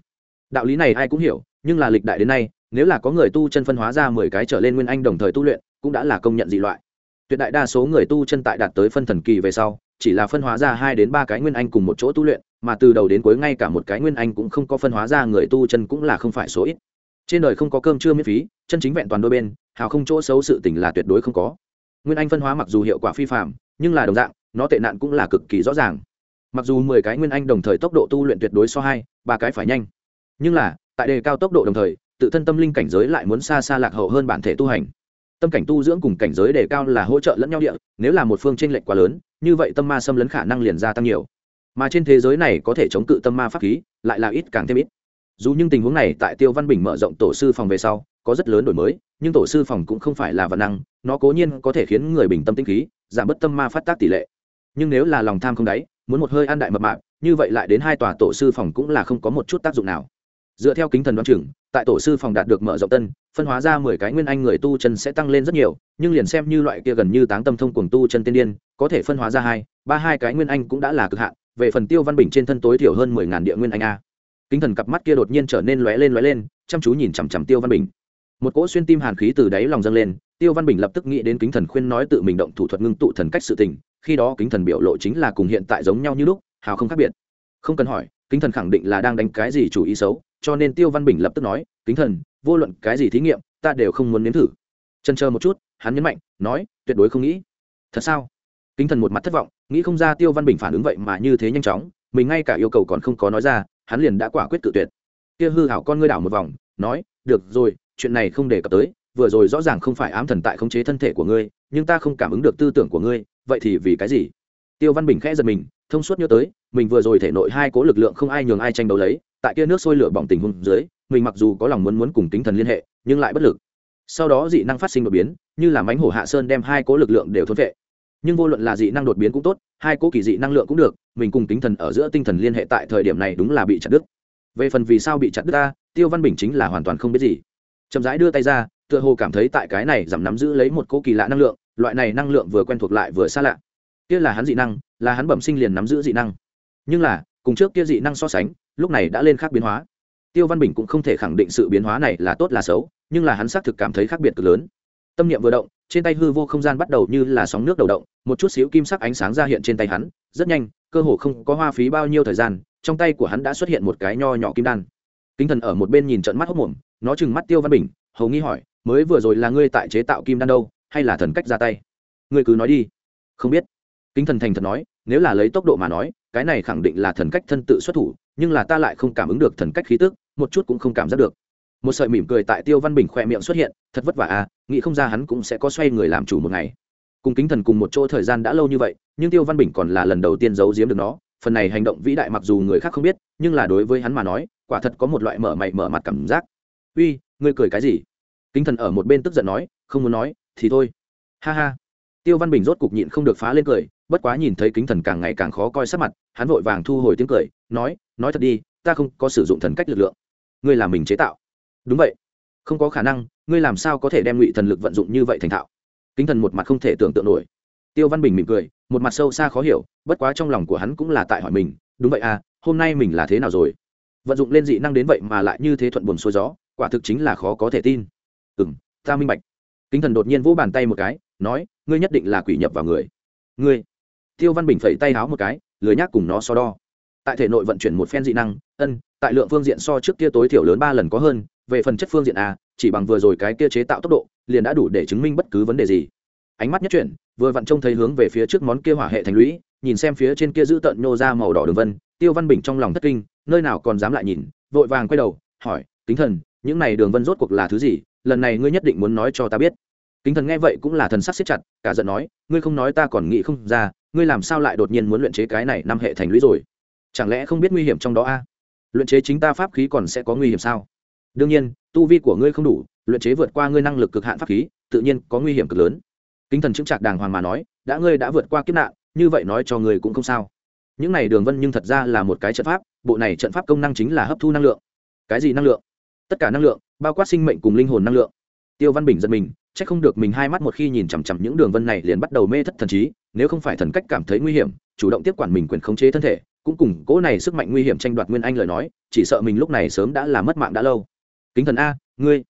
đạo lý này ai cũng hiểu, nhưng là lịch đại đến nay, nếu là có người tu chân phân hóa ra mười cái trở lên nguyên anh đồng thời tu luyện, cũng đã là công nhận dị loại. Tuyệt đại đa số người tu chân tại đạt tới phân thần kỳ về sau, chỉ là phân hóa ra hai đến ba cái nguyên anh cùng một chỗ tu luyện, mà từ đầu đến cuối ngay cả một cái nguyên anh cũng không có phân hóa ra người tu chân cũng là không phải số ít. Trên đời không có cơm chưa miễn phí, chân chính vẹn toàn đôi bên, hào không chỗ xấu sự tình là tuyệt đối không có. Nguyên anh phân hóa mặc dù hiệu quả phi phạm nhưng là đồng dạng, nó tệ nạn cũng là cực kỳ rõ ràng. Mặc dù mười cái nguyên anh đồng thời tốc độ tu luyện tuyệt đối so hai, ba cái phải nhanh nhưng là, tại đề cao tốc độ đồng thời, tự thân tâm linh cảnh giới lại muốn xa xa lạc hậu hơn bản thể tu hành. Tâm cảnh tu dưỡng cùng cảnh giới đề cao là hỗ trợ lẫn nhau địa, nếu là một phương tranh lệch quá lớn, như vậy tâm ma xâm lấn khả năng liền gia tăng nhiều. Mà trên thế giới này có thể chống cự tâm ma pháp khí, lại là ít càng thêm ít. Dù những tình huống này tại tiêu văn bình mở rộng tổ sư phòng về sau, có rất lớn đổi mới, nhưng tổ sư phòng cũng không phải là văn năng, nó cố nhiên có thể khiến người bình tâm tinh khí, giảm bớt tâm ma phát tác tỷ lệ. Nhưng nếu là lòng tham không đáy, muốn một hơi ăn đại mập mạp, như vậy lại đến hai tòa tổ sư phòng cũng là không có một chút tác dụng nào dựa theo kính thần đoán chừng, tại tổ sư phòng đạt được mở rộng tân, phân hóa ra mười cái nguyên anh người tu chân sẽ tăng lên rất nhiều, nhưng liền xem như loại kia gần như táng tâm thông cuồng tu chân tiên điên, có thể phân hóa ra hai, ba hai cái nguyên anh cũng đã là cực hạn, về phần tiêu văn bình trên thân tối thiểu hơn mười ngàn địa nguyên anh a. Kính thần cặp mắt kia đột nhiên trở nên lóe lên lóe lên, chăm chú nhìn chằm chằm tiêu văn bình. Một cỗ xuyên tim hàn khí từ đáy lòng dâng lên, tiêu văn bình lập tức nghĩ đến kính thần khuyên nói tự mình động thủ thuật ngưng tụ thần cách sự tình, khi đó kính thần biểu lộ chính là cùng hiện tại giống nhau như lúc, hào không khác biệt. Không cần hỏi, kính thần khẳng định là đang đánh cái gì chủ ý xấu cho nên tiêu văn bình lập tức nói, kính thần, vô luận cái gì thí nghiệm, ta đều không muốn nếm thử. Chân chờ một chút, hắn nhấn mạnh, nói, tuyệt đối không nghĩ. Thật sao? Kính thần một mặt thất vọng, nghĩ không ra tiêu văn bình phản ứng vậy mà như thế nhanh chóng, mình ngay cả yêu cầu còn không có nói ra, hắn liền đã quả quyết tự tuyệt. Kia hư hảo con ngươi đảo một vòng, nói, được rồi, chuyện này không đề cập tới, vừa rồi rõ ràng không phải ám thần tại khống chế thân thể của ngươi, nhưng ta không cảm ứng được tư tưởng của ngươi, vậy thì vì cái gì? Tiêu văn bình khẽ giật mình, thông suốt nhớ tới, mình vừa rồi thể nội hai cố lực lượng không ai nhường ai tranh đấu lấy tại kia nước sôi lửa bỏng tình huống dưới, mình mặc dù có lòng muốn muốn cùng tính thần liên hệ, nhưng lại bất lực. Sau đó dị năng phát sinh đột biến, như là mánh hổ hạ sơn đem hai cố lực lượng đều thốn vệ. Nhưng vô luận là dị năng đột biến cũng tốt, hai cố kỳ dị năng lượng cũng được, mình cùng tính thần ở giữa tinh thần liên hệ tại thời điểm này đúng là bị chặt đứt. Về phần vì sao bị chặt đứt ta, tiêu văn bình chính là hoàn toàn không biết gì. Chậm rãi đưa tay ra, tựa hồ cảm thấy tại cái này giảm nắm giữ lấy một cố kỳ lạ năng lượng, loại này năng lượng vừa quen thuộc lại vừa xa lạ. Kia là hắn dị năng, là hắn bẩm sinh liền nắm giữ dị năng. Nhưng là cùng trước kia dị năng so sánh, lúc này đã lên khác biến hóa. Tiêu văn bình cũng không thể khẳng định sự biến hóa này là tốt là xấu, nhưng là hắn xác thực cảm thấy khác biệt cực lớn. Tâm niệm vừa động, trên tay hư vô không gian bắt đầu như là sóng nước đầu động, một chút xíu kim sắc ánh sáng ra hiện trên tay hắn, rất nhanh, cơ hồ không có hoa phí bao nhiêu thời gian, trong tay của hắn đã xuất hiện một cái nho nhỏ kim đan. Kinh thần ở một bên nhìn trận mắt hốc mồm, nó chừng mắt tiêu văn bình, hầu nghi hỏi, mới vừa rồi là ngươi tại chế tạo kim đan đâu, hay là thần cách ra tay? Ngươi cứ nói đi. Không biết. Kinh thần thành thật nói, nếu là lấy tốc độ mà nói cái này khẳng định là thần cách thân tự xuất thủ, nhưng là ta lại không cảm ứng được thần cách khí tức, một chút cũng không cảm giác được. Một sợi mỉm cười tại tiêu văn bình khoe miệng xuất hiện, thật vất vả à nghĩ không ra hắn cũng sẽ có xoay người làm chủ một ngày. Cùng kính thần cùng một chỗ thời gian đã lâu như vậy, nhưng tiêu văn bình còn là lần đầu tiên giấu giếm được nó. Phần này hành động vĩ đại mặc dù người khác không biết, nhưng là đối với hắn mà nói, quả thật có một loại mở mày mở mặt cảm giác. Uy, ngươi cười cái gì? Kính thần ở một bên tức giận nói, không muốn nói, thì thôi. Ha ha. Tiêu văn bình rốt cục nhịn không được phá lên cười bất quá nhìn thấy kính thần càng ngày càng khó coi sắc mặt, hắn vội vàng thu hồi tiếng cười, nói nói thật đi, ta không có sử dụng thần cách lực lượng. Ngươi là mình chế tạo. Đúng vậy. Không có khả năng, ngươi làm sao có thể đem ngụy thần lực vận dụng như vậy thành thạo? Kính thần một mặt không thể tưởng tượng nổi. Tiêu văn bình mỉm cười, một mặt sâu xa khó hiểu, bất quá trong lòng của hắn cũng là tại hỏi mình, đúng vậy à hôm nay mình là thế nào rồi? Vận dụng lên dị năng đến vậy mà lại như thế thuận buồn xuôi gió, quả thực chính là khó có thể tin. Ừ m ta minh bạch. Kính thần đột nhiên vỗ bàn tay một cái, nói, ngươi nhất định là quỷ nhập vào người. Ngươi? Tiêu văn bình phẩy tay háo một cái, lười nhác cùng nó so đo. Tại thể nội vận chuyển một phen dị năng, ân, tại lượng phương diện so trước kia tối thiểu lớn ba lần có hơn, về phần chất phương diện a, chỉ bằng vừa rồi cái kia chế tạo tốc độ, liền đã đủ để chứng minh bất cứ vấn đề gì. Ánh mắt nhất chuyển, vừa vặn trông thấy hướng về phía trước món kia hỏa hệ thành lũy, nhìn xem phía trên kia giữ tận nhô ra màu đỏ đường vân, tiêu văn bình trong lòng thất kinh, nơi nào còn dám lại nhìn, vội vàng quay đầu, hỏi, kính thần, những này đường vân rốt cuộc là thứ gì? Lần này ngươi nhất định muốn nói cho ta biết. Kính thần nghe vậy cũng là thần sắc siết chặt, cả giận nói, ngươi không nói ta còn nghĩ không ra ngươi làm sao lại đột nhiên muốn luyện chế cái này năm hệ thành lũy rồi? Chẳng lẽ không biết nguy hiểm trong đó a? Luyện chế chính ta pháp khí còn sẽ có nguy hiểm sao? Đương nhiên, tu vi của ngươi không đủ, luyện chế vượt qua ngươi năng lực cực hạn pháp khí, tự nhiên có nguy hiểm cực lớn. Kính thần chứng trạc đàng hoàng mà nói, đã ngươi đã vượt qua kiếp nạn, như vậy nói cho ngươi cũng không sao. Những này đường vân nhưng thật ra là một cái trận pháp, bộ này trận pháp công năng chính là hấp thu năng lượng. Cái gì năng lượng? Tất cả năng lượng, bao quát sinh mệnh cùng linh hồn năng lượng. Tiêu văn bình giật mình c h ắ c không được mình hai mắt một khi nhìn chằm chằm những đường vân này liền bắt đầu mê thất thần trí nếu không phải thần cách cảm thấy nguy hiểm chủ động tiếp quản mình quyền khống chế thân thể cũng cùng cỗ này sức mạnh nguy hiểm tranh đoạt nguyên anh lời nói chỉ sợ mình lúc này sớm đã là mất mạng đã lâu. Kính thần a ngươi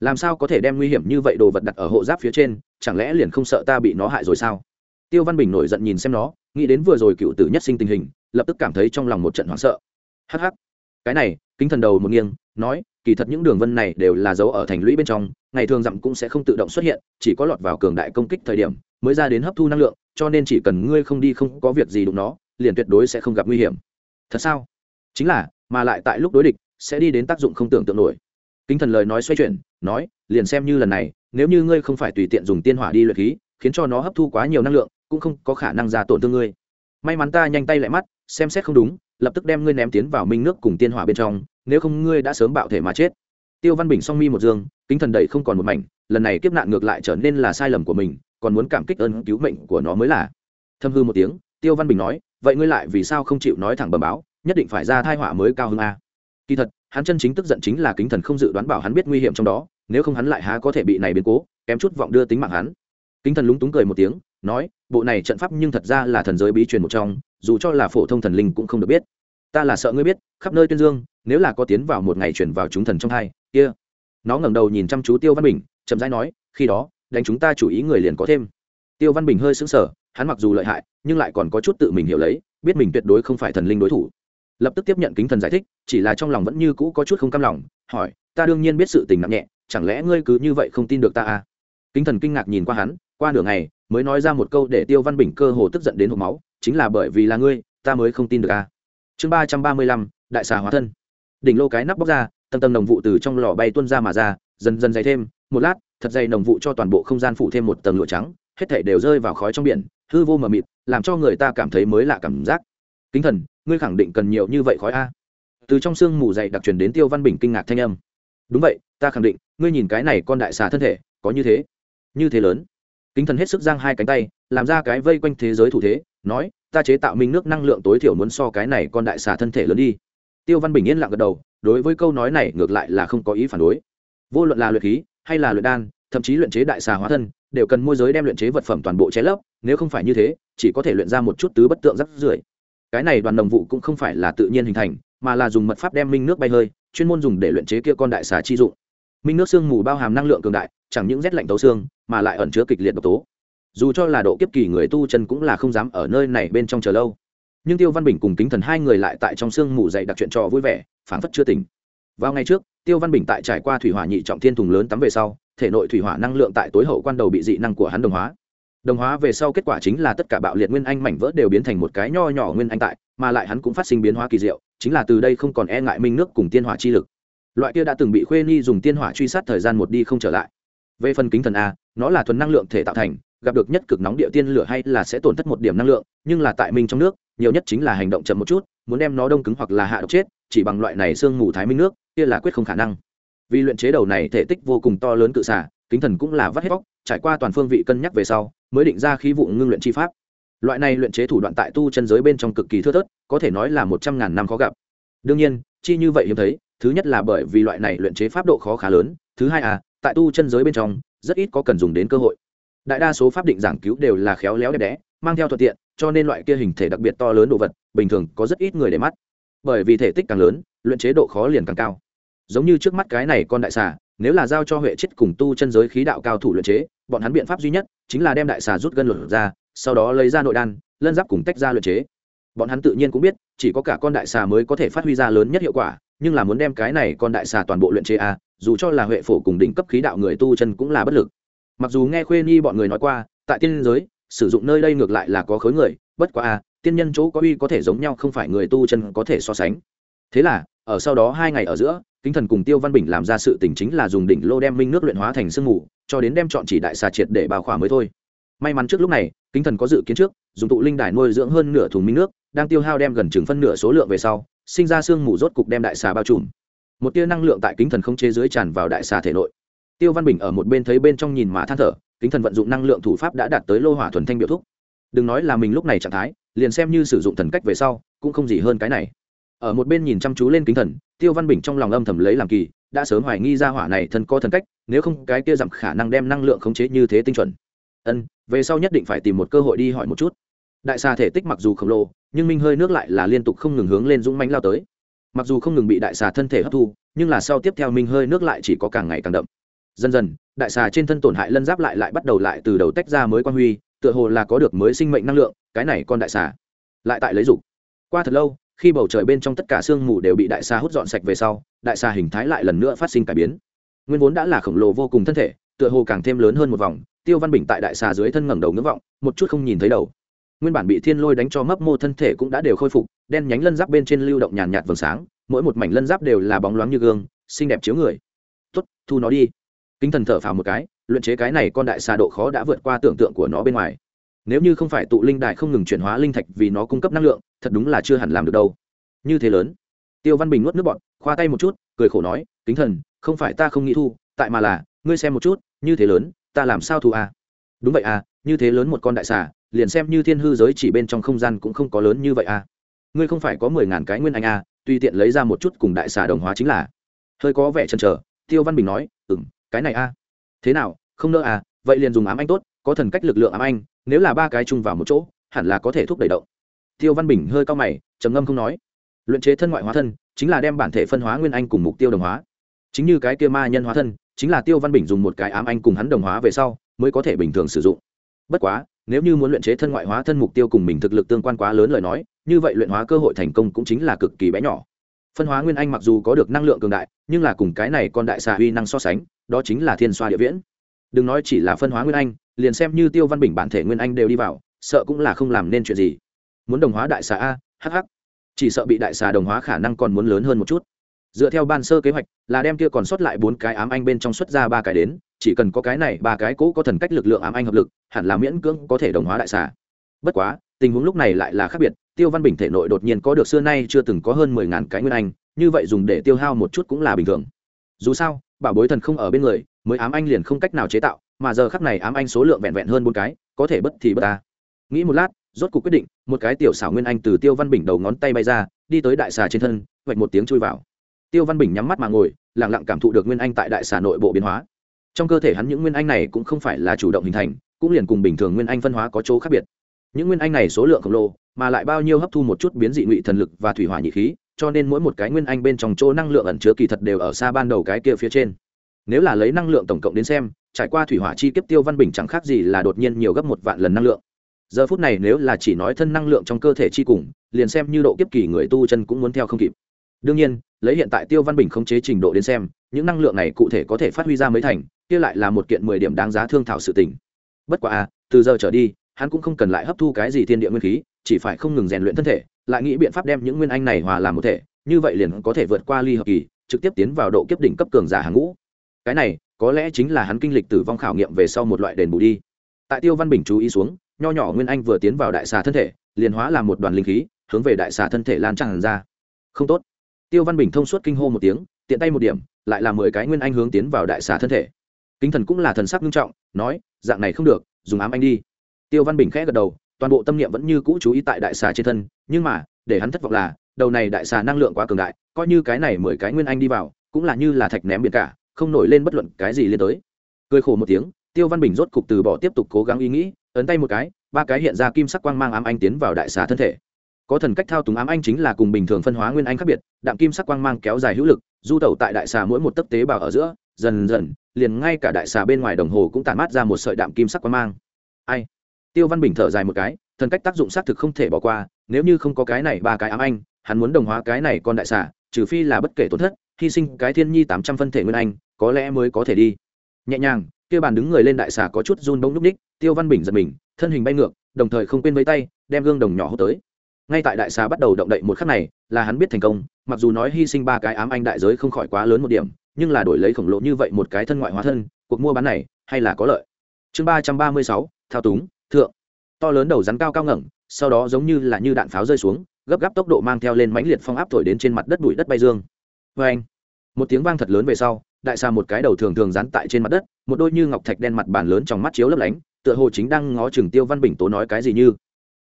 làm sao có thể đem nguy hiểm như vậy đồ vật đặt ở hộ giáp phía trên chẳng lẽ liền không sợ ta bị nó hại rồi sao? Tiêu văn bình nổi giận nhìn xem nó nghĩ đến vừa rồi cựu tử nhất sinh tình hình lập tức cảm thấy trong lòng một trận hoảng sợ. Hắc hắc, cái này kính thần đầu một nghiêng nói kỳ thật những đường vân này đều là dấu ở thành lũy bên trong ngày thường dặm cũng sẽ không tự động xuất hiện chỉ có lọt vào cường đại công kích thời điểm mới ra đến hấp thu năng lượng cho nên chỉ cần ngươi không đi không có việc gì đụng nó, liền tuyệt đối sẽ không gặp nguy hiểm. Thật sao? Chính là, mà lại tại lúc đối địch, sẽ đi đến tác dụng không tưởng tượng nổi. Kính thần lời nói xoay chuyển, nói, liền xem như lần này, nếu như ngươi không phải tùy tiện dùng tiên hỏa đi luyện khí, khiến cho nó hấp thu quá nhiều năng lượng, cũng không có khả năng ra tổn thương ngươi. May mắn ta nhanh tay lại mắt, xem xét không đúng, lập tức đem ngươi ném tiến vào minh nước cùng tiên hỏa bên trong, nếu không ngươi đã sớm bạo thể mà chết. Tiêu văn bình song mi một dương, kính thần đầy không còn một mảnh, lần này kiếp nạn ngược lại trở nên là sai lầm của mình còn muốn cảm kích ơn cứu mệnh của nó mới là. Thâm hư một tiếng, tiêu văn bình nói, vậy ngươi lại vì sao không chịu nói thẳng bờ báo? Nhất định phải ra thai họa mới cao hơn a. Kỳ thật, hắn chân chính tức giận chính là kính thần không dự đoán bảo hắn biết nguy hiểm trong đó, nếu không hắn lại há có thể bị này biến cố, kém chút vọng đưa tính mạng hắn. Kính thần lúng túng cười một tiếng, nói, bộ này trận pháp nhưng thật ra là thần giới bí truyền một trong, dù cho là phổ thông thần linh cũng không được biết. Ta là sợ ngươi biết, khắp nơi tuyên dương, nếu là có tiến vào một ngày chuyển vào chúng thần trong hai kia. Nó ngẩng đầu nhìn chăm chú tiêu văn bình, chậm rãi nói, khi đó đánh chúng ta chủ ý người liền có thêm. Tiêu văn bình hơi sững sờ, hắn mặc dù lợi hại, nhưng lại còn có chút tự mình hiểu lấy, biết mình tuyệt đối không phải thần linh đối thủ. Lập tức tiếp nhận kính thần giải thích, chỉ là trong lòng vẫn như cũ có chút không cam lòng, hỏi, ta đương nhiên biết sự tình nặng nhẹ, chẳng lẽ ngươi cứ như vậy không tin được ta à? Kính thần kinh ngạc nhìn qua hắn, qua nửa ngày, mới nói ra một câu để tiêu văn bình cơ hồ tức giận đến hộp máu, chính là bởi vì là ngươi, ta mới không tin được à? Chương ba trăm ba mươi lăm, đại xà hóa thân. Đỉnh lô cái nắp bóc ra, tầng tầng đồng vụ từ trong lò bay tuôn ra mà ra, dần dần dày thêm, một lát thật dày nồng vụ cho toàn bộ không gian phủ thêm một tầng lụa trắng, hết thể đều rơi vào khói trong biển, hư vô mờ mịt, làm cho người ta cảm thấy mới lạ cảm giác. Kính thần, ngươi khẳng định cần nhiều như vậy khói a? Từ trong sương mù dày đặc truyền đến tiêu văn bình kinh ngạc thanh âm. Đúng vậy, ta khẳng định, ngươi nhìn cái này con đại xà thân thể, có như thế như thế lớn. Kính thần hết sức giang hai cánh tay, làm ra cái vây quanh thế giới thủ thế, nói, ta chế tạo minh nước năng lượng tối thiểu muốn so cái này con đại xà thân thể lớn đi. Tiêu văn bình yên lặng gật đầu, đối với câu nói này ngược lại là không có ý phản đối. Vô luận là luyện khí, hay là luyện đan thậm chí luyện chế đại xà hóa thân, đều cần môi giới đem luyện chế vật phẩm toàn bộ chế lấp, nếu không phải như thế, chỉ có thể luyện ra một chút tứ bất tượng rắc rưởi. Cái này đoàn đồng vụ cũng không phải là tự nhiên hình thành, mà là dùng mật pháp đem minh nước bay hơi, chuyên môn dùng để luyện chế kia con đại xà chi dụng. Minh nước sương mù bao hàm năng lượng cường đại, chẳng những rét lạnh tấu xương, mà lại ẩn chứa kịch liệt độc tố. Dù cho là độ kiếp kỳ người tu chân cũng là không dám ở nơi này bên trong chờ lâu. Nhưng tiêu văn bình cùng kính thần hai người lại tại trong sương mù dậy đặc chuyện trò vui vẻ, phảng phất chưa tỉnh. Vào ngày trước, tiêu văn bình tại trải qua thủy hỏa nhị trọng thiên thùng lớn tắm về sau thể nội thủy hỏa năng lượng tại tối hậu quan đầu bị dị năng của hắn đồng hóa. Đồng hóa về sau kết quả chính là tất cả bạo liệt nguyên anh mảnh vỡ đều biến thành một cái nho nhỏ nguyên anh tại, mà lại hắn cũng phát sinh biến hóa kỳ diệu, chính là từ đây không còn e ngại minh nước cùng tiên hỏa chi lực. Loại kia đã từng bị khuê ni dùng tiên hỏa truy sát thời gian một đi không trở lại. Về phần kính thần a, nó là thuần năng lượng thể tạo thành, gặp được nhất cực nóng địa tiên lửa hay là sẽ tổn thất một điểm năng lượng, nhưng là tại minh trong nước, nhiều nhất chính là hành động chậm một chút, muốn đem nó đông cứng hoặc là hạ độc chết, chỉ bằng loại này xương mù thái minh nước, kia là quyết không khả năng vì luyện chế đầu này thể tích vô cùng to lớn cự xả kính thần cũng là vắt hết vóc trải qua toàn phương vị cân nhắc về sau, mới định ra khí vụ ngưng luyện chi pháp. Loại này luyện chế thủ đoạn tại tu chân giới bên trong cực kỳ thưa thớt, có thể nói là một trăm ngàn năm khó gặp. Đương nhiên, chi như vậy hiếm thấy, thứ nhất là bởi vì loại này luyện chế pháp độ khó khá lớn, thứ hai à tại tu chân giới bên trong, rất ít có cần dùng đến cơ hội. Đại đa số pháp định giảng cứu đều là khéo léo đẹp đẽ, mang theo thuận tiện, cho nên loại kia hình thể đặc biệt to lớn đồ vật, bình thường có rất ít người để mắt. Bởi vì thể tích càng lớn, luyện chế độ khó liền càng cao giống như trước mắt cái này con đại xà nếu là giao cho huệ chết cùng tu chân giới khí đạo cao thủ luyện chế bọn hắn biện pháp duy nhất chính là đem đại xà rút gân lột ra sau đó lấy ra nội đan lân giáp cùng tách ra luyện chế. Bọn hắn tự nhiên cũng biết chỉ có cả con đại xà mới có thể phát huy ra lớn nhất hiệu quả nhưng là muốn đem cái này con đại xà toàn bộ luyện chế a à, dù cho là huệ phổ cùng đỉnh cấp khí đạo người tu chân cũng là bất lực. Mặc dù nghe khuê nhi bọn người nói qua tại tiên giới sử dụng nơi đây ngược lại là có khối người bất quá a à, tiên nhân chỗ có uy có thể giống nhau không phải người tu chân có thể so sánh thế là, ở sau đó hai ngày ở giữa, kính thần cùng tiêu văn bình làm ra sự tình chính là dùng đỉnh lô đem minh nước luyện hóa thành sương mù, cho đến đem chọn chỉ đại xà triệt để bào khỏa mới thôi. May mắn trước lúc này, kính thần có dự kiến trước, dùng tụ linh đài nuôi dưỡng hơn nửa thùng minh nước, đang tiêu hao đem gần chừng phân nửa số lượng về sau, sinh ra sương mù rốt cục đem đại xà bao trùm. Một tia năng lượng tại kính thần không chế dưới tràn vào đại xà thể nội. Tiêu văn bình ở một bên thấy bên trong nhìn mà than thở, kính thần vận dụng năng lượng thủ pháp đã đạt tới lô hỏa thuần thanh biểu thúc. Đừng nói là mình lúc này trạng thái, liền xem như sử dụng thần cách về sau, cũng không gì hơn cái này ở một bên nhìn chăm chú lên kính thần, tiêu văn bình trong lòng âm thầm lấy làm kỳ, đã sớm hoài nghi ra hỏa này thân có thần cách, nếu không cái kia giảm khả năng đem năng lượng khống chế như thế tinh chuẩn. Ân, về sau nhất định phải tìm một cơ hội đi hỏi một chút. Đại xà thể tích mặc dù khổng lồ, nhưng minh hơi nước lại là liên tục không ngừng hướng lên dũng mánh lao tới. Mặc dù không ngừng bị đại xà thân thể hấp thu, nhưng là sau tiếp theo minh hơi nước lại chỉ có càng ngày càng đậm. Dần dần, đại xà trên thân tổn hại lân giáp lại lại bắt đầu lại từ đầu tách ra mới quan huy, tựa hồ là có được mới sinh mệnh năng lượng, cái này con đại xà lại tại lấy dục. Qua thật lâu khi bầu trời bên trong tất cả sương mù đều bị đại xà hút dọn sạch về sau, đại xà hình thái lại lần nữa phát sinh cải biến. Nguyên vốn đã là khổng lồ vô cùng thân thể, tựa hồ càng thêm lớn hơn một vòng, tiêu văn bình tại đại xà dưới thân ngẩng đầu ngưỡng vọng, một chút không nhìn thấy đầu. Nguyên bản bị thiên lôi đánh cho mấp mô thân thể cũng đã đều khôi phục, đen nhánh lân giáp bên trên lưu động nhàn nhạt vầng sáng, mỗi một mảnh lân giáp đều là bóng loáng như gương, xinh đẹp chiếu người. Tuất thu nó đi. Kính thần thở phào một cái, luyện chế cái này con đại xà độ khó đã vượt qua tưởng tượng của nó bên ngoài nếu như không phải tụ linh đại không ngừng chuyển hóa linh thạch vì nó cung cấp năng lượng, thật đúng là chưa hẳn làm được đâu. Như thế lớn. Tiêu văn bình nuốt nước bọn khoa tay một chút, cười khổ nói, kính thần, không phải ta không nghĩ thu, tại mà là, ngươi xem một chút, như thế lớn, ta làm sao thu à? đúng vậy à như thế lớn một con đại xà, liền xem như thiên hư giới chỉ bên trong không gian cũng không có lớn như vậy à. Ngươi không phải có mười ngàn cái nguyên anh à tùy tiện lấy ra một chút cùng đại xà đồng hóa chính là. Hơi có vẻ chần chờ, tiêu văn bình nói ừ m cái này à. Thế nào, không nỡ à vậy liền dùng ám anh tốt, có thần cách lực lượng ám anh nếu là ba cái chung vào một chỗ, hẳn là có thể thúc đẩy động. Tiêu văn bình hơi cao mày, trầm ngâm không nói. Luyện chế thân ngoại hóa thân, chính là đem bản thể phân hóa nguyên anh cùng mục tiêu đồng hóa. Chính như cái kia ma nhân hóa thân, chính là tiêu văn bình dùng một cái ám anh cùng hắn đồng hóa về sau, mới có thể bình thường sử dụng. Bất quá, nếu như muốn luyện chế thân ngoại hóa thân mục tiêu cùng mình thực lực tương quan quá lớn lời nói, như vậy luyện hóa cơ hội thành công cũng chính là cực kỳ bé nhỏ. Phân hóa nguyên anh mặc dù có được năng lượng cường đại, nhưng là cùng cái này con đại xà huy năng so sánh, đó chính là thiên xoa địa viễn. Đừng nói chỉ là phân hóa nguyên anh liền xem như tiêu văn bình bản thể nguyên anh đều đi vào, sợ cũng là không làm nên chuyện gì. Muốn đồng hóa đại xà a hh chỉ sợ bị đại xà đồng hóa khả năng còn muốn lớn hơn một chút. Dựa theo ban sơ kế hoạch, là đem kia còn sót lại bốn cái ám anh bên trong xuất ra ba cái đến, chỉ cần có cái này ba cái cũ có thần cách lực lượng ám anh hợp lực, hẳn là miễn cưỡng có thể đồng hóa đại xà. Bất quá, tình huống lúc này lại là khác biệt, tiêu văn bình thể nội đột nhiên có được xưa nay chưa từng có hơn mười ngàn cái nguyên anh, như vậy dùng để tiêu hao một chút cũng là bình thường. Dù sao, bảo bối thần không ở bên người mới ám anh liền không cách nào chế tạo, mà giờ khắc này ám anh số lượng vẹn vẹn hơn bốn cái, có thể bất thì bất ta nghĩ một lát, rốt cuộc quyết định, một cái tiểu xảo nguyên anh từ tiêu văn bình đầu ngón tay bay ra, đi tới đại xà trên thân, vạch một tiếng chui vào. Tiêu văn bình nhắm mắt mà ngồi lẳng lặng cảm thụ được nguyên anh tại đại xà nội bộ biến hóa. Trong cơ thể hắn những nguyên anh này cũng không phải là chủ động hình thành, cũng liền cùng bình thường nguyên anh phân hóa có chỗ khác biệt. Những nguyên anh này số lượng khổng lồ, mà lại bao nhiêu hấp thu một chút biến dị ngụy thần lực và thủy hỏa nhị khí, cho nên mỗi một cái nguyên anh bên trong chỗ năng lượng ẩn chứa kỳ thật đều ở xa ban đầu cái kia phía trên nếu là lấy năng lượng tổng cộng đến xem, trải qua thủy hỏa chi kiếp tiêu văn bình chẳng khác gì là đột nhiên nhiều gấp một vạn lần năng lượng. Giờ phút này nếu là chỉ nói thân năng lượng trong cơ thể chi cùng, liền xem như độ kiếp kỳ người tu chân cũng muốn theo không kịp. Đương nhiên, lấy hiện tại tiêu văn bình khống chế trình độ đến xem, những năng lượng này cụ thể có thể phát huy ra mấy thành, kia lại là một kiện mười điểm đáng giá thương thảo sự tình. Bất quá à từ giờ trở đi, hắn cũng không cần lại hấp thu cái gì thiên địa nguyên khí, chỉ phải không ngừng rèn luyện thân thể, lại nghĩ biện pháp đem những nguyên anh này hòa làm một thể, như vậy liền có thể vượt qua ly hợp kỳ, trực tiếp tiến vào độ kiếp đỉnh cấp cường giả hàng ngũ cái này có lẽ chính là hắn kinh lịch tử vong khảo nghiệm về sau một loại đền bù đi. Tại tiêu văn bình chú ý xuống, nho nhỏ nguyên anh vừa tiến vào đại xà thân thể, liền hóa làm một đoàn linh khí, hướng về đại xà thân thể lan tràn ra. Không tốt. Tiêu văn bình thông suốt kinh hô một tiếng, tiện tay một điểm, lại là mười cái nguyên anh hướng tiến vào đại xà thân thể. Kinh thần cũng là thần sắc nghiêm trọng, nói, dạng này không được, dùng ám anh đi. Tiêu văn bình khẽ gật đầu, toàn bộ tâm niệm vẫn như cũ chú ý tại đại xà trên thân, nhưng mà, để hắn thất vọng là, đầu này đại xà năng lượng quá cường đại, coi như cái này mười cái nguyên anh đi vào, cũng là như là thạch ném biển cả không nổi lên bất luận cái gì lên tới. Cười khổ một tiếng, tiêu văn bình rốt cục từ bỏ tiếp tục cố gắng ý nghĩ, ấn tay một cái, ba cái hiện ra kim sắc quang mang ám anh tiến vào đại xà thân thể. Có thần cách thao túng ám anh chính là cùng bình thường phân hóa nguyên anh khác biệt, đạm kim sắc quang mang kéo dài hữu lực, du tẩu tại đại xà mỗi một tấc tế bào ở giữa, dần dần, liền ngay cả đại xà bên ngoài đồng hồ cũng tản mát ra một sợi đạm kim sắc quang mang. Ai? Tiêu văn bình thở dài một cái, thần cách tác dụng xác thực không thể bỏ qua, nếu như không có cái này ba cái ám anh hắn muốn đồng hóa cái này con đại xà, trừ phi là bất kể tổn thất, hy sinh cái thiên nhi tám trăm phân thể nguyên anh có lẽ mới có thể đi. Nhẹ nhàng, kia bàn đứng người lên đại xà có chút run bông núp ních, tiêu văn bình giật mình, thân hình bay ngược, đồng thời không quên với tay, đem gương đồng nhỏ hốt tới. Ngay tại đại xà bắt đầu động đậy một khắc này, là hắn biết thành công, mặc dù nói hy sinh ba cái ám anh đại giới không khỏi quá lớn một điểm, nhưng là đổi lấy khổng lồ như vậy một cái thân ngoại hóa thân, cuộc mua bán này, hay là có lợi. Chương ba trăm ba mươi sáu, thao túng, thượng. To lớn đầu rắn cao cao ngẩng, sau đó giống như là như đạn pháo rơi xuống, gấp gáp tốc độ mang theo lên mãnh liệt phong áp thổi đến trên mặt đất bụi đất bay dương. Vê anh một tiếng vang thật lớn về sau đại xà một cái đầu thường thường dán tại trên mặt đất, một đôi như ngọc thạch đen mặt bàn lớn trong mắt chiếu lấp lánh, tựa hồ chính đang ngó chừng tiêu văn bình tố nói cái gì như.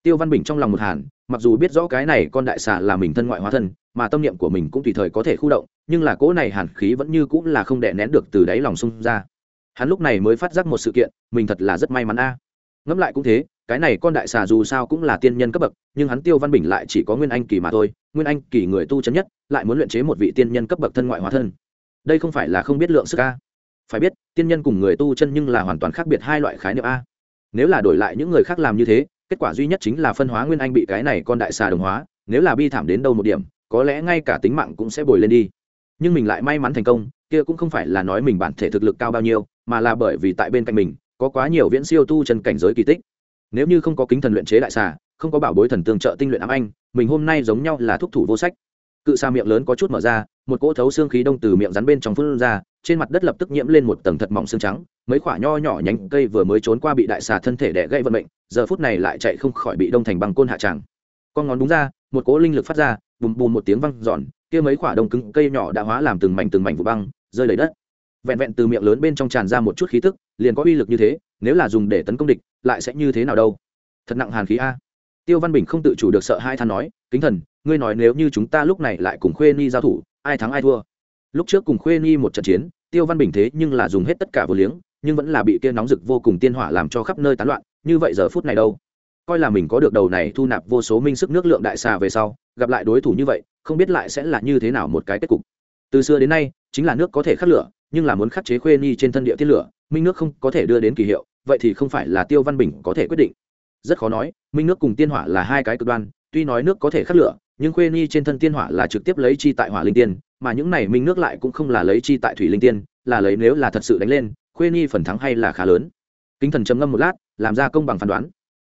Tiêu văn bình trong lòng một hàn, mặc dù biết rõ cái này con đại xà là mình thân ngoại hóa thân, mà tâm niệm của mình cũng tùy thời có thể khu động, nhưng là cỗ này hàn khí vẫn như cũng là không đè nén được từ đáy lòng xung ra. Hắn lúc này mới phát giác một sự kiện, mình thật là rất may mắn a. À. ngẫm lại cũng thế, cái này con đại xà dù sao cũng là tiên nhân cấp bậc, nhưng hắn tiêu văn bình lại chỉ có nguyên anh kỳ mà thôi, nguyên anh kỳ người tu chấn nhất, lại muốn luyện chế một vị tiên nhân cấp bậc thân ngoại hóa thân đây không phải là không biết lượng sức a. Phải biết, tiên nhân cùng người tu chân nhưng là hoàn toàn khác biệt hai loại khái niệm a. Nếu là đổi lại những người khác làm như thế, kết quả duy nhất chính là phân hóa nguyên anh bị cái này con đại xà đồng hóa, nếu là bi thảm đến đâu một điểm, có lẽ ngay cả tính mạng cũng sẽ bồi lên đi. Nhưng mình lại may mắn thành công, kia cũng không phải là nói mình bản thể thực lực cao bao nhiêu, mà là bởi vì tại bên cạnh mình, có quá nhiều viễn siêu tu chân cảnh giới kỳ tích. Nếu như không có kính thần luyện chế đại xà, không có bảo bối thần tương trợ tinh luyện ám anh, mình hôm nay giống nhau là thúc thủ vô sách. Cự xa miệng lớn có chút mở ra một cỗ thấu xương khí đông từ miệng rắn bên trong phun ra, trên mặt đất lập tức nhiễm lên một tầng thật mỏng xương trắng, mấy khoả nho nhỏ nhánh cây vừa mới trốn qua bị đại xà thân thể đẻ gây vận mệnh, giờ phút này lại chạy không khỏi bị đông thành bằng côn hạ tràng. Con ngón đúng ra, một cỗ linh lực phát ra, bùm bùm một tiếng văng giòn kia mấy khoả đông cứng cây nhỏ đã hóa làm từng mảnh từng mảnh vụ băng, rơi lấy đất. Vẹn vẹn từ miệng lớn bên trong tràn ra một chút khí tức, liền có uy lực như thế, nếu là dùng để tấn công địch, lại sẽ như thế nào đâu? Thật nặng hàn khí a. Tiêu văn bình không tự chủ được sợ hai than nói, kính thần ngươi nói nếu như chúng ta lúc này lại cùng khuê ni giao thủ, ai thắng ai thua? Lúc trước cùng khuê ni một trận chiến, tiêu văn bình thế nhưng là dùng hết tất cả vô liếng, nhưng vẫn là bị kia nóng rực vô cùng tiên hỏa làm cho khắp nơi tán loạn, như vậy giờ phút này đâu? Coi là mình có được đầu này thu nạp vô số minh sức nước lượng đại xà về sau, gặp lại đối thủ như vậy, không biết lại sẽ là như thế nào một cái kết cục. Từ xưa đến nay, chính là nước có thể khắc lửa, nhưng là muốn khắc chế khuê ni trên thân địa tiết lửa, minh nước không có thể đưa đến kỳ hiệu, vậy thì không phải là tiêu văn bình có thể quyết định. Rất khó nói, minh nước cùng tiên hỏa là hai cái cực đoan, tuy nói nước có thể khắc lửa nhưng khuê ni trên thân tiên hỏa là trực tiếp lấy chi tại hỏa linh tiên, mà những này minh nước lại cũng không là lấy chi tại thủy linh tiên, là lấy nếu là thật sự đánh lên, khuê ni phần thắng hay là khá lớn. Kính thần trầm ngâm một lát, làm ra công bằng phán đoán.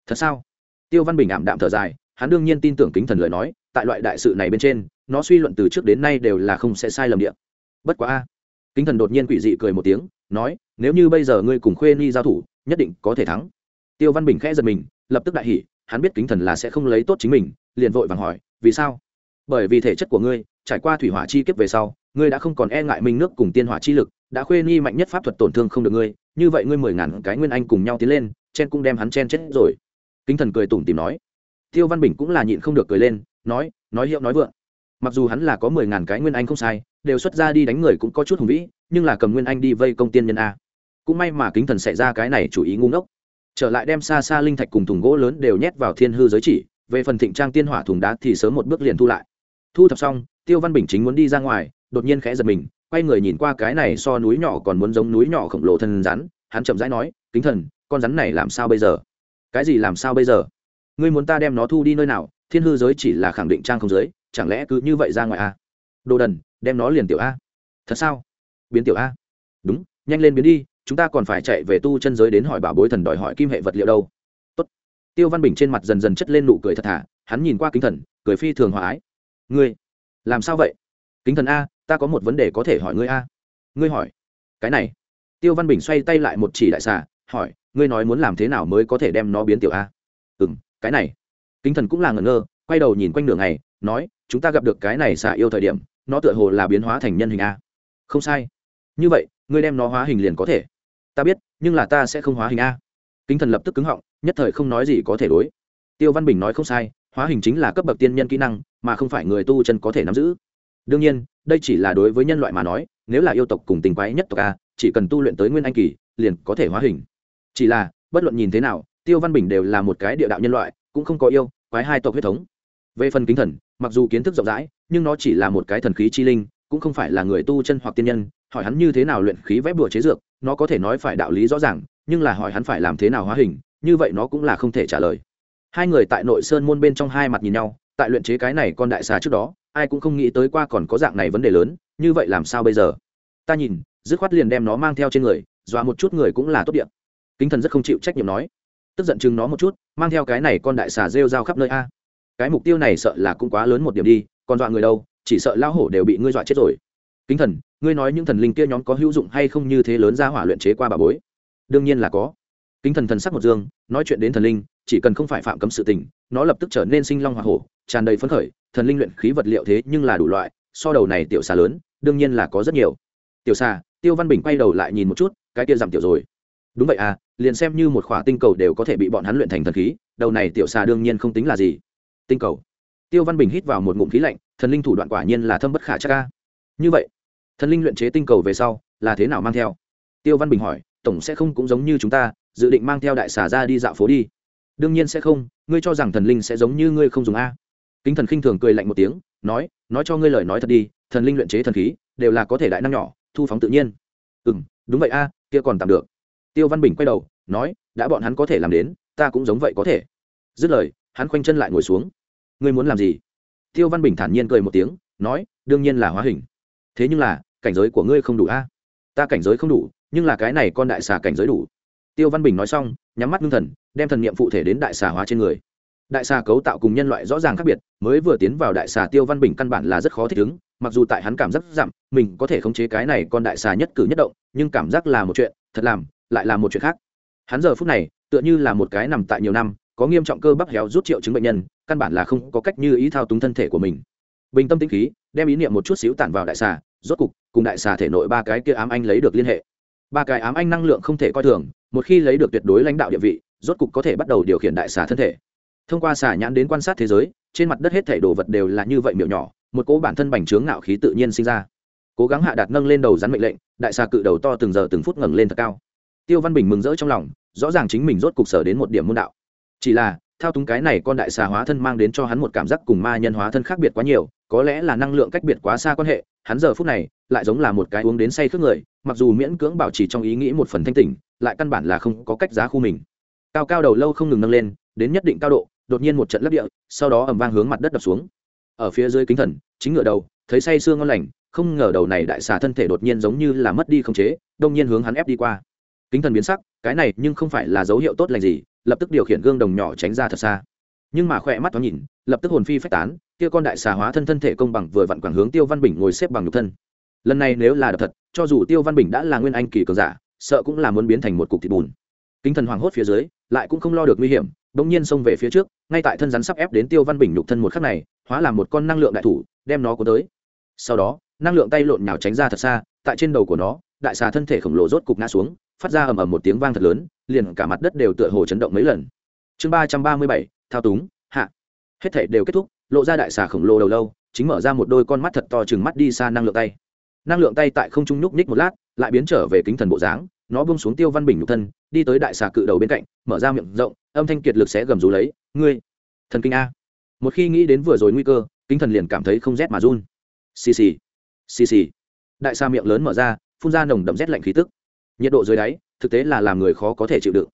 Thật sao? Tiêu văn bình ảm đạm thở dài, hắn đương nhiên tin tưởng kính thần lời nói, tại loại đại sự này bên trên, nó suy luận từ trước đến nay đều là không sẽ sai lầm địa. Bất quá a. Kính thần đột nhiên quỷ dị cười một tiếng, nói, nếu như bây giờ ngươi cùng khuê ni giao thủ, nhất định có thể thắng. Tiêu văn bình khẽ giật mình, lập tức đại hỉ, hắn biết kính thần là sẽ không lấy tốt chính mình, liền vội vàng hỏi vì sao? Bởi vì thể chất của ngươi, trải qua thủy hỏa chi kiếp về sau, ngươi đã không còn e ngại minh nước cùng tiên hỏa chi lực, đã khuê ni mạnh nhất pháp thuật tổn thương không được ngươi, như vậy ngươi mười ngàn cái nguyên anh cùng nhau tiến lên, chen cũng đem hắn chen chết rồi. Kính thần cười tủm tìm nói. Tiêu văn bình cũng là nhịn không được cười lên, nói nói hiệu nói vượng. Mặc dù hắn là có mười ngàn cái nguyên anh không sai, đều xuất ra đi đánh người cũng có chút hùng vĩ, nhưng là cầm nguyên anh đi vây công tiên nhân a. Cũng may mà kính thần xảy ra cái này chủ ý ngu ngốc. Trở lại đem xa xa linh thạch cùng thùng gỗ lớn đều nhét vào thiên hư giới chỉ về phần thịnh trang tiên hỏa thùng đá thì sớm một bước liền thu lại. Thu thập xong, tiêu văn bình chính muốn đi ra ngoài, đột nhiên khẽ giật mình, quay người nhìn qua cái này so núi nhỏ còn muốn giống núi nhỏ khổng lồ thân rắn, hắn chậm rãi nói, kính thần, con rắn này làm sao bây giờ? Cái gì làm sao bây giờ? Ngươi muốn ta đem nó thu đi nơi nào? Thiên hư giới chỉ là khẳng định trang không giới, chẳng lẽ cứ như vậy ra ngoài a đồ đần, đem nó liền tiểu a. Thật sao? Biến tiểu a? Đúng, nhanh lên biến đi, chúng ta còn phải chạy về tu chân giới đến hỏi bảo bối thần đòi hỏi kim hệ vật liệu đâu tiêu văn bình trên mặt dần dần chất lên nụ cười thật thà, hắn nhìn qua kính thần, cười phi thường hòa ái. Ngươi, làm sao vậy? Kính thần a, ta có một vấn đề có thể hỏi ngươi a. Ngươi hỏi. Cái này. Tiêu văn bình xoay tay lại một chỉ đại xà, hỏi, ngươi nói muốn làm thế nào mới có thể đem nó biến tiểu a? Ừ m cái này. Kính thần cũng là ngẩn ngơ, quay đầu nhìn quanh đường này nói, chúng ta gặp được cái này xà yêu thời điểm, nó tựa hồ là biến hóa thành nhân hình a. Không sai. Như vậy, ngươi đem nó hóa hình liền có thể. Ta biết, nhưng là ta sẽ không hóa hình a kính thần lập tức cứng họng, nhất thời không nói gì có thể đối. Tiêu văn bình nói không sai, hóa hình chính là cấp bậc tiên nhân kỹ năng, mà không phải người tu chân có thể nắm giữ. Đương nhiên, đây chỉ là đối với nhân loại mà nói, nếu là yêu tộc cùng tình quái nhất tộc a, chỉ cần tu luyện tới nguyên anh kỳ, liền có thể hóa hình. Chỉ là, bất luận nhìn thế nào, tiêu văn bình đều là một cái địa đạo nhân loại, cũng không có yêu, quái hai tộc huyết thống. Về phần kính thần, mặc dù kiến thức rộng rãi, nhưng nó chỉ là một cái thần khí chi linh, cũng không phải là người tu chân hoặc tiên nhân, hỏi hắn như thế nào luyện khí vẽ bùa chế dược, nó có thể nói phải đạo lý rõ ràng nhưng là hỏi hắn phải làm thế nào hóa hình, như vậy nó cũng là không thể trả lời. Hai người tại nội sơn môn bên trong hai mặt nhìn nhau, tại luyện chế cái này con đại xà trước đó, ai cũng không nghĩ tới qua còn có dạng này vấn đề lớn, như vậy làm sao bây giờ? Ta nhìn, dứt khoát liền đem nó mang theo trên người, dọa một chút người cũng là tốt điện. Kính thần rất không chịu trách nhiệm nói. Tức giận chừng nó một chút, mang theo cái này con đại xà rêu rao khắp nơi a. Cái mục tiêu này sợ là cũng quá lớn một điểm đi, còn dọa người đâu, chỉ sợ lao hổ đều bị ngươi dọa chết rồi. Kính thần, ngươi nói những thần linh kia nhóm có hữu dụng hay không như thế lớn ra hỏa luyện chế qua bà bối? Đương nhiên là có. Kính thần thần sắc một dương, nói chuyện đến thần linh, chỉ cần không phải phạm cấm sự tình, nó lập tức trở nên sinh long hoa hổ, tràn đầy phấn khởi, thần linh luyện khí vật liệu thế nhưng là đủ loại, so đầu này tiểu xà lớn, đương nhiên là có rất nhiều. Tiểu xà, tiêu văn bình quay đầu lại nhìn một chút, cái kia giảm tiểu rồi. Đúng vậy à liền xem như một khỏa tinh cầu đều có thể bị bọn hắn luyện thành thần khí, đầu này tiểu xà đương nhiên không tính là gì. Tinh cầu. Tiêu văn bình hít vào một ngụm khí lạnh, thần linh thủ đoạn quả nhiên là thâm bất khả chắc ca như vậy, thần linh luyện chế tinh cầu về sau, là thế nào mang theo? Tiêu văn bình hỏi tổng sẽ không cũng giống như chúng ta, dự định mang theo đại xà ra đi dạo phố đi. Đương nhiên sẽ không, ngươi cho rằng thần linh sẽ giống như ngươi không dùng a. Kính thần khinh thường cười lạnh một tiếng, nói nói cho ngươi lời nói thật đi, thần linh luyện chế thần khí, đều là có thể đại năng nhỏ, thu phóng tự nhiên. Ừ m đúng vậy a, kia còn tạm được. Tiêu văn bình quay đầu, nói, đã bọn hắn có thể làm đến, ta cũng giống vậy có thể. Dứt lời, hắn khoanh chân lại ngồi xuống. Ngươi muốn làm gì? Tiêu văn bình thản nhiên cười một tiếng, nói, đương nhiên là hóa hình. Thế nhưng là, cảnh giới của ngươi không đủ a. Ta cảnh giới không đủ nhưng là cái này con đại xà cảnh giới đủ. Tiêu văn bình nói xong, nhắm mắt ngưng thần, đem thần niệm phụ thể đến đại xà hóa trên người. Đại xà cấu tạo cùng nhân loại rõ ràng khác biệt, mới vừa tiến vào đại xà tiêu văn bình căn bản là rất khó thích ứng, mặc dù tại hắn cảm giác giảm, mình có thể khống chế cái này con đại xà nhất cử nhất động, nhưng cảm giác là một chuyện, thật làm, lại là một chuyện khác. Hắn giờ phút này, tựa như là một cái nằm tại nhiều năm, có nghiêm trọng cơ bắp héo rút triệu chứng bệnh nhân, căn bản là không có cách như ý thao túng thân thể của mình. Bình tâm tĩnh khí, đem ý niệm một chút xíu tản vào đại xà, rốt cục, cùng đại xà thể nội ba cái kia ám anh lấy được liên hệ ba cái ám anh năng lượng không thể coi thường, một khi lấy được tuyệt đối lãnh đạo địa vị, rốt cục có thể bắt đầu điều khiển đại xà thân thể. Thông qua xà nhãn đến quan sát thế giới, trên mặt đất hết thể đồ vật đều là như vậy miệng nhỏ, một cỗ bản thân bành trướng ngạo khí tự nhiên sinh ra. Cố gắng hạ đạt nâng lên đầu rắn mệnh lệnh, đại xà cự đầu to từng giờ từng phút ngẩng lên thật cao. Tiêu văn bình mừng rỡ trong lòng, rõ ràng chính mình rốt cục sở đến một điểm môn đạo. Chỉ là, thao túng cái này con đại xà hóa thân mang đến cho hắn một cảm giác cùng ma nhân hóa thân khác biệt quá nhiều, có lẽ là năng lượng cách biệt quá xa quan hệ, hắn giờ phút này lại giống là một cái uống đến say khước người, mặc dù miễn cưỡng bảo trì trong ý nghĩ một phần thanh tỉnh, lại căn bản là không có cách giá khu mình. Cao cao đầu lâu không ngừng nâng lên, đến nhất định cao độ, đột nhiên một trận lấp địa, sau đó ầm vang hướng mặt đất đập xuống. Ở phía dưới kính thần, chính ngựa đầu, thấy say sương ngon lành, không ngờ đầu này đại xà thân thể đột nhiên giống như là mất đi không chế, đông nhiên hướng hắn ép đi qua. Kính thần biến sắc, cái này nhưng không phải là dấu hiệu tốt lành gì, lập tức điều khiển gương đồng nhỏ tránh ra thật xa. Nhưng mà khỏe mắt thoáng nhìn, lập tức hồn phi phách tán, kia con đại xà hóa thân thân thể công bằng vừa vặn quảng hướng tiêu văn bình ngồi xếp bằng nhục thân lần này nếu là đập thật, cho dù tiêu văn bình đã là nguyên anh kỳ cường giả, sợ cũng là muốn biến thành một cục thịt bùn. Kính thần hoảng hốt phía dưới, lại cũng không lo được nguy hiểm, bỗng nhiên xông về phía trước, ngay tại thân rắn sắp ép đến tiêu văn bình nhục thân một khắc này, hóa làm một con năng lượng đại thủ, đem nó cuốn tới. Sau đó, năng lượng tay lộn nhào tránh ra thật xa, tại trên đầu của nó, đại xà thân thể khổng lồ rốt cục ngã xuống, phát ra ầm ầm một tiếng vang thật lớn, liền cả mặt đất đều tựa hồ chấn động mấy lần. Chương ba trăm ba mươi bảy, thao túng, hạ. Hết thể đều kết thúc, lộ ra đại xà khổng lồ đầu lâu, chính mở ra một đôi con mắt thật to chừng mắt đi xa năng lượng tay năng lượng tay tại không trung nhúc ních một lát, lại biến trở về kính thần bộ dáng, nó bung xuống tiêu văn bình nhục thân, đi tới đại xà cự đầu bên cạnh, mở ra miệng rộng, âm thanh kiệt lực sẽ gầm rú lấy, ngươi, thần kinh a. Một khi nghĩ đến vừa rồi nguy cơ, kính thần liền cảm thấy không rét mà run. Xì xì xì xì. Đại xà miệng lớn mở ra, phun ra nồng đậm rét lạnh khí tức. Nhiệt độ dưới đáy, thực tế là làm người khó có thể chịu đựng.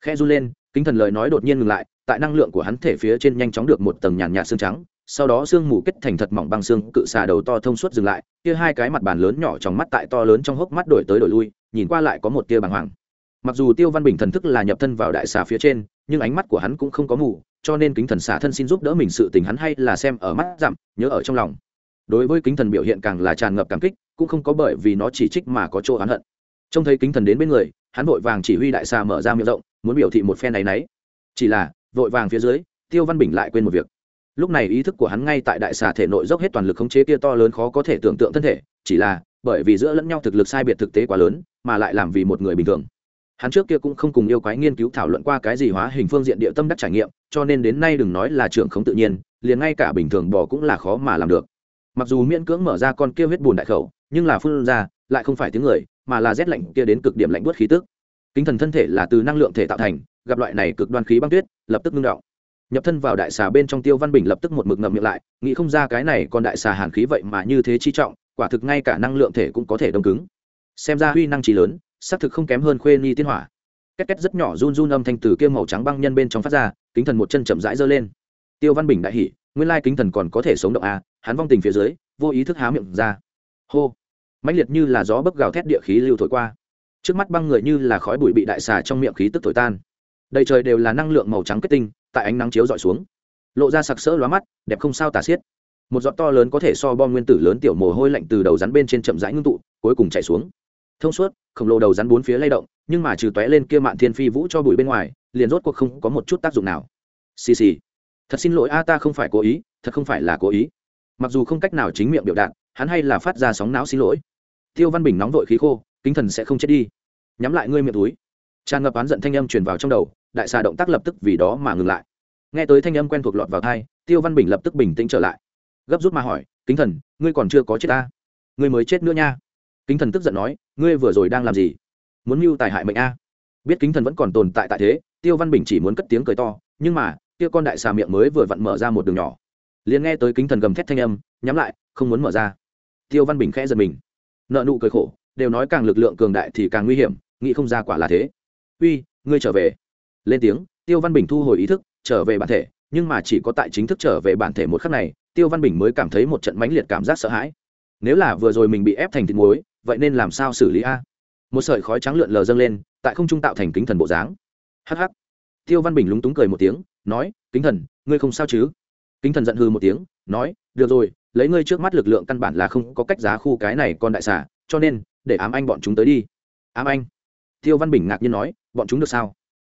Khe run lên, kính thần lời nói đột nhiên ngừng lại, tại năng lượng của hắn thể phía trên nhanh chóng được một tầng nhàn nhạt xương trắng sau đó xương mù kết thành thật mỏng băng xương, cự xà đầu to thông suốt dừng lại, kia hai cái mặt bàn lớn nhỏ trong mắt tại to lớn trong hốc mắt đổi tới đổi lui, nhìn qua lại có một tia bàng hoàng. Mặc dù tiêu văn bình thần thức là nhập thân vào đại xà phía trên, nhưng ánh mắt của hắn cũng không có mù, cho nên kính thần xà thân xin giúp đỡ mình sự tình hắn hay là xem ở mắt giảm, nhớ ở trong lòng. Đối với kính thần biểu hiện càng là tràn ngập cảm kích, cũng không có bởi vì nó chỉ trích mà có chỗ hắn hận. Trông thấy kính thần đến bên người, hắn vội vàng chỉ huy đại xà mở ra miệng rộng, muốn biểu thị một phen này nấy. Chỉ là, vội vàng phía dưới, tiêu văn bình lại quên một việc lúc này ý thức của hắn ngay tại đại xà thể nội dốc hết toàn lực khống chế kia to lớn khó có thể tưởng tượng thân thể, chỉ là, bởi vì giữa lẫn nhau thực lực sai biệt thực tế quá lớn, mà lại làm vì một người bình thường. Hắn trước kia cũng không cùng yêu quái nghiên cứu thảo luận qua cái gì hóa hình phương diện địa tâm đắc trải nghiệm, cho nên đến nay đừng nói là trưởng không tự nhiên, liền ngay cả bình thường bò cũng là khó mà làm được. Mặc dù miễn cưỡng mở ra con kia huyết bùn đại khẩu, nhưng là phun ra, lại không phải tiếng người, mà là rét lạnh kia đến cực điểm lạnh buốt khí tức. Kính thần thân thể là từ năng lượng thể tạo thành, gặp loại này cực đoan khí băng tuyết, lập tức ngưng động nhập thân vào đại xà bên trong tiêu văn bình lập tức một mực ngậm miệng lại, nghĩ không ra cái này còn đại xà hàn khí vậy mà như thế chi trọng, quả thực ngay cả năng lượng thể cũng có thể đông cứng. Xem ra huy năng trí lớn, xác thực không kém hơn khuê ni tiên hỏa. Két két rất nhỏ run run âm thanh từ kia màu trắng băng nhân bên trong phát ra, kính thần một chân chậm rãi giơ lên. Tiêu văn bình đại hỉ, nguyên lai kính thần còn có thể sống động à hắn vong tình phía dưới, vô ý thức há miệng ra. Hô. Mãnh liệt như là gió bấc gào thét địa khí lưu thổi qua. Trước mắt băng người như là khói bụi bị đại xà trong miệng khí tức thổi tan đầy trời đều là năng lượng màu trắng kết tinh, tại ánh nắng chiếu dọi xuống. Lộ ra sặc sỡ lóa mắt, đẹp không sao tả xiết. Một giọt to lớn có thể so bom nguyên tử lớn tiểu mồ hôi lạnh từ đầu rắn bên trên chậm rãi ngưng tụ, cuối cùng chảy xuống. Thông suốt, khổng lồ đầu rắn bốn phía lay động, nhưng mà trừ tóe lên kia mạn thiên phi vũ cho bụi bên ngoài, liền rốt cuộc không có một chút tác dụng nào. Xì xì. Thật xin lỗi a, ta không phải cố ý, thật không phải là cố ý. Mặc dù không cách nào chính miệng biểu đạt, hắn hay là phát ra sóng não xin lỗi. Tiêu văn bình nóng vội khí khô, kính thần sẽ không chết đi. Nhắm lại ngươi miệng túi tràn ngập oán giận thanh âm truyền vào trong đầu, đại xà động tác lập tức vì đó mà ngừng lại. Nghe tới thanh âm quen thuộc lọt vào thai tiêu văn bình lập tức bình tĩnh trở lại. Gấp rút mà hỏi, kính thần, ngươi còn chưa có chết ta? Ngươi mới chết nữa nha. Kính thần tức giận nói, ngươi vừa rồi đang làm gì? Muốn mưu tài hại mệnh a? Biết kính thần vẫn còn tồn tại tại thế, tiêu văn bình chỉ muốn cất tiếng cười to, nhưng mà, kia con đại xà miệng mới vừa vặn mở ra một đường nhỏ. Liền nghe tới kính thần gầm thét thanh âm, nhắm lại, không muốn mở ra. Tiêu văn bình khẽ giật mình. Nợ nụ cười khổ, đều nói càng lực lượng cường đại thì càng nguy hiểm, nghĩ không ra quả là thế uy, ngươi trở về. Lên tiếng, tiêu văn bình thu hồi ý thức, trở về bản thể, nhưng mà chỉ có tại chính thức trở về bản thể một khắc này, tiêu văn bình mới cảm thấy một trận mãnh liệt cảm giác sợ hãi. Nếu là vừa rồi mình bị ép thành thịt muối, vậy nên làm sao xử lý a? Một sợi khói trắng lượn lờ dâng lên, tại không trung tạo thành kính thần bộ dáng. Hh tiêu văn bình lúng túng cười một tiếng, nói, kính thần, ngươi không sao chứ? Kính thần giận hư một tiếng, nói, được rồi, lấy ngươi trước mắt lực lượng căn bản là không có cách giá khu cái này con đại xà, cho nên, để ám anh bọn chúng tới đi. Ám anh? Tiêu văn bình ngạc nhiên nói, bọn chúng được sao?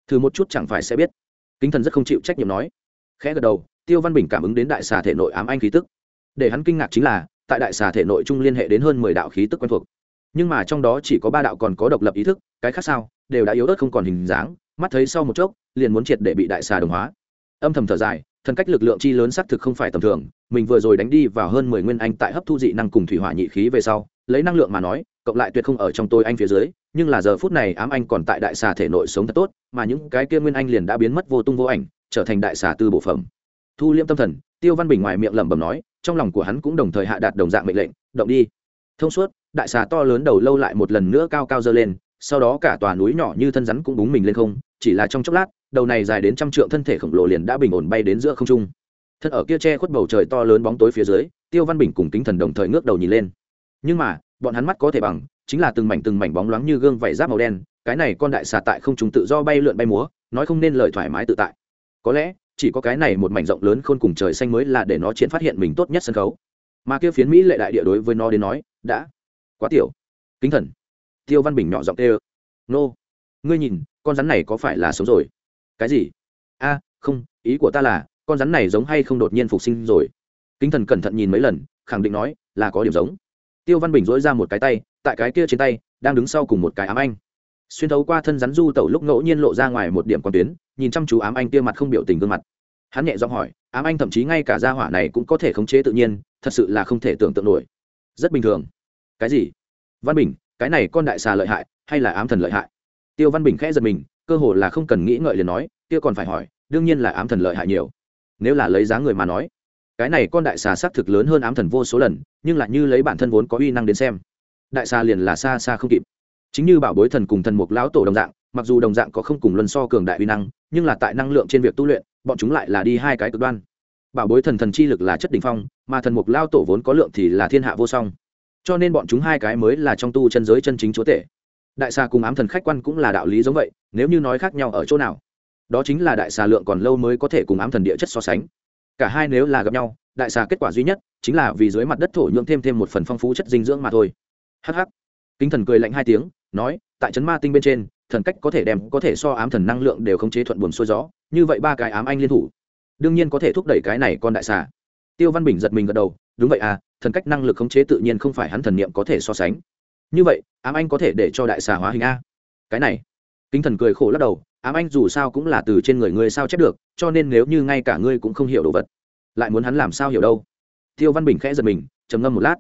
Thử một chút chẳng phải sẽ biết. Kính thần rất không chịu trách nhiệm nói. Khẽ gật đầu, tiêu văn bình cảm ứng đến đại xà thể nội ám anh khí tức. Để hắn kinh ngạc chính là, tại đại xà thể nội trung liên hệ đến hơn mười đạo khí tức quen thuộc. Nhưng mà trong đó chỉ có ba đạo còn có độc lập ý thức, cái khác sao, đều đã yếu ớt không còn hình dáng, mắt thấy sau một chốc, liền muốn triệt để bị đại xà đồng hóa. Âm thầm thở dài, thần cách lực lượng chi lớn xác thực không phải tầm thường, mình vừa rồi đánh đi vào hơn mười nguyên anh tại hấp thu dị năng cùng thủy hỏa nhị khí về sau, lấy năng lượng mà nói cộng lại tuyệt không ở trong tôi anh phía dưới, nhưng là giờ phút này ám anh còn tại đại xà thể nội sống thật tốt, mà những cái kia nguyên anh liền đã biến mất vô tung vô ảnh, trở thành đại xà tư bộ phẩm. Thu liêm tâm thần, tiêu văn bình ngoài miệng lẩm bẩm nói, trong lòng của hắn cũng đồng thời hạ đạt đồng dạng mệnh lệnh, động đi. Thông suốt, đại xà to lớn đầu lâu lại một lần nữa cao cao dơ lên, sau đó cả tòa núi nhỏ như thân rắn cũng búng mình lên không, chỉ là trong chốc lát, đầu này dài đến trăm trượng thân thể khổng lồ liền đã bình ổn bay đến giữa không trung. Thân ở kia che khuất bầu trời to lớn bóng tối phía dưới, tiêu văn bình cùng tính thần đồng thời ngước đầu nhìn lên. Nhưng mà bọn hắn mắt có thể bằng, chính là từng mảnh từng mảnh bóng loáng như gương vảy giáp màu đen, cái này con đại xà tại không trùng tự do bay lượn bay múa, nói không nên lời thoải mái tự tại. Có lẽ, chỉ có cái này một mảnh rộng lớn khôn cùng trời xanh mới là để nó triển phát hiện mình tốt nhất sân khấu. Mà kia phiến mỹ lệ đại địa đối với nó đến nói, đã quá tiểu. Kính thần. Tiêu văn bình nhỏ giọng tê ơ nô, ngươi nhìn, con rắn này có phải là sống rồi? Cái gì? A, không, ý của ta là, con rắn này giống hay không đột nhiên phục sinh rồi? Kính thần cẩn thận nhìn mấy lần, khẳng định nói, là có điểm giống tiêu văn bình dỗi ra một cái tay, tại cái kia trên tay, đang đứng sau cùng một cái ám anh. Xuyên thấu qua thân rắn du tẩu lúc ngẫu nhiên lộ ra ngoài một điểm quan tuyến, nhìn chăm chú ám anh kia mặt không biểu tình gương mặt. Hắn nhẹ giọng hỏi, ám anh thậm chí ngay cả gia hỏa này cũng có thể khống chế tự nhiên, thật sự là không thể tưởng tượng nổi. Rất bình thường. Cái gì? Văn bình, cái này con đại xà lợi hại, hay là ám thần lợi hại? Tiêu văn bình khẽ giật mình, cơ hồ là không cần nghĩ ngợi liền nói, kia còn phải hỏi, đương nhiên là ám thần lợi hại nhiều. Nếu là lấy giá người mà nói cái này con đại xà xác thực lớn hơn ám thần vô số lần, nhưng lại như lấy bản thân vốn có uy năng đến xem. Đại xà liền là xa xa không kịp. Chính như bảo bối thần cùng thần mục lão tổ đồng dạng, mặc dù đồng dạng có không cùng luân so cường đại uy năng, nhưng là tại năng lượng trên việc tu luyện, bọn chúng lại là đi hai cái cực đoan. Bảo bối thần thần chi lực là chất đ ỉ n h phong, mà thần mục lao tổ vốn có lượng thì là thiên hạ vô song. Cho nên bọn chúng hai cái mới là trong tu chân giới chân chính chúa tể. Đại xà cùng ám thần khách quan cũng là đạo lý giống vậy, nếu như nói khác nhau ở chỗ nào, đó chính là đại xà lượng còn lâu mới có thể cùng ám thần địa chất so sánh cả hai nếu là gặp nhau, đại xà kết quả duy nhất chính là vì dưới mặt đất thổ nhưỡng thêm thêm một phần phong phú chất dinh dưỡng mà thôi. Hh kính thần cười lạnh hai tiếng, nói, tại trấn ma tinh bên trên, thần cách có thể đem, có thể so ám thần năng lượng đều khống chế thuận buồm xuôi gió, như vậy ba cái ám anh liên thủ, đương nhiên có thể thúc đẩy cái này con đại xà. Tiêu văn bình giật mình gật đầu, đúng vậy à thần cách năng lực khống chế tự nhiên không phải hắn thần niệm có thể so sánh. Như vậy, ám anh có thể để cho đại xà hóa hình a. Cái này. Kính thần cười khổ lắc đầu ám anh dù sao cũng là từ trên người ngươi sao chép được, cho nên nếu như ngay cả ngươi cũng không hiểu đồ vật, lại muốn hắn làm sao hiểu đâu? Tiêu văn bình khẽ giật mình, trầm ngâm một lát,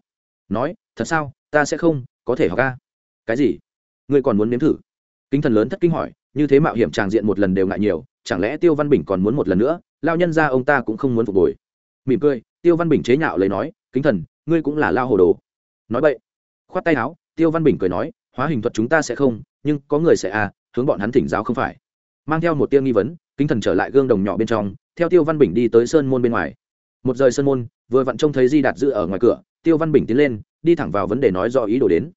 nói, thật sao? Ta sẽ không, có thể học ca cái gì? Ngươi còn muốn nếm thử? Kính thần lớn thất kinh hỏi, như thế mạo hiểm tràng diện một lần đều ngại nhiều, chẳng lẽ tiêu văn bình còn muốn một lần nữa? Lao nhân ra ông ta cũng không muốn phục hồi. Mỉm cười, tiêu văn bình chế nhạo lấy nói, kính thần, ngươi cũng là lao hồ đồ. Nói vậy khoát tay áo, tiêu văn bình cười nói, hóa hình thuật chúng ta sẽ không, nhưng có người sẽ à hướng bọn hắn thỉnh giáo không phải mang theo một tia nghi vấn, kính thần trở lại gương đồng nhỏ bên trong, theo tiêu văn bình đi tới sơn môn bên ngoài. Một rời sơn môn, vừa vặn trông thấy di đạt dự ở ngoài cửa, tiêu văn bình tiến lên, đi thẳng vào vấn đề nói do ý đồ đến.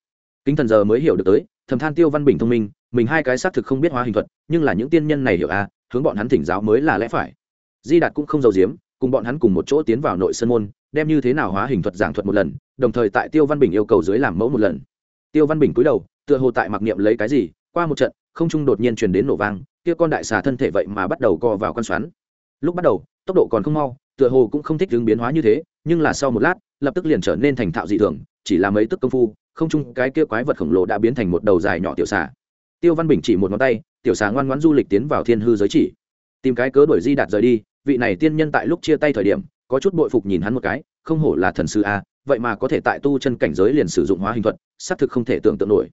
Kính thần giờ mới hiểu được tới, thầm than tiêu văn bình thông minh, mình hai cái xác thực không biết hóa hình thuật, nhưng là những tiên nhân này hiểu à hướng bọn hắn thỉnh giáo mới là lẽ phải. Di đạt cũng không giàu diếm cùng bọn hắn cùng một chỗ tiến vào nội sân môn, đem như thế nào hóa hình thuật giảng thuật một lần, đồng thời tại tiêu văn bình yêu cầu dưới làm mẫu một lần. Tiêu văn bình cúi đầu, tựa hồ tại mặc niệm lấy cái gì, qua một trận, không trung đột nhiên truyền đến nổ vang kia con đại xà thân thể vậy mà bắt đầu co vào con xoắn. Lúc bắt đầu, tốc độ còn không mau, tựa hồ cũng không thích hướng biến hóa như thế, nhưng là sau một lát, lập tức liền trở nên thành thạo dị thường, chỉ là mấy tức công phu, không chung cái kia quái vật khổng lồ đã biến thành một đầu dài nhỏ tiểu xà. Tiêu văn bình chỉ một ngón tay, tiểu xà ngoan ngoãn du lịch tiến vào thiên hư giới chỉ. Tìm cái cớ đuổi di đạt rời đi, vị này tiên nhân tại lúc chia tay thời điểm, có chút bội phục nhìn hắn một cái, không hổ là thần sư a, vậy mà có thể tại tu chân cảnh giới liền sử dụng hóa hình thuật, xác thực không thể tưởng tượng nổi.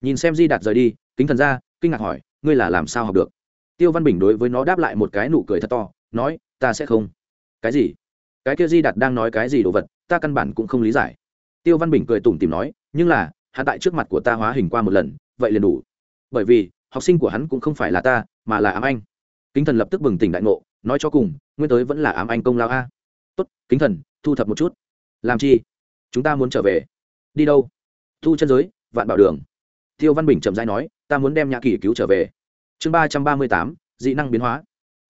Nhìn xem di đạt rời đi, kính thần ra, kinh ngạc hỏi, ngươi là làm sao học được? Tiêu văn bình đối với nó đáp lại một cái nụ cười thật to, nói, ta sẽ không. Cái gì? Cái kia di đạt đang nói cái gì đồ vật, ta căn bản cũng không lý giải. Tiêu văn bình cười tủm tìm nói, nhưng là, hắn tại trước mặt của ta hóa hình qua một lần, vậy liền đủ. Bởi vì, học sinh của hắn cũng không phải là ta, mà là ám anh. Kính thần lập tức bừng tỉnh đại ngộ, nói cho cùng, nguyên tới vẫn là ám anh công lao a. Tốt, kính thần, thu thập một chút. Làm chi? Chúng ta muốn trở về. Đi đâu? Thu chân giới, vạn bảo đường. Tiêu văn bình chậm dãi nói, ta muốn đem nhã kỳ cứu trở về chương ba trăm ba mươi tám, dị năng biến hóa.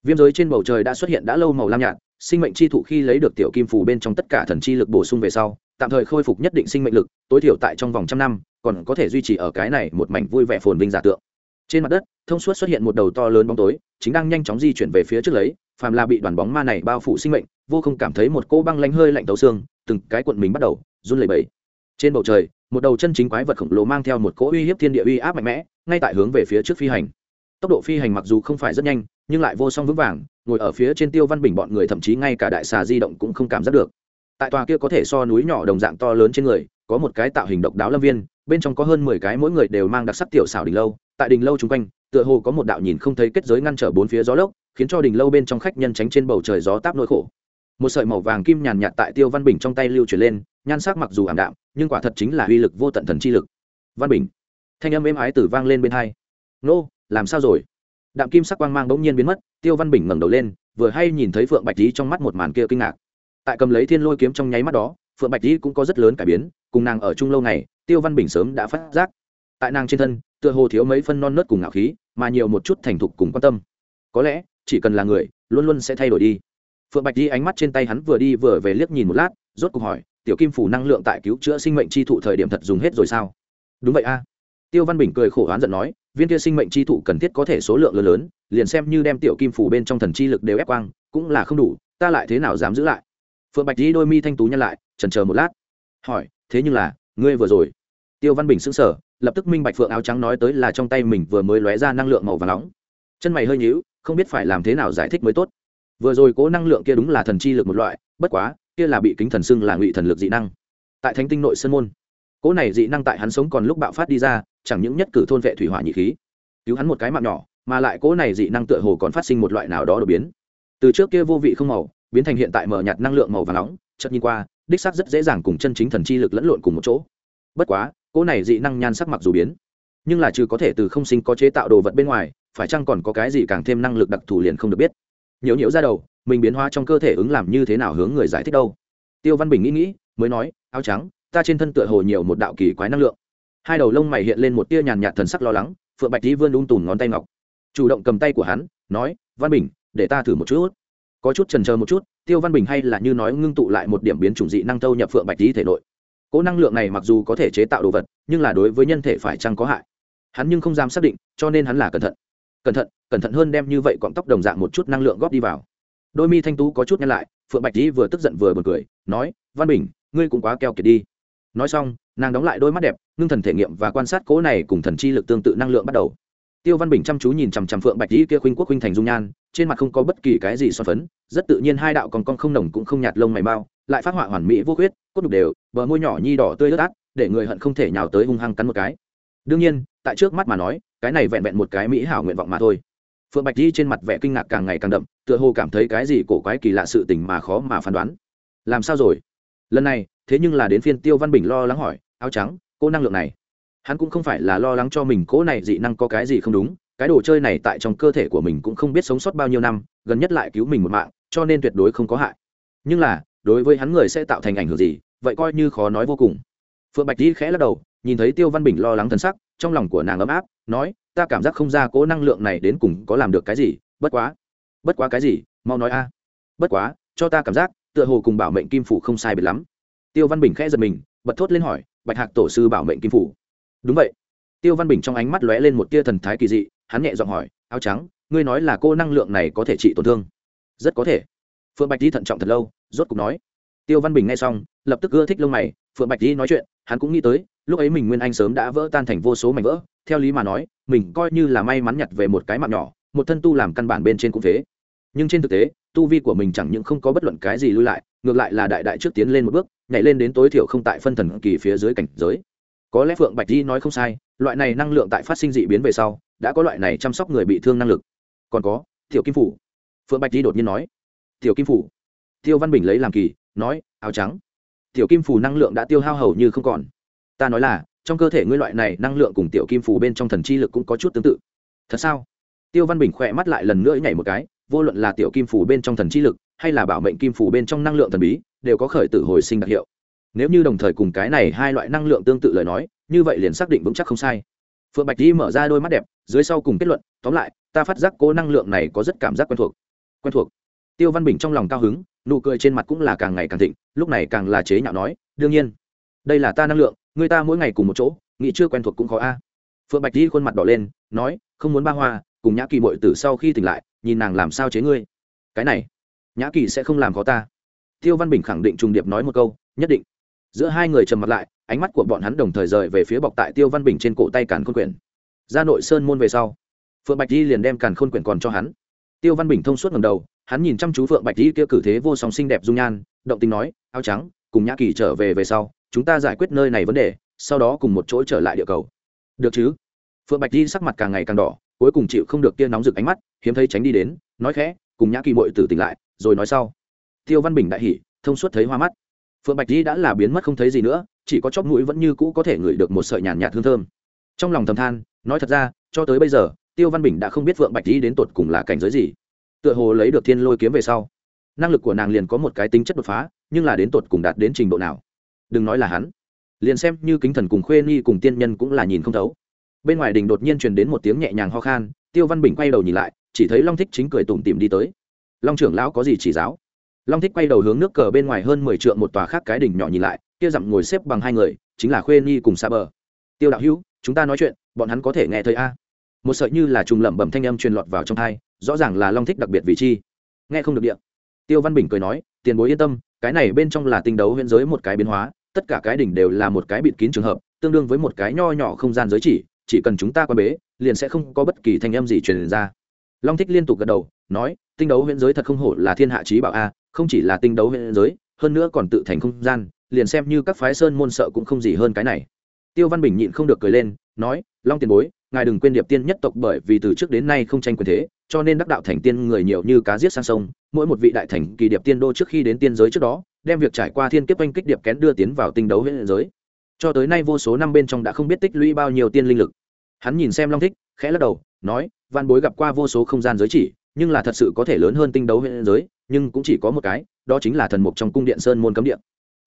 Viêm giới trên bầu trời đã xuất hiện đã lâu màu lam nhạt, sinh mệnh chi thụ khi lấy được tiểu kim phủ bên trong tất cả thần chi lực bổ sung về sau, tạm thời khôi phục nhất định sinh mệnh lực, tối thiểu tại trong vòng trăm năm, còn có thể duy trì ở cái này một mảnh vui vẻ phồn vinh giả tượng. Trên mặt đất, thông suốt xuất hiện một đầu to lớn bóng tối, chính đang nhanh chóng di chuyển về phía trước lấy, phàm là bị đoàn bóng ma này bao phủ sinh mệnh, vô không cảm thấy một cỗ băng lanh hơi lạnh tấu xương, từng cái cuộn mình bắt đầu, run lẩy bẩy. Trên bầu trời, một đầu chân chính quái vật khổng lồ mang theo một cỗ uy hiếp thiên địa uy áp mạnh mẽ, ngay tại hướng về phía trước phi hành tốc độ phi hành mặc dù không phải rất nhanh, nhưng lại vô song vững vàng, ngồi ở phía trên tiêu văn bình bọn người thậm chí ngay cả đại xà di động cũng không cảm giác được. Tại tòa kia có thể so núi nhỏ đồng dạng to lớn trên người, có một cái tạo hình độc đáo lâm viên, bên trong có hơn mười cái mỗi người đều mang đặc sắc tiểu xảo đình lâu. Tại đình lâu chung quanh, tựa hồ có một đạo nhìn không thấy kết giới ngăn trở bốn phía gió lốc, khiến cho đình lâu bên trong khách nhân tránh trên bầu trời gió táp nỗi khổ. Một sợi màu vàng kim nhàn nhạt tại tiêu văn bình trong tay lưu chuyển lên, nhan sắc mặc dù ảm đạm, nhưng quả thật chính là uy lực vô tận thần chi lực. Văn bình, thanh âm êm ái tử vang lên bên hai. Nô làm sao rồi? Đạm kim sắc quang mang bỗng nhiên biến mất, tiêu văn bình ngẩng đầu lên, vừa hay nhìn thấy phượng bạch lý trong mắt một màn kia kinh ngạc. Tại cầm lấy thiên lôi kiếm trong nháy mắt đó, phượng bạch lý cũng có rất lớn cải biến, cùng nàng ở chung lâu ngày, tiêu văn bình sớm đã phát giác. Tại nàng trên thân, tựa hồ thiếu mấy phân non nớt cùng ngạo khí, mà nhiều một chút thành thục cùng quan tâm. Có lẽ, chỉ cần là người, luôn luôn sẽ thay đổi đi. Phượng bạch lý ánh mắt trên tay hắn vừa đi vừa về liếc nhìn một lát, rốt cuộc hỏi, tiểu kim phủ năng lượng tại cứu chữa sinh mệnh chi thụ thời điểm thật dùng hết rồi sao? Đúng vậy a. Tiêu văn bình cười khổ oán giận nói viên kia sinh mệnh chi thụ cần thiết có thể số lượng lớn lớn, liền xem như đem tiểu kim phủ bên trong thần chi lực đều ép quang, cũng là không đủ, ta lại thế nào dám giữ lại? Phượng bạch di đôi mi thanh tú nhăn lại trần chờ một lát, hỏi, thế nhưng là, ngươi vừa rồi. Tiêu văn bình sững sờ, lập tức minh bạch phượng áo trắng nói tới là trong tay mình vừa mới lóe ra năng lượng màu và nóng. Chân mày hơi nhíu, không biết phải làm thế nào giải thích mới tốt. Vừa rồi cố năng lượng kia đúng là thần chi lực một loại, bất quá, kia là bị kính thần xưng là ngụy thần lực dị năng. Tại thánh tinh nội sơn môn cố này dị năng tại hắn sống còn lúc bạo phát đi ra, chẳng những nhất cử thôn vệ thủy hỏa nhị khí, cứu hắn một cái mạng nhỏ, mà lại cố này dị năng tựa hồ còn phát sinh một loại nào đó đột biến. Từ trước kia vô vị không màu, biến thành hiện tại mở nhạt năng lượng màu và nóng, chợt nhìn qua, đích xác rất dễ dàng cùng chân chính thần chi lực lẫn lộn cùng một chỗ. Bất quá, cố này dị năng nhan sắc mặc dù biến, nhưng là trừ có thể từ không sinh có chế tạo đồ vật bên ngoài, phải chăng còn có cái gì càng thêm năng lực đặc thù liền không được biết. Nhiễu nhiễu ra đầu, mình biến hóa trong cơ thể ứng làm như thế nào hướng người giải thích đâu. Tiêu văn bình nghĩ nghĩ, mới nói, áo trắng ta trên thân tựa hồ nhiều một đạo kỳ quái năng lượng. Hai đầu lông mày hiện lên một tia nhàn nhạt thần sắc lo lắng, phượng bạch tý vươn ung tùm ngón tay ngọc. Chủ động cầm tay của hắn, nói, văn bình, để ta thử một chút. Có chút trần chờ một chút, tiêu văn bình hay là như nói ngưng tụ lại một điểm biến chủng dị năng thâu nhập phượng bạch tý thể nội. Cỗ năng lượng này mặc dù có thể chế tạo đồ vật, nhưng là đối với nhân thể phải chăng có hại? Hắn nhưng không dám xác định, cho nên hắn là cẩn thận. Cẩn thận cẩn thận hơn đem như vậy cọng tóc đồng dạng một chút năng lượng góp đi vào. Đôi mi thanh tú có chút nhăn lại, phượng bạch tý vừa tức giận vừa b u ồ n cười, nói, văn bình, ngươi cũng quá keo kiệt đi nói xong, nàng đóng lại đôi mắt đẹp, ngưng thần thể nghiệm và quan sát cỗ này cùng thần chi lực tương tự năng lượng bắt đầu. Tiêu văn bình chăm chú nhìn chằm chằm phượng bạch dĩ kia khuynh quốc khuynh thành dung nhan, trên mặt không có bất kỳ cái gì so phấn, rất tự nhiên hai đạo còn con không nồng cũng không nhạt lông mày bao lại phát họa hoàn mỹ vô khuyết, cốt đục đều, bờ môi nhỏ nhi đỏ tươi ướt át, để người hận không thể nhào tới hung hăng cắn một cái. Đương nhiên, tại trước mắt mà nói, cái này vẹn vẹn một cái mỹ hảo nguyện vọng mà thôi. Phượng bạch di trên mặt vẻ kinh ngạc càng ngày càng đậm, tựa hồ cảm thấy cái gì cổ quái kỳ lạ sự tình mà khó mà phán đoán. Làm sao rồi? Lần này, thế nhưng là đến phiên tiêu văn bình lo lắng hỏi, áo trắng, cô năng lượng này, hắn cũng không phải là lo lắng cho mình cố này dị năng có cái gì không đúng, cái đồ chơi này tại trong cơ thể của mình cũng không biết sống sót bao nhiêu năm, gần nhất lại cứu mình một mạng, cho nên tuyệt đối không có hại. Nhưng là, đối với hắn người sẽ tạo thành ảnh hưởng gì, vậy coi như khó nói vô cùng. Phượng bạch đi khẽ lắc đầu, nhìn thấy tiêu văn bình lo lắng thân sắc, trong lòng của nàng ấm áp, nói, ta cảm giác không ra cố năng lượng này đến cùng có làm được cái gì, bất quá bất quá cái gì, mau nói a, bất quá, cho ta cảm giác tựa hồ cùng bảo mệnh kim phủ không sai biệt lắm. Tiêu văn bình khẽ giật mình, bật thốt lên hỏi, bạch hạc tổ sư bảo mệnh kim phủ? Đúng vậy. Tiêu văn bình trong ánh mắt lóe lên một tia thần thái kỳ dị, hắn nhẹ giọng hỏi, áo trắng, ngươi nói là cô năng lượng này có thể trị tổn thương? Rất có thể. Phượng bạch di thận trọng thật lâu, rốt cục nói. Tiêu văn bình nghe xong, lập tức ưa thích lông mày, phượng bạch di nói chuyện, hắn cũng nghĩ tới, lúc ấy mình nguyên anh sớm đã vỡ tan thành vô số mảnh vỡ, theo lý mà nói, mình coi như là may mắn nhặt về một cái mạng nhỏ, một thân tu làm căn bản bên trên cũng thế nhưng trên thực tế tu vi của mình chẳng những không có bất luận cái gì lui lại, ngược lại là đại đại trước tiến lên một bước, nhảy lên đến tối thiểu không tại phân thần kỳ phía dưới cảnh giới. Có lẽ phượng bạch di nói không sai, loại này năng lượng tại phát sinh dị biến về sau, đã có loại này chăm sóc người bị thương năng lực. Còn có, tiểu kim phủ. Phượng bạch di đột nhiên nói. Tiểu kim phủ. Tiêu văn bình lấy làm kỳ, nói, áo trắng. Tiểu kim phủ năng lượng đã tiêu hao hầu như không còn. Ta nói là, trong cơ thể ngươi loại này năng lượng cùng tiểu kim phủ bên trong thần chi lực cũng có chút tương tự. Thật sao? Tiêu văn bình khỏe mắt lại lần nữa nhảy một cái vô luận là tiểu kim phủ bên trong thần chi lực, hay là bảo mệnh kim phủ bên trong năng lượng thần bí, đều có khởi tử hồi sinh đặc hiệu. Nếu như đồng thời cùng cái này hai loại năng lượng tương tự lời nói, như vậy liền xác định vững chắc không sai. Phượng bạch di mở ra đôi mắt đẹp, dưới sau cùng kết luận, tóm lại, ta phát giác cố năng lượng này có rất cảm giác quen thuộc. Quen thuộc. Tiêu văn bình trong lòng cao hứng, nụ cười trên mặt cũng là càng ngày càng thịnh, lúc này càng là chế nhạo nói, đương nhiên, đây là ta năng lượng, người ta mỗi ngày cùng một chỗ, nghĩ chưa quen thuộc cũng khó a. Phượng bạch di khuôn mặt đỏ lên, nói, không muốn ba hoa, cùng nhã kỳ mội tử sau khi tỉnh lại nhìn nàng làm sao chế ngươi. Cái này, nhã kỳ sẽ không làm khó ta. Tiêu văn bình khẳng định trùng điệp nói một câu, nhất định. Giữa hai người trầm mặt lại, ánh mắt của bọn hắn đồng thời rời về phía bọc tại tiêu văn bình trên cổ tay càn khôn quyển. Ra nội sơn môn về sau, phượng bạch di liền đem càn khôn quyển còn cho hắn. Tiêu văn bình thông suốt ngầm đầu, hắn nhìn chăm chú phượng bạch di kia cử thế vô song xinh đẹp dung nhan, động tình nói, áo trắng, cùng nhã kỳ trở về về sau, chúng ta giải quyết nơi này vấn đề, sau đó cùng một chỗ trở lại địa cầu. Được chứ? Phượng bạch di sắc mặt càng ngày càng đỏ cuối cùng chịu không được kia nóng rực ánh mắt, hiếm thấy tránh đi đến, nói khẽ, cùng nhã kỳ mội tử tỉnh lại, rồi nói sau. Tiêu văn bình đại hỉ, thông suốt thấy hoa mắt. Phượng bạch di đã là biến mất không thấy gì nữa, chỉ có chóp mũi vẫn như cũ có thể ngửi được một sợi nhàn nhạt hương thơm. Trong lòng thầm than, nói thật ra, cho tới bây giờ, tiêu văn bình đã không biết phượng bạch di đến tột cùng là cảnh giới gì. Tựa hồ lấy được thiên lôi kiếm về sau, năng lực của nàng liền có một cái tính chất đột phá, nhưng là đến tột cùng đạt đến trình độ nào? Đừng nói là hắn. Liền xem như kính thần cùng khuê ni cùng tiên nhân cũng là nhìn không thấu bên ngoài đình đột nhiên truyền đến một tiếng nhẹ nhàng ho khan, tiêu văn bình quay đầu nhìn lại, chỉ thấy long thích chính cười tủm tìm đi tới. Long trưởng lão có gì chỉ giáo? Long thích quay đầu hướng nước cờ bên ngoài hơn mười trượng một tòa khác cái đỉnh nhỏ nhìn lại, kia dặm ngồi xếp bằng hai người, chính là khuê nhi cùng xa bờ. Tiêu đạo hữu, chúng ta nói chuyện, bọn hắn có thể nghe thấy a? Một sợi như là trùng lẩm bẩm thanh âm truyền lọt vào trong thai rõ ràng là long thích đặc biệt vị chi. Nghe không được điện tiêu văn bình cười nói, tiền bối yên tâm, cái này bên trong là tinh đấu huyễn giới một cái biến hóa, tất cả cái đỉnh đều là một cái bịt kín trường hợp, tương đương với một cái nho nhỏ không gian giới chỉ chỉ cần chúng ta quan bế, liền sẽ không có bất kỳ thanh âm gì truyền ra. Long thích liên tục gật đầu, nói, tinh đấu huyễn giới thật không hổ là thiên hạ trí bảo a, không chỉ là tinh đấu huyễn giới, hơn nữa còn tự thành không gian, liền xem như các phái sơn môn sợ cũng không gì hơn cái này. Tiêu văn bình nhịn không được cười lên, nói, long tiền bối, ngài đừng quên điệp tiên nhất tộc bởi vì từ trước đến nay không tranh quyền thế, cho nên đắc đạo thành tiên người nhiều như cá giết sang sông, mỗi một vị đại thành kỳ điệp tiên đô trước khi đến tiên giới trước đó, đem việc trải qua thiên kiếp oanh kích điệp kén đưa tiến vào tinh đấu huyễn giới. Cho tới nay vô số năm bên trong đã không biết tích lũy bao nhiêu tiên linh lực hắn nhìn xem long thích, khẽ lắc đầu, nói văn bối gặp qua vô số không gian giới chỉ, nhưng là thật sự có thể lớn hơn tinh đấu huyện giới, nhưng cũng chỉ có một cái, đó chính là thần mục trong cung điện sơn môn cấm điện.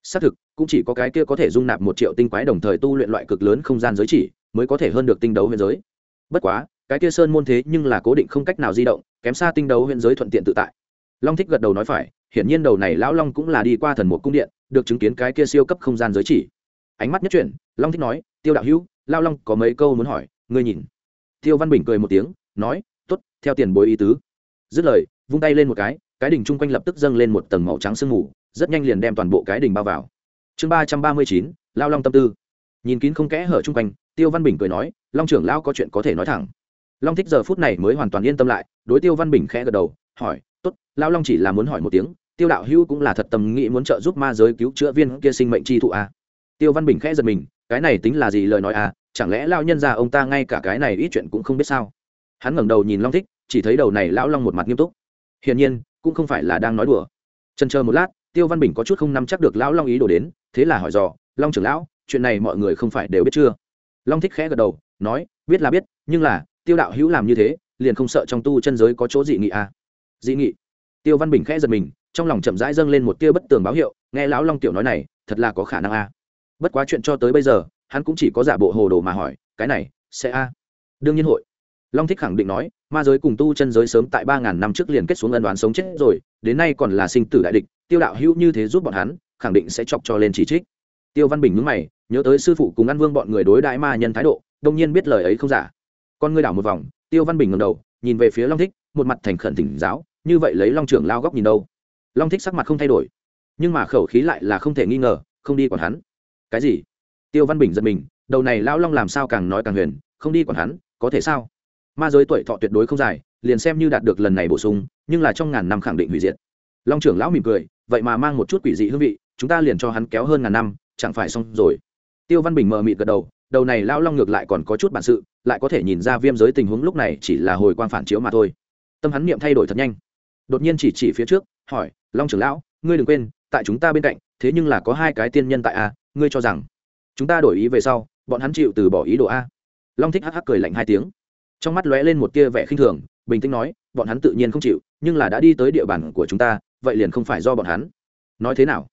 Xác thực, cũng chỉ có cái kia có thể dung nạp một triệu tinh quái đồng thời tu luyện loại cực lớn không gian giới chỉ, mới có thể hơn được tinh đấu huyện giới. Bất quá, cái kia sơn môn thế nhưng là cố định không cách nào di động, kém xa tinh đấu huyện giới thuận tiện tự tại. Long thích gật đầu nói phải, hiển nhiên đầu này lão long cũng là đi qua thần một cung điện, được chứng kiến cái kia siêu cấp không gian giới chỉ. Ánh mắt nhất chuyển, long thích nói, tiêu đạo hữu lao long có mấy câu muốn hỏi? Ngươi nhìn. Tiêu văn bình cười một tiếng, nói t ố t theo tiền bối ý tứ. Dứt lời, vung tay lên một cái cái đỉnh chung quanh lập tức dâng lên một tầng màu trắng sương mù, rất nhanh liền đem toàn bộ cái đỉnh bao vào. Chương ba trăm ba mươi chín, lao long tâm tư. Nhìn kín không kẽ hở chung quanh, tiêu văn bình cười nói, long trưởng lao có chuyện có thể nói thẳng. Long thích giờ phút này mới hoàn toàn yên tâm lại, đối tiêu văn bình khẽ gật đầu, hỏi t ố t lao long chỉ là muốn hỏi một tiếng, tiêu đạo hữu cũng là thật tâm nghĩ muốn trợ giúp ma giới cứu chữa viên kia sinh mệnh chi thụ a à? tiêu văn bình khẽ giật mình, cái này tính là gì lời nói à? Chẳng lẽ lao nhân ra ông ta ngay cả cái này ít chuyện cũng không biết sao? Hắn ngẩng đầu nhìn long thích, chỉ thấy đầu này lão long một mặt nghiêm túc. Hiển nhiên, cũng không phải là đang nói đùa. Trần chờ một lát, tiêu văn bình có chút không nắm chắc được lão long ý đồ đến, thế là hỏi dò, long trưởng lão, chuyện này mọi người không phải đều biết chưa? Long thích khẽ gật đầu, nói, biết là biết, nhưng là, tiêu đạo hữu làm như thế, liền không sợ trong tu chân giới có chỗ dị nghị à. dị nghị? Tiêu văn bình khẽ giật mình, trong lòng chậm rãi dâng lên một tia bất tường báo hiệu, nghe lão long tiểu nói này, thật là có khả năng à. bất quá chuyện cho tới bây giờ hắn cũng chỉ có giả bộ hồ đồ mà hỏi, cái này, sẽ a? Đương nhiên hội. Long thích khẳng định nói, ma giới cùng tu chân giới sớm tại ba ngàn năm trước liền kết xuống ân đoán sống chết rồi, đến nay còn là sinh tử đại địch, tiêu đạo hữu như thế giúp bọn hắn, khẳng định sẽ chọc cho lên chỉ trích. Tiêu văn bình nhúng mày, nhớ tới sư phụ cùng ăn vương bọn người đối đãi ma nhân thái độ, đông nhiên biết lời ấy không giả. Con ngươi đảo một vòng, tiêu văn bình ngầm đầu, nhìn về phía long thích, một mặt thành khẩn tỉnh giáo, như vậy lấy long trưởng lao góc nhìn đâu? Long thích sắc mặt không thay đổi, nhưng mà khẩu khí lại là không thể nghi ngờ, không đi còn hắn. Cái gì? Tiêu văn bình giật mình, đầu này lão long làm sao càng nói càng huyền, không đi còn hắn, có thể sao? Ma giới tuổi thọ tuyệt đối không dài, liền xem như đạt được lần này bổ sung, nhưng là trong ngàn năm khẳng định hủy diệt. Long trưởng lão mỉm cười, vậy mà mang một chút quỷ dị hương vị, chúng ta liền cho hắn kéo hơn ngàn năm, chẳng phải xong rồi. Tiêu văn bình mờ mịt gật đầu đầu này lão long ngược lại còn có chút bản sự, lại có thể nhìn ra viêm giới tình huống lúc này chỉ là hồi quang phản chiếu mà thôi. Tâm hắn niệm thay đổi thật nhanh. Đột nhiên chỉ chỉ phía trước, hỏi, long trưởng lão, ngươi đừng quên, tại chúng ta bên cạnh, thế nhưng là có hai cái tiên nhân tại a, ngươi cho rằng chúng ta đổi ý về sau bọn hắn chịu từ bỏ ý đồ a. Long thích hắc hắc cười lạnh hai tiếng. Trong mắt lóe lên một tia vẻ khinh thường bình tĩnh nói bọn hắn tự nhiên không chịu nhưng là đã đi tới địa bàn của chúng ta vậy liền không phải do bọn hắn. Nói thế nào?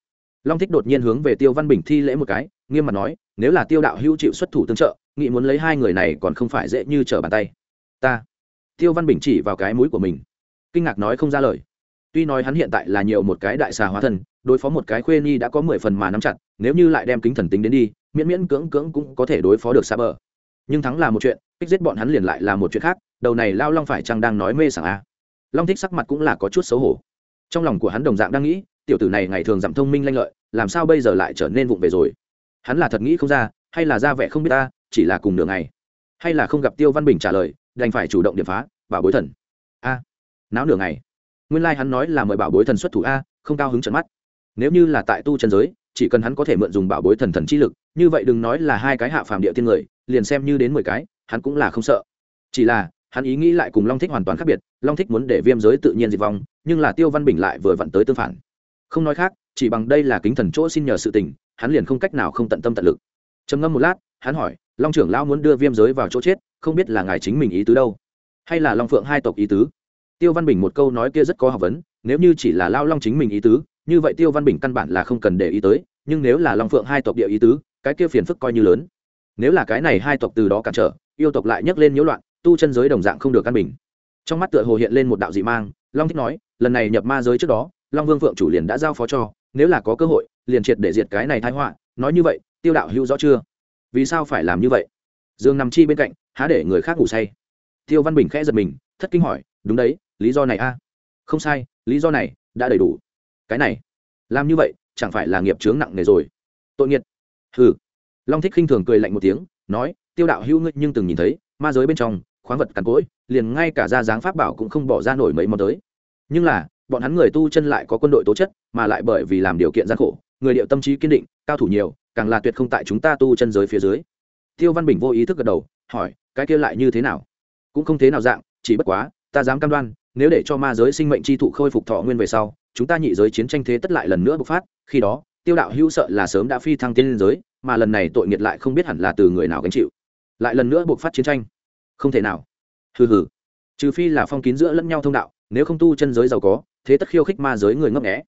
Long thích đột nhiên hướng về tiêu văn bình thi lễ một cái nghiêm mặt nói nếu là tiêu đạo hữu chịu xuất thủ tương trợ nghị muốn lấy hai người này còn không phải dễ như trở bàn tay. Ta. Tiêu văn bình chỉ vào cái mũi của mình. Kinh ngạc nói không ra lời. Tuy nói hắn hiện tại là nhiều một cái đại xà hóa thần, đối phó một cái khuê nhi đã có mười phần mà nắm chặt nếu như lại đem kính thần tính đến đi miễn miễn cưỡng cưỡng cũng có thể đối phó được xa bờ nhưng thắng là một chuyện kích giết bọn hắn liền lại là một chuyện khác đầu này lao long phải chăng đang nói mê sảng a à. long thích sắc mặt cũng là có chút xấu hổ. Trong lòng của hắn đồng dạng đang nghĩ tiểu tử này ngày thường giảm thông minh lanh lợi làm sao bây giờ lại trở nên vụng về rồi? Hắn là thật nghĩ không ra hay là ra vẻ không biết ta chỉ là cùng đường ngày. Hay là không gặp tiêu văn bình trả lời đành phải chủ động điểm phá bảo bối thần. A à, náo nửa ngày. Nguyên lai、like、hắn nói là mời bảo bối thần xuất thủ a không cao hứng trận mắt. Nếu như là tại tu chân giới chỉ cần hắn có thể mượn dùng bảo bối thần thần chi lực, như vậy đừng nói là hai cái hạ phàm địa tiên người, liền xem như đến mười cái, hắn cũng là không sợ. Chỉ là, hắn ý nghĩ lại cùng long thích hoàn toàn khác biệt, long thích muốn để viêm giới tự nhiên diệt vong, nhưng là tiêu văn bình lại vừa vặn tới tương phản. Không nói khác, chỉ bằng đây là kính thần chỗ xin nhờ sự tình, hắn liền không cách nào không tận tâm tận lực. Trầm ngâm một lát, hắn hỏi, long trưởng lão muốn đưa viêm giới vào chỗ chết, không biết là ngài chính mình ý tứ đâu? Hay là long phượng hai tộc ý tứ? Tiêu văn bình một câu nói kia rất có học vấn, nếu như chỉ là lao long chính mình ý tứ, như vậy tiêu văn bình căn bản là không cần để ý tới, nhưng nếu là long phượng hai tộc địa ý tứ, cái kia phiền phức coi như lớn. Nếu là cái này hai tộc từ đó cản trở, yêu tộc lại nhấc lên nhiễu loạn, tu chân giới đồng dạng không được căn bình. Trong mắt tựa hồ hiện lên một đạo dị mang, long thích nói, lần này nhập ma giới trước đó, long vương phượng chủ liền đã giao phó cho, nếu là có cơ hội, liền triệt để diệt cái này thái họa, nói như vậy, tiêu đạo hữu rõ chưa? Vì sao phải làm như vậy? Dương nằm chi bên cạnh, há để người khác ngủ say. Tiêu văn bình khẽ giật mình, thất kinh hỏi, đúng đấy lý do này a? Không sai, lý do này đã đầy đủ. Cái này, làm như vậy chẳng phải là nghiệp chướng nặng nề rồi. Tội nghiệt. Hừ. Long thích khinh thường cười lạnh một tiếng, nói, tiêu đạo hữu ngươi nhưng từng nhìn thấy, ma giới bên trong, khoáng vật cằn cỗi, liền ngay cả ra dáng pháp bảo cũng không bỏ ra nổi mấy món tới. Nhưng là, bọn hắn người tu chân lại có quân đội tố chất, mà lại bởi vì làm điều kiện gian khổ, người điệu tâm trí kiên định, cao thủ nhiều, càng là tuyệt không tại chúng ta tu chân giới phía dưới. Tiêu văn bình vô ý thức gật đầu, hỏi, cái kia lại như thế nào? Cũng không thế nào dạng, chỉ bất quá ta dám cam đoan, nếu để cho ma giới sinh mệnh chi thụ khôi phục thọ nguyên về sau, chúng ta nhị giới chiến tranh thế tất lại lần nữa bộc phát, khi đó, tiêu đạo hữu sợ là sớm đã phi thăng tiên liên giới, mà lần này tội nghiệt lại không biết hẳn là từ người nào gánh chịu. Lại lần nữa bộc phát chiến tranh. Không thể nào. Hừ hừ. Trừ phi là phong kín giữa lẫn nhau thông đạo, nếu không tu chân giới giàu có, thế tất khiêu khích ma giới người ngấp nghé.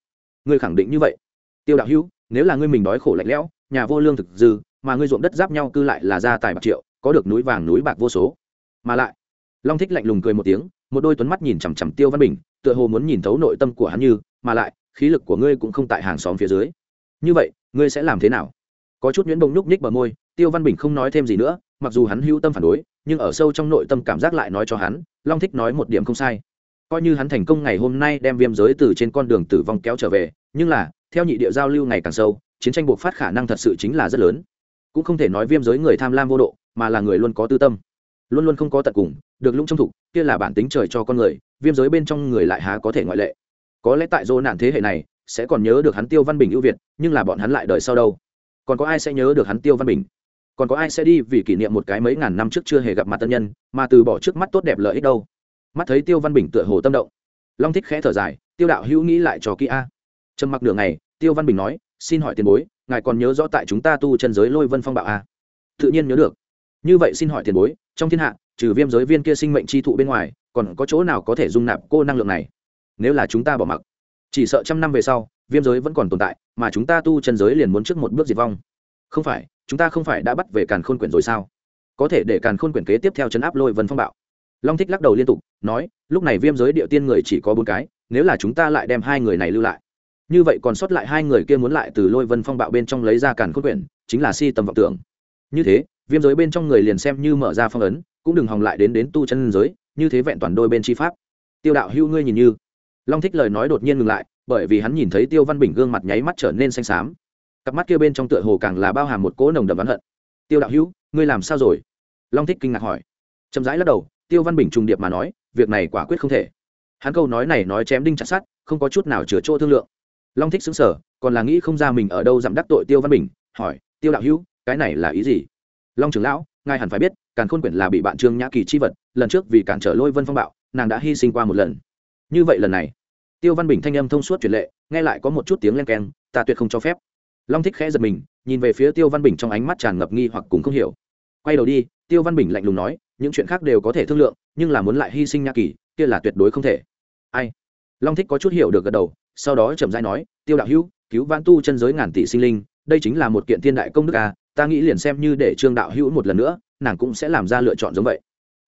Ngươi khẳng định như vậy. Tiêu đạo hữu, nếu là ngươi mình đói khổ lạnh lẽo, nhà vô lương thực dư, mà ngươi ruộng đất giáp nhau cư lại là gia tài bạc triệu, có được núi vàng núi bạc vô số. Mà lại, long thích lạnh lùng cười một tiếng một đôi tuấn mắt nhìn chằm chằm tiêu văn bình, tựa hồ muốn nhìn thấu nội tâm của hắn như, mà lại, khí lực của ngươi cũng không tại hàng xóm phía dưới. Như vậy, ngươi sẽ làm thế nào? Có chút nhuyễn bông nhúc nhích bờ môi, tiêu văn bình không nói thêm gì nữa, mặc dù hắn hữu tâm phản đối, nhưng ở sâu trong nội tâm cảm giác lại nói cho hắn, long thích nói một điểm không sai. Coi như hắn thành công ngày hôm nay đem viêm giới từ trên con đường tử vong kéo trở về, nhưng là, theo nhị địa giao lưu ngày càng sâu, chiến tranh buộc phát khả năng thật sự chính là rất lớn. Cũng không thể nói viêm giới người tham lam vô độ, mà là người luôn có tư tâm luôn luôn không có tận cùng, được lũng trong thục, kia là bản tính trời cho con người, viêm giới bên trong người lại há có thể ngoại lệ. Có lẽ tại dô nạn thế hệ này, sẽ còn nhớ được hắn tiêu văn bình ưu việt, nhưng là bọn hắn lại đời sau đâu? Còn có ai sẽ nhớ được hắn tiêu văn bình? Còn có ai sẽ đi vì kỷ niệm một cái mấy ngàn năm trước chưa hề gặp mặt tân nhân, mà từ bỏ trước mắt tốt đẹp lợi ích đâu? Mắt thấy tiêu văn bình tựa hồ tâm động. Long thích khẽ thở dài, tiêu đạo hữu nghĩ lại cho kỹ a. Trầm mặc nửa ngày, tiêu văn bình nói, xin hỏi tiền bối, ngài còn nhớ rõ tại chúng ta tu chân giới lôi vân phong bạo a? Tự nhiên nhớ được như vậy xin hỏi tiền bối, trong thiên hạ, trừ viêm giới viên kia sinh mệnh chi thụ bên ngoài, còn có chỗ nào có thể dung nạp cô năng lượng này? Nếu là chúng ta bỏ mặc, chỉ sợ trăm năm về sau, viêm giới vẫn còn tồn tại, mà chúng ta tu chân giới liền muốn trước một bước diệt vong. Không phải, chúng ta không phải đã bắt về càn khôn quyển rồi sao? Có thể để càn khôn quyển kế tiếp theo chấn áp lôi vân phong bạo. Long thích lắc đầu liên tục, nói, lúc này viêm giới địa tiên người chỉ có bốn cái, nếu là chúng ta lại đem hai người này lưu lại. Như vậy còn sót lại hai người kia muốn lại từ lôi vân phong bạo bên trong lấy ra càn khôn quyển, chính là si tầm vọng tưởng. Như thế viêm giới bên trong người liền xem như mở ra phong ấn, cũng đừng hòng lại đến đến tu chân giới, như thế vẹn toàn đôi bên chi pháp. Tiêu đạo hưu ngươi nhìn như. Long thích lời nói đột nhiên ngừng lại, bởi vì hắn nhìn thấy tiêu văn bình gương mặt nháy mắt trở nên xanh xám. Cặp mắt kia bên trong tựa hồ càng là bao hàm một cỗ nồng đậm oán hận. Tiêu đạo hữu, ngươi làm sao rồi? Long thích kinh ngạc hỏi. Chậm rãi lắc đầu, tiêu văn bình trùng điệp mà nói, việc này quả quyết không thể. Hắn câu nói này nói chém đinh chặt sát không có chút nào chứa chỗ thương lượng. Long thích xứng sở còn là nghĩ không ra mình ở đâu giảm đắc tội tiêu văn bình, hỏi, tiêu đạo hữu, cái này là ý gì? Long trưởng lão, ngài hẳn phải biết, càn khôn quyển là bị bạn trương nhã kỳ chi vật, lần trước vì cản trở lôi vân phong bạo, nàng đã hy sinh qua một lần. Như vậy lần này, tiêu văn bình thanh âm thông suốt truyền lệ, nghe lại có một chút tiếng len keng, ta tuyệt không cho phép. Long thích khẽ giật mình, nhìn về phía tiêu văn bình trong ánh mắt tràn ngập nghi hoặc cùng không hiểu. Quay đầu đi, tiêu văn bình lạnh lùng nói, những chuyện khác đều có thể thương lượng, nhưng là muốn lại hy sinh nhã kỳ, kia là tuyệt đối không thể. Ai? Long thích có chút hiểu được gật đầu, sau đó chậm rãi nói, tiêu đạo hữu, cứu vãn tu chân giới ngàn tỷ sinh linh, đây chính là một kiện thiên đại công đức à? Ta nghĩ liền xem như để trương đạo hữu một lần nữa, nàng cũng sẽ làm ra lựa chọn giống vậy.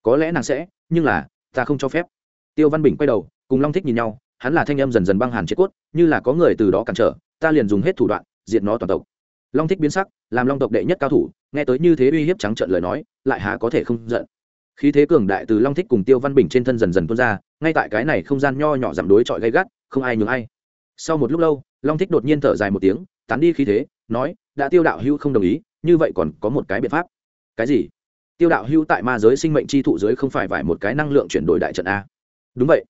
Có lẽ nàng sẽ, nhưng là, ta không cho phép. Tiêu văn bình quay đầu, cùng long thích nhìn nhau, hắn là thanh âm dần dần băng hàn chết cốt, như là có người từ đó cản trở, ta liền dùng hết thủ đoạn, diệt nó toàn tộc. Long thích biến sắc, làm long tộc đệ nhất cao thủ, nghe tới như thế uy hiếp trắng trợn lời nói, lại há có thể không giận. Khí thế cường đại từ long thích cùng tiêu văn bình trên thân dần dần tuôn ra, ngay tại cái này không gian nho nhỏ giảm đối chọi gay gắt, không ai nhường ai. Sau một lúc lâu, long thích đột nhiên thở dài một tiếng, tán đi khí thế, nói, đã tiêu đạo hưu không đồng ý như vậy còn có một cái biện pháp. Cái gì? Tiêu đạo hưu tại ma giới sinh mệnh chi thụ giới không phải vài một cái năng lượng chuyển đổi đại trận a. Đúng vậy.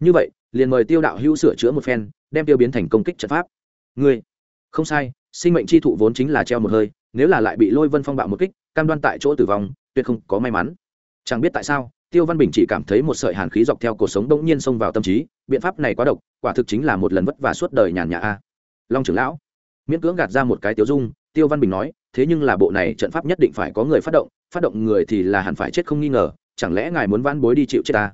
Như vậy, liền mời tiêu đạo hưu sửa chữa một phen, đem tiêu biến thành công kích trận pháp. Ngươi. Không sai, sinh mệnh chi thụ vốn chính là treo một hơi, nếu là lại bị lôi vân phong bạo một kích, cam đoan tại chỗ tử vong, tuyệt không có may mắn. Chẳng biết tại sao, tiêu văn bình chỉ cảm thấy một sợi hàn khí dọc theo cuộc sống đông nhiên xông vào tâm trí, biện pháp này quá độc, quả thực chính là một lần vất vả suốt đời nhàn nhà a. Long trưởng lão, miễn cưỡng gạt ra một cái tiêu dung tiêu văn bình nói, thế nhưng là bộ này trận pháp nhất định phải có người phát động phát động người thì là hẳn phải chết không nghi ngờ, chẳng lẽ ngài muốn vãn bối đi chịu chết ta?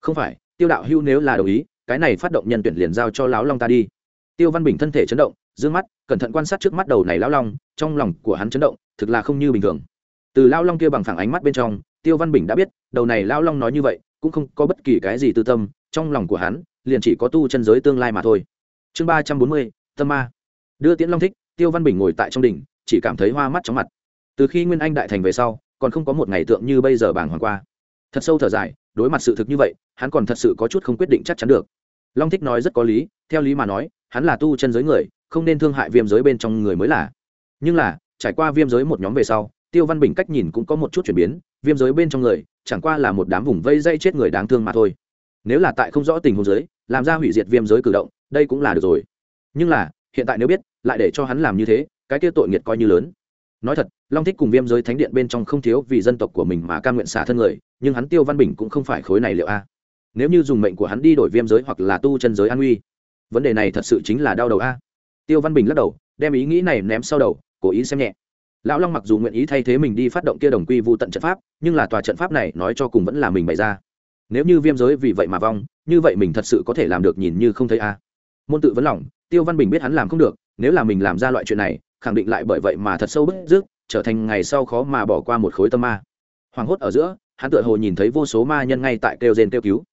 Không phải, tiêu đạo hưu nếu là đồng ý, cái này phát động nhân tuyển liền giao cho lão long ta đi. Tiêu văn bình thân thể chấn động d ư ơ n g mắt, cẩn thận quan sát trước mắt đầu này lão long, trong lòng của hắn chấn động, thực là không như bình thường. Từ lão long kia bằng phẳng ánh mắt bên trong, tiêu văn bình đã biết, đầu này Lão long nói như vậy, cũng không có bất kỳ cái gì tư tâm, trong lòng của hắn, liền chỉ có tu chân giới tương lai mà thôi. Chương ba trăm bốn mươi, tâm ma. Đưa tiễn long thích tiêu văn bình ngồi tại trong đỉnh, chỉ cảm thấy hoa mắt chóng mặt. Từ khi nguyên anh đại thành về sau, còn không có một ngày tượng như bây giờ bàng hoàng qua. Thật sâu thở dài, đối mặt sự thực như vậy, hắn còn thật sự có chút không quyết định chắc chắn được. Long thích nói rất có lý, theo lý mà nói, hắn là tu chân giới người, không nên thương hại viêm giới bên trong người mới là. Nhưng là, trải qua viêm giới một nhóm về sau, tiêu văn bình cách nhìn cũng có một chút chuyển biến, viêm giới bên trong người, chẳng qua là một đám vùng vây dây chết người đáng thương mà thôi. Nếu là tại không rõ tình huống giới, làm ra hủy diệt viêm giới cử động, đây cũng là được rồi. Nhưng là, hiện tại nếu biết lại để cho hắn làm như thế, cái kia tội nghiệt coi như lớn. Nói thật, long thích cùng viêm giới thánh điện bên trong không thiếu vì dân tộc của mình mà cam nguyện xả thân người, nhưng hắn tiêu văn bình cũng không phải khối này liệu a. Nếu như dùng mệnh của hắn đi đổi viêm giới hoặc là tu chân giới an uy, vấn đề này thật sự chính là đau đầu a. Tiêu văn bình lắc đầu, đem ý nghĩ này ném sau đầu, cố ý xem nhẹ. Lão long mặc dù nguyện ý thay thế mình đi phát động kia đồng quy vụ tận trận pháp, nhưng là tòa trận pháp này nói cho cùng vẫn là mình bày ra. Nếu như viêm giới vì vậy mà vong, như vậy mình thật sự có thể làm được nhìn như không thấy a. Môn tự vấn lòng, tiêu văn bình biết hắn làm không được nếu là mình làm ra loại chuyện này, khẳng định lại bởi vậy mà thật sâu bức rước, trở thành ngày sau khó mà bỏ qua một khối tâm ma. Hoàng hốt ở giữa, hắn tựa hồ nhìn thấy vô số ma nhân ngay tại kêu rên kêu cứu.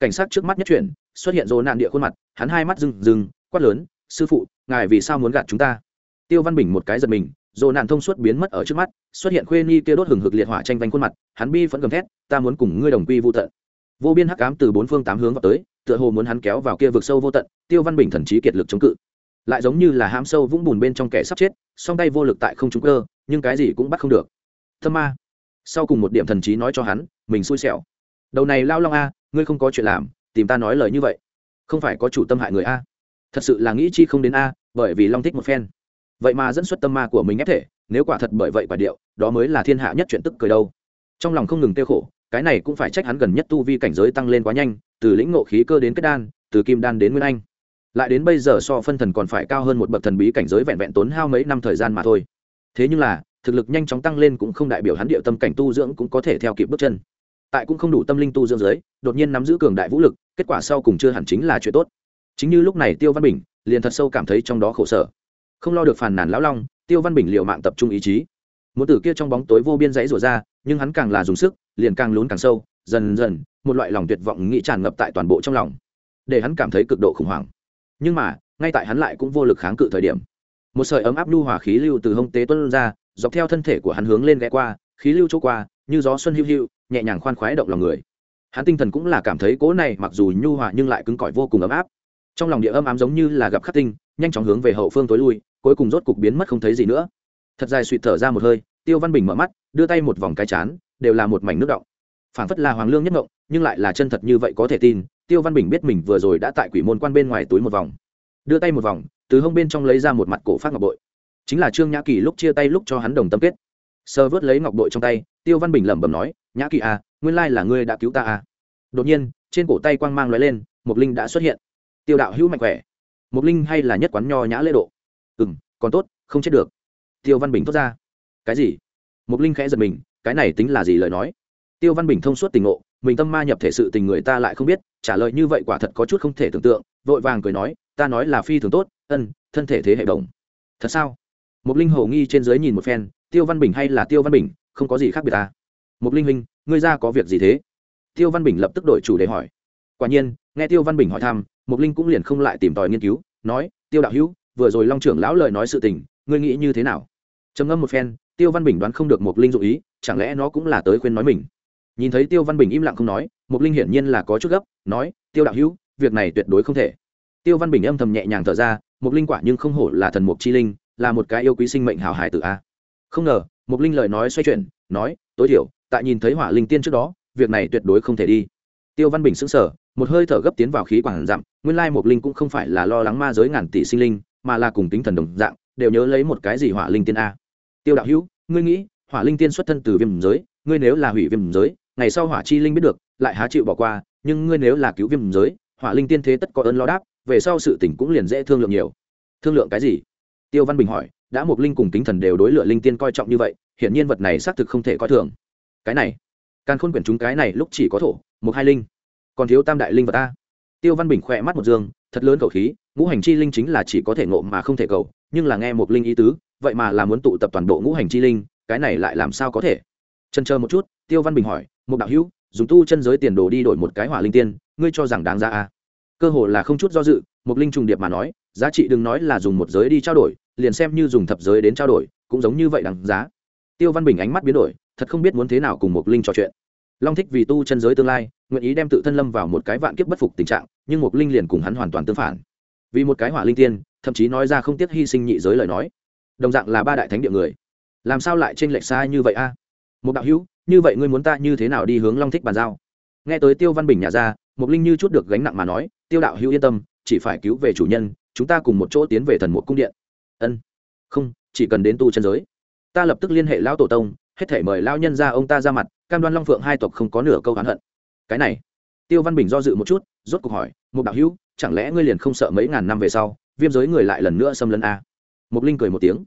Cảnh sát trước mắt nhất chuyển, xuất hiện rồ nạn địa khuôn mặt, hắn hai mắt rừng rừng quát lớn, sư phụ, ngài vì sao muốn gạt chúng ta? Tiêu văn bình một cái giật mình rồ nạn thông suốt biến mất ở trước mắt, xuất hiện khuê ni kia đốt hừng hực liệt hỏa tranh vanh khuôn mặt, hắn bi vẫn gầm thét, ta muốn cùng ngươi đồng quy vô tận. Vô biên hắc ám từ bốn phương tám hướng vào tới, tựa hồ muốn hắn kéo vào kia vực sâu vô tận, tiêu văn bình thần trí kiệt lực chống cự lại giống như là ham sâu vũng bùn bên trong kẻ sắp chết, song tay vô lực tại không trúng cơ, nhưng cái gì cũng bắt không được. Thơ ma. Sau cùng một điểm thần trí nói cho hắn, mình xui xẻo. Đầu này lao long a, ngươi không có chuyện làm, tìm ta nói lời như vậy. Không phải có chủ tâm hại người a. Thật sự là nghĩ chi không đến a, bởi vì long thích một phen. Vậy mà dẫn xuất tâm ma của mình ép thể, nếu quả thật bởi vậy quả điệu, đó mới là thiên hạ nhất chuyện tức cười đâu. Trong lòng không ngừng tiêu khổ, cái này cũng phải trách hắn gần nhất tu vi cảnh giới tăng lên quá nhanh, từ lĩnh ngộ khí cơ đến kết đan, từ kim đan đến nguyên anh lại đến bây giờ so phân thần còn phải cao hơn một bậc thần bí cảnh giới vẹn vẹn tốn hao mấy năm thời gian mà thôi. Thế nhưng là, thực lực nhanh chóng tăng lên cũng không đại biểu hắn địa tâm cảnh tu dưỡng cũng có thể theo kịp bước chân. Tại cũng không đủ tâm linh tu dưỡng giới, đột nhiên nắm giữ cường đại vũ lực, kết quả sau cùng chưa hẳn chính là chuyện tốt. Chính như lúc này tiêu văn bình, liền thật sâu cảm thấy trong đó khổ sở. Không lo được phàn nàn lão long, tiêu văn bình liệu mạng tập trung ý chí. Muốn tử kia trong bóng tối vô biên dãy rủa ra, nhưng hắn càng là dùng sức, liền càng lún càng sâu, dần dần, một loại lòng tuyệt vọng nghĩ tràn ngập tại toàn bộ trong lòng, để hắn cảm thấy cực độ khủng hoảng nhưng mà, ngay tại hắn lại cũng vô lực kháng cự thời điểm. Một sợi ấm áp nhu hòa khí lưu từ hông tế tuân ra, dọc theo thân thể của hắn hướng lên ghé qua, khí lưu chỗ qua, như gió xuân hữu hữu nhẹ nhàng khoan khoái động lòng người. Hắn tinh thần cũng là cảm thấy cỗ này mặc dù nhu hòa nhưng lại cứng cỏi vô cùng ấm áp. Trong lòng địa âm ám giống như là gặp khắc tinh, nhanh chóng hướng về hậu phương tối lui, cuối cùng rốt cục biến mất không thấy gì nữa. Thật dài suỵt thở ra một hơi, tiêu văn bình mở mắt, đưa tay một vòng cái chán, đều là một mảnh nước động phảng phất là hoàng lương nhất ngộng, nhưng lại là chân thật như vậy có thể tin tiêu văn bình biết mình vừa rồi đã tại quỷ môn quan bên ngoài túi một vòng. Đưa tay một vòng, từ hông bên trong lấy ra một mặt cổ phát ngọc bội. Chính là trương nhã kỳ lúc chia tay lúc cho hắn đồng tâm kết. Sơ vớt lấy ngọc bội trong tay, tiêu văn bình lẩm bẩm nói, nhã kỳ à nguyên lai là ngươi đã cứu ta à. Đột nhiên, trên cổ tay quang mang l lên một linh đã xuất hiện. Tiêu đạo hữu mạnh khỏe. Một linh hay là nhất quán nho nhã lễ độ. Ừ m còn tốt, không chết được. Tiêu văn bình thốt ra. Cái gì? Một linh khẽ giật mình, cái này tính là gì lời nói? Tiêu văn bình thông suốt tình ngộ mình tâm ma nhập thể sự tình người ta lại không biết, trả lời như vậy quả thật có chút không thể tưởng tượng, vội vàng cười nói, ta nói là phi thường tốt, ân, thân thể thế hệ đồng. Thật sao? Một linh hồ nghi trên dưới nhìn một phen, tiêu văn bình hay là tiêu văn bình, không có gì khác biệt ta. Một linh huynh, ngươi ra có việc gì thế? Tiêu văn bình lập tức đổi chủ đề hỏi. Quả nhiên, nghe tiêu văn bình hỏi thăm một linh cũng liền không lại tìm tòi nghiên cứu, nói, tiêu đạo hữu, vừa rồi long trưởng lão lời nói sự tình, ngươi nghĩ như thế nào? Trầm ngâm một phen, tiêu văn bình đoán không được một linh dụ ý, chẳng lẽ nó cũng là tới khuyên nói mình? Nhìn thấy tiêu văn bình im lặng không nói, mục linh hiển nhiên là có chút gấp, nói, tiêu đạo hữu, việc này tuyệt đối không thể. Tiêu văn bình âm thầm nhẹ nhàng thở ra, mục linh quả nhưng không hổ là thần mục chi linh, là một cái yêu quý sinh mệnh hào hải tự a. Không ngờ, mục linh lời nói xoay chuyển, nói, tối thiểu, tại nhìn thấy hỏa linh tiên trước đó, việc này tuyệt đối không thể đi. Tiêu văn bình sững sờ, một hơi thở gấp tiến vào khí quản dặm nguyên lai mục linh cũng không phải là lo lắng ma giới ngàn tỷ sinh linh, mà là cùng tính thần đồng dạng, đều nhớ lấy một cái gì hỏa linh tiên a. Tiêu đạo hữu, ngươi nghĩ, hỏa linh tiên xuất thân từ viêm giới, ngươi nếu là hủy viêm giới ngày sau hỏa chi linh biết được, lại há chịu bỏ qua, nhưng ngươi nếu là cứu viêm giới, hỏa linh tiên thế tất có ơn lo đáp, về sau sự tỉnh cũng liền dễ thương lượng nhiều. Thương lượng cái gì? Tiêu văn bình hỏi, đã một linh cùng kính thần đều đối lựa linh tiên coi trọng như vậy hiện nhiên vật này xác thực không thể coi thường. Cái này càng khôn quyển chúng cái này lúc chỉ có thổ một hai linh. Còn thiếu tam đại linh vật ta. Tiêu văn bình khỏe mắt một dương, thật lớn cầu khí, ngũ hành chi linh chính là chỉ có thể ngộ mà không thể cầu, nhưng là nghe một linh ý tứ, vậy mà là muốn tụ tập toàn bộ ngũ hành chi linh, cái này lại làm sao có thể? Chân chờ một chút, tiêu văn bình hỏi một đạo hữu, dùng tu chân giới tiền đồ đi đổi một cái hỏa linh tiên, ngươi cho rằng đáng ra à? cơ hồ là không chút do dự một linh trùng điệp mà nói, giá trị đừng nói là dùng một giới đi trao đổi, liền xem như dùng thập giới đến trao đổi, cũng giống như vậy đáng giá. Tiêu văn bình ánh mắt biến đổi, thật không biết muốn thế nào cùng một linh trò chuyện. Long thích vì tu chân giới tương lai, nguyện ý đem tự thân lâm vào một cái vạn kiếp bất phục tình trạng, nhưng một linh liền cùng hắn hoàn toàn tương phản. Vì một cái hỏa linh tiên, thậm chí nói ra không tiếc hy sinh nhị giới lời nói. Đồng dạng là ba đại thánh địa người. Làm sao lại trên lệch xa như vậy a? Một đạo hữu, như vậy ngươi muốn ta như thế nào đi hướng long thích bàn giao? Nghe tới tiêu văn bình nhà ra, mục linh như chút được gánh nặng mà nói, tiêu đạo hữu yên tâm, chỉ phải cứu về chủ nhân, chúng ta cùng một chỗ tiến về thần một cung điện. Ân. Không, chỉ cần đến tu chân giới. Ta lập tức liên hệ lão tổ tông, hết thể mời lao nhân ra ông ta ra mặt, cam đoan long phượng hai tộc không có nửa câu hắn hận. Cái này. Tiêu văn bình do dự một chút, rốt cuộc hỏi, Mục đạo hữu, chẳng lẽ ngươi liền không sợ mấy ngàn năm về sau, viêm giới người lại lần nữa xâm lấn a mục linh cười một tiếng,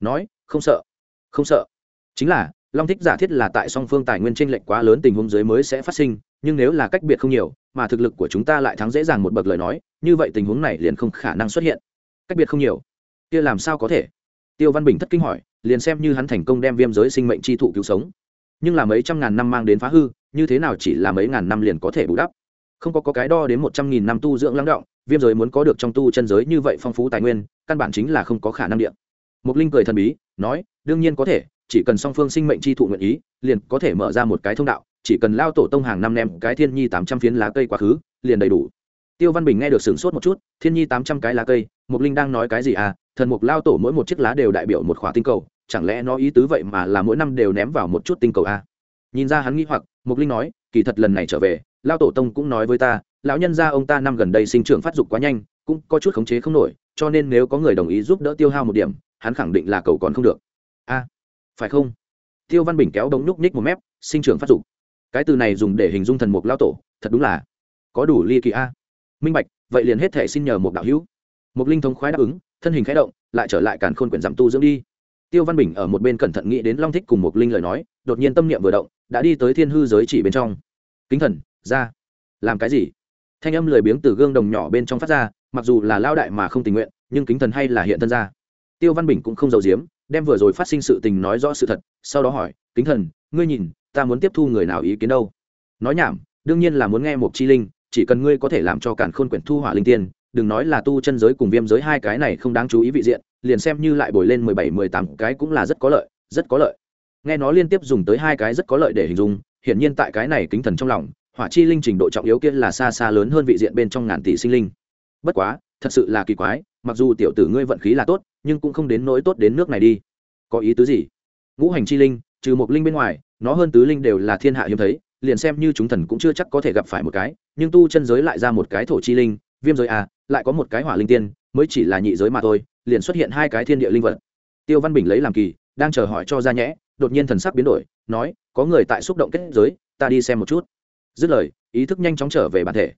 nói, không sợ không sợ. Chính là long thích giả thiết là tại song phương tài nguyên tranh lệch quá lớn tình huống giới mới sẽ phát sinh nhưng nếu là cách biệt không nhiều mà thực lực của chúng ta lại thắng dễ dàng một bậc lời nói như vậy tình huống này liền không khả năng xuất hiện. Cách biệt không nhiều. Kia làm sao có thể? Tiêu văn bình thất kinh hỏi liền xem như hắn thành công đem viêm giới sinh mệnh chi thụ cứu sống. Nhưng là mấy trăm ngàn năm mang đến phá hư như thế nào chỉ là mấy ngàn năm liền có thể bù đắp? Không có, có cái đo đến một trăm nghìn năm tu dưỡng lắng động viêm giới muốn có được trong tu chân giới như vậy phong phú tài nguyên căn bản chính là không có khả năng điện mục linh cười thần bí nói đương nhiên có thể chỉ cần song phương sinh mệnh chi thụ nguyện ý, liền có thể mở ra một cái thông đạo, chỉ cần lao tổ tông hàng năm ném cái thiên nhi tám trăm phiến lá cây quá khứ, liền đầy đủ. Tiêu văn bình nghe được sửng sốt một chút, thiên nhi tám trăm cái lá cây, mục linh đang nói cái gì à? Thần mục lao tổ mỗi một chiếc lá đều đại biểu một khỏa tinh cầu, chẳng lẽ nó ý tứ vậy mà là mỗi năm đều ném vào một chút tinh cầu à? nhìn ra hắn nghĩ hoặc, mục linh nói, kỳ thật lần này trở về, lao tổ tông cũng nói với ta, lão nhân gia ông ta năm gần đây sinh trưởng phát dục quá nhanh, cũng có chút khống chế không nổi, cho nên nếu có người đồng ý giúp đỡ tiêu hao một điểm, hắn khẳng định là cầu còn không được phải không? Tiêu văn bình kéo đống nhúc nhích một mép, sinh trưởng phát dục. Cái từ này dùng để hình dung thần mục lao tổ, thật đúng là có đủ ly kỳ a. Minh bạch, vậy liền hết thể xin nhờ một đạo hữu. Một linh thống khoái đáp ứng, thân hình khẽ động, lại trở lại càn khôn quyển giảm tu dưỡng đi. Tiêu văn bình ở một bên cẩn thận nghĩ đến long thích cùng một linh lời nói, đột nhiên tâm niệm vừa động, đã đi tới thiên hư giới chỉ bên trong. Kính thần, ra. Làm cái gì? Thanh âm lười biếng từ gương đồng nhỏ bên trong phát ra, mặc dù là lao đại mà không tình nguyện, nhưng kính thần hay là hiện thân ra. Tiêu văn bình cũng không giàu diếm đem vừa rồi phát sinh sự tình nói rõ sự thật, sau đó hỏi, kính thần, ngươi nhìn, ta muốn tiếp thu người nào ý kiến đâu? Nói nhảm, đương nhiên là muốn nghe một chi linh, chỉ cần ngươi có thể làm cho cản khôn quyển thu hỏa linh tiên, đừng nói là tu chân giới cùng viêm giới hai cái này không đáng chú ý vị diện, liền xem như lại bồi lên mười bảy, mười tám cái cũng là rất có lợi, rất có lợi. Nghe nó liên tiếp dùng tới hai cái rất có lợi để hình dung, hiển nhiên tại cái này kính thần trong lòng, hỏa chi linh trình độ trọng yếu kia là xa xa lớn hơn vị diện bên trong ngàn tỷ sinh linh. Bất quá, thật sự là kỳ quái mặc dù tiểu tử ngươi vận khí là tốt, nhưng cũng không đến nỗi tốt đến nước này đi. Có ý tứ gì? Ngũ hành chi linh, trừ một linh bên ngoài, nó hơn tứ linh đều là thiên hạ hiếm thấy, liền xem như chúng thần cũng chưa chắc có thể gặp phải một cái, nhưng tu chân giới lại ra một cái thổ chi linh, viêm giới à lại có một cái hỏa linh tiên, mới chỉ là nhị giới mà thôi, liền xuất hiện hai cái thiên địa linh vật. Tiêu văn bình lấy làm kỳ, đang chờ hỏi cho ra nhẽ, đột nhiên thần sắc biến đổi, nói, có người tại xúc động kết giới, ta đi xem một chút. Dứt lời, ý thức nhanh chóng trở về bản thể.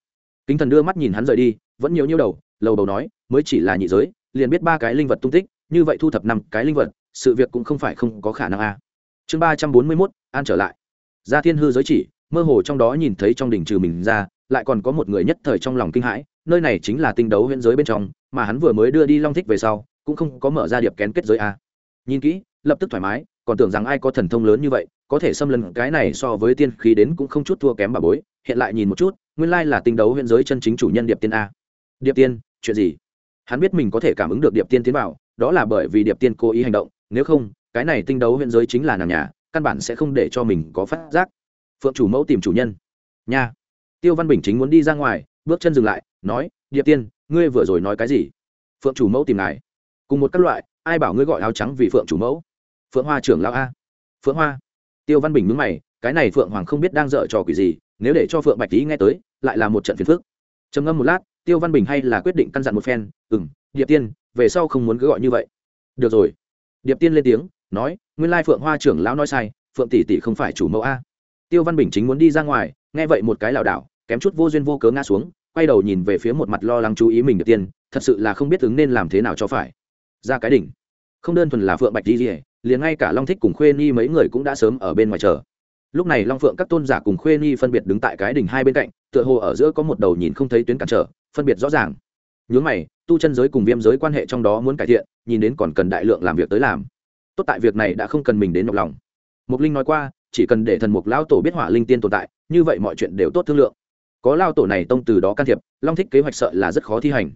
Kính thần đưa mắt nhìn hắn rời đi, vẫn nhiều nhiêu đầu lầu đầu nói, mới chỉ là nhị giới, liền biết ba cái linh vật tung tích, như vậy thu thập năm cái linh vật, sự việc cũng không phải không có khả năng a. Chương ba trăm bốn mươi mốt, an trở lại. Gia thiên hư giới chỉ, mơ hồ trong đó nhìn thấy trong đỉnh trừ mình ra, lại còn có một người nhất thời trong lòng kinh hãi, nơi này chính là tinh đấu huyễn giới bên trong, mà hắn vừa mới đưa đi long thích về sau, cũng không có mở ra điệp kén kết giới a. Nhìn kỹ, lập tức thoải mái, còn tưởng rằng ai có thần thông lớn như vậy, có thể xâm lấn cái này so với tiên khí đến cũng không chút thua kém bà bối, hiện lại nhìn một chút, nguyên lai là tinh đấu huyễn giới chân chính chủ nhân điệp tiên a. Điệp tiên chuyện gì? Hắn biết mình có thể cảm ứng được điệp tiên tiến vào, đó là bởi vì điệp tiên cố ý hành động, nếu không, cái này tinh đấu huyện giới chính là nàng nhà, căn bản sẽ không để cho mình có phát giác. Phượng chủ mẫu tìm chủ nhân. Nha. Tiêu văn bình chính muốn đi ra ngoài, bước chân dừng lại, nói, điệp tiên, ngươi vừa rồi nói cái gì? Phượng chủ mẫu tìm ngài. Cùng một các loại, ai bảo ngươi gọi áo trắng vì phượng chủ mẫu? Phượng hoa trưởng lão a. Phượng hoa. Tiêu văn bình mướn mày, cái này phượng hoàng không biết đang dở trò quỷ gì, nếu để cho phượng bạch tý nghe tới, lại là một trận phiền phức. Trầm ngâm một lát tiêu văn bình hay là quyết định căn dặn một phen ừ m điệp tiên, về sau không muốn cứ gọi như vậy. Được rồi. Điệp tiên lên tiếng, nói, nguyên lai phượng hoa trưởng lão nói sai, phượng tỷ tỷ không phải chủ mẫu a. Tiêu văn bình chính muốn đi ra ngoài, nghe vậy một cái lảo đảo, kém chút vô duyên vô cớ ngã xuống, quay đầu nhìn về phía một mặt lo lắng chú ý mình điệp tiên, thật sự là không biết ứng nên làm thế nào cho phải. Ra cái đỉnh. Không đơn thuần là phượng bạch đi rỉa liền ngay cả long thích cùng khuê nhi mấy người cũng đã sớm ở bên ngoài chờ lúc này long phượng các tôn giả cùng khuê nhi phân biệt đứng tại cái đỉnh hai bên cạnh, tựa hồ ở giữa có một đầu nhìn không thấy tuyến cản trở, phân biệt rõ ràng. Nhướng mày, tu chân giới cùng viêm giới quan hệ trong đó muốn cải thiện, nhìn đến còn cần đại lượng làm việc tới làm. Tốt tại việc này đã không cần mình đến nhọc lòng. Mục linh nói qua, chỉ cần để thần mục lao tổ biết hỏa linh tiên tồn tại, như vậy mọi chuyện đều tốt thương lượng. Có lao tổ này tông từ đó can thiệp, long thích kế hoạch sợ là rất khó thi hành.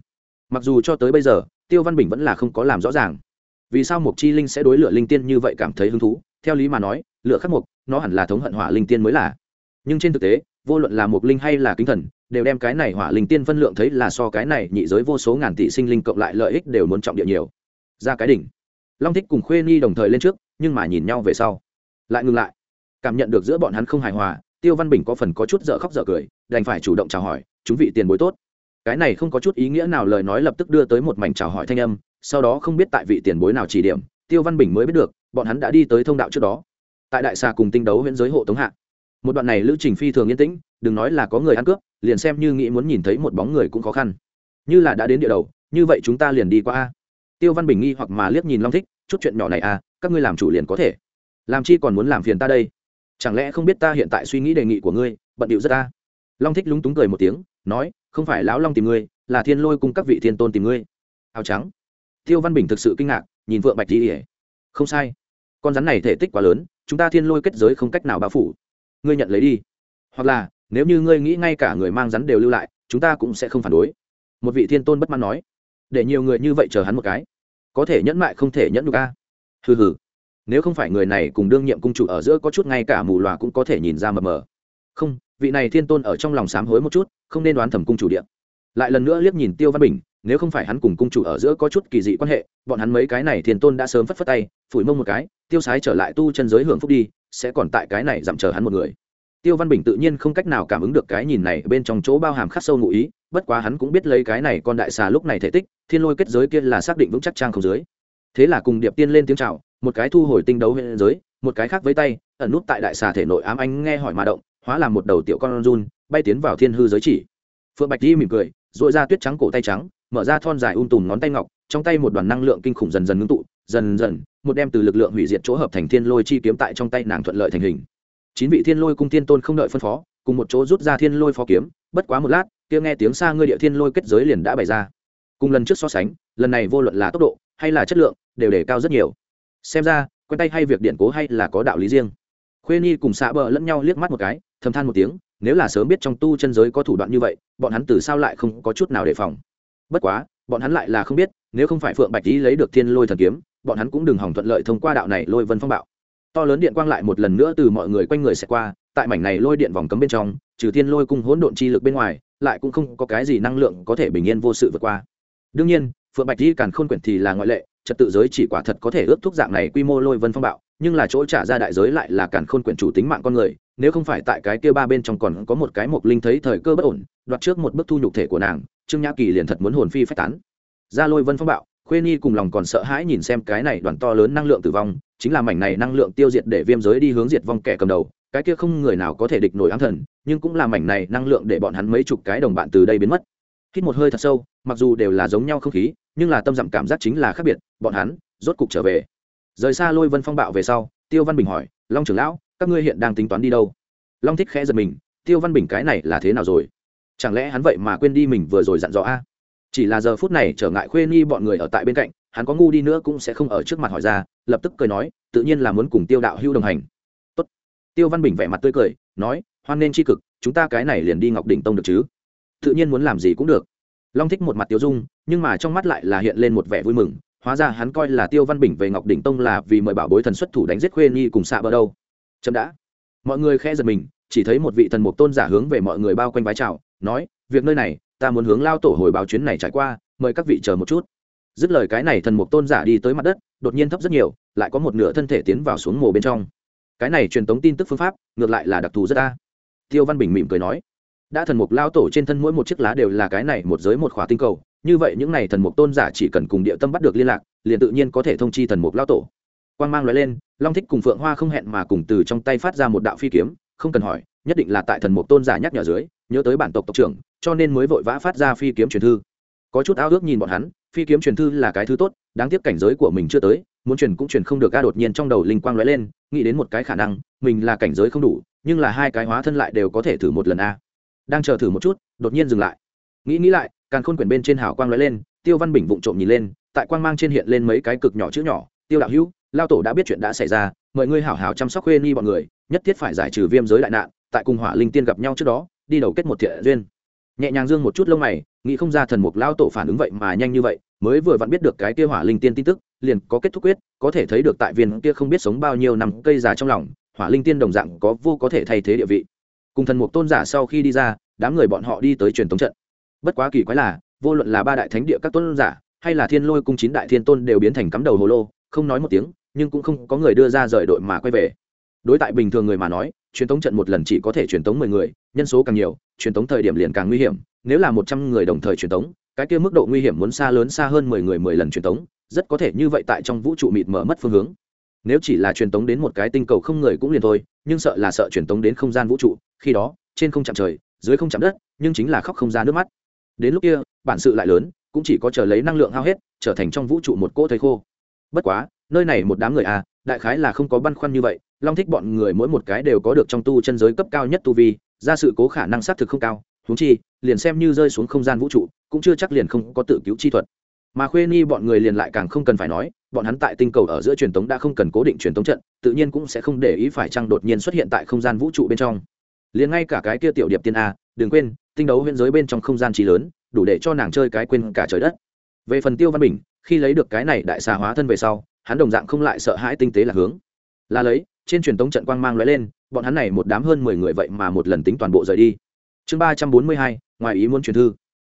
Mặc dù cho tới bây giờ, tiêu văn bình vẫn là không có làm rõ ràng. Vì sao mục chi linh sẽ đối lửa linh tiên như vậy cảm thấy hứng thú? Theo lý mà nói, lửa khắc mục nó hẳn là thống hận hỏa linh tiên mới là. Nhưng trên thực tế, vô luận là mục linh hay là kính thần, đều đem cái này hỏa linh tiên phân lượng thấy là so cái này nhị giới vô số ngàn tỷ sinh linh cộng lại lợi ích đều muốn trọng địa nhiều. Ra cái đỉnh. Long thích cùng khuê nhi đồng thời lên trước, nhưng mà nhìn nhau về sau. Lại ngừng lại. Cảm nhận được giữa bọn hắn không hài hòa, tiêu văn bình có phần có chút dở khóc dở cười, đành phải chủ động chào hỏi, chúng vị tiền bối tốt. Cái này không có chút ý nghĩa nào lời nói lập tức đưa tới một mảnh chào hỏi thanh âm, sau đó không biết tại vị tiền bối nào chỉ điểm, tiêu văn bình mới biết được, bọn hắn đã đi tới thông đạo trước đó tại đại xà cùng tinh đấu huyện giới hộ tống hạ. Một đoạn này lữ trình phi thường yên tĩnh, đừng nói là có người ăn cướp, liền xem như nghĩ muốn nhìn thấy một bóng người cũng khó khăn. Như là đã đến địa đầu, như vậy chúng ta liền đi qua a. Tiêu văn bình nghi hoặc mà liếc nhìn long thích, chút chuyện nhỏ này a các ngươi làm chủ liền có thể. Làm chi còn muốn làm phiền ta đây? Chẳng lẽ không biết ta hiện tại suy nghĩ đề nghị của ngươi, bận điệu rất ta long thích lúng túng cười một tiếng, nói, không phải lão long tìm ngươi, là thiên lôi cùng các vị thiên tôn tìm ngươi. Áo trắng. Tiêu văn bình thực sự kinh ngạc, nhìn vượng bạch đi ỉa không sai. Con rắn này thể tích quá lớn chúng ta thiên lôi kết giới không cách nào bao phủ. Ngươi nhận lấy đi. Hoặc là, nếu như ngươi nghĩ ngay cả người mang rắn đều lưu lại, chúng ta cũng sẽ không phản đối. Một vị thiên tôn bất mãn nói. Để nhiều người như vậy chờ hắn một cái. Có thể nhẫn mại không thể nhẫn được a. Hừ hừ. Nếu không phải người này cùng đương nhiệm cung chủ ở giữa có chút ngay cả mù loà cũng có thể nhìn ra mờ mờ. Không, vị này thiên tôn ở trong lòng sám hối một chút, không nên đoán thẩm cung chủ điện lại lần nữa liếc nhìn tiêu văn bình nếu không phải hắn cùng cung chủ ở giữa có chút kỳ dị quan hệ, bọn hắn mấy cái này thiên tôn đã sớm phất phất tay, phủi mông một cái, tiêu sái trở lại tu chân giới hưởng phúc đi, sẽ còn tại cái này giảm chờ hắn một người. Tiêu văn bình tự nhiên không cách nào cảm ứng được cái nhìn này bên trong chỗ bao hàm khắc sâu ngụ ý, bất quá hắn cũng biết lấy cái này con đại xà lúc này thể tích, thiên lôi kết giới kia là xác định vững chắc trang không dưới. Thế là cùng điệp tiên lên tiếng chào, một cái thu hồi tinh đấu huyện giới, một cái khác với tay, ẩn nút tại đại xà thể nội ám anh nghe hỏi mà động, hóa làm một đầu tiểu con run, bay tiến vào thiên hư giới chỉ. Phượng bạch di mỉm cười dội ra tuyết trắng cổ tay trắng mở ra thon dài um tùm ngón tay ngọc, trong tay một đoàn năng lượng kinh khủng dần dần ngưng tụ, dần dần, một đem từ lực lượng hủy diệt chỗ hợp thành thiên lôi chi kiếm tại trong tay nàng thuận lợi thành hình. Chín vị thiên lôi cung tiên tôn không đợi phân phó, cùng một chỗ rút ra thiên lôi phó kiếm, bất quá một lát, kia nghe tiếng xa ngươi địa thiên lôi kết giới liền đã bày ra. Cùng lần trước so sánh, lần này vô luận là tốc độ, hay là chất lượng, đều đề cao rất nhiều. Xem ra, quen tay hay việc điện cố hay là có đạo lý riêng. Khuê nhi cùng xạ bờ lẫn nhau liếc mắt một cái, thầm than một tiếng, nếu là sớm biết trong tu chân giới có thủ đoạn như vậy, bọn hắn từ sao lại không có chút nào đề phòng bất quá, bọn hắn lại là không biết, nếu không phải phượng bạch tý lấy được thiên lôi thần kiếm, bọn hắn cũng đừng hỏng thuận lợi thông qua đạo này lôi vân phong bạo. To lớn điện quang lại một lần nữa từ mọi người quanh người sẽ qua, tại mảnh này lôi điện vòng cấm bên trong, trừ thiên lôi cung hỗn độn chi lực bên ngoài, lại cũng không có cái gì năng lượng có thể bình yên vô sự vượt qua. Đương nhiên, phượng bạch di càn khôn quyển thì là ngoại lệ, trật tự giới chỉ quả thật có thể ước thúc dạng này quy mô lôi vân phong bạo, nhưng là chỗ trả ra đại giới lại là càn khôn quyển chủ tính mạng con người, nếu không phải tại cái kia ba bên trong còn có một cái mộc linh thấy thời cơ bất ổn đoạt trước một bức thu nhục thể của nàng, trương nhã kỳ liền thật muốn hồn phi phách tán. Ra lôi vân phong bạo, khuê nhi cùng lòng còn sợ hãi nhìn xem cái này đoàn to lớn năng lượng tử vong, chính là mảnh này năng lượng tiêu diệt để viêm giới đi hướng diệt vong kẻ cầm đầu, cái kia không người nào có thể địch nổi ám thần, nhưng cũng là mảnh này năng lượng để bọn hắn mấy chục cái đồng bạn từ đây biến mất. Hít một hơi thật sâu, mặc dù đều là giống nhau không khí, nhưng là tâm dặm cảm giác chính là khác biệt, bọn hắn rốt cục trở về. Rời xa lôi vân phong bạo về sau, tiêu văn bình hỏi, long trưởng lão, các ngươi hiện đang tính toán đi đâu? Long thích khẽ giật mình, tiêu văn bình cái này là thế nào rồi? Chẳng lẽ hắn vậy mà quên đi mình vừa rồi dặn dò a? Chỉ là giờ phút này trở ngại khuê nghi bọn người ở tại bên cạnh, hắn có ngu đi nữa cũng sẽ không ở trước mặt hỏi ra, lập tức cười nói, tự nhiên là muốn cùng tiêu đạo hưu đồng hành. Tốt. tiêu văn bình vẻ mặt tươi cười, nói, hoan nên c h i cực, chúng ta cái này liền đi ngọc đỉnh tông được chứ? Tự nhiên muốn làm gì cũng được. Long thích một mặt tiêu dung, nhưng mà trong mắt lại là hiện lên một vẻ vui mừng, hóa ra hắn coi là tiêu văn bình về ngọc đỉnh tông là vì mời bảo bối thần xuất thủ đánh giết khuê nhi cùng xạ bờ đâu. Chậm đã. Mọi người khe giật mình, chỉ thấy một vị thần mục tôn giả hướng về mọi người bao quanh vái chào nói, việc nơi này, ta muốn hướng lao tổ hồi báo chuyến này trải qua, mời các vị chờ một chút. Dứt lời cái này thần mục tôn giả đi tới mặt đất, đột nhiên thấp rất nhiều, lại có một nửa thân thể tiến vào xuống mồ bên trong. Cái này truyền tống tin tức phương pháp, ngược lại là đặc thù rất ta tiêu văn bình mỉm cười nói, đã thần mục lao tổ trên thân mỗi một chiếc lá đều là cái này một giới một khóa tinh cầu, như vậy những này thần mục tôn giả chỉ cần cùng địa tâm bắt được liên lạc, liền tự nhiên có thể thông chi thần mục lao tổ. Quan g mang loại lên, long thích cùng phượng hoa không hẹn mà cùng từ trong tay phát ra một đạo phi kiếm, không cần hỏi, nhất định là tại thần mục tôn giả nhắc nhở dưới nhớ tới bản tộc tộc trưởng, cho nên mới vội vã phát ra phi kiếm truyền thư. Có chút ao ước nhìn bọn hắn, phi kiếm truyền thư là cái thứ tốt, đáng tiếc cảnh giới của mình chưa tới, muốn truyền cũng truyền không được ca đột nhiên trong đầu linh quang lóe lên, nghĩ đến một cái khả năng, mình là cảnh giới không đủ, nhưng là hai cái hóa thân lại đều có thể thử một lần, a. Đang chờ thử một chút, đột nhiên dừng lại. Nghĩ nghĩ lại càng khôn quyển bên trên hào quang lóe lên, tiêu văn bình vụng trộm nhìn lên, tại quang mang trên hiện lên mấy cái cực nhỏ chữ nhỏ, tiêu đạo hữu, lao tổ đã biết chuyện đã xảy ra, mời ngươi hảo hảo chăm sóc khuê ni bọn người, nhất thiết phải giải trừ viêm giới đại nạn, tại cùng hỏa linh tiên gặp nhau trước đó đi đầu kết một thiện duyên. Nhẹ nhàng dương một chút lông mày, nghĩ không ra thần mục lao tổ phản ứng vậy mà nhanh như vậy, mới vừa vặn biết được cái kia hỏa linh tiên tin tức, liền có kết thúc quyết, có thể thấy được tại viên kia không biết sống bao nhiêu năm cây già trong lòng, hỏa linh tiên đồng dạng có vô có thể thay thế địa vị. Cùng thần mục tôn giả sau khi đi ra, đám người bọn họ đi tới truyền thống trận. Bất quá kỳ quái là, vô luận là ba đại thánh địa các tôn giả, hay là thiên lôi cung chín đại thiên tôn đều biến thành cắm đầu hồ lô, không nói một tiếng, nhưng cũng không có người đưa ra rời đội mà quay về đối tại bình thường người mà nói, truyền tống trận một lần chỉ có thể truyền tống mười người, nhân số càng nhiều, truyền tống thời điểm liền càng nguy hiểm. Nếu là một trăm người đồng thời truyền tống, cái kia mức độ nguy hiểm muốn xa lớn xa hơn mười người mười lần truyền tống, rất có thể như vậy tại trong vũ trụ mịt mở mất phương hướng. Nếu chỉ là truyền tống đến một cái tinh cầu không người cũng liền thôi, nhưng sợ là sợ truyền tống đến không gian vũ trụ, khi đó, trên không chạm trời, dưới không chạm đất, nhưng chính là khóc không ra nước mắt. Đến lúc kia, bản sự lại lớn, cũng chỉ có chờ lấy năng lượng hao hết, trở thành trong vũ trụ một cỗ thấy khô. Bất quá, nơi này một đám người à đại khái là không có băn khoăn như vậy long thích bọn người mỗi một cái đều có được trong tu chân giới cấp cao nhất tu vi, ra sự cố khả năng xác thực không cao húng chi, liền xem như rơi xuống không gian vũ trụ, cũng chưa chắc liền không có tự cứu chi thuật. Mà khuê ni bọn người liền lại càng không cần phải nói, bọn hắn tại tinh cầu ở giữa truyền tống đã không cần cố định truyền tống trận, tự nhiên cũng sẽ không để ý phải chăng đột nhiên xuất hiện tại không gian vũ trụ bên trong. Liền ngay cả cái kia tiểu điệp tiên a, đừng quên, tinh đấu huyễn giới bên trong không gian trí lớn, đủ để cho nàng chơi cái quên cả trời đất. Về phần tiêu văn bình, khi lấy được cái này đại xà hóa thân về sau, hắn đồng dạng không lại sợ hãi tinh tế là hướng. Là lấy trên truyền tống trận quang mang lóe lên, bọn hắn này một đám hơn mười người vậy mà một lần tính toàn bộ rời đi. Chương ba trăm bốn mươi hai, ngoài ý muốn truyền thư.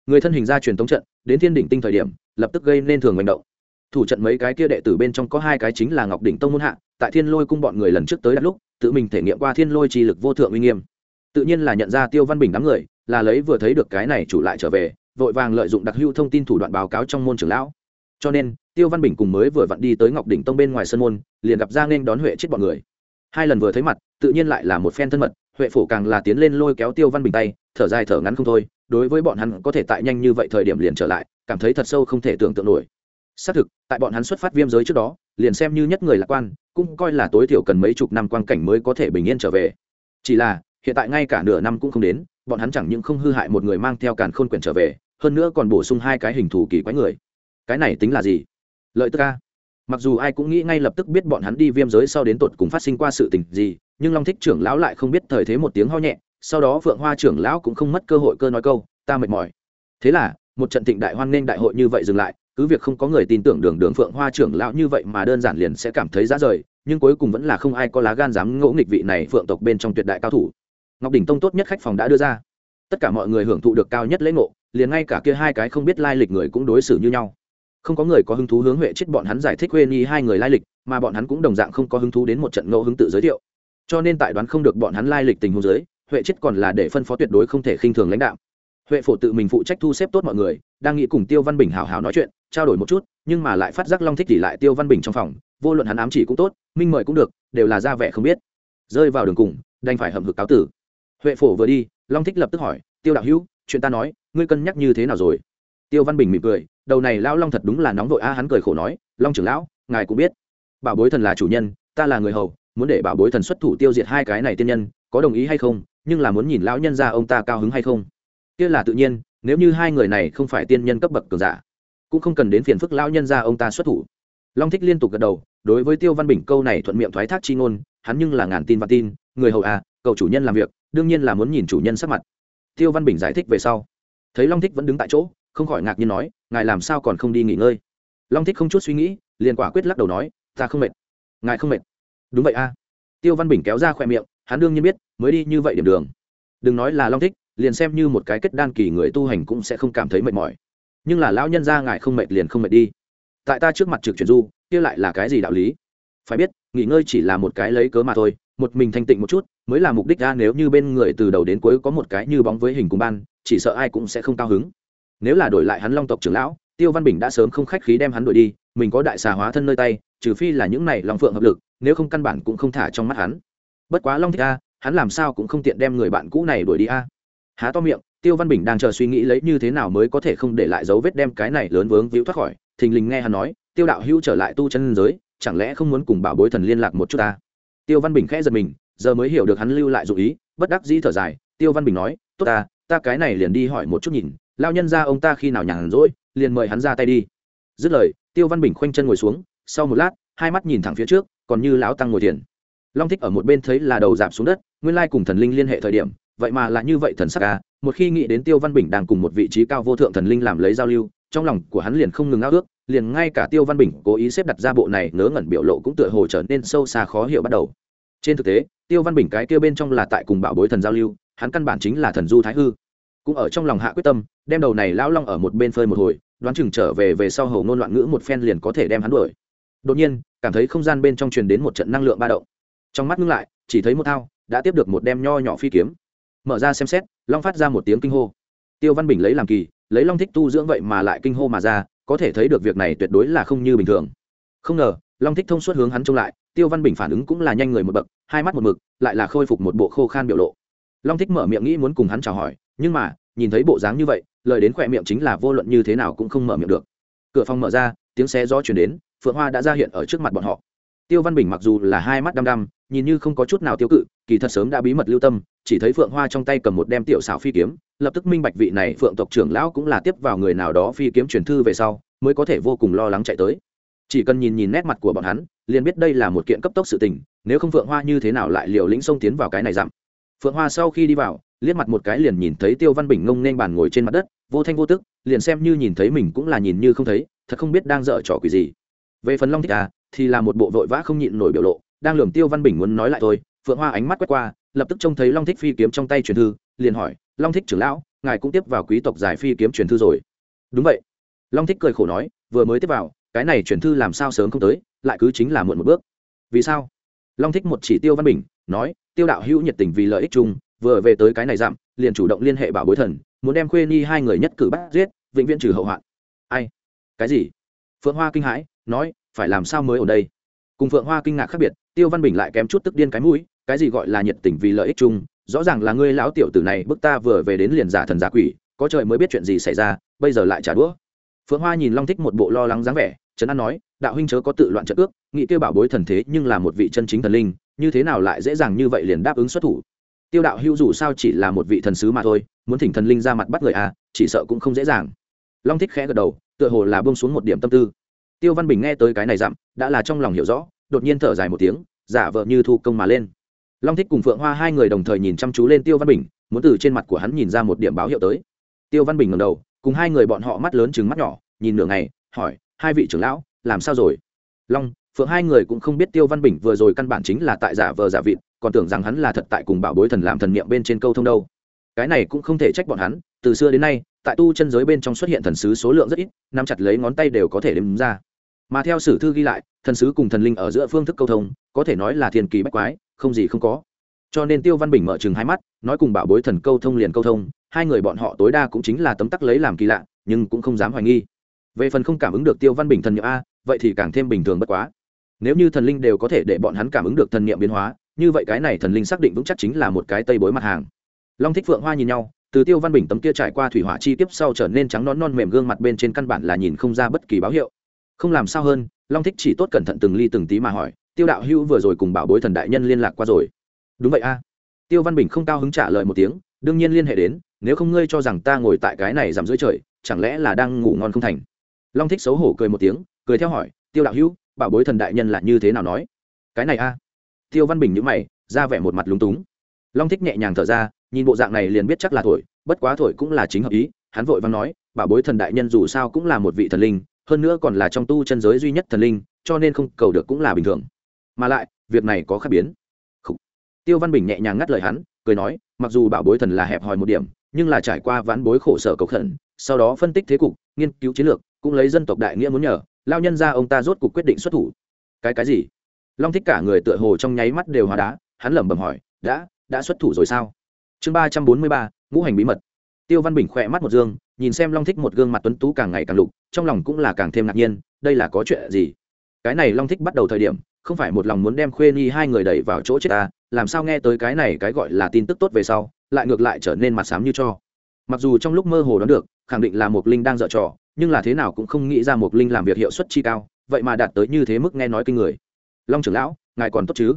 Người thân hình ra truyền tống trận, đến thiên đỉnh tinh thời điểm, lập tức gây nên thường hành động. Thủ trận mấy cái kia đệ tử bên trong có hai cái chính là ngọc đỉnh tông môn hạ, tại thiên lôi cung bọn người lần trước tới đặt lúc, tự mình thể nghiệm qua thiên lôi chi lực vô thượng uy nghiêm. Tự nhiên là nhận ra tiêu văn bình đám người, là lấy vừa thấy được cái này chủ lại trở về, vội vàng lợi dụng đặc hữu thông tin thủ đoạn báo cáo trong môn trưởng lão. Cho nên, tiêu văn bình cùng mới vừa vặn đi tới ngọc đỉnh tông bên ngoài sân môn, liền gặp ra nên đón huệ chết bọn người hai lần vừa thấy mặt, tự nhiên lại là một phen thân mật, huệ phổ càng là tiến lên lôi kéo tiêu văn bình tay, thở dài thở ngắn không thôi, đối với bọn hắn có thể tại nhanh như vậy thời điểm liền trở lại, cảm thấy thật sâu không thể tưởng tượng nổi. Xác thực, tại bọn hắn xuất phát viêm giới trước đó, liền xem như nhất người lạc quan, cũng coi là tối thiểu cần mấy chục năm quan cảnh mới có thể bình yên trở về. Chỉ là, hiện tại ngay cả nửa năm cũng không đến, bọn hắn chẳng những không hư hại một người mang theo càn khôn quyển trở về, hơn nữa còn bổ sung hai cái hình thù kỳ quái người. Cái này tính là gì? Lợi tức ca mặc dù ai cũng nghĩ ngay lập tức biết bọn hắn đi viêm giới sau đến tột cùng phát sinh qua sự tình gì, nhưng long thích trưởng lão lại không biết thời thế một tiếng ho nhẹ, sau đó phượng hoa trưởng lão cũng không mất cơ hội cơ nói câu, ta mệt mỏi. Thế là, một trận thịnh đại hoan nghênh đại hội như vậy dừng lại, cứ việc không có người tin tưởng đường đường phượng hoa trưởng lão như vậy mà đơn giản liền sẽ cảm thấy ra rời, nhưng cuối cùng vẫn là không ai có lá gan dám ngỗ nghịch vị này phượng tộc bên trong tuyệt đại cao thủ. Ngọc đỉnh tông tốt nhất khách phòng đã đưa ra. Tất cả mọi người hưởng thụ được cao nhất lễ ngộ, liền ngay cả kia hai cái không biết lai lịch người cũng đối xử như nhau không có người có hứng thú hướng huệ chết bọn hắn giải thích huê nhi hai người lai lịch, mà bọn hắn cũng đồng dạng không có hứng thú đến một trận ngẫu hứng tự giới thiệu. Cho nên tại đoán không được bọn hắn lai lịch tình huống giới huệ chết còn là để phân phó tuyệt đối không thể khinh thường lãnh đạo. Huệ phổ tự mình phụ trách thu xếp tốt mọi người, đang nghĩ cùng tiêu văn bình hào hào nói chuyện, trao đổi một chút, nhưng mà lại phát giác long thích tỷ lại tiêu văn bình trong phòng, vô luận hắn ám chỉ cũng tốt, minh mời cũng được, đều là ra vẻ không biết. Rơi vào đường cùng, đành phải hậm hực cáo tử. Huệ phổ vừa đi, long thích lập tức hỏi, tiêu đạo hữu, chuyện ta nói, ngươi cân nhắc như thế nào rồi? Tiêu văn bình mỉm cười, đầu này lão long thật đúng là nóng vội a hắn cười khổ nói, long trưởng lão, ngài cũng biết, bảo bối thần là chủ nhân, ta là người hầu, muốn để bảo bối thần xuất thủ tiêu diệt hai cái này tiên nhân, có đồng ý hay không, nhưng là muốn nhìn lão nhân ra ông ta cao hứng hay không. Kia là tự nhiên, nếu như hai người này không phải tiên nhân cấp bậc cường giả, cũng không cần đến phiền phức lão nhân ra ông ta xuất thủ. Long thích liên tục gật đầu, đối với tiêu văn bình câu này thuận miệng thoái thác chi ngôn, hắn nhưng là ngàn tin và tin, người hầu à cầu chủ nhân làm việc, đương nhiên là muốn nhìn chủ nhân sắc mặt. Tiêu văn bình giải thích về sau, thấy long thích vẫn đứng tại chỗ không khỏi ngạc nhiên nói, ngài làm sao còn không đi nghỉ ngơi? Long thích không chút suy nghĩ, liền quả quyết lắc đầu nói, ta không mệt. Ngài không mệt? Đúng vậy a. Tiêu văn bình kéo ra khoe miệng, hắn đương nhiên biết, mới đi như vậy điểm đường. Đừng nói là long thích, liền xem như một cái kết đan kỳ người tu hành cũng sẽ không cảm thấy mệt mỏi. Nhưng là lão nhân ra ngài không mệt liền không mệt đi. Tại ta trước mặt trực chuyển du, kia lại là cái gì đạo lý? Phải biết, nghỉ ngơi chỉ là một cái lấy cớ mà thôi, một mình thanh tịnh một chút, mới là mục đích ra nếu như bên người từ đầu đến cuối có một cái như bóng với hình cùng ban, chỉ sợ ai cũng sẽ không cao hứng nếu là đổi lại hắn long tộc trưởng lão, tiêu văn bình đã sớm không khách khí đem hắn đuổi đi, mình có đại xà hóa thân nơi tay, trừ phi là những này long phượng hợp lực, nếu không căn bản cũng không thả trong mắt hắn. Bất quá long thích a, hắn làm sao cũng không tiện đem người bạn cũ này đuổi đi a. Há to miệng, tiêu văn bình đang chờ suy nghĩ lấy như thế nào mới có thể không để lại dấu vết đem cái này lớn vướng víu thoát khỏi, thình lình nghe hắn nói, tiêu đạo hữu trở lại tu chân giới, chẳng lẽ không muốn cùng bảo bối thần liên lạc một chút ta? Tiêu văn bình khẽ giật mình, giờ mới hiểu được hắn lưu lại dụ ý, bất đắc dĩ thở dài, tiêu văn bình nói, tốt ta ta cái này liền đi hỏi một chút nhìn lao nhân ra ông ta khi nào nhàn rỗi, liền mời hắn ra tay đi. Dứt lời, tiêu văn bình khoanh chân ngồi xuống, sau một lát, hai mắt nhìn thẳng phía trước, còn như lão tăng ngồi thiền. Long thích ở một bên thấy là đầu giảm xuống đất, nguyên lai cùng thần linh liên hệ thời điểm, vậy mà là như vậy thần sắc à? Một khi nghĩ đến tiêu văn bình đang cùng một vị trí cao vô thượng thần linh làm lấy giao lưu, trong lòng của hắn liền không ngừng ao ước, liền ngay cả tiêu văn bình cố ý xếp đặt ra bộ này ngớ ngẩn biểu lộ cũng tựa hồ trở nên sâu xa khó hiểu bắt đầu. Trên thực tế, tiêu văn bình cái kia bên trong là tại cùng bảo bối thần giao lưu, hắn căn bản chính là thần du thái hư cũng ở trong lòng hạ quyết tâm, đem đầu này lão long ở một bên phơi một hồi, đoán chừng trở về về sau hầu ngôn loạn ngữ một phen liền có thể đem hắn đuổi. Đột nhiên, cảm thấy không gian bên trong truyền đến một trận năng lượng ba động. Trong mắt ngưng lại, chỉ thấy một thao đã tiếp được một đem nho nhỏ phi kiếm. Mở ra xem xét, long phát ra một tiếng kinh hô. Tiêu văn bình lấy làm kỳ, lấy long thích tu dưỡng vậy mà lại kinh hô mà ra, có thể thấy được việc này tuyệt đối là không như bình thường. Không ngờ, long thích thông suốt hướng hắn trông lại, tiêu văn bình phản ứng cũng là nhanh người một bậc, hai mắt một mực, lại là khôi phục một bộ khô khan biểu lộ. Long thích mở miệng nghĩ muốn cùng hắn chào hỏi, nhưng mà nhìn thấy bộ dáng như vậy, lời đến khỏe miệng chính là vô luận như thế nào cũng không mở miệng được. Cửa phòng mở ra, tiếng xe gió chuyển đến, phượng hoa đã ra hiện ở trước mặt bọn họ. Tiêu văn bình mặc dù là hai mắt đăm đăm, nhìn như không có chút nào tiêu cự, kỳ thật sớm đã bí mật lưu tâm, chỉ thấy phượng hoa trong tay cầm một đem tiểu xảo phi kiếm, lập tức minh bạch vị này phượng tộc trưởng lão cũng là tiếp vào người nào đó phi kiếm truyền thư về sau, mới có thể vô cùng lo lắng chạy tới. Chỉ cần nhìn nhìn nét mặt của bọn hắn, liền biết đây là một kiện cấp tốc sự tình, nếu không phượng hoa như thế nào lại liều lĩnh xông tiến vào cái này dặm phượng hoa sau khi đi vào, liếc mặt một cái liền nhìn thấy tiêu văn bình ngông nên bàn ngồi trên mặt đất, vô thanh vô tức, liền xem như nhìn thấy mình cũng là nhìn như không thấy, thật không biết đang dở trò quỷ gì. Về phần long thích à thì là một bộ vội vã không nhịn nổi biểu lộ, đang lường tiêu văn bình muốn nói lại thôi, phượng hoa ánh mắt quét qua, lập tức trông thấy long thích phi kiếm trong tay truyền thư, liền hỏi, long thích trưởng lão, ngài cũng tiếp vào quý tộc giải phi kiếm truyền thư rồi. Đúng vậy. Long thích cười khổ nói, vừa mới tiếp vào, cái này truyền thư làm sao sớm không tới, lại cứ chính là muộn một bước. Vì sao? Long thích một chỉ tiêu văn bình, nói tiêu đạo hữu nhiệt tình vì lợi ích chung vừa về tới cái này giảm, liền chủ động liên hệ bảo bối thần muốn đem khuê nhi hai người nhất cử bắt giết vĩnh viễn trừ hậu hoạn. Ai? Cái gì? Phượng hoa kinh hãi nói phải làm sao mới ở đây? Cùng phượng hoa kinh ngạc khác biệt tiêu văn bình lại kém chút tức điên cái mũi cái gì gọi là nhiệt tình vì lợi ích chung rõ ràng là ngươi lão tiểu tử này bức ta vừa về đến liền giả thần giả quỷ có trời mới biết chuyện gì xảy ra bây giờ lại trả đũa. Phượng hoa nhìn long thích một bộ lo lắng dáng vẻ trấn an nói đạo huynh chớ có tự loạn trận ước nghĩ kêu bảo bối thần thế nhưng là một vị chân chính thần linh, như thế nào lại dễ dàng như vậy liền đáp ứng xuất thủ? Tiêu đạo hữu dù sao chỉ là một vị thần sứ mà thôi, muốn thỉnh thần linh ra mặt bắt người à chỉ sợ cũng không dễ dàng. Long thích khẽ gật đầu, tựa hồ là bông xuống một điểm tâm tư. Tiêu văn bình nghe tới cái này dặm, đã là trong lòng hiểu rõ, đột nhiên thở dài một tiếng, giả vợ như thu công mà lên. Long thích cùng phượng hoa hai người đồng thời nhìn chăm chú lên tiêu văn bình, muốn từ trên mặt của hắn nhìn ra một điểm báo hiệu tới. Tiêu văn bình ngầm đầu, cùng hai người bọn họ mắt lớn chừng mắt nhỏ, nhìn nửa ngày, hỏi, hai vị trưởng lão làm sao rồi? Long, phượng hai người cũng không biết tiêu văn bình vừa rồi căn bản chính là tại giả vờ giả vịt, còn tưởng rằng hắn là thật tại cùng bảo bối thần làm thần niệm bên trên câu thông đâu. Cái này cũng không thể trách bọn hắn, từ xưa đến nay, tại tu chân giới bên trong xuất hiện thần sứ số lượng rất ít, nắm chặt lấy ngón tay đều có thể đếm ra. Mà theo sử thư ghi lại, thần sứ cùng thần linh ở giữa phương thức câu thông, có thể nói là thiên kỳ bách quái, không gì không có. Cho nên tiêu văn bình mở chừng hai mắt, nói cùng bảo bối thần câu thông liền câu thông, hai người bọn họ tối đa cũng chính là tấm tắc lấy làm kỳ lạ, nhưng cũng không dám hoài nghi về phần không cảm ứng được tiêu văn bình thần nhiệm a, vậy thì càng thêm bình thường bất quá. Nếu như thần linh đều có thể để bọn hắn cảm ứng được thần niệm biến hóa, như vậy cái này thần linh xác định vững chắc chính là một cái tây bối mặt hàng. Long thích phượng hoa nhìn nhau, từ tiêu văn bình tấm kia trải qua thủy hỏa chi tiếp sau trở nên trắng non non mềm gương mặt bên trên căn bản là nhìn không ra bất kỳ báo hiệu. Không làm sao hơn, long thích chỉ tốt cẩn thận từng ly từng tí mà hỏi, tiêu đạo hữu vừa rồi cùng bảo bối thần đại nhân liên lạc qua rồi? Đúng vậy a. Tiêu văn bình không cao hứng trả lời một tiếng, đương nhiên liên hệ đến, nếu không ngươi cho rằng ta ngồi tại cái này giảm dưới trời, chẳng lẽ là đang ngủ ngon không thành? Long thích xấu hổ cười một tiếng, cười theo hỏi, tiêu đạo hữu, bảo bối thần đại nhân là như thế nào nói? Cái này a. Tiêu văn bình nhữ mày, ra vẻ một mặt lúng túng. Long thích nhẹ nhàng thở ra, nhìn bộ dạng này liền biết chắc là thổi, bất quá thổi cũng là chính hợp ý, hắn vội văn nói, bảo bối thần đại nhân dù sao cũng là một vị thần linh, hơn nữa còn là trong tu chân giới duy nhất thần linh, cho nên không cầu được cũng là bình thường. Mà lại, việc này có khác biến. Tiêu văn bình nhẹ nhàng ngắt lời hắn, cười nói, mặc dù bảo bối thần là hẹp hòi một điểm, nhưng là trải qua ván bối khổ sở cầu khẩn, sau đó phân tích thế cục, nghiên cứu chiến lược cũng lấy dân tộc đại nghĩa muốn nhờ, lao nhân ra ông ta rốt cuộc quyết định xuất thủ. Cái cái gì? Long thích cả người tựa hồ trong nháy mắt đều hóa đá, hắn lẩm bẩm hỏi, đã đã xuất thủ rồi sao? Chương ba trăm bốn mươi ba, ngũ hành bí mật. Tiêu văn bình khỏe mắt một dương, nhìn xem long thích một gương mặt tuấn tú càng ngày càng lục, trong lòng cũng là càng thêm ngạc nhiên, đây là có chuyện gì? Cái này long thích bắt đầu thời điểm, không phải một lòng muốn đem khuê nhi hai người đẩy vào chỗ chết ta, làm sao nghe tới cái này cái gọi là tin tức tốt về sau, lại ngược lại trở nên mặt sám như cho. Mặc dù trong lúc mơ hồ đoán được, khẳng định là một linh đang dở trò nhưng là thế nào cũng không nghĩ ra một linh làm việc hiệu suất chi cao, vậy mà đạt tới như thế mức nghe nói kinh người. Long trưởng lão, ngài còn tốt chứ?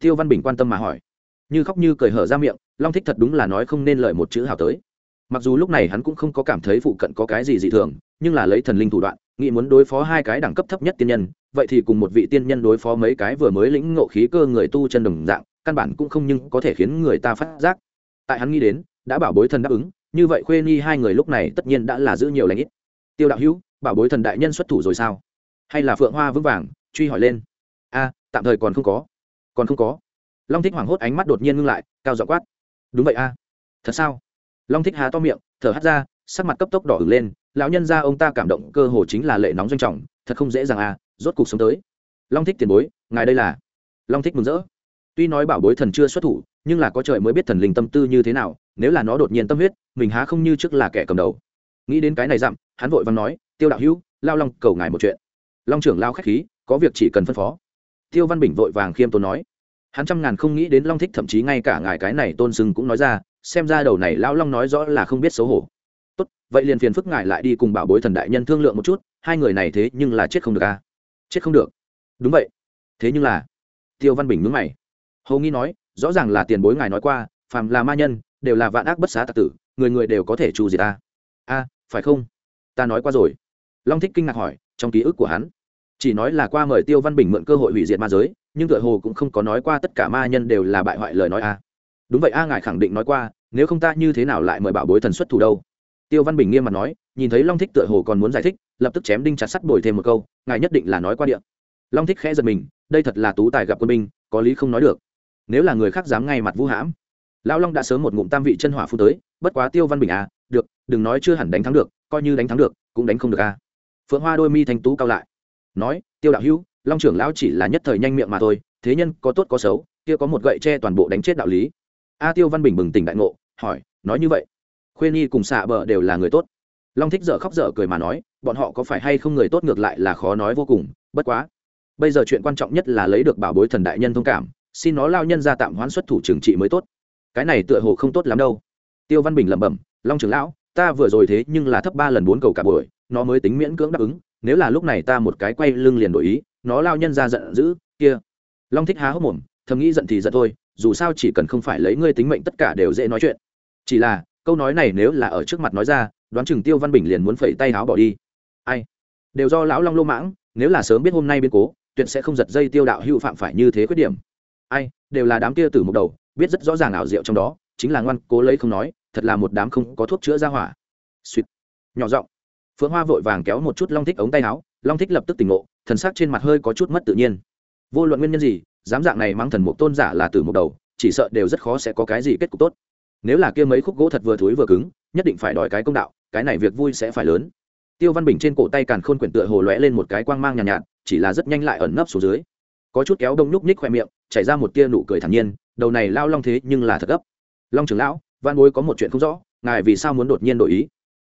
Tiêu văn bình quan tâm mà hỏi. Như khóc như cười hở ra miệng, long thích thật đúng là nói không nên lời một chữ hào tới. Mặc dù lúc này hắn cũng không có cảm thấy phụ cận có cái gì dị thường, nhưng là lấy thần linh thủ đoạn, nghĩ muốn đối phó hai cái đẳng cấp thấp nhất tiên nhân, vậy thì cùng một vị tiên nhân đối phó mấy cái vừa mới lĩnh ngộ khí cơ người tu chân đồng dạng, căn bản cũng không nhưng có thể khiến người ta phát giác. Tại hắn nghĩ đến, đã bảo bối thần đáp ứng, như vậy khuê nhi hai người lúc này tất nhiên đã là giữ nhiều lãnh ít tiêu đạo hữu, bảo bối thần đại nhân xuất thủ rồi sao? Hay là phượng hoa vững vàng, truy hỏi lên. A, tạm thời còn không có. Còn không có. Long thích hoảng hốt ánh mắt đột nhiên ngưng lại, cao dọ quát. Đúng vậy a. Thật sao? Long thích há to miệng, thở hắt ra, sắc mặt cấp tốc đỏ ửng lên. Lão nhân ra ông ta cảm động, cơ hồ chính là lệ nóng doanh trọng. Thật không dễ dàng a, rốt cuộc sống tới. Long thích tiền bối, ngài đây là. Long thích mừng rỡ. Tuy nói bảo bối thần chưa xuất thủ, nhưng là có trời mới biết thần linh tâm tư như thế nào. Nếu là nó đột nhiên tâm huyết, mình há không như trước là kẻ cầm đầu nghĩ đến cái này dặm, hắn vội vàng nói, tiêu đạo hữu, lao long cầu ngài một chuyện. Long trưởng lao k h á c h khí, có việc chỉ cần phân phó. Tiêu văn bình vội vàng khiêm tốn nói, hắn trăm ngàn không nghĩ đến long thích thậm chí ngay cả ngài cái này tôn sưng cũng nói ra, xem ra đầu này lao long nói rõ là không biết xấu hổ. Tốt, vậy liền phiền phức ngài lại đi cùng bảo bối thần đại nhân thương lượng một chút, hai người này thế nhưng là chết không được à? Chết không được. Đúng vậy. Thế nhưng là tiêu văn bình mướn mày. Hầu nghi nói, rõ ràng là tiền bối ngài nói qua, phàm là ma nhân, đều là vạn ác bất xá tạc tử, người người đều có thể trù gì ta. A phải không? Ta nói qua rồi. Long thích kinh ngạc hỏi, trong ký ức của hắn, chỉ nói là qua mời tiêu văn bình mượn cơ hội hủy diệt ma giới, nhưng tựa hồ cũng không có nói qua tất cả ma nhân đều là bại hoại lời nói a đúng vậy a, ngài khẳng định nói qua, nếu không ta như thế nào lại mời bảo bối thần xuất thủ đâu? Tiêu văn bình nghiêm mặt nói, nhìn thấy long thích tựa hồ còn muốn giải thích, lập tức chém đinh chặt sắt bồi thêm một câu, ngài nhất định là nói qua điện. Long thích khẽ giật mình, đây thật là tú tài gặp quân binh, có lý không nói được. Nếu là người khác dám ngay mặt vũ hãm, lão long đã sớm một ngụm tam vị chân hỏa phu tới, bất quá tiêu văn bình à được, đừng nói chưa hẳn đánh thắng được, coi như đánh thắng được, cũng đánh không được à phượng hoa đôi mi thanh tú cao lại. Nói, tiêu đạo hữu, long trưởng lão chỉ là nhất thời nhanh miệng mà thôi, thế nhân có tốt có xấu, kia có một gậy che toàn bộ đánh chết đạo lý. A tiêu văn bình bừng tỉnh đại ngộ, hỏi, nói như vậy khuyên nhi cùng xạ bờ đều là người tốt. Long thích dở khóc dở cười mà nói, bọn họ có phải hay không người tốt ngược lại là khó nói vô cùng, bất quá. Bây giờ chuyện quan trọng nhất là lấy được bảo bối thần đại nhân thông cảm, xin nó lao nhân ra tạm hoãn xuất thủ trừng trị mới tốt. Cái này tựa hồ không tốt lắm đâu. Tiêu văn bình lẩm bẩm long trưởng lão, ta vừa rồi thế nhưng là thấp ba lần bốn cầu cả buổi, nó mới tính miễn cưỡng đáp ứng, nếu là lúc này ta một cái quay lưng liền đổi ý, nó lao nhân ra giận dữ, kia. Long thích há hốc mồm, thầm nghĩ giận thì giận thôi, dù sao chỉ cần không phải lấy ngươi tính mệnh tất cả đều dễ nói chuyện. Chỉ là, câu nói này nếu là ở trước mặt nói ra, đoán chừng tiêu văn bình liền muốn phẩy tay áo bỏ đi. Ai? Đều do lão long lô mãng, nếu là sớm biết hôm nay biến cố, tuyệt sẽ không giật dây tiêu đạo hữu phạm phải như thế khuyết điểm. Ai? Đều là đám kia từ mục đầu, biết rất rõ ràng ảo diệu trong đó, chính là ngoan cố lấy không nói thật là một đám không có thuốc chữa ra hỏa. Suýt nhỏ giọng. Phượng hoa vội vàng kéo một chút long thích ống tay áo long thích lập tức tỉnh ngộ thần sắc trên mặt hơi có chút mất tự nhiên. Vô luận nguyên nhân gì dám dạng này mang thần mục tôn giả là từ một đầu chỉ sợ đều rất khó sẽ có cái gì kết cục tốt. Nếu là kia mấy khúc gỗ thật vừa thối vừa cứng nhất định phải đòi cái công đạo cái này việc vui sẽ phải lớn. Tiêu văn bình trên cổ tay càn khôn quyển tựa hồ lóe lên một cái quang mang nhàn nhạt, nhạt chỉ là rất nhanh lại ẩn nấp xuống dưới. Có chút kéo đông nhúc nhích khoe miệng chảy ra một tia nụ cười thản nhiên đầu này lao long thế nhưng là thật gấp. Long trưởng lão văn bối có một chuyện không rõ, ngài vì sao muốn đột nhiên đổi ý?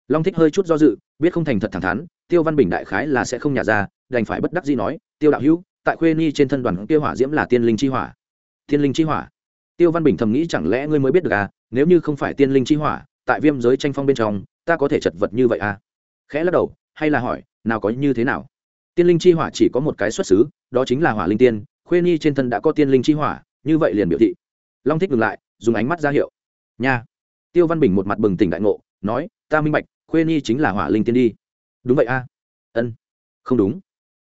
Long thích hơi chút do dự, biết không thành thật thẳng thắn, tiêu văn bình đại khái là sẽ không nhả ra, đành phải bất đắc gì nói, tiêu đạo hữu, tại khuê ni trên thân đoàn kia hỏa diễm là tiên linh chi hỏa. Tiên linh chi hỏa? Tiêu văn bình thầm nghĩ chẳng lẽ ngươi mới biết được à nếu như không phải tiên linh chi hỏa, tại viêm giới tranh phong bên trong, ta có thể chật vật như vậy à? Khẽ lắc đầu, hay là hỏi, nào có như thế nào? Tiên linh chi hỏa chỉ có một cái xuất xứ, đó chính là hỏa linh tiên, khuê nhi trên thân đã có tiên linh chi hỏa, như vậy liền biểu thị. Long thích ngừng lại, dùng ánh mắt ra hiệu nha. Tiêu văn bình một mặt bừng tỉnh đại ngộ, nói, ta minh bạch, khuê nhi chính là hỏa linh tiên đi. Đúng vậy a. Ân. Không đúng.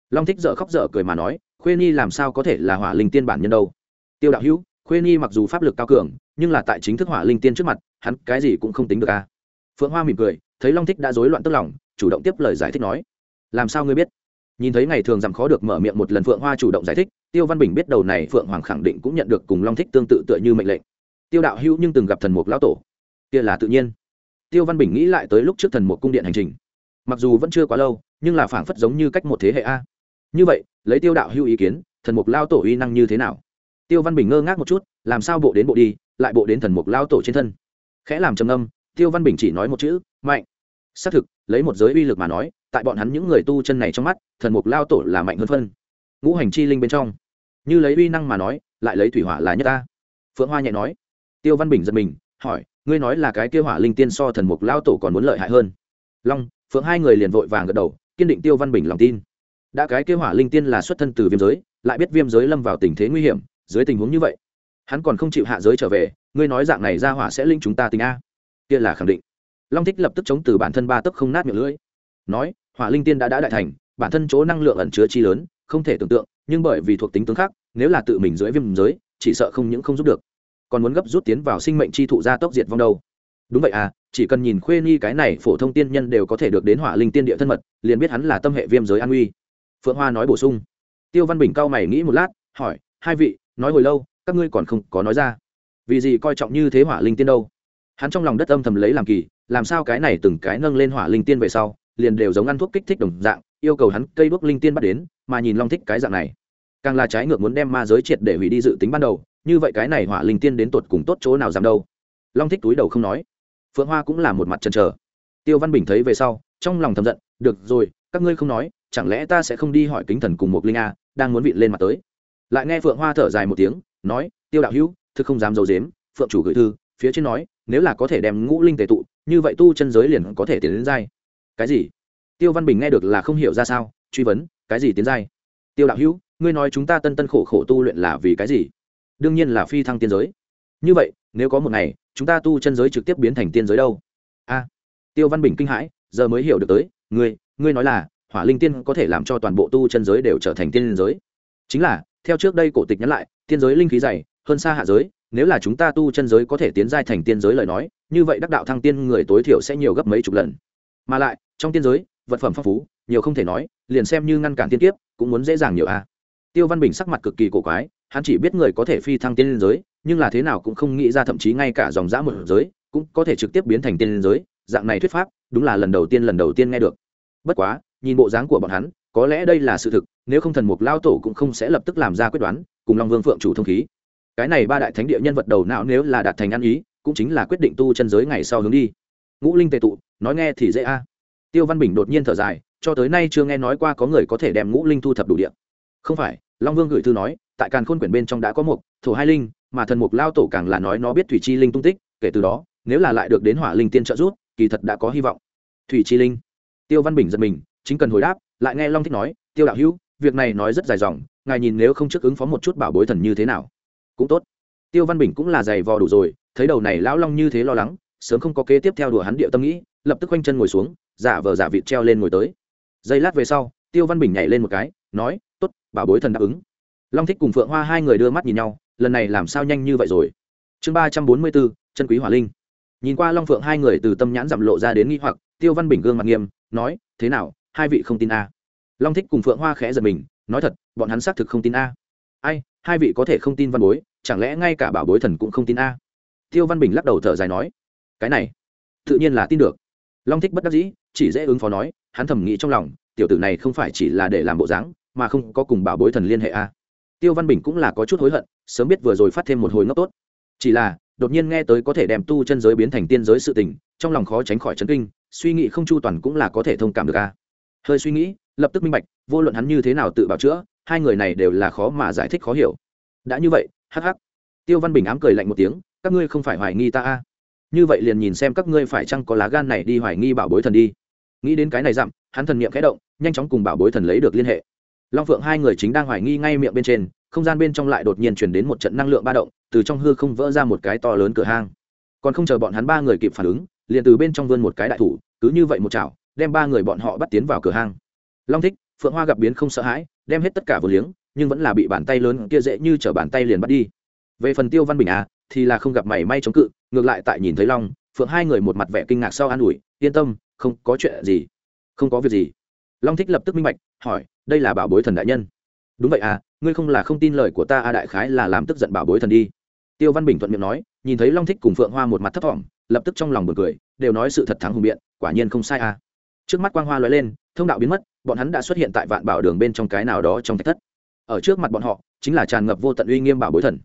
Long thích dở khóc dở cười mà nói, khuê nhi làm sao có thể là hỏa linh tiên bản nhân đâu? Tiêu đạo hữu, khuê nhi mặc dù pháp lực cao cường, nhưng là tại chính thức hỏa linh tiên trước mặt, hắn cái gì cũng không tính được a. Phượng hoa mỉm cười, thấy long thích đã rối loạn tức lòng, chủ động tiếp lời giải thích nói, làm sao ngươi biết? Nhìn thấy ngày thường rằng khó được mở miệng một lần phượng hoa chủ động giải thích, tiêu văn bình biết đầu này phượng hoàng khẳng định cũng nhận được cùng long thích tương tự tựa như mệnh lệnh tiêu đạo hữu nhưng từng gặp thần mục lão tổ. Kia là tự nhiên. Tiêu văn bình nghĩ lại tới lúc trước thần mục cung điện hành trình. Mặc dù vẫn chưa quá lâu, nhưng là phảng phất giống như cách một thế hệ a. Như vậy, lấy tiêu đạo hữu ý kiến, thần mục lao tổ uy năng như thế nào? Tiêu văn bình ngơ ngác một chút, làm sao bộ đến bộ đi, lại bộ đến thần mục lao tổ trên thân. Khẽ làm trầm âm tiêu văn bình chỉ nói một chữ, mạnh. Xác thực, lấy một giới uy lực mà nói, tại bọn hắn những người tu chân này trong mắt, thần mục lao tổ là mạnh hơn phân. Ngũ hành chi linh bên trong, như lấy uy năng mà nói, lại lấy thủy hỏa là nhất ta. Phượng hoa nhẹ nói tiêu văn bình giật mình, hỏi, ngươi nói là cái kia hỏa linh tiên so thần mục lao tổ còn muốn lợi hại hơn? Long, phượng hai người liền vội vàng gật đầu, kiên định tiêu văn bình lòng tin. Đã cái kia hỏa linh tiên là xuất thân từ viêm giới, lại biết viêm giới lâm vào tình thế nguy hiểm, dưới tình huống như vậy, hắn còn không chịu hạ giới trở về, ngươi nói dạng này ra hỏa sẽ linh chúng ta tình a. Kia là khẳng định. Long thích lập tức chống từ bản thân ba tấc không nát miệng lưỡi, nói, hỏa linh tiên đã đã đại thành, bản thân chỗ năng lượng ẩn chứa chi lớn, không thể tưởng tượng, nhưng bởi vì thuộc tính tướng khác nếu là tự mình dưới viêm giới, chỉ sợ không những không giúp được còn muốn gấp rút tiến vào sinh mệnh chi thụ gia tốc diệt vong đâu. Đúng vậy à chỉ cần nhìn khuê nhi cái này phổ thông tiên nhân đều có thể được đến hỏa linh tiên địa thân mật, liền biết hắn là tâm hệ viêm giới an uy phượng hoa nói bổ sung. Tiêu văn bình cao mày nghĩ một lát, hỏi, hai vị, nói hồi lâu, các ngươi còn không có nói ra. Vì gì coi trọng như thế hỏa linh tiên đâu? Hắn trong lòng đất âm thầm lấy làm kỳ, làm sao cái này từng cái nâng lên hỏa linh tiên về sau, liền đều giống ăn thuốc kích thích đồng dạng, yêu cầu hắn cây đuốc linh tiên bắt đến, mà nhìn long thích cái dạng này. Càng là trái ngược muốn đem ma giới triệt để hủy đi dự tính ban đầu như vậy cái này hỏa linh tiên đến tột cùng tốt chỗ nào dám đâu? Long thích túi đầu không nói. Phượng hoa cũng là một mặt chần chờ. Tiêu văn bình thấy về sau, trong lòng thầm giận, được rồi, các ngươi không nói, chẳng lẽ ta sẽ không đi hỏi kính thần cùng một linh a, đang muốn vịn lên mặt tới? Lại nghe phượng hoa thở dài một tiếng, nói, tiêu đạo hữu, thực không dám d i ấ u dếm phượng chủ gửi thư, phía trên nói, nếu là có thể đem ngũ linh tề tụ, như vậy tu chân giới liền có thể tiến đến giai. Cái gì? Tiêu văn bình nghe được là không hiểu ra sao, truy vấn, cái gì tiến giai? Tiêu đạo hữu, ngươi nói chúng ta tân tân khổ khổ tu luyện là vì cái gì? Đương nhiên là phi thăng tiên giới. Như vậy, nếu có một ngày, chúng ta tu chân giới trực tiếp biến thành tiên giới đâu? A. Tiêu văn bình kinh hãi, giờ mới hiểu được tới, ngươi ngươi nói là, hỏa linh tiên có thể làm cho toàn bộ tu chân giới đều trở thành tiên giới. Chính là, theo trước đây cổ tịch nhắn lại, tiên giới linh khí dày, hơn xa hạ giới, nếu là chúng ta tu chân giới có thể tiến giai thành tiên giới lời nói, như vậy đắc đạo thăng tiên người tối thiểu sẽ nhiều gấp mấy chục lần. Mà lại, trong tiên giới, vật phẩm phong phú, nhiều không thể nói, liền xem như ngăn cản tiên kiếp, cũng muốn dễ dàng nhiều a. Tiêu văn bình sắc mặt cực kỳ cổ quái hắn chỉ biết người có thể phi thăng tiên giới, nhưng là thế nào cũng không nghĩ ra thậm chí ngay cả dòng dã một giới cũng có thể trực tiếp biến thành tiên giới. Dạng này thuyết pháp, đúng là lần đầu tiên lần đầu tiên nghe được. Bất quá, nhìn bộ dáng của bọn hắn, có lẽ đây là sự thực, nếu không thần mục lao tổ cũng không sẽ lập tức làm ra quyết đoán, cùng long vương phượng chủ thông khí. Cái này ba đại thánh địa nhân vật đầu não nếu là đạt thành ăn ý, cũng chính là quyết định tu chân giới ngày sau hướng đi. Ngũ linh tề tụ, nói nghe thì dễ a. Tiêu văn bình đột nhiên thở dài, cho tới nay chưa nghe nói qua có người có thể đem ngũ linh thu thập đủ điện không phải, long vương gửi thư nói tại càn khôn quyển bên trong đã có một thổ hai linh, mà thần mục lao tổ càng là nói nó biết thủy chi linh tung tích, kể từ đó, nếu là lại được đến hỏa linh tiên trợ giúp, kỳ thật đã có hy vọng. Thủy chi linh. Tiêu văn bình giật mình, chính cần hồi đáp, lại nghe long thích nói, tiêu đạo hữu, việc này nói rất dài dòng, ngài nhìn nếu không trước ứng phó một chút bảo bối thần như thế nào. Cũng tốt. Tiêu văn bình cũng là dày vò đủ rồi, thấy đầu này lão long như thế lo lắng, sớm không có kế tiếp theo đùa hắn địa tâm nghĩ, lập tức quanh chân ngồi xuống, giả vờ giả vịt treo lên ngồi tới. Giây lát về sau, tiêu văn bình nhảy lên một cái, nói t ố t bảo bối thần đáp ứng long thích cùng phượng hoa hai người đưa mắt nhìn nhau, lần này làm sao nhanh như vậy rồi? Chương ba trăm bốn mươi bốn, chân quý hỏa linh. Nhìn qua long phượng hai người từ tâm nhãn giảm lộ ra đến nghi hoặc, tiêu văn bình gương mặt nghiêm, nói, thế nào, hai vị không tin a? Long thích cùng phượng hoa khẽ giật mình, nói thật, bọn hắn xác thực không tin a. Ai, hai vị có thể không tin văn bối, chẳng lẽ ngay cả bảo bối thần cũng không tin a? Tiêu văn bình lắc đầu thở dài nói, cái này, tự nhiên là tin được. Long thích bất đắc dĩ, chỉ dễ ứng phó nói, hắn thầm nghĩ trong lòng, tiểu tử này không phải chỉ là để làm bộ dáng, mà không có cùng bảo bối thần liên hệ a tiêu văn bình cũng là có chút hối hận, sớm biết vừa rồi phát thêm một hồi ngốc tốt. Chỉ là, đột nhiên nghe tới có thể đem tu chân giới biến thành tiên giới sự tình, trong lòng khó tránh khỏi chấn kinh, suy nghĩ không chu toàn cũng là có thể thông cảm được a. Hơi suy nghĩ, lập tức minh bạch, vô luận hắn như thế nào tự bảo chữa, hai người này đều là khó mà giải thích khó hiểu. Đã như vậy, hắc hắc. Tiêu văn bình ám cười lạnh một tiếng, các ngươi không phải hoài nghi ta a. Như vậy liền nhìn xem các ngươi phải chăng có lá gan này đi hoài nghi bảo bối thần đi. Nghĩ đến cái này dặm, hắn thần niệm khẽ động, nhanh chóng cùng bảo bối thần lấy được liên hệ long phượng hai người chính đang hoài nghi ngay miệng bên trên, không gian bên trong lại đột nhiên chuyển đến một trận năng lượng ba động, từ trong hư không vỡ ra một cái to lớn cửa hang. Còn không chờ bọn hắn ba người kịp phản ứng, liền từ bên trong vươn một cái đại thủ, cứ như vậy một chảo, đem ba người bọn họ bắt tiến vào cửa hang. Long thích, phượng hoa gặp biến không sợ hãi, đem hết tất cả vừa liếng, nhưng vẫn là bị bàn tay lớn kia dễ như chở bàn tay liền bắt đi. Về phần tiêu văn bình à thì là không gặp mảy may chống cự, ngược lại tại nhìn thấy long, phượng hai người một mặt vẻ kinh ngạc sau an ủi, yên tâm, không có chuyện gì, không có việc gì. Long thích lập tức minh bạch, hỏi đây là bảo bối thần đại nhân. Đúng vậy à ngươi không là không tin lời của ta a đại khái là làm tức giận bảo bối thần đi. Tiêu văn bình thuận miệng nói, nhìn thấy long thích cùng phượng hoa một mặt thấp thỏm, lập tức trong lòng b u ồ n cười, đều nói sự thật thắng hùng biện, quả nhiên không sai à. Trước mắt quang hoa lóe lên, thông đạo biến mất, bọn hắn đã xuất hiện tại vạn bảo đường bên trong cái nào đó trong thách thất. Ở trước mặt bọn họ, chính là tràn ngập vô tận uy nghiêm bảo bối thần.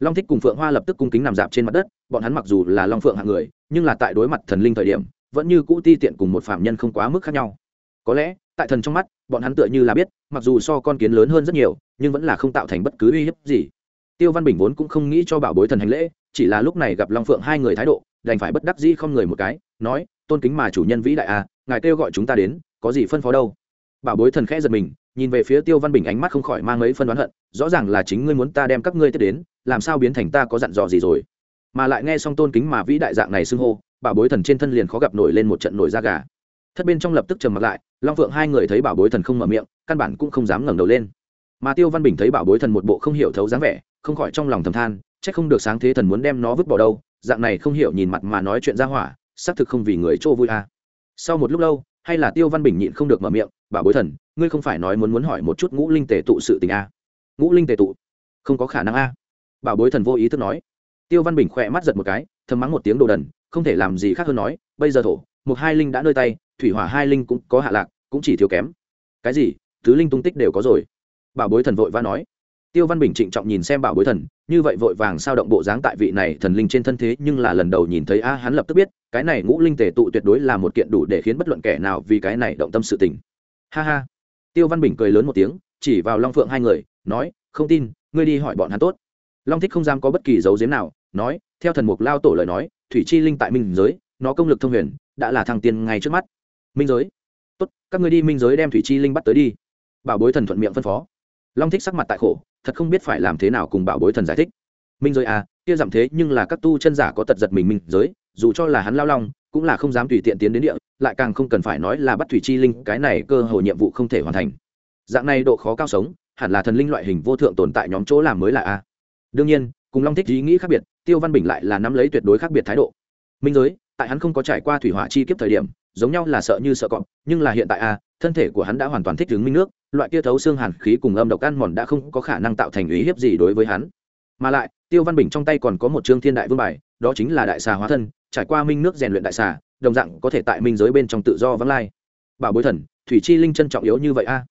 Long thích cùng phượng hoa lập tức cung kính nằm dạp trên mặt đất, bọn hắn mặc dù là long phượng hạng người, nhưng là tại đối mặt thần linh thời điểm, vẫn như cũ ti tiện cùng một phạm nhân không quá mức khác nhau có lẽ, tại thần trong mắt, bọn hắn tựa như là biết, mặc dù so con kiến lớn hơn rất nhiều, nhưng vẫn là không tạo thành bất cứ uy hiếp gì. Tiêu văn bình vốn cũng không nghĩ cho bảo bối thần hành lễ, chỉ là lúc này gặp long phượng hai người thái độ, đành phải bất đắc dĩ không người một cái, nói, tôn kính mà chủ nhân vĩ đại à ngài kêu gọi chúng ta đến, có gì phân phó đâu? Bảo bối thần khẽ giật mình, nhìn về phía tiêu văn bình ánh mắt không khỏi mang ấy phân đoán hận, rõ ràng là chính ngươi muốn ta đem các ngươi tiếp đến, làm sao biến thành ta có dặn dò gì rồi? Mà lại nghe xong tôn kính mà vĩ đại dạng này xưng hô, bảo bối thần trên thân liền khó gặp nổi lên một trận nổi da gà thất bên trong lập tức trầm mặt lại, long phượng hai người thấy bảo bối thần không mở miệng, căn bản cũng không dám ngẩng đầu lên mà tiêu văn bình thấy bảo bối thần một bộ không hiểu thấu dáng vẻ, không khỏi trong lòng thầm than c h ắ c không được sáng thế thần muốn đem nó vứt bỏ đâu, dạng này không hiểu nhìn mặt mà nói chuyện ra hỏa, xác thực không vì người chỗ vui à. sau một lúc lâu, hay là tiêu văn bình nhịn không được mở miệng, bảo bối thần, ngươi không phải nói muốn muốn hỏi một chút ngũ linh tề tụ sự tình à. ngũ linh tề tụ không có khả năng à. bảo bối thần vô ý thức nói tiêu văn bình khỏe mắt giật một cái, thầm mắng một tiếng đồ đần, không thể làm gì khác hơn nói, bây giờ thổ, một hai linh đã nơi tay thủy hỏa hai linh cũng có hạ lạc, cũng chỉ thiếu kém. Cái gì? Tứ linh tung tích đều có rồi. Bảo bối thần vội va nói. Tiêu văn bình trịnh trọng nhìn xem bảo bối thần, như vậy vội vàng sao động bộ dáng tại vị này thần linh trên thân thế, nhưng là lần đầu nhìn thấy a, hắn lập tức biết, cái này ngũ linh tề tụ tuyệt đối là một kiện đủ để khiến bất luận kẻ nào vì cái này động tâm sự tình. Ha ha. Tiêu văn bình cười lớn một tiếng, chỉ vào long phượng hai người, nói, không tin, ngươi đi hỏi bọn hắn tốt. Long thích không dám có bất kỳ dấu diếm nào, nói, theo thần mục lao tổ lời nói, thủy chi linh tại minh giới, nó công lực thông huyền, đã là thăng tiền ngay trước mắt minh giới. Tốt, các ngươi đi minh giới đem thủy chi linh bắt tới đi. Bảo bối thần thuận miệng phân phó. Long thích sắc mặt tại khổ, thật không biết phải làm thế nào cùng bảo bối thần giải thích. Minh giới à kia giảm thế nhưng là các tu chân giả có tật giật mình minh giới, dù cho là hắn lao long, cũng là không dám tùy tiện tiến đến địa, lại càng không cần phải nói là bắt thủy chi linh, cái này cơ hội nhiệm vụ không thể hoàn thành. Dạng này độ khó cao sống, hẳn là thần linh loại hình vô thượng tồn tại nhóm chỗ làm mới là a. Đương nhiên, cùng long thích ý nghĩ khác biệt, tiêu văn bình lại là nắm lấy tuyệt đối khác biệt thái độ. Minh giới, tại hắn không có trải qua thủy hỏa chi kiếp thời điểm giống nhau là sợ như sợ cọp, nhưng là hiện tại a thân thể của hắn đã hoàn toàn thích ứng minh nước, loại kia thấu xương hàn khí cùng âm độc ăn mòn đã không có khả năng tạo thành ý hiếp gì đối với hắn. Mà lại, tiêu văn bình trong tay còn có một chương thiên đại vương bài, đó chính là đại xà hóa thân, trải qua minh nước rèn luyện đại xà, đồng dạng có thể tại minh giới bên trong tự do vắng lai. Bảo bối thần, thủy chi linh chân trọng yếu như vậy a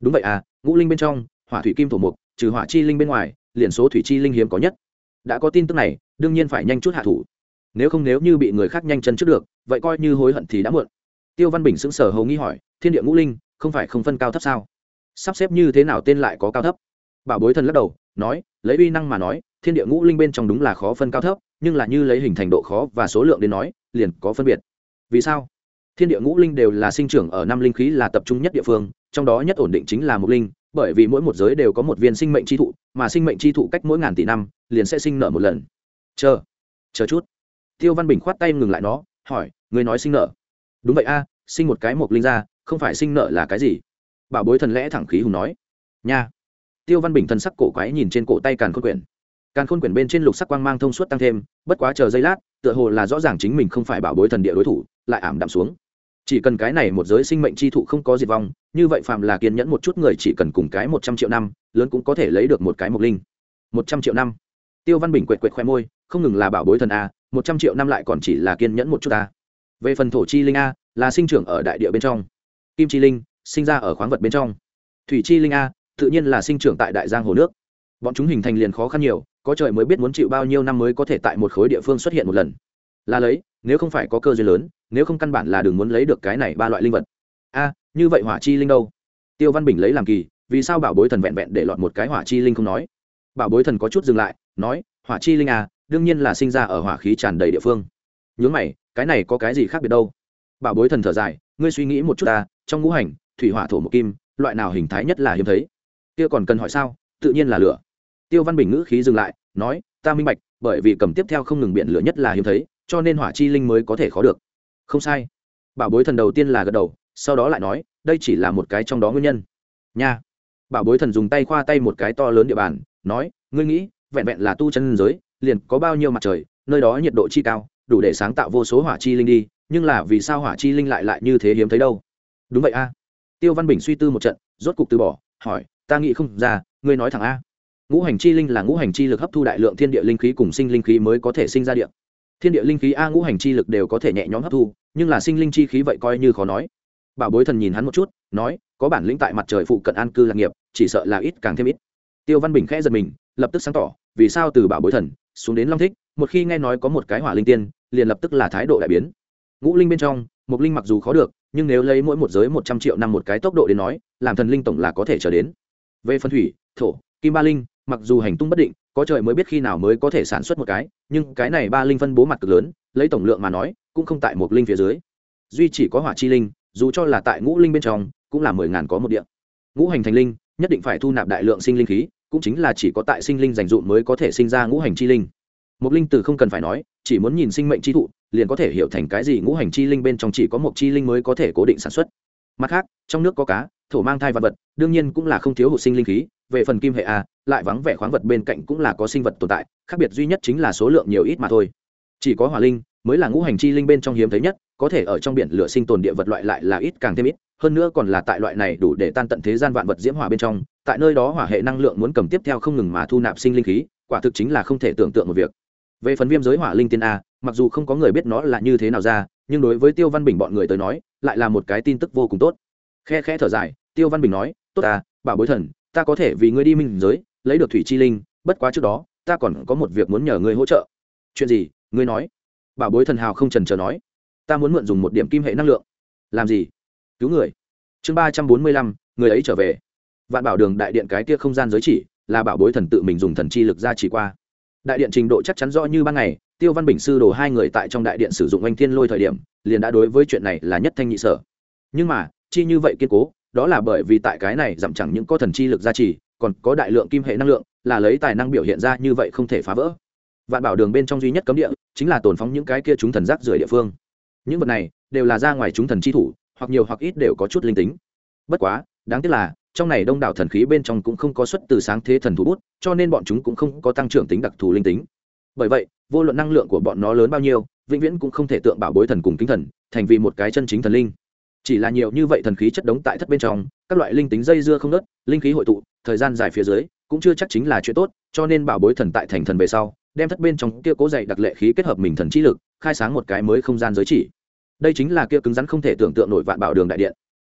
đúng vậy à ngũ linh bên trong, hỏa thủy kim thổ mục, trừ hỏa chi linh bên ngoài, liền số thủy chi linh hiếm có nhất. Đã có tin tức này, đương nhiên phải nhanh chút hạ thủ nếu không nếu như bị người khác nhanh chân trước được, vậy coi như hối hận thì đã muộn. Tiêu văn bình sững sờ hầu nghi hỏi, thiên địa ngũ linh, không phải không phân cao thấp sao? Sắp xếp như thế nào tên lại có cao thấp? Bảo bối thần lắc đầu, nói, lấy uy năng mà nói, thiên địa ngũ linh bên trong đúng là khó phân cao thấp, nhưng là như lấy hình thành độ khó và số lượng đến nói, liền có phân biệt. Vì sao? Thiên địa ngũ linh đều là sinh trưởng ở năm linh khí là tập trung nhất địa phương, trong đó nhất ổn định chính là một linh, bởi vì mỗi một giới đều có một viên sinh mệnh tri thụ, mà sinh mệnh tri thụ cách mỗi ngàn tỷ năm, liền sẽ sinh nợ một lần. Chờ chờ chút tiêu văn bình khoát tay ngừng lại nó hỏi người nói sinh nợ, đúng vậy a sinh một cái mộc linh ra không phải sinh nợ là cái gì? Bảo bối thần lẽ thẳng khí hùng nói. Nha. Tiêu văn bình thần sắc cổ quái nhìn trên cổ tay càn khôn quyển. Càn khôn quyển bên trên lục sắc quang mang thông suốt tăng thêm bất quá chờ giây lát tựa hồ là rõ ràng chính mình không phải bảo bối thần địa đối thủ lại ảm đạm xuống. Chỉ cần cái này một giới sinh mệnh chi thụ không có diệt vong như vậy phạm là kiên nhẫn một chút người chỉ cần cùng cái một trăm triệu năm lớn cũng có thể lấy được một cái mộc linh. Một trăm triệu năm. Tiêu văn bình quệt quệt khoe môi không ngừng là bảo bối thần a, một trăm triệu năm lại còn chỉ là kiên nhẫn một chút a về phần thổ chi linh a, là sinh trưởng ở đại địa bên trong. Kim chi linh, sinh ra ở khoáng vật bên trong. Thủy chi linh a, tự nhiên là sinh trưởng tại đại giang hồ nước. Bọn chúng hình thành liền khó khăn nhiều, có trời mới biết muốn chịu bao nhiêu năm mới có thể tại một khối địa phương xuất hiện một lần. Là lấy, nếu không phải có cơ duyên lớn, nếu không căn bản là đừng muốn lấy được cái này ba loại linh vật. A, như vậy hỏa chi linh đâu? Tiêu văn bình lấy làm kỳ, vì sao bảo bối thần vẹn vẹn để lọt một cái hỏa chi linh không nói? Bảo bối thần có chút dừng lại, nói, hỏa chi linh a đương nhiên là sinh ra ở hỏa khí tràn đầy địa phương. Nhớ mày, cái này có cái gì khác biệt đâu? Bảo bối thần thở dài, ngươi suy nghĩ một chút ta, trong ngũ hành, thủy hỏa, thổ một kim, loại nào hình thái nhất là hiếm thấy? Kia còn cần hỏi sao? Tự nhiên là lửa. Tiêu văn bình ngữ khí dừng lại, nói, ta minh bạch, bởi vì cầm tiếp theo không ngừng biện lửa nhất là hiếm thấy, cho nên hỏa chi linh mới có thể khó được. Không sai. Bảo bối thần đầu tiên là gật đầu, sau đó lại nói, đây chỉ là một cái trong đó nguyên nhân. Nha. Bảo bối thần dùng tay khoa tay một cái to lớn địa bàn, nói, ngươi nghĩ, vẹn vẹn là tu chân giới liền có bao nhiêu mặt trời, nơi đó nhiệt độ chi cao, đủ để sáng tạo vô số hỏa chi linh đi, nhưng là vì sao hỏa chi linh lại lại như thế hiếm thấy đâu? Đúng vậy a. Tiêu văn bình suy tư một trận, rốt cục từ bỏ, hỏi, ta nghĩ không ra, ngươi nói thẳng a. Ngũ hành chi linh là ngũ hành chi lực hấp thu đại lượng thiên địa linh khí cùng sinh linh khí mới có thể sinh ra địa. Thiên địa linh khí a ngũ hành chi lực đều có thể nhẹ nhõm hấp thu, nhưng là sinh linh chi khí vậy coi như khó nói. Bảo bối thần nhìn hắn một chút, nói, có bản lĩnh tại mặt trời phụ cận an cư lạc nghiệp, chỉ sợ là ít càng thêm ít. Tiêu văn bình khẽ giật mình, lập tức sáng tỏ, vì sao từ bảo bối thần xuống đến long thích, một khi nghe nói có một cái hỏa linh tiên, liền lập tức là thái độ đại biến. Ngũ linh bên trong một linh mặc dù khó được, nhưng nếu lấy mỗi một giới một trăm triệu năm một cái tốc độ đến nói, làm thần linh tổng là có thể trở đến. Về phân thủy, thổ, kim ba linh, mặc dù hành tung bất định, có trời mới biết khi nào mới có thể sản xuất một cái, nhưng cái này ba linh phân bố mặt cực lớn, lấy tổng lượng mà nói, cũng không tại một linh phía dưới. Duy chỉ có hỏa chi linh, dù cho là tại ngũ linh bên trong, cũng là mười ngàn có một địa. Ngũ hành thành linh, nhất định phải thu nạp đại lượng sinh linh khí cũng chính là chỉ có tại sinh linh dành dụm mới có thể sinh ra ngũ hành chi linh. Một linh từ không cần phải nói, chỉ muốn nhìn sinh mệnh chi thụ, liền có thể hiểu thành cái gì ngũ hành chi linh bên trong chỉ có một chi linh mới có thể cố định sản xuất. Mặt khác, trong nước có cá, thổ mang thai vật vật, đương nhiên cũng là không thiếu hụt sinh linh khí, về phần kim hệ a, lại vắng vẻ khoáng vật bên cạnh cũng là có sinh vật tồn tại, khác biệt duy nhất chính là số lượng nhiều ít mà thôi. Chỉ có hỏa linh mới là ngũ hành chi linh bên trong hiếm thấy nhất, có thể ở trong biển lửa sinh tồn địa vật loại lại là ít càng thêm ít, hơn nữa còn là tại loại này đủ để tan tận thế gian vạn vật diễm hỏa bên trong, tại nơi đó hỏa hệ năng lượng muốn cầm tiếp theo không ngừng mà thu nạp sinh linh khí, quả thực chính là không thể tưởng tượng một việc. Về phần viêm giới hỏa linh tiên a, mặc dù không có người biết nó là như thế nào ra, nhưng đối với tiêu văn bình bọn người tới nói, lại là một cái tin tức vô cùng tốt. Khe khe thở dài, tiêu văn bình nói, tốt à bảo bối thần, ta có thể vì ngươi đi minh giới, lấy được thủy chi linh, bất quá trước đó, ta còn có một việc muốn nhờ ngươi hỗ trợ. Chuyện gì? Ngươi nói bảo bối thần hào không trần trờ nói, ta muốn mượn dùng một điểm kim hệ năng lượng. Làm gì? Cứu người. Chương ba trăm bốn mươi lăm, người ấy trở về. Vạn bảo đường đại điện cái kia không gian giới chỉ là bảo bối thần tự mình dùng thần chi lực ra chỉ qua. Đại điện trình độ chắc chắn rõ như ban ngày, tiêu văn bình sư đồ hai người tại trong đại điện sử dụng anh thiên lôi thời điểm, liền đã đối với chuyện này là nhất thanh nhị sở. Nhưng mà, chi như vậy kiên cố, đó là bởi vì tại cái này giảm chẳng những có thần chi lực gia trì còn có đại lượng kim hệ năng lượng, là lấy tài năng biểu hiện ra như vậy không thể phá vỡ. Vạn bảo đường bên trong duy nhất cấm địa chính là tồn phóng những cái kia chúng thần rác rưởi địa phương. Những vật này đều là ra ngoài chúng thần chi thủ, hoặc nhiều hoặc ít đều có chút linh tính. Bất quá, đáng tiếc là, trong này đông đảo thần khí bên trong cũng không có xuất từ sáng thế thần thủ bút, cho nên bọn chúng cũng không có tăng trưởng tính đặc thù linh tính. Bởi vậy, vô luận năng lượng của bọn nó lớn bao nhiêu, vĩnh viễn cũng không thể tượng bảo bối thần cùng kính thần, thành vì một cái chân chính thần linh. Chỉ là nhiều như vậy thần khí chất đống tại thất bên trong, các loại linh tính dây dưa không nớt linh khí hội tụ, thời gian dài phía dưới, cũng chưa chắc chính là chuyện tốt, cho nên bảo bối thần tại thành thần về sau đem thất bên trong kia cố dày đặc lệ khí kết hợp mình thần trí lực, khai sáng một cái mới không gian giới chỉ. Đây chính là kia cứng rắn không thể tưởng tượng nổi vạn bảo đường đại điện.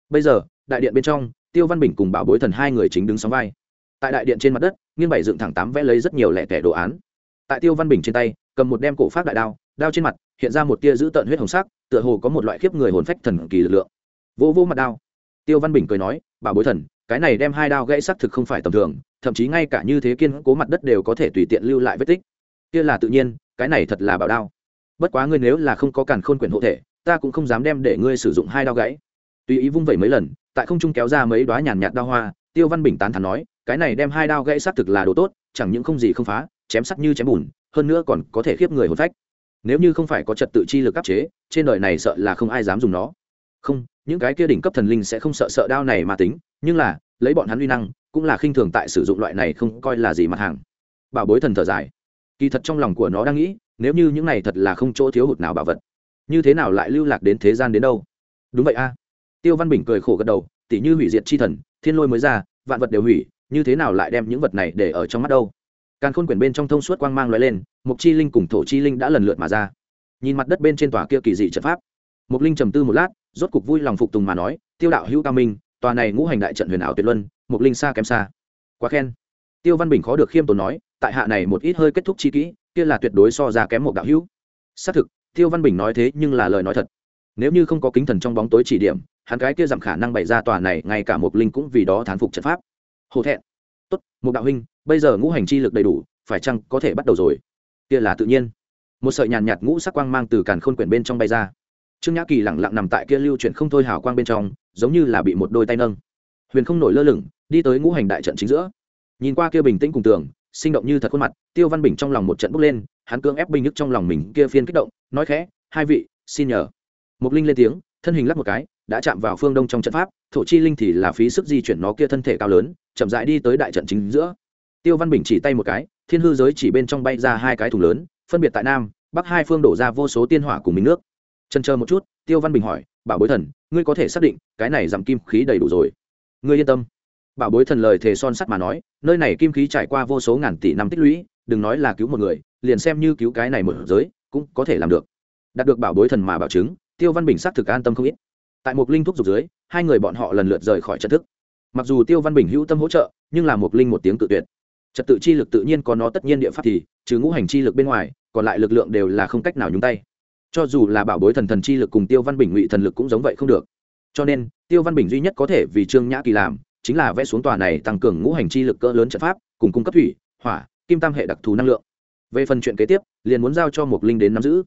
Bây giờ, đại điện bên trong, tiêu văn bình cùng bảo bối thần hai người chính đứng sóng vai. Tại đại điện trên mặt đất nghiêng bảy dựng thẳng tám vẽ lấy rất nhiều lẻ tẻ đồ án. Tại tiêu văn bình trên tay, cầm một đem cổ phát đại đao đao trên mặt hiện ra một tia giữ tợn huyết hồng sắc, tựa hồ có một loại khiếp người hồn phách thần kỳ lực lượng. Vô vô mặt đao. Tiêu văn bình cười nói, bảo bối thần, cái này đem hai đao gãy sắc thực không phải tầm thường, thậm chí ngay cả như thế kiên cố mặt đất đều có thể tùy tiện lưu lại vết tích kia là tự nhiên, cái này thật là bảo đao. Bất quá ngươi nếu là không có càn khôn quyển hộ thể, ta cũng không dám đem để ngươi sử dụng hai đao gãy. Tùy ý vung vẩy mấy lần, tại không trung kéo ra mấy đoá nhàn nhạt đao hoa, tiêu văn bình tán thắn nói, cái này đem hai đao gãy xác thực là đồ tốt, chẳng những không gì không phá, chém sắc như chém bùn, hơn nữa còn có thể khiếp người hồn phách. Nếu như không phải có trật tự chi lực áp chế, trên đời này sợ là không ai dám dùng nó. Không, những cái kia đỉnh cấp thần linh sẽ không sợ sợ đao này mà tính, nhưng là, lấy bọn hắn uy năng, cũng là khinh thường tại sử dụng loại này không coi là gì mặt hàng. Bảo bối thần thở dài kỳ thật trong lòng của nó đang nghĩ, nếu như những này thật là không chỗ thiếu hụt nào bảo vật, như thế nào lại lưu lạc đến thế gian đến đâu? Đúng vậy a. Tiêu văn bình cười khổ gật đầu, tỉ như hủy diệt chi thần, thiên lôi mới ra, vạn vật đều hủy, như thế nào lại đem những vật này để ở trong mắt đâu? Càng khôn quyển bên trong thông suốt quang mang loại lên mục chi linh cùng thổ chi linh đã lần lượt mà ra. Nhìn mặt đất bên trên tòa kia kỳ dị trận pháp mục linh trầm tư một lát, rốt cục vui lòng phục tùng mà nói, tiêu đạo hữu cao minh, tòa này ngũ hành đại trận huyền ảo tuyệt luân mục linh xa kém xa. Quá khen. Tiêu văn bình khó được khiêm tốn nói tại hạ này một ít hơi kết thúc chi kỹ kia là tuyệt đối so ra kém một đạo hữu. Xác thực tiêu văn bình nói thế nhưng là lời nói thật. Nếu như không có kính thần trong bóng tối chỉ điểm hắn cái kia giảm khả năng bày ra tòa này ngay cả một linh cũng vì đó thán phục trận pháp. Hổ thẹn. Tốt một đạo huynh bây giờ ngũ hành chi lực đầy đủ phải chăng có thể bắt đầu rồi? Kia là tự nhiên. Một sợi nhàn nhạt, nhạt ngũ sắc quang mang từ càn khôn quyển bên trong bay ra. Trương nhã kỳ lẳng lặng nằm tại kia lưu chuyển không thôi hào quang bên trong giống như là bị một đôi tay nâng. Huyền không nổi lơ lửng đi tới ngũ hành đại trận chính giữa. Nhìn qua kia bình tĩnh cùng tường sinh động như thật khuôn mặt, tiêu văn bình trong lòng một trận bốc lên, hắn cưỡng ép binh nhức trong lòng mình kia phiên kích động, nói khẽ, hai vị, xin nhờ. Mục linh lên tiếng, thân hình lắp một cái, đã chạm vào phương đông trong trận pháp, thổ chi linh thì là phí sức di chuyển nó kia thân thể cao lớn, chậm rãi đi tới đại trận chính giữa. Tiêu văn bình chỉ tay một cái, thiên hư giới chỉ bên trong bay ra hai cái thùng lớn, phân biệt tại nam, bắc hai phương đổ ra vô số tiên hỏa cùng mình nước. Chân chờ một chút, tiêu văn bình hỏi, bảo bối thần, ngươi có thể xác định, cái này giảm kim khí đầy đủ rồi? Ngươi yên tâm bảo bối thần lời thề son sắt mà nói, nơi này kim khí trải qua vô số ngàn tỷ năm tích lũy, đừng nói là cứu một người, liền xem như cứu cái này một giới, cũng có thể làm được. Đạt được bảo bối thần mà bảo chứng, tiêu văn bình xác thực an tâm không ít. Tại một linh thuốc dục dưới, hai người bọn họ lần lượt rời khỏi trận thức. Mặc dù tiêu văn bình hữu tâm hỗ trợ, nhưng là một linh một tiếng tự tuyệt. Trật tự chi lực tự nhiên có nó tất nhiên địa pháp thì, trừ ngũ hành chi lực bên ngoài, còn lại lực lượng đều là không cách nào nhúng tay. Cho dù là bảo bối thần thần chi lực cùng tiêu văn bình ngụy thần lực cũng giống vậy không được. Cho nên, tiêu văn bình duy nhất có thể vì trương nhã kỳ làm chính là vẽ xuống tòa này tăng cường ngũ hành chi lực cỡ lớn trận pháp, cùng cung cấp thủy, hỏa, kim tam hệ đặc thù năng lượng. Về phần chuyện kế tiếp, liền muốn giao cho một linh đến nắm giữ.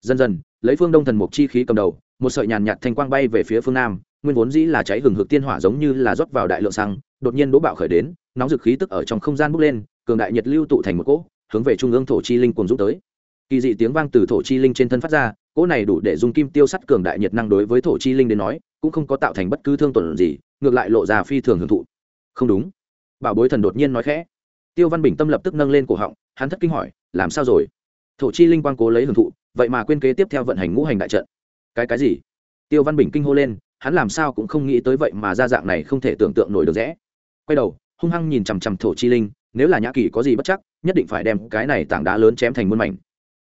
Dần dần, lấy phương đông thần mục chi khí cầm đầu, một sợi nhàn nhạt thanh quang bay về phía phương nam, nguyên vốn dĩ là cháy hừng hực tiên hỏa giống như là rót vào đại lượng xăng, đột nhiên đỗ bạo khởi đến, nóng dực khí tức ở trong không gian bốc lên, cường đại nhiệt lưu tụ thành một cỗ, hướng về trung ương thổ chi linh cùng dũng tới kỳ dị tiếng vang từ thổ chi linh trên thân phát ra, cỗ này đủ để dùng kim tiêu sắt cường đại nhiệt năng đối với thổ chi linh đến nói, cũng không có tạo thành bất cứ thương tổn gì, ngược lại lộ ra phi thường hưởng thụ. Không đúng. Bảo bối thần đột nhiên nói khẽ. Tiêu văn bình tâm lập tức nâng lên cổ họng, hắn thất kinh hỏi, làm sao rồi? Thổ chi linh quang cố lấy hưởng thụ, vậy mà quên kế tiếp theo vận hành ngũ hành đại trận. Cái cái gì? Tiêu văn bình kinh hô lên, hắn làm sao cũng không nghĩ tới vậy mà ra dạng này không thể tưởng tượng nổi được rẽ. Quay đầu, hung hăng nhìn chằm chằm thổ chi linh, nếu là nhã kỳ có gì bất chắc, nhất định phải đem cái này tảng đá lớn chém thành muôn mảnh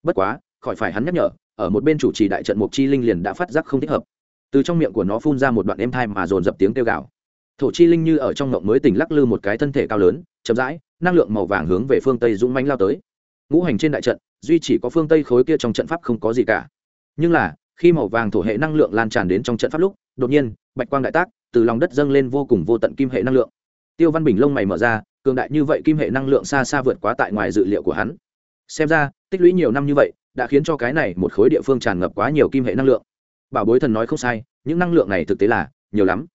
bất quá, khỏi phải hắn nhắc nhở, ở một bên chủ trì đại trận mục chi linh liền đã phát giác không thích hợp. Từ trong miệng của nó phun ra một đoạn êm thai mà dồn dập tiếng kêu gào. Thổ chi linh như ở trong ngộng mới tỉnh lắc lư một cái thân thể cao lớn, chậm rãi, năng lượng màu vàng hướng về phương tây dũng mánh lao tới. Ngũ hành trên đại trận, duy chỉ có phương tây khối kia trong trận pháp không có gì cả. Nhưng là, khi màu vàng thổ hệ năng lượng lan tràn đến trong trận pháp lúc, đột nhiên, bạch quang đại tác, từ lòng đất dâng lên vô cùng vô tận kim hệ năng lượng. Tiêu văn bình lông mày mở ra, cường đại như vậy kim hệ năng lượng xa xa vượt quá tại ngoài dự liệu của hắn xem ra, tích lũy nhiều năm như vậy, đã khiến cho cái này một khối địa phương tràn ngập quá nhiều kim hệ năng lượng. Bảo bối thần nói không sai, những năng lượng này thực tế là nhiều lắm.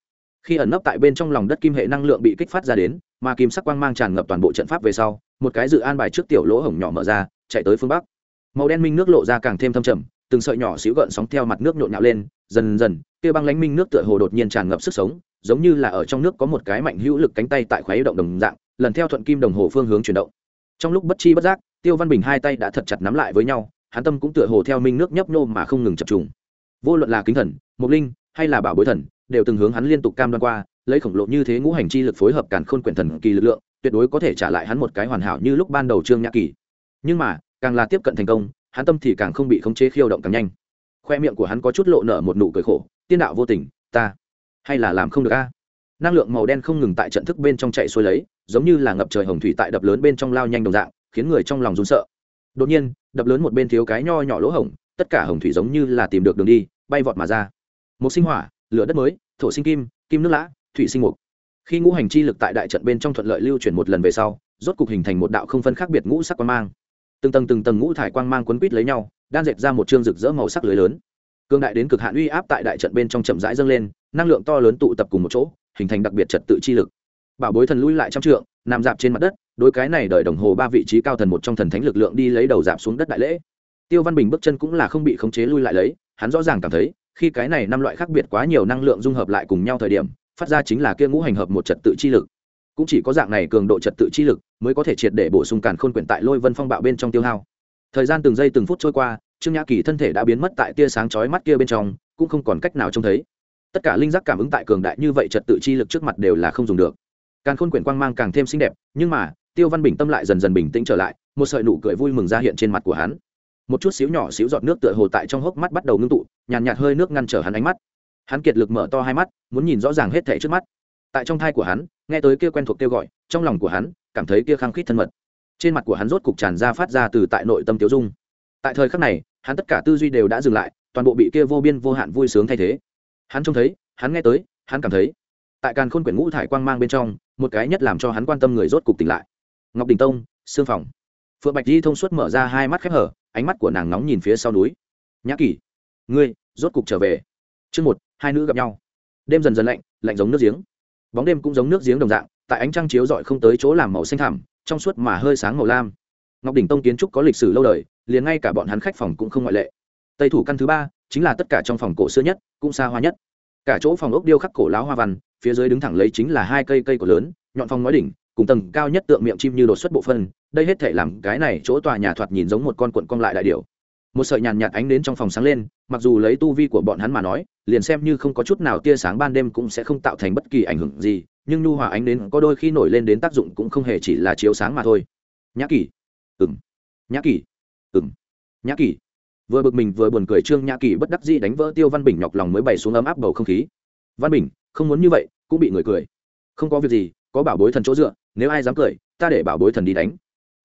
Khi ẩn nấp tại bên trong lòng đất kim hệ năng lượng bị kích phát ra đến, mà kim sắc quang mang tràn ngập toàn bộ trận pháp về sau, một cái dự an bài trước tiểu lỗ hổng nhỏ mở ra, chạy tới phương bắc. Màu đen minh nước lộ ra càng thêm thâm trầm, từng sợi nhỏ xíu gợn sóng theo mặt nước nhộn nhạo lên, dần dần, kia băng lánh minh nước tựa hồ đột nhiên tràn ngập sức sống, giống như là ở trong nước có một cái mạnh hữu lực cánh tay tại khoáy động đồng dạng, lần theo thuận kim đồng hồ phương hướng chuyển động. Trong lúc bất chi bất giác tiêu văn bình hai tay đã thật chặt nắm lại với nhau, hắn tâm cũng tựa hồ theo minh nước nhấp nhô mà không ngừng chập trùng. Vô luận là kính thần mục linh, hay là bảo bối thần, đều từng hướng hắn liên tục cam đoan qua, lấy khổng lồ như thế ngũ hành chi lực phối hợp càn khôn quyển thần kỳ lực lượng, tuyệt đối có thể trả lại hắn một cái hoàn hảo như lúc ban đầu trương nhã kỳ. Nhưng mà, càng là tiếp cận thành công, hắn tâm thì càng không bị khống chế khiêu động càng nhanh. Khoe miệng của hắn có chút lộ nở một nụ cười khổ, tiên đạo vô tình, ta hay là làm không được a? Năng lượng màu đen không ngừng tại trận thức bên trong chạy xuôi lấy, giống như là ngập trời hồng thủy tại đập lớn bên trong lao nhanh đồng dạng khiến người trong lòng run sợ. Đột nhiên, đập lớn một bên thiếu cái nho nhỏ lỗ hổng, tất cả hồng thủy giống như là tìm được đường đi, bay vọt mà ra. Một sinh hỏa, lửa đất mới, thổ sinh kim kim nước lã, thủy sinh mục. Khi ngũ hành chi lực tại đại trận bên trong thuận lợi lưu chuyển một lần về sau, rốt cục hình thành một đạo không phân khác biệt ngũ sắc quang mang. Từng tầng từng tầng ngũ thải quang mang quấn quít lấy nhau đang dệt ra một chương rực rỡ màu sắc lưới lớn. Cương đại đến cực hạn uy áp tại đại trận bên trong chậm rãi dâng lên, năng lượng to lớn tụ tập cùng một chỗ, hình thành đặc biệt trật tự chi lực. Bảo bối thần lui lại trăm trượng, nằm dạp trên mặt đất đối cái này đợi đồng hồ ba vị trí cao thần một trong thần thánh lực lượng đi lấy đầu giảm xuống đất đại lễ. Tiêu văn bình bước chân cũng là không bị khống chế lui lại lấy, hắn rõ ràng cảm thấy, khi cái này năm loại khác biệt quá nhiều năng lượng dung hợp lại cùng nhau thời điểm, phát ra chính là kia ngũ hành hợp một trật tự chi lực. Cũng chỉ có dạng này cường độ trật tự chi lực mới có thể triệt để bổ sung càn khôn quyển tại lôi vân phong bạo bên trong tiêu hao. Thời gian từng giây từng phút trôi qua, trương nhã kỳ thân thể đã biến mất tại tia sáng chói mắt kia bên trong, cũng không còn cách nào trông thấy. Tất cả linh giác cảm ứng tại cường đại như vậy trật tự chi lực trước mặt đều là không dùng được. Càn khôn quyển quang mang càng thêm xinh đẹp, nhưng mà tiêu văn bình tâm lại dần dần bình tĩnh trở lại một sợi nụ cười vui mừng ra hiện trên mặt của hắn. Một chút xíu nhỏ xíu giọt nước tựa hồ tại trong hốc mắt bắt đầu ngưng tụ nhàn nhạt, nhạt hơi nước ngăn trở hắn ánh mắt. Hắn kiệt lực mở to hai mắt muốn nhìn rõ ràng hết thảy trước mắt. Tại trong thai của hắn nghe tới kia quen thuộc kêu gọi trong lòng của hắn cảm thấy kia khăng khít thân mật. Trên mặt của hắn rốt cục tràn ra phát ra từ tại nội tâm tiêu dung. Tại thời khắc này hắn tất cả tư duy đều đã dừng lại toàn bộ bị kia vô biên vô hạn vui sướng thay thế. Hắn trông thấy hắn nghe tới hắn cảm thấy tại càn khôn quyển ngũ thải quang mang bên trong một cái nhất làm cho hắn quan tâm người rốt cục tỉnh lại ngọc đình tông, sương phòng. Phượng bạch di thông suốt mở ra hai mắt khép hở, ánh mắt của nàng nóng nhìn phía sau núi. Nhã kỳ ngươi rốt cục trở về. Chương một, hai nữ gặp nhau. Đêm dần dần lạnh lạnh giống nước giếng. Bóng đêm cũng giống nước giếng đồng dạng, tại ánh trăng chiếu rọi không tới chỗ làm màu xanh thẳm, trong suốt mà hơi sáng màu lam. Ngọc đỉnh tông kiến trúc có lịch sử lâu đời, liền ngay cả bọn hắn khách phòng cũng không ngoại lệ. Tây thủ căn thứ ba, chính là tất cả trong phòng cổ xưa nhất, cũng xa hoa nhất. Cả chỗ phòng ốc điêu khắc cổ láo hoa văn, phía dưới đứng thẳng lấy chính là hai cây cây cổ lớn, nhọn phòng nói đỉnh cùng tầng cao nhất tượng miệng chim như đột xuất bộ phân, đây hết thể làm cái này chỗ tòa nhà thoạt nhìn giống một con cuộn cong lại đại điệu một sợi nhàn nhạt ánh đến trong phòng sáng lên, mặc dù lấy tu vi của bọn hắn mà nói, liền xem như không có chút nào tia sáng ban đêm cũng sẽ không tạo thành bất kỳ ảnh hưởng gì, nhưng nhu hòa ánh đến có đôi khi nổi lên đến tác dụng cũng không hề chỉ là chiếu sáng mà thôi. Nhã kỳ ừng nhã kỳ ừng nhã kỳ vừa bực mình vừa buồn cười, trương nhã kỳ bất đắc dĩ đánh vỡ tiêu văn bình nhọc lòng mới bày xuống ấm áp bầu không khí. Văn bình, không muốn như vậy, cũng bị người cười. Không có việc gì có bảo bối thần chỗ dựa, nếu ai dám cười, ta để bảo bối thần đi đánh.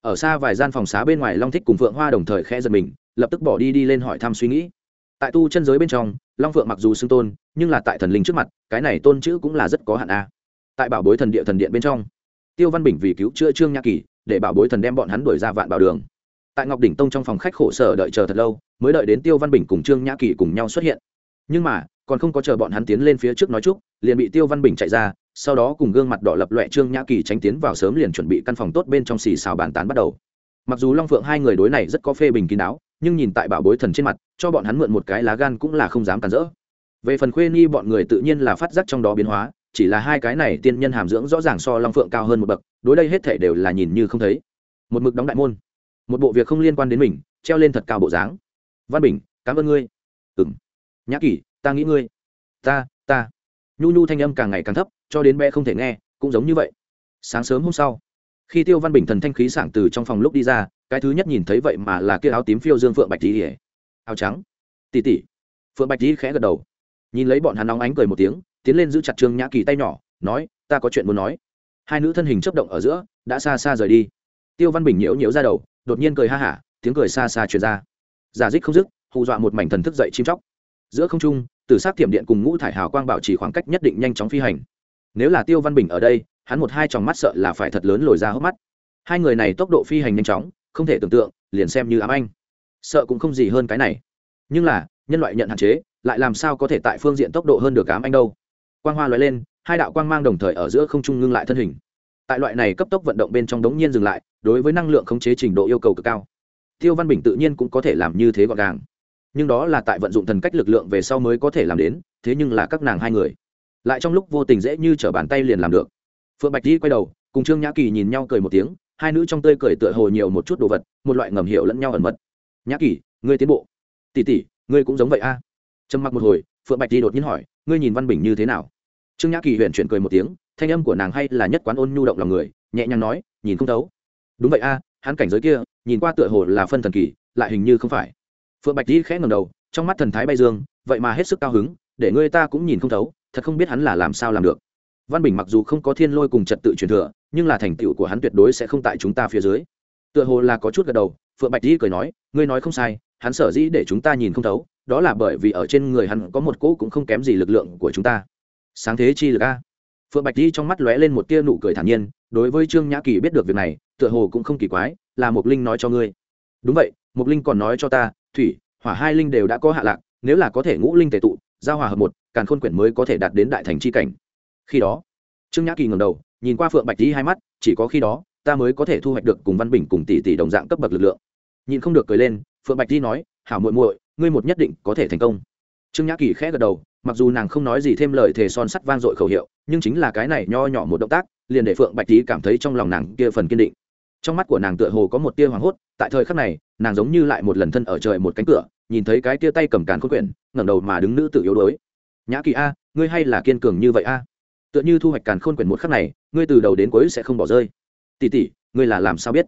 Ở xa vài gian phòng xá bên ngoài long thích cùng phượng hoa đồng thời khẽ giật mình, lập tức bỏ đi đi lên hỏi thăm suy nghĩ. Tại tu chân giới bên trong, long phượng mặc dù xưng tôn, nhưng là tại thần linh trước mặt, cái này tôn chữ cũng là rất có hạn a. Tại bảo bối thần địa thần điện bên trong, tiêu văn bình vì cứu chữa trương nhã kỳ, để bảo bối thần đem bọn hắn đuổi ra vạn bảo đường. Tại ngọc đỉnh tông trong phòng khách khổ sở đợi chờ thật lâu, mới đợi đến tiêu văn bình cùng trương nhã kỳ cùng nhau xuất hiện. Nhưng mà còn không có chờ bọn hắn tiến lên phía trước nói chúc, liền bị tiêu văn bình chạy ra, sau đó cùng gương mặt đỏ lập loẹ trương nhã kỳ tránh tiến vào sớm liền chuẩn bị căn phòng tốt bên trong xì xào bàn tán bắt đầu. Mặc dù long phượng hai người đối này rất có phê bình kín đáo, nhưng nhìn tại bảo bối thần trên mặt, cho bọn hắn mượn một cái lá gan cũng là không dám cản rỡ. Về phần khuê nhi bọn người tự nhiên là phát giác trong đó biến hóa, chỉ là hai cái này tiên nhân hàm dưỡng rõ ràng so long phượng cao hơn một bậc, đối đây hết thể đều là nhìn như không thấy. Một mực đóng đại môn, một bộ việc không liên quan đến mình, treo lên thật cao bộ dáng. Văn bình, cảm ơn ngươi. Ừng nhã Kỳ ta nghĩ ngươi. Ta ta. Nhu nhu thanh âm càng ngày càng thấp, cho đến bé không thể nghe, cũng giống như vậy. Sáng sớm hôm sau, khi tiêu văn bình thần thanh khí sảng từ trong phòng lúc đi ra, cái thứ nhất nhìn thấy vậy mà là kia áo tím phiêu dương phượng bạch tỉ áo trắng. Tỉ tỉ. Phượng bạch tỉ khẽ gật đầu. Nhìn lấy bọn hắn nóng ánh cười một tiếng, tiến lên giữ chặt trương nhã kỳ tay nhỏ, nói, ta có chuyện muốn nói. Hai nữ thân hình chấp động ở giữa, đã xa xa rời đi. Tiêu văn bình nhiễu nhiễu ra đầu, đột nhiên cười ha hả, tiếng cười xa xa truyền ra. Giả dích không dứt, hù dọa một mảnh thần thức dậy chim chóc. Giữa không trung từ sát thiểm điện cùng ngũ thải hào quang bảo trì khoảng cách nhất định nhanh chóng phi hành. Nếu là tiêu văn bình ở đây, hắn một hai tròng mắt sợ là phải thật lớn lồi ra hốc mắt. Hai người này tốc độ phi hành nhanh chóng, không thể tưởng tượng, liền xem như ám anh. Sợ cũng không gì hơn cái này. Nhưng là, nhân loại nhận hạn chế, lại làm sao có thể tại phương diện tốc độ hơn được ám anh đâu. Quang hoa lóe lên, hai đạo quang mang đồng thời ở giữa không trung ngưng lại thân hình. Tại loại này cấp tốc vận động bên trong đống nhiên dừng lại, đối với năng lượng khống chế trình độ yêu cầu cực cao. Tiêu văn bình tự nhiên cũng có thể làm như thế gọn gàng nhưng đó là tại vận dụng thần cách lực lượng về sau mới có thể làm đến, thế nhưng là các nàng hai người, lại trong lúc vô tình dễ như t r ở bàn tay liền làm được. Phượng bạch đi quay đầu, cùng trương nhã kỳ nhìn nhau cười một tiếng, hai nữ trong tơi cười tựa hồ nhiều một chút đồ vật, một loại ngầm hiệu lẫn nhau ẩn mật. Nhã kỳ, ngươi tiến bộ. Tỉ tỉ ngươi cũng giống vậy a. À? trầm mặc một hồi, phượng bạch đi đột nhiên hỏi, ngươi nhìn văn bình như thế nào? Trương nhã kỳ huyện chuyển cười một tiếng, thanh âm của nàng hay là nhất quán ôn nhu động lòng người, nhẹ nhàng nói, nhìn không thấu. Đúng vậy a, hắn cảnh giới kia, nhìn qua tựa hồ là phân thần kỳ, lại hình như không phải phượng bạch di khẽ ngầm đầu, trong mắt thần thái bay dương, vậy mà hết sức cao hứng, để ngươi ta cũng nhìn không thấu, thật không biết hắn là làm sao làm được. Văn bình mặc dù không có thiên lôi cùng trật tự truyền thừa, nhưng là thành tựu của hắn tuyệt đối sẽ không tại chúng ta phía dưới. Tựa hồ là có chút gật đầu, phượng bạch di cười nói, ngươi nói không sai, hắn sở dĩ để chúng ta nhìn không thấu, đó là bởi vì ở trên người hắn có một cỗ cũng không kém gì lực lượng của chúng ta. Sáng thế chi lực a. Phượng bạch di trong mắt lóe lên một tia nụ cười thản nhiên, đối với trương nhã kỳ biết được việc này, tựa hồ cũng không kỳ quái, là Mục linh nói cho ngươi. Đúng vậy Mục linh còn nói cho ta thủy, hỏa hai linh đều đã có hạ lạc, nếu là có thể ngũ linh tề tụ, giao hòa hợp một, càn khôn quyển mới có thể đạt đến đại thành c h i cảnh. Khi đó, trương nhã kỳ ngầm đầu, nhìn qua phượng bạch di hai mắt, chỉ có khi đó, ta mới có thể thu hoạch được cùng văn bình cùng tỷ tỷ đồng dạng cấp bậc lực lượng. Nhìn không được cười lên, phượng bạch di nói, hảo muội muội, ngươi một nhất định có thể thành công. Trương nhã kỳ khẽ gật đầu, mặc dù nàng không nói gì thêm lời thề son sắt vang dội khẩu hiệu, nhưng chính là cái này nho nhỏ một động tác, liền để phượng bạch di cảm thấy trong lòng nàng kia phần kiên định. Trong mắt của nàng tựa hồ có một tia hoảng hốt, tại thời khắc này nàng giống như lại một lần thân ở trời một cánh cửa, nhìn thấy cái tia tay cầm càn khôn quyển, ngẩng đầu mà đứng nữ tự yếu đuối. Nhã kỳ a, ngươi hay là kiên cường như vậy a? Tựa như thu hoạch càn khôn quyển một khắc này, ngươi từ đầu đến cuối sẽ không bỏ rơi. Tỷ tỷ, ngươi là làm sao biết?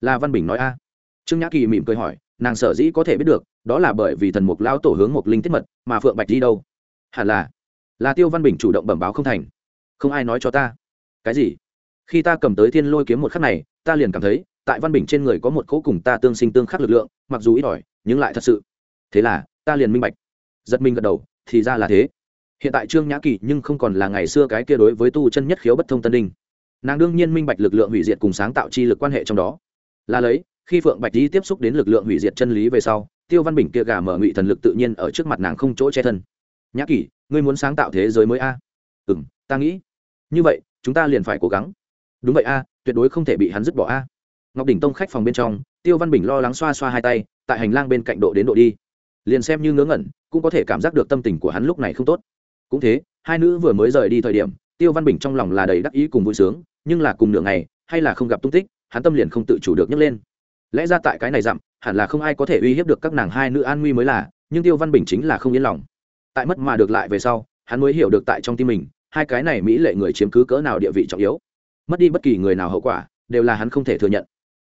La văn bình nói a. Trương nhã kỳ mỉm cười hỏi, nàng sở dĩ có thể biết được, đó là bởi vì thần mục lao tổ hướng một linh tiết mật, mà phượng bạch đi đâu? Hẳn là. Là tiêu văn bình chủ động bẩm báo không thành. Không ai nói cho ta. Cái gì? Khi ta cầm tới thiên lôi kiếm một khắc này, ta liền cảm thấy tại văn bình trên người có một cỗ cùng ta tương sinh tương khắc lực lượng, mặc dù ít ỏi, nhưng lại thật sự. Thế là, ta liền minh bạch. Giật mình gật đầu, thì ra là thế. Hiện tại trương nhã kỳ nhưng không còn là ngày xưa cái kia đối với tu chân nhất khiếu bất thông tân đinh. Nàng đương nhiên minh bạch lực lượng hủy diệt cùng sáng tạo chi lực quan hệ trong đó. Là lấy, khi phượng bạch di tiếp xúc đến lực lượng hủy diệt chân lý về sau, tiêu văn bình kia gà mở ngụy thần lực tự nhiên ở trước mặt nàng không chỗ che thân. Nhã kỳ, ngươi muốn sáng tạo thế giới mới a? À? ừ m ta nghĩ. Như vậy, chúng ta liền phải cố gắng. Đúng vậy a, tuyệt đối không thể bị hắn dứt bỏ a ngọc đỉnh tông khách phòng bên trong, tiêu văn bình lo lắng xoa xoa hai tay, tại hành lang bên cạnh độ đến độ đi. Liền xem như ngớ ngẩn, cũng có thể cảm giác được tâm tình của hắn lúc này không tốt. Cũng thế, hai nữ vừa mới rời đi thời điểm, tiêu văn bình trong lòng là đầy đắc ý cùng vui sướng, nhưng là cùng nửa ngày, hay là không gặp tung tích, hắn tâm liền không tự chủ được nhấc lên. Lẽ ra tại cái này dặm, hẳn là không ai có thể uy hiếp được các nàng hai nữ an nguy mới là, nhưng tiêu văn bình chính là không yên lòng. Tại mất mà được lại về sau, hắn mới hiểu được tại trong tim mình, hai cái này mỹ lệ người chiếm cứ cỡ nào địa vị trọng yếu. Mất đi bất kỳ người nào hậu quả, đều là hắn không thể thừa nhận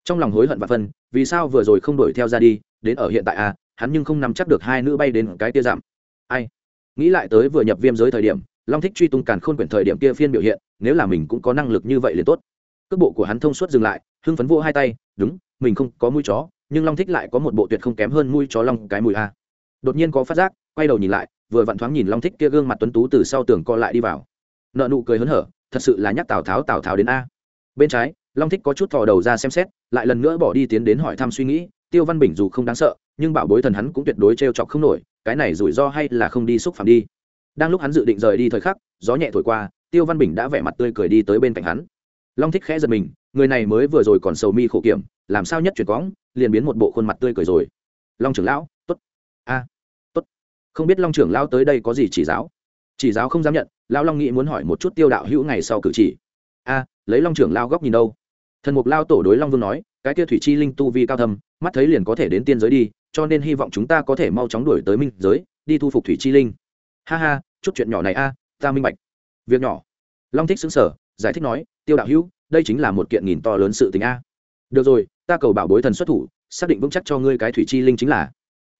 trong lòng hối hận và phân vì sao vừa rồi không đuổi theo ra đi đến ở hiện tại à, hắn nhưng không nắm chắc được hai nữ bay đến cái tia giảm. Ai? Nghĩ lại tới vừa nhập viêm giới thời điểm long thích truy tung càn khôn quyển thời điểm kia phiên biểu hiện nếu là mình cũng có năng lực như vậy liền tốt. Cước bộ của hắn thông suốt dừng lại hưng phấn vô hai tay đúng mình không có mũi chó nhưng long thích lại có một bộ tuyệt không kém hơn mũi chó long cái mùi a. Đột nhiên có phát giác quay đầu nhìn lại vừa vặn thoáng nhìn long thích kia gương mặt tuấn tú từ sau tường co lại đi vào. Nợ nụ cười hớn hở thật sự là nhắc tào tháo tào tháo đến a. Bên trái long thích có chút thò đầu ra xem xét lại lần nữa bỏ đi tiến đến hỏi thăm suy nghĩ tiêu văn bình dù không đáng sợ nhưng bảo bối thần hắn cũng tuyệt đối t r e o chọc không nổi cái này rủi ro hay là không đi xúc phạm đi. Đang lúc hắn dự định rời đi thời khắc gió nhẹ thổi qua tiêu văn bình đã vẻ mặt tươi cười đi tới bên cạnh hắn. Long thích khẽ giật mình người này mới vừa rồi còn sầu mi khổ kiểm làm sao nhất chuyển cóng liền biến một bộ khuôn mặt tươi cười rồi. Long trưởng lão t ố t a à, t ố t không biết long trưởng lão tới đây có gì chỉ giáo? Chỉ giáo không dám nhận lão long nghĩ muốn hỏi một chút tiêu đạo hữu ngày sau cử chỉ. A lấy long trưởng lao góc nhìn đâu? Thần mục lao tổ đối long vương nói, cái kia thủy chi linh tu vi cao thâm, mắt thấy liền có thể đến tiên giới đi, cho nên hy vọng chúng ta có thể mau chóng đuổi tới minh giới, đi thu phục thủy chi linh. Ha ha, chút chuyện nhỏ này a, ta minh bạch. Việc nhỏ. Long thích xứng sở giải thích nói, tiêu đạo hữu, đây chính là một kiện nghìn to lớn sự tình a. Được rồi, ta cầu bảo bối thần xuất thủ, xác định vững chắc cho ngươi cái thủy chi linh chính là.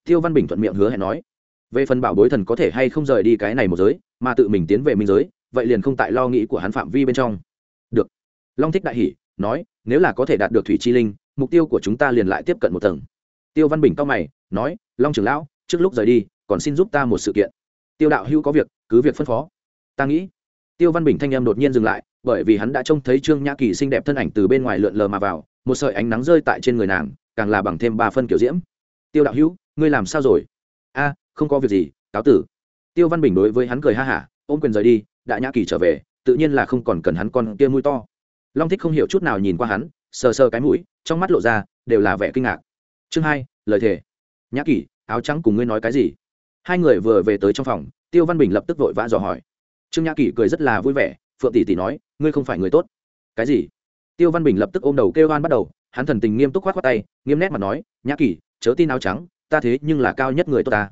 Tiêu văn bình thuận miệng hứa hẹn nói, về phần bảo bối thần có thể hay không rời đi cái này một giới, mà tự mình tiến về minh giới, vậy liền không tại lo nghĩ của hắn phạm vi bên trong. Được. Long thích đại hỉ, nói nếu là có thể đạt được thủy chi linh, mục tiêu của chúng ta liền lại tiếp cận một tầng. Tiêu văn bình cao mày, nói, long trưởng lão, trước lúc rời đi, còn xin giúp ta một sự kiện. Tiêu đạo hữu có việc, cứ việc phân phó. Ta nghĩ. Tiêu văn bình thanh em đột nhiên dừng lại, bởi vì hắn đã trông thấy trương nhã kỳ xinh đẹp thân ảnh từ bên ngoài lượn lờ mà vào, một sợi ánh nắng rơi tại trên người nàng, càng là bằng thêm ba phân kiểu diễm. Tiêu đạo hữu, ngươi làm sao rồi? A, không có việc gì, cáo tử. Tiêu văn bình đối với hắn cười ha hả, ôm quyền rời đi đã nhã kỳ trở về, tự nhiên là không còn cần hắn con kia mũi to long thích không hiểu chút nào nhìn qua hắn sờ sờ cái mũi trong mắt lộ ra đều là vẻ kinh ngạc. Chương hai lời thề. Nhã Kỷ, áo trắng cùng ngươi nói cái gì? Hai người vừa về tới trong phòng tiêu văn bình lập tức vội vã dò hỏi. Trương nhã Kỷ cười rất là vui vẻ phượng tỷ tỷ nói ngươi không phải người tốt. Cái gì? Tiêu văn bình lập tức ôm đầu kêu oan bắt đầu hắn thần tình nghiêm túc khoát khoát tay nghiêm nét mà nói nhã Kỷ, chớ tin áo trắng ta thế nhưng là cao nhất người tốt ta.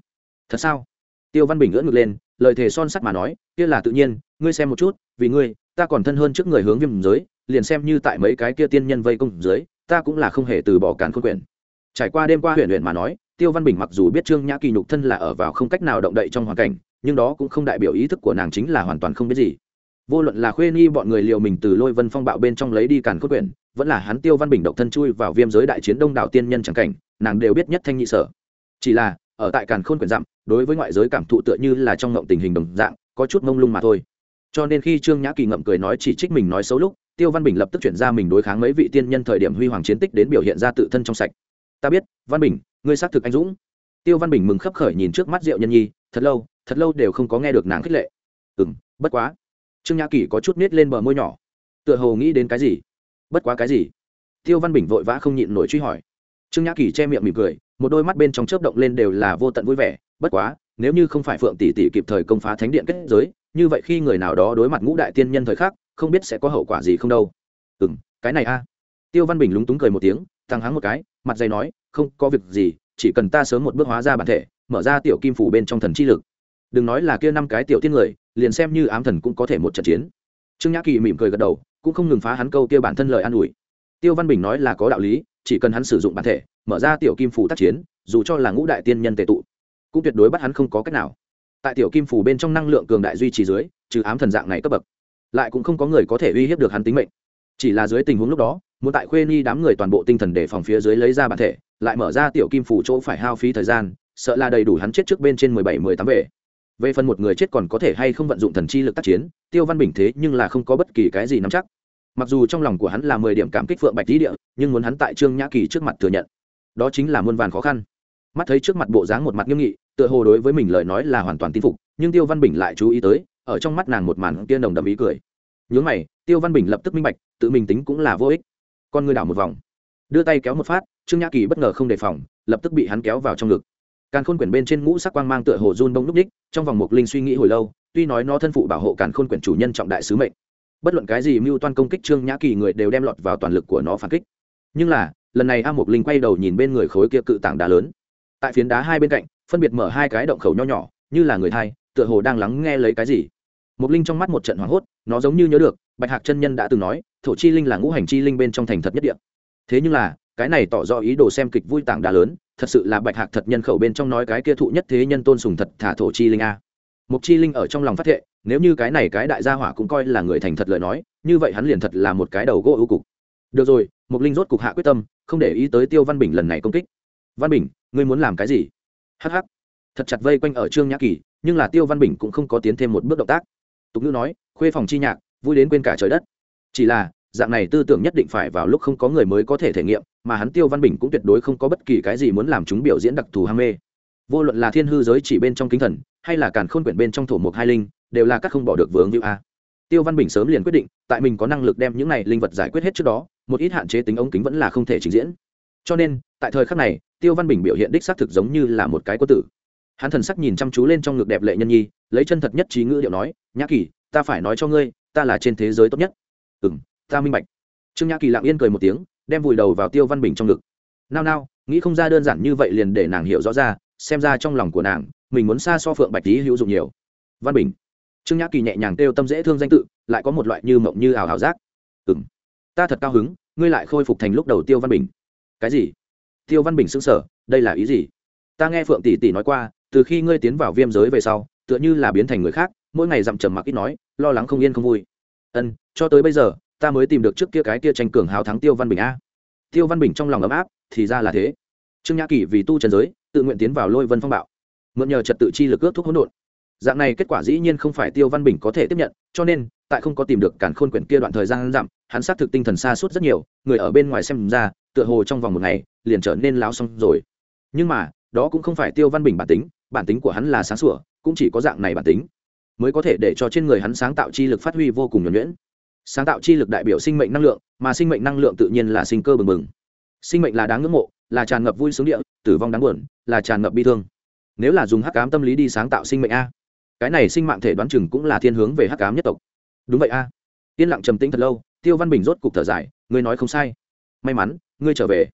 Thật sao? Tiêu văn bình ngỡ ngực lên lời thề son sắt mà nói kia là tự nhiên ngươi xem một chút vì ngươi ta còn thân hơn trước người hướng viêm giới liền xem như tại mấy cái kia tiên nhân vây công dưới, ta cũng là không hề từ bỏ cản khôn quyển trải qua đêm qua huyện huyện mà nói, tiêu văn bình mặc dù biết trương nhã kỳ nhục thân là ở vào không cách nào động đậy trong hoàn cảnh, nhưng đó cũng không đại biểu ý thức của nàng chính là hoàn toàn không biết gì. Vô luận là khuê nghi bọn người liều mình từ lôi vân phong bạo bên trong lấy đi càn khôn quyển vẫn là hắn tiêu văn bình độc thân chui vào viêm giới đại chiến đông đảo tiên nhân c cảnh, nàng đều biết nhất thanh nhị sở. Chỉ là, ở tại càn khôn quyển dặm đối với ngoại giới cảm thụ tựa như là trong ngộng tình hình đồng dạng, có chút mông lung mà thôi. Cho nên khi trương nhã kỳ ngậm cười nói chỉ trích mình nói xấu lúc tiêu văn bình lập tức chuyển ra mình đối kháng mấy vị tiên nhân thời điểm huy hoàng chiến tích đến biểu hiện ra tự thân trong sạch. Ta biết, văn bình, ngươi xác thực anh dũng. Tiêu văn bình mừng khấp khởi nhìn trước mắt diệu nhân nhi, thật lâu thật lâu đều không có nghe được nàng khích lệ. Ừ m bất quá. Trương nhã kỳ có chút nít lên bờ môi nhỏ. Tựa hồ nghĩ đến cái gì? Bất quá cái gì? Tiêu văn bình vội vã không nhịn nổi truy hỏi. Trương nhã kỳ che miệng mỉm cười, một đôi mắt bên trong chớp động lên đều là vô tận vui vẻ. Bất quá, nếu như không phải phượng tỷ tỷ kịp thời công phá thánh điện kết giới, như vậy khi người nào đó đối mặt ngũ đại tiên nhân thời khắc không biết sẽ có hậu quả gì không đâu. Ừ m cái này a. Tiêu văn bình lúng túng cười một tiếng, thằng hắng một cái, mặt dày nói, không có việc gì, chỉ cần ta sớm một bước hóa ra bản thể, mở ra tiểu kim phủ bên trong thần chi lực. Đừng nói là kia năm cái tiểu tiên người, liền xem như ám thần cũng có thể một trận chiến. Trương nhã kỳ mỉm cười gật đầu, cũng không ngừng phá hắn câu kia bản thân lời an ủi. Tiêu văn bình nói là có đạo lý, chỉ cần hắn sử dụng bản thể, mở ra tiểu kim phủ tác chiến, dù cho là ngũ đại tiên nhân tệ tụ, cũng tuyệt đối bắt hắn không có cách nào. Tại tiểu kim phủ bên trong năng lượng cường đại duy trì dưới, trừ ám thần dạng này cấp bậc lại cũng không có người có thể uy hiếp được hắn tính mệnh. Chỉ là dưới tình huống lúc đó, muốn tại khuê ni đám người toàn bộ tinh thần để phòng phía dưới lấy ra bản thể, lại mở ra tiểu kim phủ chỗ phải hao phí thời gian, sợ là đầy đủ hắn chết trước bên trên mười bảy, mười tám về. Về phần một người chết còn có thể hay không vận dụng thần chi lực tác chiến, tiêu văn bình thế nhưng là không có bất kỳ cái gì nắm chắc. Mặc dù trong lòng của hắn là mười điểm cảm kích phượng bạch tý địa, nhưng muốn hắn tại trương nhã kỳ trước mặt thừa nhận, đó chính là muôn vàn khó khăn. Mắt thấy trước mặt bộ dáng một mặt nghiêm nghị, tựa hồ đối với mình lời nói là hoàn toàn tin phục, nhưng tiêu văn bình lại chú ý tới ở trong mắt nàng một màn kia nồng đậm ý cười. Nhướng mày, tiêu văn bình lập tức minh bạch, tự mình tính cũng là vô ích. Con ngươi đảo một vòng. Đưa tay kéo một phát, trương nhã kỳ bất ngờ không đề phòng, lập tức bị hắn kéo vào trong ngực. Càn khôn quyển bên trên ngũ sắc quang mang tựa hồ run bông lúc ních trong vòng một linh suy nghĩ hồi lâu, tuy nói nó thân phụ bảo hộ càn khôn quyển chủ nhân trọng đại sứ mệnh. Bất luận cái gì mưu toan công kích trương nhã kỳ người đều đem lọt vào toàn lực của nó phản kích. Nhưng là, lần này a một linh quay đầu nhìn bên người khối kia cự tảng đá lớn. Tại phiến đá hai bên cạnh, phân biệt mở hai cái động khẩu nho nhỏ, như là người thai, tựa hồ đang lắng nghe lấy cái gì. Mục linh trong mắt một trận hoảng hốt nó giống như nhớ được bạch hạc chân nhân đã từng nói thổ chi linh là ngũ hành chi linh bên trong thành thật nhất địa. Thế nhưng là cái này tỏ rõ ý đồ xem kịch vui tảng đá lớn thật sự là bạch hạc thật nhân khẩu bên trong nói cái kia thụ nhất thế nhân tôn sùng thật thả thổ chi linh a. Mục chi linh ở trong lòng phát thệ nếu như cái này cái đại gia hỏa cũng coi là người thành thật lời nói như vậy hắn liền thật là một cái đầu gỗ ưu cục. Được rồi mục linh rốt cục hạ quyết tâm không để ý tới tiêu văn bình lần này công kích. Văn bình ngươi muốn làm cái gì? Hắc hắc, thật chặt vây quanh ở trương nhã kỳ nhưng là tiêu văn bình cũng không có tiến thêm một bước động tác tục ngữ nói, khuê phòng chi nhạc, vui đến quên cả trời đất. Chỉ là, dạng này tư tưởng nhất định phải vào lúc không có người mới có thể thể nghiệm, mà hắn tiêu văn bình cũng tuyệt đối không có bất kỳ cái gì muốn làm chúng biểu diễn đặc thù ham mê. Vô luận là thiên hư giới chỉ bên trong kính thần, hay là càn khôn quyển bên trong thổ mục hai linh, đều là các không bỏ được vướng như a. Tiêu văn bình sớm liền quyết định, tại mình có năng lực đem những này linh vật giải quyết hết trước đó, một ít hạn chế tính ống kính vẫn là không thể trình diễn. Cho nên, tại thời khắc này, tiêu văn bình biểu hiện đích xác thực giống như là một cái quân tử hắn thần sắc nhìn chăm chú lên trong ngực đẹp lệ nhân nhi, lấy chân thật nhất trí ngữ điệu nói, nhã kỳ, ta phải nói cho ngươi, ta là trên thế giới tốt nhất. Ừ m ta minh bạch. Trương nhã kỳ lặng yên cười một tiếng, đem vùi đầu vào tiêu văn bình trong ngực. Nao nao, nghĩ không ra đơn giản như vậy liền để nàng hiểu rõ ra, xem ra trong lòng của nàng, mình muốn xa so phượng bạch tý hữu dụng nhiều. Văn bình. Trương nhã kỳ nhẹ nhàng kêu tâm dễ thương danh tự, lại có một loại như mộng như ảo ảo giác. Ừ m ta thật cao hứng, ngươi lại khôi phục thành lúc đầu tiêu văn bình. Cái gì? Tiêu văn bình xứng sở đây là ý gì? Ta nghe phượng tỷ tỷ nói qua từ khi ngươi tiến vào viêm giới về sau, tựa như là biến thành người khác, mỗi ngày dặm trầm mặc ít nói, lo lắng không yên không vui. Ân, cho tới bây giờ, ta mới tìm được trước kia cái kia tranh cường hào thắng tiêu văn bình a. Tiêu văn bình trong lòng ấm áp, thì ra là thế. Trương nhã kỳ vì tu trần giới, tự nguyện tiến vào lôi vân phong bạo, mượn nhờ trật tự chi lực ước thuốc hỗn độn. Dạng này kết quả dĩ nhiên không phải tiêu văn bình có thể tiếp nhận, cho nên, tại không có tìm được cản khôn quyển kia đoạn thời gian giảm hắn xác thực tinh thần xa suốt rất nhiều, người ở bên ngoài xem ra, tựa hồ trong vòng một ngày, liền trở nên láo xong rồi. Nhưng mà, đó cũng không phải tiêu văn bình bản tính bản tính của hắn là sáng sủa, cũng chỉ có dạng này bản tính, mới có thể để cho trên người hắn sáng tạo chi lực phát huy vô cùng nhuẩn nhuyễn. Sáng tạo chi lực đại biểu sinh mệnh năng lượng, mà sinh mệnh năng lượng tự nhiên là sinh cơ bừng bừng. Sinh mệnh là đáng ngưỡng mộ, là tràn ngập vui sướng địa, tử vong đáng buồn, là tràn ngập bi thương. Nếu là dùng hắc cám tâm lý đi sáng tạo sinh mệnh a, cái này sinh mạng thể đoán chừng cũng là thiên hướng về hắc cám nhất tộc. Đúng vậy a. Yên lặng trầm tĩnh thật lâu, tiêu văn bình rốt cục thở dài, ngươi nói không sai. May mắn, ngươi trở về.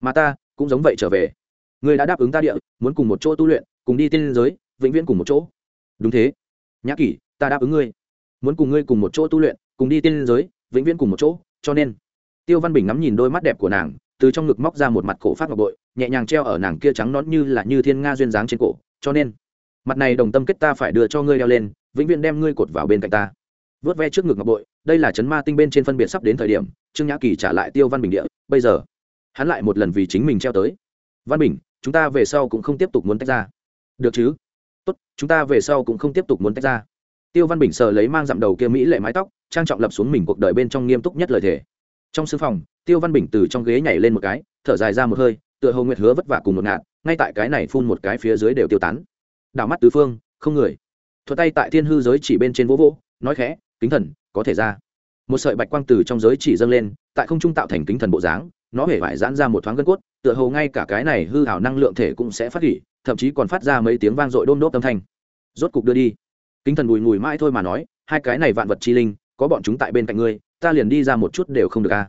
Mà ta, cũng giống vậy trở về. Ngươi đã đáp ứng ta địa, muốn cùng một chỗ tu luyện cùng đi tiên giới, vĩnh viễn cùng một chỗ. Đúng thế. Nhã kỷ, ta đáp ứng ngươi. Muốn cùng ngươi cùng một chỗ tu luyện, cùng đi tiên giới, vĩnh viễn cùng một chỗ, cho nên. Tiêu văn bình ngắm nhìn đôi mắt đẹp của nàng, từ trong ngực móc ra một mặt cổ phát ngọc bội, nhẹ nhàng treo ở nàng kia trắng nón như là như thiên nga duyên dáng trên cổ, cho nên. Mặt này đồng tâm kết ta phải đưa cho ngươi đeo lên, vĩnh viễn đem ngươi cột vào bên cạnh ta. Vớt ve trước ngực ngọc bội, đây là chấn ma tinh bên trên phân biệt sắp đến thời điểm, trương nhã kỳ trả lại tiêu văn bình địa, bây giờ, hắn lại một lần vì chính mình treo tới. Văn bình, chúng ta về sau cũng không tiếp tục muốn tách ra được chứ? Tốt, chúng ta về sau cũng không tiếp tục muốn tách ra. Tiêu văn bình sờ lấy mang dặm đầu kia mỹ lệ mái tóc, trang trọng lập xuống mình cuộc đời bên trong nghiêm túc nhất lời thề. Trong sư phòng, tiêu văn bình từ trong ghế nhảy lên một cái, thở dài ra một hơi, tựa hồ nguyệt hứa vất vả cùng một ngạt, ngay tại cái này phun một cái phía dưới đều tiêu tán. Đảo mắt tứ phương, không người. Thuật tay tại thiên hư giới chỉ bên trên vỗ vỗ, nói khẽ, kính thần, có thể ra. Một sợi bạch quang từ trong giới chỉ dâng lên, tại không trung tạo thành kính thần bộ dáng, nó hề vải giãn ra một thoáng gân cốt, tựa hồ ngay cả cái này hư hảo năng lượng thể cũng sẽ phát hủy thậm chí còn phát ra mấy tiếng vang dội đôm đốp âm thanh. Rốt cục đưa đi. Kính thần bùi ngùi mãi thôi mà nói, hai cái này vạn vật chi linh, có bọn chúng tại bên cạnh ngươi, ta liền đi ra một chút đều không được a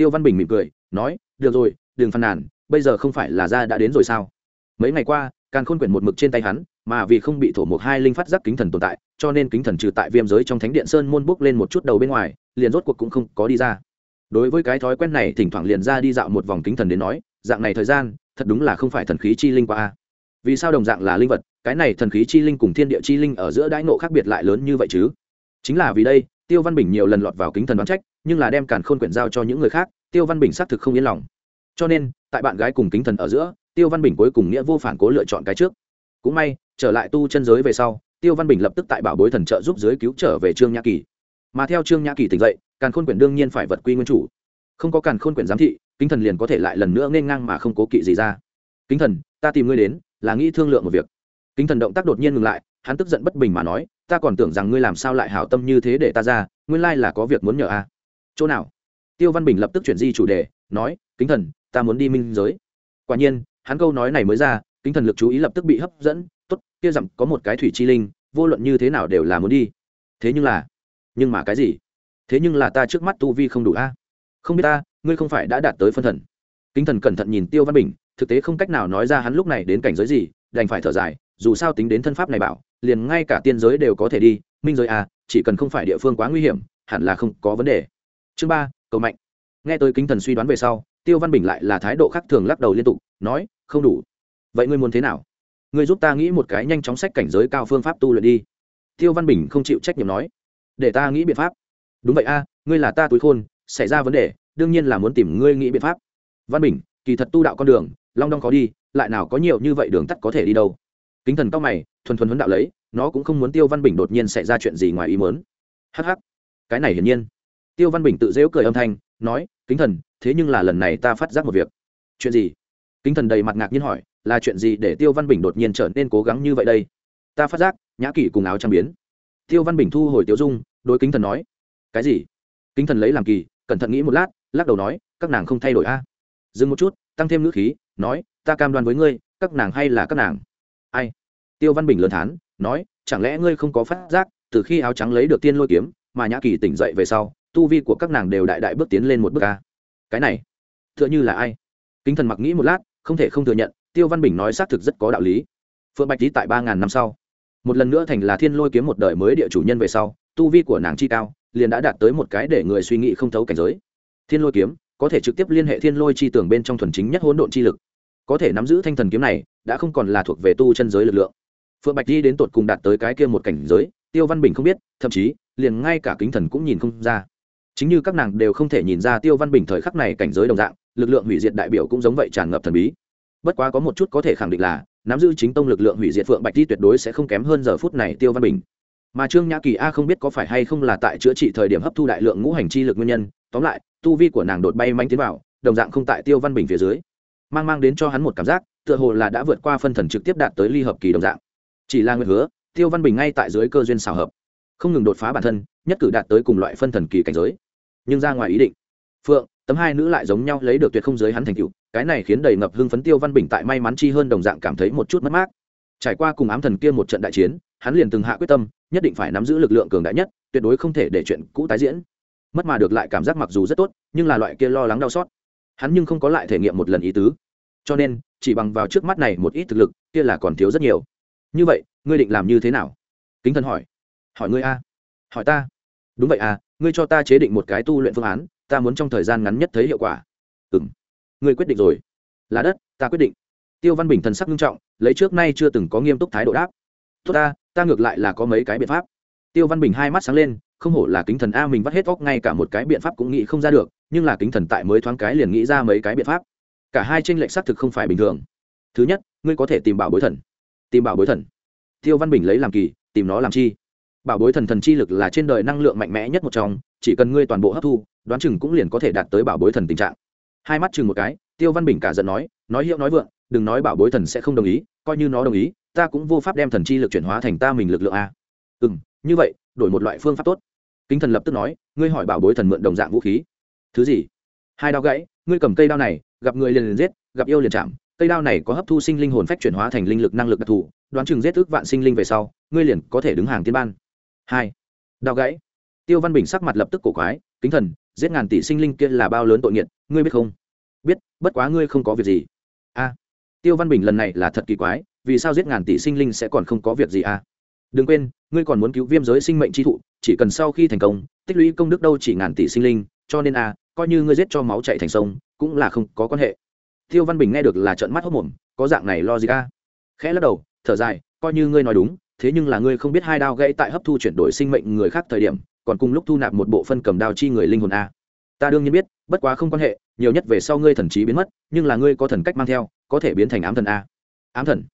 tiêu văn bình mỉm cười, nói, được rồi, đừng phàn nàn, bây giờ không phải là ra đã đến rồi sao? Mấy ngày qua càng khôn quyển một mực trên tay hắn, mà vì không bị thổ một hai linh phát giác kính thần tồn tại, cho nên kính thần trừ tại viêm giới trong thánh điện sơn môn bốc lên một chút đầu bên ngoài, liền rốt cuộc cũng không có đi ra. Đối với cái thói quen này, thỉnh thoảng liền ra đi dạo một vòng kính thần đến nói, dạng này thời gian, thật đúng là không phải thần khí chi linh qua a à vì sao đồng dạng là linh vật, cái này thần khí chi linh cùng thiên địa chi linh ở giữa đãi nộ khác biệt lại lớn như vậy chứ? Chính là vì đây, tiêu văn bình nhiều lần lọt vào kính thần đoán trách, nhưng là đem càn khôn quyển giao cho những người khác, tiêu văn bình xác thực không yên lòng. Cho nên, tại bạn gái cùng kính thần ở giữa, tiêu văn bình cuối cùng nghĩa vô phản cố lựa chọn cái trước. Cũng may, trở lại tu chân giới về sau, tiêu văn bình lập tức tại bảo bối thần trợ giúp giới cứu trở về trương nhã kỳ. Mà theo trương nhã kỳ tỉnh dậy, càn khôn quyển đương nhiên phải vật quy nguyên chủ. Không có càn khôn quyển giám thị, kính thần liền có thể lại lần nữa nên ngang mà không cố kỵ gì ra. Kính thần, ta tìm ngươi đến là nghĩ thương lượng một việc. Kính thần động tác đột nhiên ngừng lại, hắn tức giận bất bình mà nói, ta còn tưởng rằng ngươi làm sao lại hảo tâm như thế để ta ra, nguyên lai là có việc muốn nhờ a. Chỗ nào? Tiêu văn bình lập tức chuyển di chủ đề, nói, kính thần, ta muốn đi minh giới. Quả nhiên, hắn câu nói này mới ra, kính thần lực chú ý lập tức bị hấp dẫn, tốt, kia dặm có một cái thủy chi linh, vô luận như thế nào đều là muốn đi. Thế nhưng là, nhưng mà cái gì? Thế nhưng là ta trước mắt tu vi không đủ a. Không biết ta, ngươi không phải đã đạt tới phân thần. Kính thần cẩn thận nhìn tiêu văn bình thực tế không cách nào nói ra hắn lúc này đến cảnh giới gì, đành phải thở dài, dù sao tính đến thân pháp này bảo, liền ngay cả tiên giới đều có thể đi, minh giới à chỉ cần không phải địa phương quá nguy hiểm, hẳn là không có vấn đề. Chương ba, cầu mạnh nghe tới kính thần suy đoán về sau, tiêu văn bình lại là thái độ khác thường lắc đầu liên tục, nói, không đủ. Vậy ngươi muốn thế nào? Ngươi giúp ta nghĩ một cái nhanh chóng sách cảnh giới cao phương pháp tu luyện đi. Tiêu văn bình không chịu trách nhiệm nói, để ta nghĩ biện pháp. Đúng vậy a, ngươi là ta túi khôn, xảy ra vấn đề, đương nhiên là muốn tìm ngươi nghĩ biện pháp. Văn bình, kỳ thật tu đạo con đường long đong có đi, lại nào có nhiều như vậy đường tắt có thể đi đâu. Kính thần cao mày, thuần thuần huấn đạo lấy, nó cũng không muốn tiêu văn bình đột nhiên xảy ra chuyện gì ngoài ý mớn hh cái này hiển nhiên. Tiêu văn bình tự dễu cười âm thanh, nói, kính thần, thế nhưng là lần này ta phát giác một việc. Chuyện gì? Kính thần đầy mặt ngạc nhiên hỏi, là chuyện gì để tiêu văn bình đột nhiên trở nên cố gắng như vậy đây? Ta phát giác, nhã kỷ cùng áo trang biến. Tiêu văn bình thu hồi tiêu dung, đối kính thần nói, cái gì? Kính thần lấy làm kỳ, cẩn thận nghĩ một lát, lắc đầu nói, các nàng không thay đổi a. Dừng một chút, tăng thêm ngữ khí nói, ta cam đoan với ngươi, các nàng hay là các nàng. Ai? Tiêu văn bình lớn thán, nói, chẳng lẽ ngươi không có phát giác, từ khi áo trắng lấy được tiên lôi kiếm, mà nhã kỳ tỉnh dậy về sau, tu vi của các nàng đều đại đại bước tiến lên một bước ca cái này t h ư ợ n h ư là ai? Kính thần mặc nghĩ một lát, không thể không thừa nhận, tiêu văn bình nói xác thực rất có đạo lý. Phượng bạch lý tại ba ngàn năm sau, một lần nữa thành là thiên lôi kiếm một đời mới địa chủ nhân về sau, tu vi của nàng chi cao, liền đã đạt tới một cái để người suy nghĩ không thấu cảnh giới. Thiên lôi kiếm có thể trực tiếp liên hệ thiên lôi chi tưởng bên trong thuần chính nhất hỗn độn chi lực có thể nắm giữ thanh thần kiếm này, đã không còn là thuộc về tu chân giới lực lượng. Phượng bạch đi đến tột cùng đạt tới cái kia một cảnh giới, tiêu văn bình không biết, thậm chí, liền ngay cả kính thần cũng nhìn không ra. Chính như các nàng đều không thể nhìn ra tiêu văn bình thời khắc này cảnh giới đồng dạng, lực lượng hủy diệt đại biểu cũng giống vậy tràn ngập thần bí. Bất quá có một chút có thể khẳng định là, nắm giữ chính tông lực lượng hủy diệt phượng bạch đi tuyệt đối sẽ không kém hơn giờ phút này tiêu văn bình. Mà trương nhã kỳ a không biết có phải hay không là tại chữa trị thời điểm hấp thu đại lượng ngũ hành chi lực nguyên nhân, tóm lại, tu vi của nàng đột bay manh tiến vào, đồng dạng không tại tiêu văn bình phía dưới mang mang đến cho hắn một cảm giác, tựa hồ là đã vượt qua phân thần trực tiếp đạt tới ly hợp kỳ đồng dạng. Chỉ là nguyện hứa, tiêu văn bình ngay tại dưới cơ duyên xào hợp, không ngừng đột phá bản thân, nhất cử đạt tới cùng loại phân thần kỳ cảnh giới. Nhưng ra ngoài ý định, phượng, tấm hai nữ lại giống nhau lấy được tuyệt không giới hắn thành cựu cái này khiến đầy ngập hưng phấn tiêu văn bình tại may mắn chi hơn đồng dạng cảm thấy một chút mất mát. Trải qua cùng ám thần kia một trận đại chiến, hắn liền từng hạ quyết tâm, nhất định phải nắm giữ lực lượng cường đại nhất, tuyệt đối không thể để chuyện cũ tái diễn. Mất mà được lại cảm giác mặc dù rất tốt, nhưng là loại kia lo lắng đau xót hắn nhưng không có lại thể nghiệm một lần ý tứ. Cho nên, chỉ bằng vào trước mắt này một ít thực lực, kia là còn thiếu rất nhiều. Như vậy, ngươi định làm như thế nào? Kính thần hỏi. Hỏi ngươi a. Hỏi ta. Đúng vậy à ngươi cho ta chế định một cái tu luyện phương án, ta muốn trong thời gian ngắn nhất thấy hiệu quả. Ừ m ngươi quyết định rồi. Là đất, ta quyết định. Tiêu văn bình thần sắc nghiêm trọng, lấy trước nay chưa từng có nghiêm túc thái độ đáp. Tốt ta ta ngược lại là có mấy cái biện pháp. Tiêu văn bình hai mắt sáng lên, không hổ là kính thần a mình vắt hết óc ngay cả một cái biện pháp cũng nghĩ không ra được nhưng là kính thần tại mới thoáng cái liền nghĩ ra mấy cái biện pháp. Cả hai tranh lệch xác thực không phải bình thường. Thứ nhất, ngươi có thể tìm bảo bối thần. Tìm bảo bối thần. Tiêu văn bình lấy làm kỳ, tìm nó làm chi? Bảo bối thần thần chi lực là trên đời năng lượng mạnh mẽ nhất một trong, chỉ cần ngươi toàn bộ hấp thu, đoán chừng cũng liền có thể đạt tới bảo bối thần tình trạng. Hai mắt chừng một cái, tiêu văn bình cả giận nói nói hiệu nói vượng, đừng nói bảo bối thần sẽ không đồng ý, coi như nó đồng ý, ta cũng vô pháp đem thần chi lực chuyển hóa thành ta mình lực lượng a. Ừ n như vậy, đổi một loại phương pháp tốt. Kính thần lập tức nói, ngươi hỏi bảo bối thần mượn đồng dạng vũ khí thứ gì? Hai đao gãy, ngươi cầm cây đao này, gặp người liền liền giết, gặp yêu liền chạm. Cây đao này có hấp thu sinh linh hồn phách chuyển hóa thành linh lực năng lực đặc thù, đoán chừng giết ước vạn sinh linh về sau, ngươi liền có thể đứng hàng tiên ban. Hai. Đao gãy. Tiêu văn bình sắc mặt lập tức cổ quái, kính thần, giết ngàn tỷ sinh linh kia là bao lớn tội nghiệt, ngươi biết không? Biết, bất quá ngươi không có việc gì. A. Tiêu văn bình lần này là thật kỳ quái, vì sao giết ngàn tỷ sinh linh sẽ còn không có việc gì a? Đừng quên, ngươi còn muốn cứu viêm giới sinh mệnh chi thụ, chỉ cần sau khi thành công, tích lũy công đức đâu chỉ ngàn tỷ sinh linh cho nên a coi như ngươi giết cho máu chạy thành sông, cũng là không có quan hệ. Tiêu văn bình nghe được là trợn mắt hốc mồm, có dạng này lo gì a khẽ lắc đầu, thở dài, coi như ngươi nói đúng, thế nhưng là ngươi không biết hai đao gãy tại hấp thu chuyển đổi sinh mệnh người khác thời điểm, còn cùng lúc thu nạp một bộ phân cầm đao chi người linh hồn a ta đương nhiên biết, bất quá không quan hệ, nhiều nhất về sau ngươi thần trí biến mất, nhưng là ngươi có thần cách mang theo, có thể biến thành ám thần a ám thần.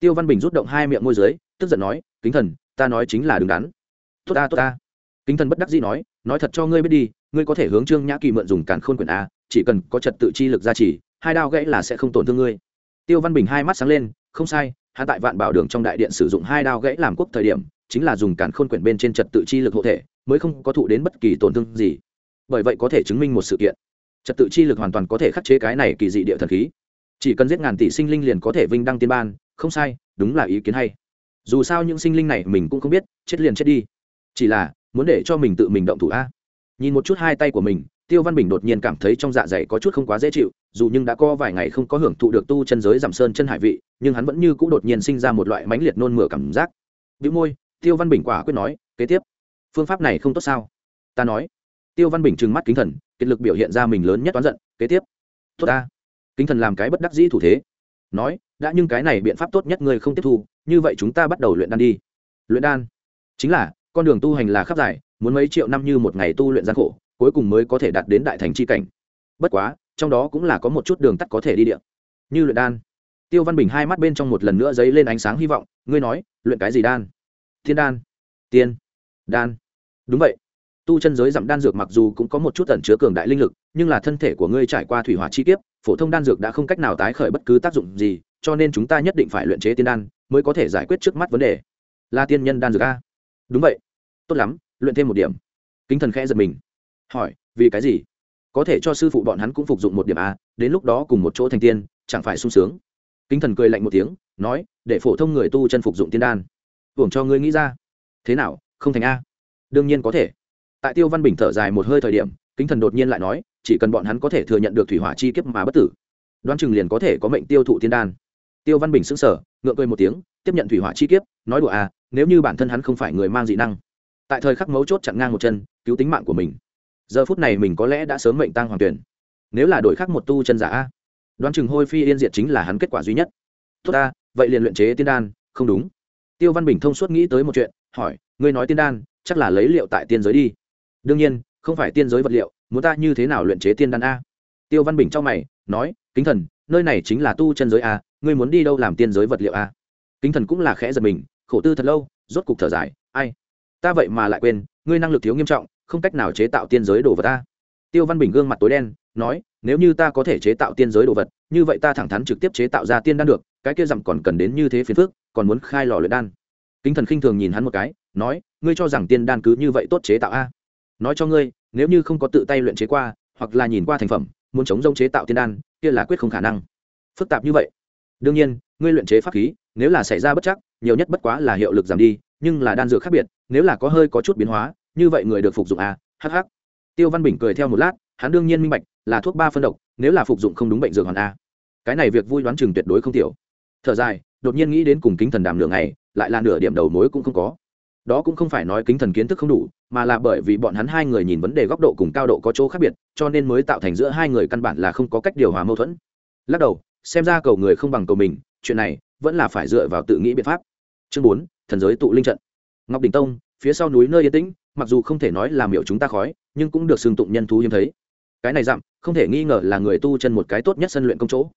Tiêu văn bình rút động hai miệng môi dưới, tức giận nói, kính thần, ta nói chính là đứng đắn. Tốt ta tốt ta. Kính thần bất đắc dĩ nói nói thật cho ngươi biết đi ngươi có thể hướng trương nhã kỳ mượn dùng càn khôn quyền a, chỉ cần có trật tự chi lực gia trì, hai đao gãy là sẽ không tổn thương ngươi. Tiêu văn bình hai mắt sáng lên, không sai hạ tại vạn bảo đường trong đại điện sử dụng hai đao gãy làm quốc thời điểm, chính là dùng càn khôn quyển bên trên trật tự chi lực hộ thể, mới không có thụ đến bất kỳ tổn thương gì. Bởi vậy có thể chứng minh một sự kiện. Trật tự chi lực hoàn toàn có thể khắc chế cái này kỳ dị địa thần khí. Chỉ cần giết ngàn tỷ sinh linh liền có thể vinh đăng tiên ban, không sai, đúng là ý kiến hay. Dù sao những sinh linh này mình cũng không biết, chết liền chết đi. Chỉ là, muốn để cho mình tự mình động thủ a nhìn một chút hai tay của mình, tiêu văn bình đột nhiên cảm thấy trong dạ dày có chút không quá dễ chịu, dù nhưng đã có vài ngày không có hưởng thụ được tu chân giới giảm sơn chân hải vị, nhưng hắn vẫn như c ũ đột nhiên sinh ra một loại mãnh liệt nôn mửa cảm giác. Bị môi, tiêu văn bình quả quyết nói, kế tiếp, phương pháp này không tốt sao? Ta nói. Tiêu văn bình trừng mắt kính thần, kiệt lực biểu hiện ra mình lớn nhất toán giận, kế tiếp, tốt ta. Kính thần làm cái bất đắc dĩ thủ thế, nói, đã nhưng cái này biện pháp tốt nhất ngươi không tiếp thu, như vậy chúng ta bắt đầu luyện đan đi. Luyện đan? Chính là, con đường tu hành là khắp dài muốn mấy triệu năm như một ngày tu luyện gian khổ, cuối cùng mới có thể đạt đến đại thành c h i cảnh. Bất quá, trong đó cũng là có một chút đường tắt có thể đi điện như luyện đan. Tiêu văn bình hai mắt bên trong một lần nữa dấy lên ánh sáng hy vọng, ngươi nói, luyện cái gì đan? Thiên đan. Tiên. Đan. Đúng vậy. Tu chân giới dặm đan dược mặc dù cũng có một chút tẩn chứa cường đại linh lực, nhưng là thân thể của ngươi trải qua thủy hỏa chi kiếp, phổ thông đan dược đã không cách nào tái khởi bất cứ tác dụng gì, cho nên chúng ta nhất định phải luyện chế tiên đan mới có thể giải quyết trước mắt vấn đề. Là tiên nhân đan dược a? Đúng vậy. Tốt lắm luyện thêm một điểm. Kính thần khẽ giật mình. Hỏi, vì cái gì? Có thể cho sư phụ bọn hắn cũng phục dụng một điểm a, đến lúc đó cùng một chỗ thành tiên, chẳng phải sung sướng. Kính thần cười lạnh một tiếng, nói, để phổ thông người tu chân phục dụng tiên đan. Hưởng cho ngươi nghĩ ra. Thế nào, không thành a? Đương nhiên có thể. Tại tiêu văn bình thở dài một hơi thời điểm, kính thần đột nhiên lại nói, chỉ cần bọn hắn có thể thừa nhận được thủy hỏa chi kiếp mà bất tử đoan chừng liền có thể có mệnh tiêu thụ tiên đan. Tiêu văn bình sững sờ, ngượng cười một tiếng, tiếp nhận thủy hỏa chi kiếp, nói đùa à nếu như bản thân hắn không phải người mang dị năng tại thời khắc mấu chốt chặn ngang một chân, cứu tính mạng của mình. Giờ phút này mình có lẽ đã sớm mệnh tăng hoàng tuyển. Nếu là đổi khác một tu chân giả a, đoán chừng hôi phi yên diệt chính là hắn kết quả duy nhất. Tốt ta vậy liền luyện chế tiên đan, không đúng. Tiêu văn bình thông suốt nghĩ tới một chuyện, hỏi, ngươi nói tiên đan, chắc là lấy liệu tại tiên giới đi? Đương nhiên, không phải tiên giới vật liệu, muốn ta như thế nào luyện chế tiên đan a? Tiêu văn bình trong mày, nói, kính thần, nơi này chính là tu chân giới a, ngươi muốn đi đâu làm tiên giới vật liệu a? Kính thần cũng là khẽ giật mình, khổ tư thật lâu, rốt cục thở dài, ai ta vậy mà lại quên, ngươi năng lực thiếu nghiêm trọng, không cách nào chế tạo tiên giới đồ vật ta. Tiêu văn bình gương mặt tối đen, nói, nếu như ta có thể chế tạo tiên giới đồ vật, như vậy ta thẳng thắn trực tiếp chế tạo ra tiên đan được, cái kia dặm còn cần đến như thế phiền phức, còn muốn khai lò luyện đan. Kính thần khinh thường nhìn hắn một cái, nói, ngươi cho rằng tiên đan cứ như vậy tốt chế tạo a? Nói cho ngươi, nếu như không có tự tay luyện chế qua, hoặc là nhìn qua thành phẩm, muốn chống rông chế tạo tiên đan, kia là quyết không khả năng. Phức tạp như vậy. Đương nhiên, ngươi luyện chế pháp khí, nếu là xảy ra bất chắc, nhiều nhất bất quá là hiệu lực giảm đi nhưng là đan dược khác biệt, nếu là có hơi có chút biến hóa, như vậy người được phục dụng à, a hh tiêu văn bình cười theo một lát, hắn đương nhiên minh bạch, là thuốc ba phân độc, nếu là phục dụng không đúng bệnh dược hoàn a. Cái này việc vui đoán chừng tuyệt đối không tiểu. Thở dài, đột nhiên nghĩ đến cùng kính thần đàm nửa ngày lại là nửa điểm đầu mối cũng không có. Đó cũng không phải nói kính thần kiến thức không đủ, mà là bởi vì bọn hắn hai người nhìn vấn đề góc độ cùng cao độ có chỗ khác biệt, cho nên mới tạo thành giữa hai người căn bản là không có cách điều hòa mâu thuẫn. Lắc đầu, xem ra cầu người không bằng cầu mình, chuyện này vẫn là phải dựa vào tự nghĩ biện pháp chương bốn, thần giới tụ linh trận. Ngọc đình tông, phía sau núi nơi yên tĩnh, mặc dù không thể nói là miểu chúng ta khói, nhưng cũng được xưng tụng nhân thú hiếm thấy. Cái này dặm, không thể nghi ngờ là người tu chân một cái tốt nhất sân luyện công chỗ.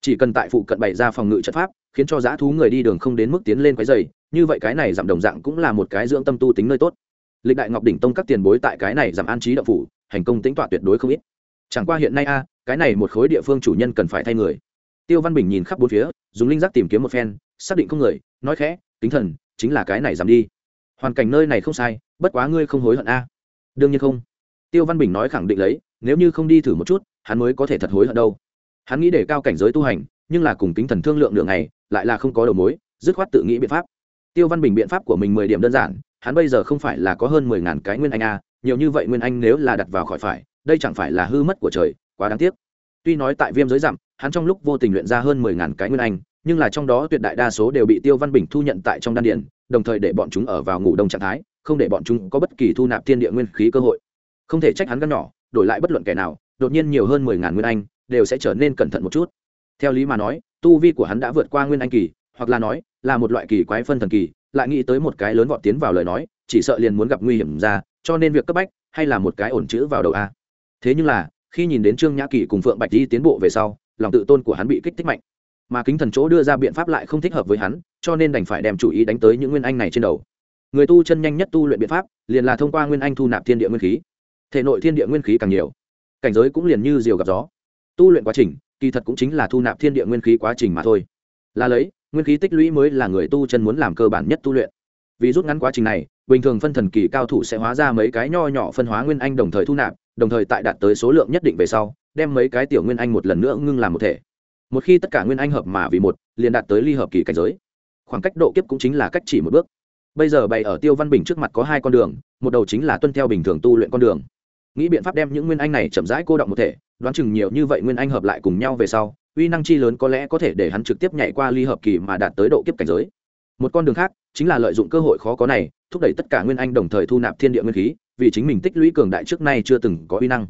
Chỉ cần tại phụ cận bày ra phòng ngự trận pháp, khiến cho dã thú người đi đường không đến mức tiến lên quái dày như vậy cái này giảm đồng dạng cũng là một cái dưỡng tâm tu tính nơi tốt. Lịch đại ngọc đỉnh tông các tiền bối tại cái này giảm an trí đậm phủ, hành công tính tọa tuyệt đối không ít. Chẳng qua hiện nay a, cái này một khối địa phương chủ nhân cần phải thay người. Tiêu văn bình nhìn khắp bốn phía, dùng linh giác tìm kiếm một phen, xác định không người, nói khẽ kính thần, chính là cái này giảm đi. Hoàn cảnh nơi này không sai, bất quá ngươi không hối hận a. Đương nhiên không. Tiêu văn bình nói khẳng định lấy, nếu như không đi thử một chút, hắn mới có thể thật hối hận đâu. Hắn nghĩ để cao cảnh giới tu hành, nhưng là cùng kính thần thương lượng lượng này lại là không có đầu mối, dứt khoát tự nghĩ biện pháp. Tiêu văn bình biện pháp của mình mười điểm đơn giản, hắn bây giờ không phải là có hơn mười ngàn cái nguyên anh a, nhiều như vậy nguyên anh nếu là đặt vào khỏi phải, đây chẳng phải là hư mất của trời, quá đáng tiếc. Tuy nói tại viêm giới giảm, hắn trong lúc vô tình luyện ra hơn mười ngàn cái nguyên anh nhưng là trong đó tuyệt đại đa số đều bị tiêu văn bình thu nhận tại trong đan Điền, đồng thời để bọn chúng ở vào ngủ đông trạng thái không để bọn chúng có bất kỳ thu nạp thiên địa nguyên khí cơ hội. Không thể trách hắn gắn nhỏ đổi lại bất luận kẻ nào đột nhiên nhiều hơn mười ngàn nguyên anh đều sẽ trở nên cẩn thận một chút. Theo lý mà nói tu vi của hắn đã vượt qua nguyên anh kỳ hoặc là nói là một loại kỳ quái phân thần kỳ lại nghĩ tới một cái lớn vọt tiến vào lời nói chỉ sợ liền muốn gặp nguy hiểm ra cho nên việc cấp bách hay là một cái ổn chữ vào đầu a. Thế nhưng là khi nhìn đến trương nhã kỳ cùng phượng bạch di tiến bộ về sau lòng tự tôn của hắn bị kích thích mạnh mà kính thần chỗ đưa ra biện pháp lại không thích hợp với hắn, cho nên đành phải đem chủ ý đánh tới những nguyên anh này trên đầu. Người tu chân nhanh nhất tu luyện biện pháp, liền là thông qua nguyên anh thu nạp thiên địa nguyên khí. Thể nội thiên địa nguyên khí càng nhiều, cảnh giới cũng liền như diều gặp gió. Tu luyện quá trình, kỳ thật cũng chính là thu nạp thiên địa nguyên khí quá trình mà thôi. Là lấy, nguyên khí tích lũy mới là người tu chân muốn làm cơ bản nhất tu luyện. Vì rút ngắn quá trình này, bình thường phân thần kỳ cao thủ sẽ hóa ra mấy cái nho nhỏ phân hóa nguyên anh đồng thời thu nạp, đồng thời tại đạt tới số lượng nhất định về sau, đem mấy cái tiểu nguyên anh một lần nữa ngưng làm một thể một khi tất cả nguyên anh hợp mà vì một, liền đạt tới ly hợp kỳ cảnh giới. Khoảng cách độ kiếp cũng chính là cách chỉ một bước. Bây giờ bày ở tiêu văn bình trước mặt có hai con đường, một đầu chính là tuân theo bình thường tu luyện con đường. Nghĩ biện pháp đem những nguyên anh này chậm rãi cô động một thể, đoán chừng nhiều như vậy nguyên anh hợp lại cùng nhau về sau, uy năng chi lớn có lẽ có thể để hắn trực tiếp nhảy qua ly hợp kỳ mà đạt tới độ kiếp cảnh giới. Một con đường khác, chính là lợi dụng cơ hội khó có này, thúc đẩy tất cả nguyên anh đồng thời thu nạp thiên địa nguyên khí, vì chính mình tích lũy cường đại trước nay chưa từng có uy năng.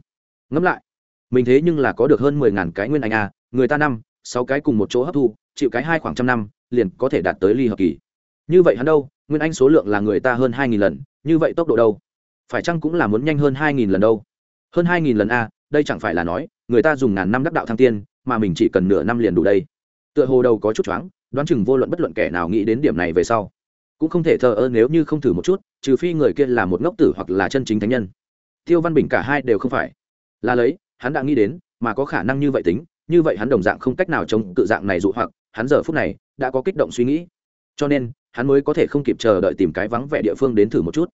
Ngẫm lại, mình thế nhưng là có được hơn mười ngàn cái nguyên anh a, người ta năm sáu cái cùng một chỗ hấp thu, chịu cái hai khoảng trăm năm, liền có thể đạt tới ly hợp kỳ. Như vậy hắn đâu? Nguyên anh số lượng là người ta hơn hai nghìn lần, như vậy tốc độ đâu? Phải chăng cũng là muốn nhanh hơn hai nghìn lần đâu? Hơn hai nghìn lần a, đây chẳng phải là nói, người ta dùng ngàn năm đắc đạo thăng tiên, mà mình chỉ cần nửa năm liền đủ đây. Tựa hồ đầu có chút choáng, đoán chừng vô luận bất luận kẻ nào nghĩ đến điểm này về sau, cũng không thể thờ ơ nếu như không thử một chút, trừ phi người kia là một ngốc tử hoặc là chân chính thánh nhân. Tiêu văn bình cả hai đều không phải. Là lấy, hắn đã nghĩ đến, mà có khả năng như vậy tính như vậy hắn đồng dạng không cách nào chống cự dạng này dụ hoặc, hắn giờ phút này đã có kích động suy nghĩ. Cho nên, hắn mới có thể không kịp chờ đợi tìm cái vắng vẻ địa phương đến thử một chút.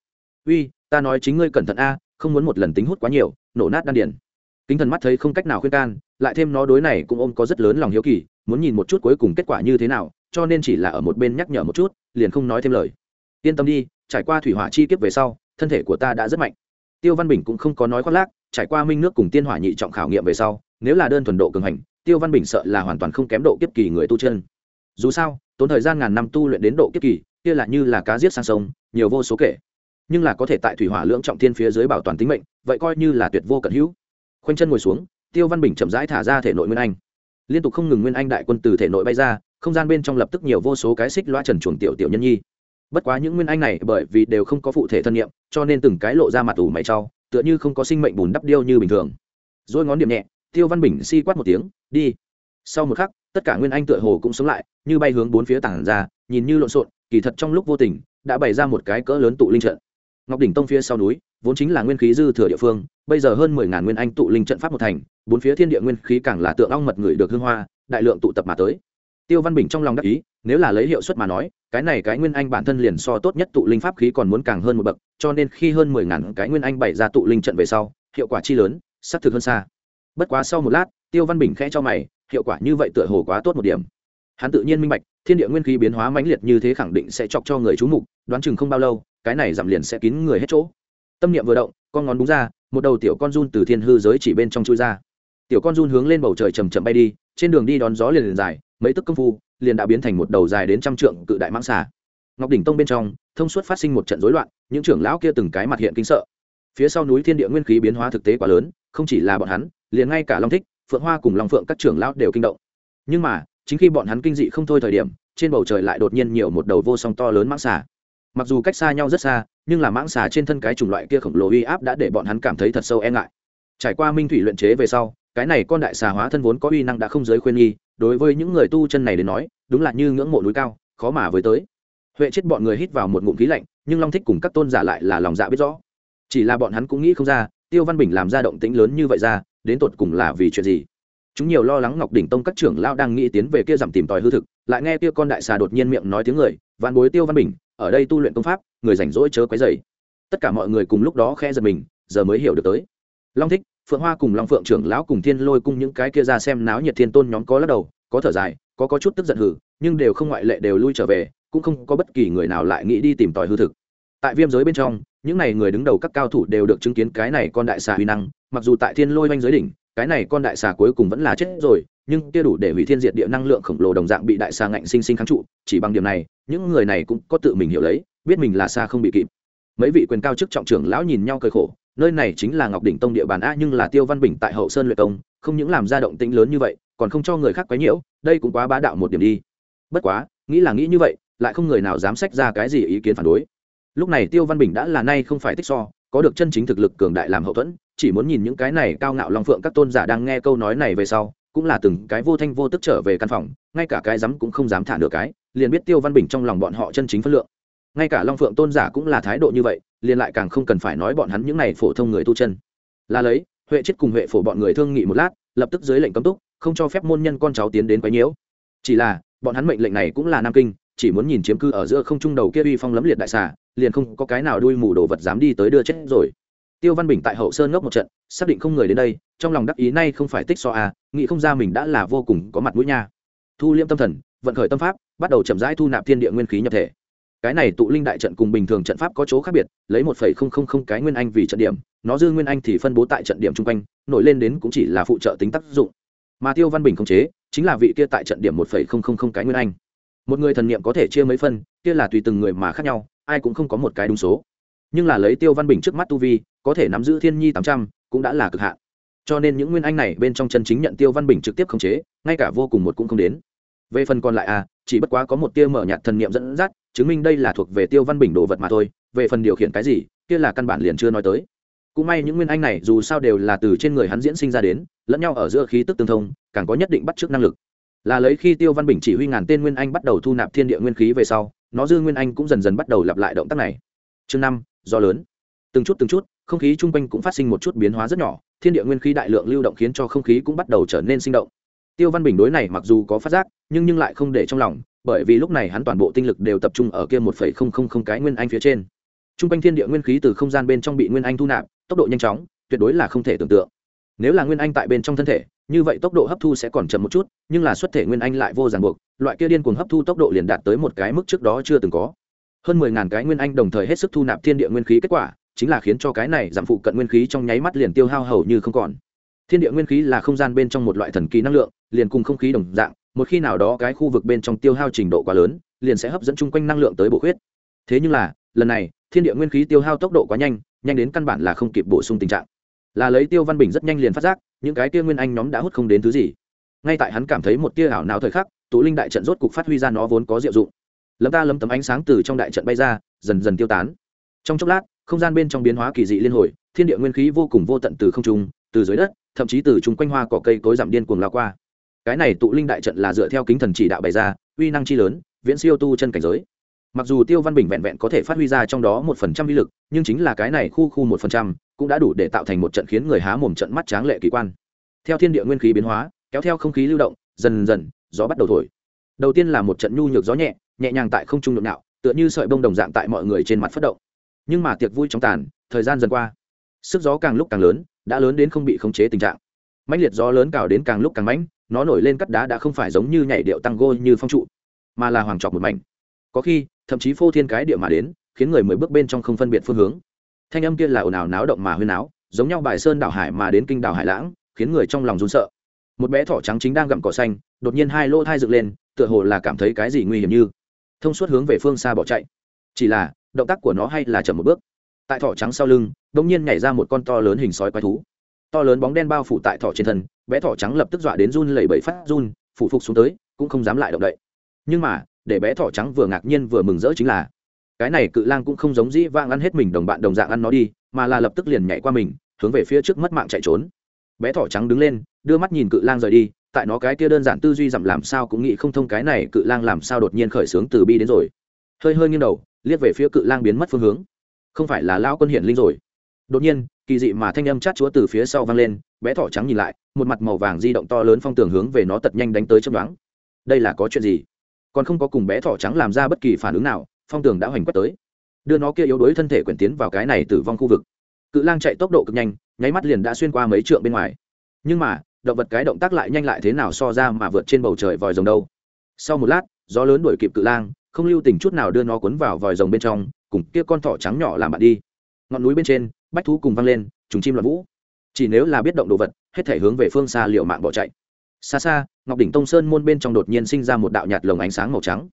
Uy, ta nói chính ngươi cẩn thận a, không muốn một lần tính hút quá nhiều, nổ nát đan điền. Kính thần mắt thấy không cách nào khuyên can, lại thêm nó đối này cũng ôm có rất lớn lòng hiếu kỳ, muốn nhìn một chút cuối cùng kết quả như thế nào, cho nên chỉ là ở một bên nhắc nhở một chút, liền không nói thêm lời. Yên tâm đi, trải qua thủy hỏa chi kiếp về sau, thân thể của ta đã rất mạnh. Tiêu văn bình cũng không có nói khoác lác, trải qua minh nước cùng tiên hỏa nhị trọng khảo nghiệm về sau nếu là đơn thuần độ cường hành, tiêu văn bình sợ là hoàn toàn không kém độ kiếp kỳ người tu chân. Dù sao, tốn thời gian ngàn năm tu luyện đến độ kiếp kỳ, kia là như là cá giết sang sông, nhiều vô số kể. Nhưng là có thể tại thủy hỏa lưỡng trọng thiên phía dưới bảo toàn tính mệnh, vậy coi như là tuyệt vô cận hữu. Khoanh chân ngồi xuống, tiêu văn bình chậm rãi thả ra thể nội nguyên anh. Liên tục không ngừng nguyên anh đại quân từ thể nội bay ra, không gian bên trong lập tức nhiều vô số cái xích loa trần chuồng tiểu tiểu nhân nhi. Bất quá những nguyên anh này bởi vì đều không có phụ thể thân nhiệm cho nên từng cái lộ ra mặt ủ mày trau, tựa như không có sinh mệnh bùn đắp điêu như bình thường. Rồi ngón điểm nhẹ tiêu văn bình si quát một tiếng, đi. Sau một khắc, tất cả nguyên anh tựa hồ cũng sống lại, như bay hướng bốn phía tảng ra, nhìn như lộn xộn, kỳ thật trong lúc vô tình, đã bày ra một cái cỡ lớn tụ linh trận. Ngọc đỉnh tông phía sau núi, vốn chính là nguyên khí dư thừa địa phương, bây giờ hơn mười ngàn nguyên anh tụ linh trận pháp một thành, bốn phía thiên địa nguyên khí càng là tượng ong mật người được hương hoa, đại lượng tụ tập mà tới. Tiêu văn bình trong lòng đắc ý, nếu là lấy hiệu suất mà nói, cái này cái nguyên anh bản thân liền so tốt nhất tụ linh pháp khí còn muốn càng hơn một bậc, cho nên khi hơn mười ngàn cái nguyên anh bày ra tụ linh trận về sau, hiệu quả chi lớn, xác thực hơn xa bất quá sau một lát, tiêu văn bình khẽ cho mày, hiệu quả như vậy tựa hồ quá tốt một điểm. Hắn tự nhiên minh bạch, thiên địa nguyên khí biến hóa mãnh liệt như thế khẳng định sẽ chọc cho người chú mục, đoán chừng không bao lâu, cái này giảm liền sẽ kín người hết chỗ. Tâm niệm vừa động, con ngón đúng ra, một đầu tiểu con run từ thiên hư giới chỉ bên trong chui ra. Tiểu con run hướng lên bầu trời chầm chậm bay đi, trên đường đi đón gió liền liền dài, mấy tức công phu, liền đã biến thành một đầu dài đến trăm trượng cự đại mãng xà. Ngọc đỉnh tông bên trong, thông suốt phát sinh một trận rối loạn, những trưởng lão kia từng cái mặt hiện kinh sợ. Phía sau núi thiên địa nguyên khí biến hóa thực tế quá lớn, không chỉ là bọn hắn liền ngay cả long thích, phượng hoa cùng long phượng các trưởng lão đều kinh động. Nhưng mà, chính khi bọn hắn kinh dị không thôi thời điểm, trên bầu trời lại đột nhiên nhiều một đầu vô song to lớn mãng xà. Mặc dù cách xa nhau rất xa, nhưng là mãng xà trên thân cái chủng loại kia khổng lồ uy áp đã để bọn hắn cảm thấy thật sâu e ngại. Trải qua minh thủy luyện chế về sau, cái này con đại xà hóa thân vốn có uy năng đã không giới khuyên nghi, đối với những người tu chân này đến nói, đúng là như ngưỡng mộ núi cao, khó mà với tới. Huệ chết bọn người hít vào một ngụm khí lạnh, nhưng long thích cùng các tôn giả lại là lòng dạ biết rõ. Chỉ là bọn hắn cũng nghĩ không ra, tiêu văn bình làm ra động tĩnh lớn như vậy ra đến tột cùng là vì chuyện gì? Chúng nhiều lo lắng ngọc đỉnh tông các trưởng lao đang nghĩ tiến về kia giảm tìm tòi hư thực, lại nghe kia con đại xà đột nhiên miệng nói tiếng người, vạn bối tiêu văn bình, ở đây tu luyện công pháp, người rảnh rỗi chớ quấy dày tất cả mọi người cùng lúc đó khe giật mình, giờ mới hiểu được tới. Long thích, phượng hoa cùng long phượng trưởng lão cùng thiên lôi cùng những cái kia ra xem náo nhiệt thiên tôn nhóm có lắc đầu, có thở dài, có có chút tức giận hử, nhưng đều không ngoại lệ đều lui trở về, cũng không có bất kỳ người nào lại nghĩ đi tìm tòi hư thực. Tại viêm giới bên trong, những n à y người đứng đầu các cao thủ đều được chứng kiến cái này con đại xà huy năng mặc dù tại thiên lôi oanh giới đỉnh, cái này con đại xà cuối cùng vẫn là chết rồi, nhưng kia đủ để hủy thiên diệt địa năng lượng khổng lồ đồng dạng bị đại xà ngạnh sinh sinh kháng trụ, chỉ bằng điểm này, những người này cũng có tự mình hiểu lấy, biết mình là xa không bị kịp. Mấy vị quyền cao chức trọng trưởng lão nhìn nhau cười khổ, nơi này chính là ngọc đỉnh tông địa bàn a, nhưng là tiêu văn bình tại hậu sơn luyện công, không những làm ra động tĩnh lớn như vậy, còn không cho người khác quấy nhiễu, đây cũng quá bá đạo một điểm đi. Bất quá, nghĩ là nghĩ như vậy, lại không người nào dám sách ra cái gì ý kiến phản đối. Lúc này tiêu văn bình đã là nay không phải tích so có được chân chính thực lực cường đại làm hậu thuẫn, chỉ muốn nhìn những cái này cao ngạo long phượng các tôn giả đang nghe câu nói này về sau, cũng là từng cái vô thanh vô tức trở về căn phòng, ngay cả cái dám cũng không dám thả nửa cái, liền biết tiêu văn bình trong lòng bọn họ chân chính phân lượng. Ngay cả long phượng tôn giả cũng là thái độ như vậy, liền lại càng không cần phải nói bọn hắn những này phổ thông người tu chân. Là lấy, huệ chết cùng huệ phổ bọn người thương nghị một lát, lập tức dưới lệnh cấm túc, không cho phép môn nhân con cháu tiến đến quấy nhiễu. Chỉ là, bọn hắn mệnh lệnh này cũng là nam kinh, chỉ muốn nhìn chiếm cư ở giữa không trung đầu kia uy phong lấm liệt đại xà liền không có cái nào đuôi mù đồ vật dám đi tới đưa chết rồi. Tiêu văn bình tại hậu sơn ngốc một trận, xác định không người đến đây, trong lòng đắc ý nay không phải tích so à nghĩ không ra mình đã là vô cùng có mặt mũi nha. Thu liêm tâm thần, vận khởi tâm pháp, bắt đầu chậm rãi thu nạp thiên địa nguyên khí nhập thể. Cái này tụ linh đại trận cùng bình thường trận pháp có chỗ khác biệt, lấy một phẩy không không không cái nguyên anh vì trận điểm, nó dư nguyên anh thì phân bố tại trận điểm chung quanh, nổi lên đến cũng chỉ là phụ trợ tính tác dụng. Mà tiêu văn bình khống chế, chính là vị kia tại trận điểm một phẩy không không không cái nguyên anh. Một người thần niệm có thể chia mấy phân, kia là tùy từng người mà khác nhau ai cũng không có một cái đúng số. Nhưng là lấy tiêu văn bình trước mắt tu vi, có thể nắm giữ thiên nhi tám trăm cũng đã là cực hạn. Cho nên những nguyên anh này bên trong chân chính nhận tiêu văn bình trực tiếp khống chế, ngay cả vô cùng một cũng không đến. Về phần còn lại à chỉ bất quá có một tia mở nhạt thần niệm dẫn dắt, chứng minh đây là thuộc về tiêu văn bình đồ vật mà thôi, về phần điều khiển cái gì, kia là căn bản liền chưa nói tới. Cũng may những nguyên anh này dù sao đều là từ trên người hắn diễn sinh ra đến, lẫn nhau ở giữa khí tức tương thông, càng có nhất định bắt chước năng lực. Là lấy khi tiêu văn bình chỉ huy ngàn tên nguyên anh bắt đầu thu nạp thiên địa nguyên khí về sau nó dư nguyên anh cũng dần dần bắt đầu lặp lại động tác này. Chương năm, do lớn. Từng chút từng chút, không khí chung quanh cũng phát sinh một chút biến hóa rất nhỏ, thiên địa nguyên khí đại lượng lưu động khiến cho không khí cũng bắt đầu trở nên sinh động. Tiêu văn bình đối này mặc dù có phát giác, nhưng nhưng lại không để trong lòng, bởi vì lúc này hắn toàn bộ tinh lực đều tập trung ở kia một phẩy không không không cái nguyên anh phía trên. Trung quanh thiên địa nguyên khí từ không gian bên trong bị nguyên anh thu nạp, tốc độ nhanh chóng, tuyệt đối là không thể tưởng tượng. Nếu là nguyên anh tại bên trong thân thể như vậy tốc độ hấp thu sẽ còn chậm một chút, nhưng là xuất thể nguyên anh lại vô ràng buộc, loại kia điên cuồng hấp thu tốc độ liền đạt tới một cái mức trước đó chưa từng có. Hơn mười ngàn cái nguyên anh đồng thời hết sức thu nạp thiên địa nguyên khí kết quả, chính là khiến cho cái này giảm phụ cận nguyên khí trong nháy mắt liền tiêu hao hầu như không còn. Thiên địa nguyên khí là không gian bên trong một loại thần kỳ năng lượng, liền cùng không khí đồng dạng, một khi nào đó cái khu vực bên trong tiêu hao trình độ quá lớn, liền sẽ hấp dẫn chung quanh năng lượng tới bổ khuyết. Thế nhưng là, lần này, thiên địa nguyên khí tiêu hao tốc độ quá nhanh nhanh đến căn bản là không kịp bổ sung tình trạng. Là lấy tiêu văn bình rất nhanh liền phát giác những cái tia nguyên anh nhóm đã hút không đến thứ gì. Ngay tại hắn cảm thấy một tia ảo nào thời khắc, tụ linh đại trận rốt cục phát huy ra nó vốn có diệu dụng. Lấm ta lấm tấm ánh sáng từ trong đại trận bay ra, dần dần tiêu tán. Trong chốc lát, không gian bên trong biến hóa kỳ dị liên hồi, thiên địa nguyên khí vô cùng vô tận từ không trung, từ dưới đất, thậm chí từ chung quanh hoa cỏ cây cối giảm điên cuồng lao qua. Cái này tụ linh đại trận là dựa theo kính thần chỉ đạo bày ra, uy năng chi lớn, viễn siêu tu chân cảnh giới. Mặc dù tiêu văn bình vẹn vẹn có thể phát huy ra trong đó một phần trăm uy lực, nhưng chính là cái này khu khu một phần trăm cũng đã đủ để tạo thành một trận khiến người há mồm trận mắt tráng lệ kỳ quan. Theo thiên địa nguyên khí biến hóa, kéo theo không khí lưu động, dần dần, gió bắt đầu thổi. Đầu tiên là một trận nhu nhược gió nhẹ nhẹ nhàng tại không trung nhộn nạo, tựa như sợi bông đồng dạng tại mọi người trên mặt phất động. Nhưng mà tiệc vui trong tàn, thời gian dần qua. Sức gió càng lúc càng lớn, đã lớn đến không bị khống chế tình trạng. Mãnh liệt gió lớn cào đến càng lúc càng mãnh, nó nổi lên cắt đá đã không phải giống như nhảy điệu tăng gô như phong trụ, mà là hoàng trọc một mảnh. Có khi, thậm chí phô thiên cái địa mà đến, khiến người mới bước bên trong không phân biệt phương hướng thanh âm kia là ồn ào náo động mà huyên áo, giống nhau bài sơn đảo hải mà đến kinh đảo hải lãng khiến người trong lòng run sợ. Một bé thỏ trắng chính đang gặm cỏ xanh đột nhiên hai lỗ thai dựng lên tựa hồ là cảm thấy cái gì nguy hiểm như. Thông suốt hướng về phương xa bỏ chạy. Chỉ là động tác của nó hay là chậm một bước. Tại thỏ trắng sau lưng đ ỗ n g nhiên nhảy ra một con to lớn hình sói quái thú. To lớn bóng đen bao phủ tại thỏ trên thân bé thỏ trắng lập tức dọa đến run lẩy bẩy phát run phủ phục xuống tới cũng không dám lại động đậy. Nhưng mà để bé thỏ trắng vừa ngạc nhiên vừa mừng rỡ chính là cái này cự lang cũng không giống dĩ vang ăn hết mình đồng bạn đồng dạng ăn nó đi, mà là lập tức liền nhảy qua mình, hướng về phía trước mất mạng chạy trốn. Bé thỏ trắng đứng lên, đưa mắt nhìn cự lang rời đi, tại nó cái kia đơn giản tư duy dặm làm sao cũng nghĩ không thông cái này cự lang làm sao đột nhiên khởi xướng từ bi đến rồi. Hơi hơi nghiêng đầu, liếc về phía cự lang biến mất phương hướng. Không phải là lao quân hiển linh rồi. Đột nhiên, kỳ dị mà thanh âm chát chúa từ phía sau vang lên, bé thỏ trắng nhìn lại, một mặt màu vàng di động to lớn phong tường hướng về nó tật nhanh đánh tới chấm đoán đây là có chuyện gì? Còn không có cùng bé thỏ trắng làm ra bất kỳ phản ứng nào phong tường đã hoành quất tới. Đưa nó kia yếu đuối thân thể quyển tiến vào cái này tử vong khu vực. Cự lang chạy tốc độ cực nhanh, nháy mắt liền đã xuyên qua mấy trượng bên ngoài. Nhưng mà, động vật cái động tác lại nhanh lại thế nào so ra mà vượt trên bầu trời vòi rồng đâu. Sau một lát, gió lớn đuổi kịp cự lang, không lưu tình chút nào đưa nó cuốn vào vòi rồng bên trong, cùng kia con thỏ trắng nhỏ làm bạn đi. Ngọn núi bên trên, bách thú cùng văng lên chúng chim loạn vũ. Chỉ nếu là biết động đồ vật, hết thể hướng về phương xa liệu mạng bỏ chạy. Xa xa, ngọc đỉnh tông sơn môn bên trong đột nhiên sinh ra một đạo nhạt lồng ánh sáng màu trắng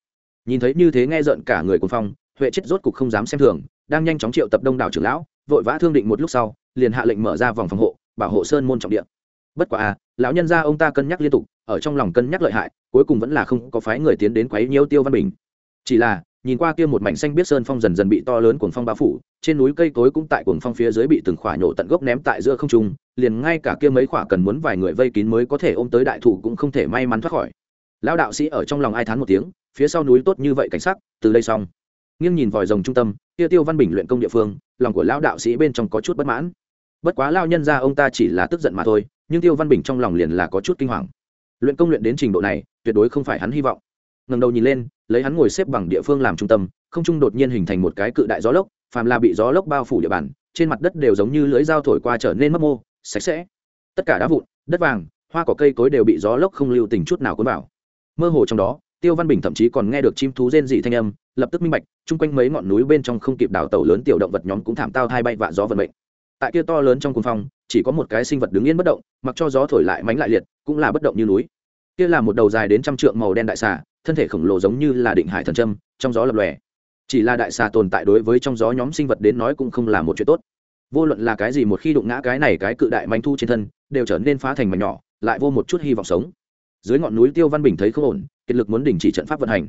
nhìn thấy như thế nghe rợn cả người cuồng phong, huệ chết rốt cục không dám xem thường, đang nhanh chóng triệu tập đông đảo trưởng lão, vội vã thương định một lúc sau, liền hạ lệnh mở ra vòng phòng hộ, bảo hộ sơn môn trọng địa. Bất quả à lão nhân gia ông ta cân nhắc liên tục, ở trong lòng cân nhắc lợi hại, cuối cùng vẫn là không có phái người tiến đến quấy nhiễu tiêu văn bình. Chỉ là, nhìn qua kia một mảnh xanh biết sơn phong dần dần bị to lớn cuồng phong bao phủ, trên núi cây cối cũng tại cuồng phong phía dưới bị từng khỏa nhổ tận gốc ném tại giữa không trung, liền ngay cả kia mấy khỏa cần muốn vài người vây kín mới có thể ôm tới đại thủ cũng không thể may mắn thoát khỏi. Lão đạo sĩ ở trong lòng ai thán một tiếng phía sau núi tốt như vậy cảnh sắc, từ đây xong. Nghiêng nhìn vòi rồng trung tâm kia tiêu văn bình luyện công địa phương, lòng của lão đạo sĩ bên trong có chút bất mãn. Bất quá lao nhân ra ông ta chỉ là tức giận mà thôi, nhưng tiêu văn bình trong lòng liền là có chút kinh hoàng. Luyện công luyện đến trình độ này, tuyệt đối không phải hắn hy vọng. Ngầm đầu nhìn lên, lấy hắn ngồi xếp bằng địa phương làm trung tâm, không trung đột nhiên hình thành một cái cự đại gió lốc, phàm là bị gió lốc bao phủ địa bàn, trên mặt đất đều giống như lưỡi dao thổi qua trở nên mất mô, sạch sẽ. Tất cả đá vụn, đất vàng, hoa cỏ cây cối đều bị gió lốc không lưu tình chút nào cuốn vào. Mơ hồ trong đó tiêu văn bình thậm chí còn nghe được chim thú rên dị thanh âm, lập tức minh bạch, chung quanh mấy ngọn núi bên trong không kịp đào tàu lớn tiểu động vật nhóm cũng thảm tao hai bay vạ gió vận mệnh. Tại kia to lớn trong cuồng phong, chỉ có một cái sinh vật đứng yên bất động, mặc cho gió thổi lại mánh lại liệt, cũng là bất động như núi. Kia là một đầu dài đến trăm trượng màu đen đại xà, thân thể khổng lồ giống như là định hải thần trâm trong gió lập lòe. Chỉ là đại xà tồn tại đối với trong gió nhóm sinh vật đến nói cũng không là một chuyện tốt. Vô luận là cái gì một khi đụng ngã cái này cái cự đại manh thu trên thân, đều trở nên phá thành mảnh nhỏ, lại vô một chút hy vọng sống dưới ngọn núi tiêu văn bình thấy không ổn, kiệt lực muốn đình chỉ trận pháp vận hành.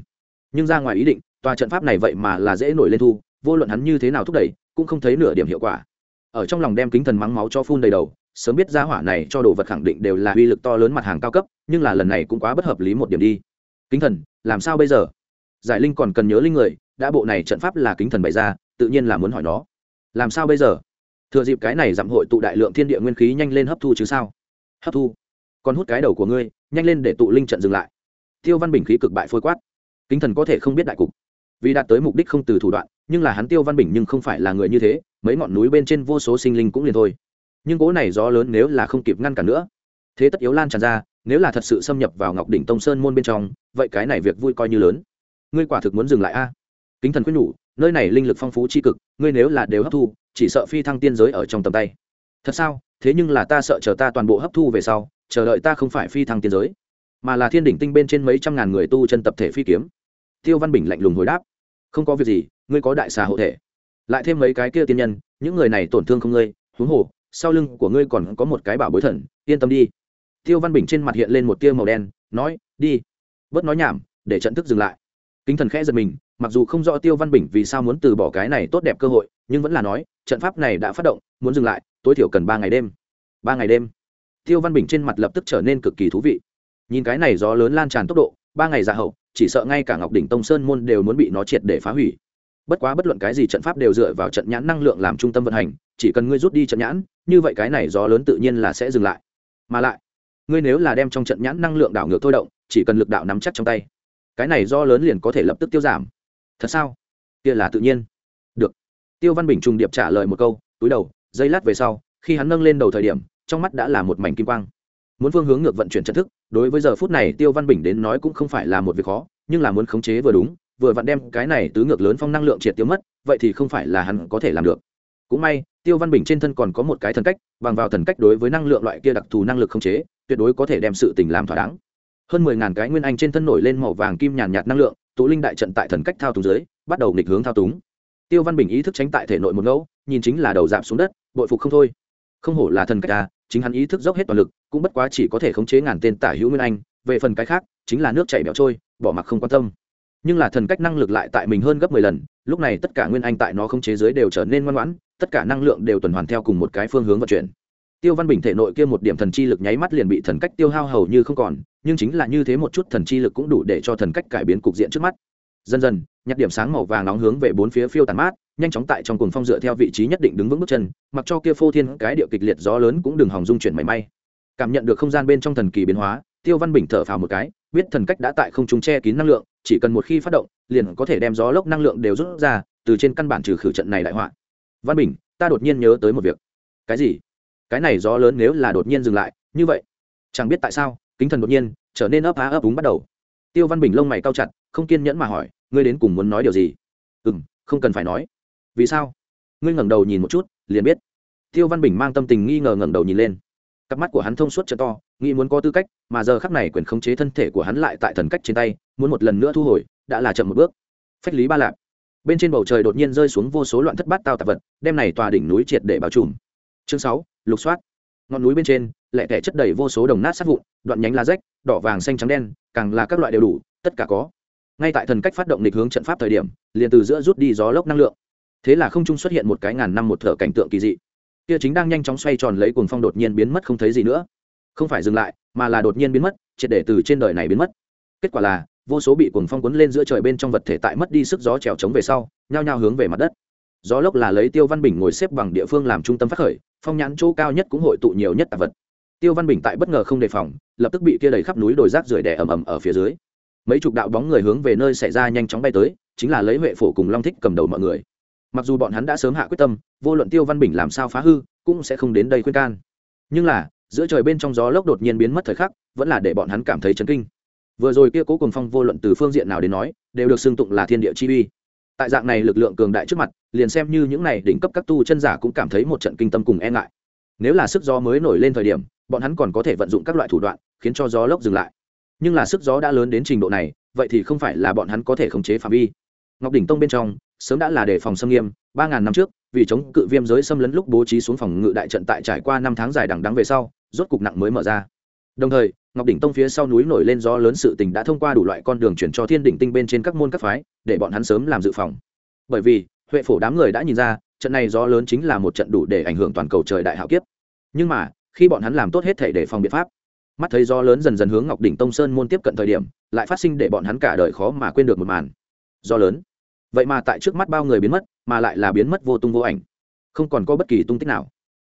Nhưng ra ngoài ý định, tòa trận pháp này vậy mà là dễ nổi lên thu, vô luận hắn như thế nào thúc đẩy, cũng không thấy nửa điểm hiệu quả. Ở trong lòng đem kính thần mắng máu cho phun đầy đầu, sớm biết ra hỏa này cho đồ vật khẳng định đều là uy lực to lớn mặt hàng cao cấp, nhưng là lần này cũng quá bất hợp lý một điểm đi. Kính thần, làm sao bây giờ? Giải linh còn cần nhớ linh người, đã bộ này trận pháp là kính thần bày ra, tự nhiên là muốn hỏi nó. Làm sao bây giờ? Thừa dịp cái này giảm hội tụ đại lượng thiên địa nguyên khí nhanh lên hấp thu chứ sao? Hấp thu. Còn hút cái đầu của ngươi nhanh lên để tụ linh trận dừng lại. Tiêu văn bình khí cực bại phôi quát. Kính thần có thể không biết đại cục. Vì đạt tới mục đích không từ thủ đoạn, nhưng là hắn tiêu văn bình nhưng không phải là người như thế, mấy ngọn núi bên trên vô số sinh linh cũng liền thôi. Nhưng cỗ này gió lớn nếu là không kịp ngăn cản nữa, thế tất yếu lan tràn ra, nếu là thật sự xâm nhập vào ngọc đỉnh tông sơn môn bên trong, vậy cái này việc vui coi như lớn. Ngươi quả thực muốn dừng lại a? Kính thần quyết nhủ, nơi này linh lực phong phú c h i cực, ngươi nếu là đều hấp thu, chỉ sợ phi thăng tiên giới ở trong tầm tay. Thật sao? Thế nhưng là ta sợ chờ ta toàn bộ hấp thu về sau chờ đợi ta không phải phi thăng tiên giới, mà là thiên đỉnh tinh bên trên mấy trăm ngàn người tu chân tập thể phi kiếm. Tiêu văn bình lạnh lùng hồi đáp, không có việc gì, ngươi có đại xà hộ thể. Lại thêm mấy cái kia tiên nhân, những người này tổn thương không ngươi, huống hồ, sau lưng của ngươi còn có một cái bảo bối thần, yên tâm đi. Tiêu văn bình trên mặt hiện lên một tia màu đen, nói, đi. Bớt nói nhảm, để trận thức dừng lại. Kính thần khẽ giật mình, mặc dù không rõ tiêu văn bình vì sao muốn từ bỏ cái này tốt đẹp cơ hội, nhưng vẫn là nói, trận pháp này đã phát động, muốn dừng lại, tối thiểu cần ba ngày đêm. Ba ngày đêm tiêu văn bình trên mặt lập tức trở nên cực kỳ thú vị. Nhìn cái này gió lớn lan tràn tốc độ, ba ngày ra hậu, chỉ sợ ngay cả ngọc đỉnh tông sơn môn đều muốn bị nó triệt để phá hủy. Bất quá bất luận cái gì trận pháp đều dựa vào trận nhãn năng lượng làm trung tâm vận hành, chỉ cần ngươi rút đi trận nhãn, như vậy cái này gió lớn tự nhiên là sẽ dừng lại. Mà lại, ngươi nếu là đem trong trận nhãn năng lượng đảo ngược thôi động, chỉ cần lực đạo nắm chắc trong tay, cái này do lớn liền có thể lập tức tiêu giảm. Thật sao? Kia là tự nhiên. Được. Tiêu văn bình trùng điệp trả lời một câu, túi đầu, giây lát về sau, khi hắn nâng lên đầu thời điểm trong mắt đã là một mảnh kim quang. Muốn phương hướng ngược vận chuyển trận thức, đối với giờ phút này tiêu văn bình đến nói cũng không phải là một việc khó, nhưng là muốn khống chế vừa đúng, vừa vặn đem cái này tứ ngược lớn phong năng lượng triệt tiêu mất, vậy thì không phải là hắn có thể làm được. Cũng may, tiêu văn bình trên thân còn có một cái thần cách, bằng vào thần cách đối với năng lượng loại kia đặc thù năng lực khống chế, tuyệt đối có thể đem sự tình làm thỏa đáng. Hơn mười ngàn cái nguyên anh trên thân nổi lên màu vàng kim nhàn nhạt năng lượng, tụ linh đại trận tại thần cách thao túng dưới, bắt đầu nghịch hướng thao túng. Tiêu văn bình ý thức tránh tại thể nội một ngẫu, nhìn chính là đầu giảm xuống đất, bội phục không thôi. Không hổ là thần cách à? Chính hắn ý thức dốc hết toàn lực, cũng bất quá chỉ có thể khống chế ngàn tên tả hữu nguyên anh, về phần cái khác, chính là nước chảy bẹo trôi, bỏ mặc không quan tâm. Nhưng là thần cách năng lực lại tại mình hơn gấp mười lần, lúc này tất cả nguyên anh tại nó khống chế dưới đều trở nên ngoan ngoãn, tất cả năng lượng đều tuần hoàn theo cùng một cái phương hướng vận chuyển. Tiêu văn bình thể nội kia một điểm thần chi lực nháy mắt liền bị thần cách tiêu hao hầu như không còn, nhưng chính là như thế một chút thần chi lực cũng đủ để cho thần cách cải biến cục diện trước mắt. Dần dần nhặt điểm sáng màu vàng nóng hướng về bốn phía phiêu tàn mát nhanh chóng tại trong cuồng phong dựa theo vị trí nhất định đứng vững bước chân, mặc cho kia phô thiên cái điệu kịch liệt gió lớn cũng đừng hòng dung chuyển mảy may. Cảm nhận được không gian bên trong thần kỳ biến hóa, tiêu văn bình thở phào một cái, biết thần cách đã tại không trung che kín năng lượng, chỉ cần một khi phát động, liền có thể đem gió lốc năng lượng đều rút ra, từ trên căn bản trừ khử trận này đại họa. Văn bình, ta đột nhiên nhớ tới một việc. Cái gì? Cái này gió lớn nếu là đột nhiên dừng lại, như vậy, chẳng biết tại sao, kính thần đột nhiên trở nên ấp á ấp úng bắt đầu. Tiêu văn bình lông mày cao chặt, không kiên nhẫn mà hỏi, ngươi đến cùng muốn nói điều gì? Ừ m không cần phải nói vì sao? Ngươi ngẩng đầu nhìn một chút, liền biết. Tiêu văn bình mang tâm tình nghi ngờ ngẩng đầu nhìn lên. Cặp mắt của hắn thông suốt chợ to, nghĩ muốn có tư cách, mà giờ khắc này quyền khống chế thân thể của hắn lại tại thần cách trên tay, muốn một lần nữa thu hồi, đã là chậm một bước. Phách lý ba lạc bên trên bầu trời đột nhiên rơi xuống vô số loạn thất bát tao tạp vật, đem này tòa đỉnh núi triệt để bao trùm. Chương sáu, lục soát. Ngọn núi bên trên lẹ tẻ chất đầy vô số đồng nát sát vụn, đoạn nhánh lá rách, đỏ vàng xanh trắng đen, càng là các loại đều đủ, tất cả có. Ngay tại thần cách phát động lịch hướng trận pháp thời điểm, liền từ giữa rút đi gió lốc năng lượng thế là không trung xuất hiện một cái ngàn năm một thở cảnh tượng kỳ dị. Kia chính đang nhanh chóng xoay tròn lấy cuồng phong đột nhiên biến mất không thấy gì nữa. Không phải dừng lại, mà là đột nhiên biến mất, triệt để từ trên đời này biến mất. Kết quả là, vô số bị cuồng phong cuốn lên giữa trời bên trong vật thể tại mất đi sức gió trèo trống về sau, nhao nhao hướng về mặt đất. Gió lốc là lấy tiêu văn bình ngồi xếp bằng địa phương làm trung tâm phát khởi, phong nhãn chỗ cao nhất cũng hội tụ nhiều nhất tạp vật. Tiêu văn bình tại bất ngờ không đề phòng, lập tức bị kia đầy khắp núi đồi rác rưởi đè ầm ầm ở phía dưới. Mấy chục đạo bóng người hướng về nơi xảy ra nhanh chóng bay tới, chính là lấy huệ phổ cùng long thích cầm đầu mọi người mặc dù bọn hắn đã sớm hạ quyết tâm, vô luận tiêu văn bình làm sao phá hư, cũng sẽ không đến đây khuyên can. Nhưng là, giữa trời bên trong gió lốc đột nhiên biến mất thời khắc, vẫn là để bọn hắn cảm thấy chấn kinh. Vừa rồi kia cố cùng phong vô luận từ phương diện nào đến nói, đều được xưng tụng là thiên địa chi uy. Tại dạng này lực lượng cường đại trước mặt, liền xem như những này đỉnh cấp các tu chân giả cũng cảm thấy một trận kinh tâm cùng e ngại. Nếu là sức gió mới nổi lên thời điểm, bọn hắn còn có thể vận dụng các loại thủ đoạn, khiến cho gió lốc dừng lại. Nhưng là sức gió đã lớn đến trình độ này, vậy thì không phải là bọn hắn có thể khống chế phạm vi. Ngọc đỉnh tông bên trong sớm đã là đề phòng xâm nghiêm, ba ngàn năm trước, vì chống cự viêm giới xâm lấn lúc bố trí xuống phòng ngự đại trận tại trải qua năm tháng dài đằng đắng về sau, rốt cục nặng mới mở ra. Đồng thời, ngọc đỉnh tông phía sau núi nổi lên gió lớn sự tình đã thông qua đủ loại con đường chuyển cho thiên đỉnh tinh bên trên các môn các phái, để bọn hắn sớm làm dự phòng. Bởi vì, huệ phổ đám người đã nhìn ra, trận này gió lớn chính là một trận đủ để ảnh hưởng toàn cầu trời đại hạo kiếp. Nhưng mà, khi bọn hắn làm tốt hết thể để phòng biện pháp, mắt thấy gió lớn dần dần hướng ngọc đỉnh tông sơn môn tiếp cận thời điểm, lại phát sinh để bọn hắn cả đời khó mà quên được một màn. Gió lớn vậy mà tại trước mắt bao người biến mất, mà lại là biến mất vô tung vô ảnh. Không còn có bất kỳ tung tích nào.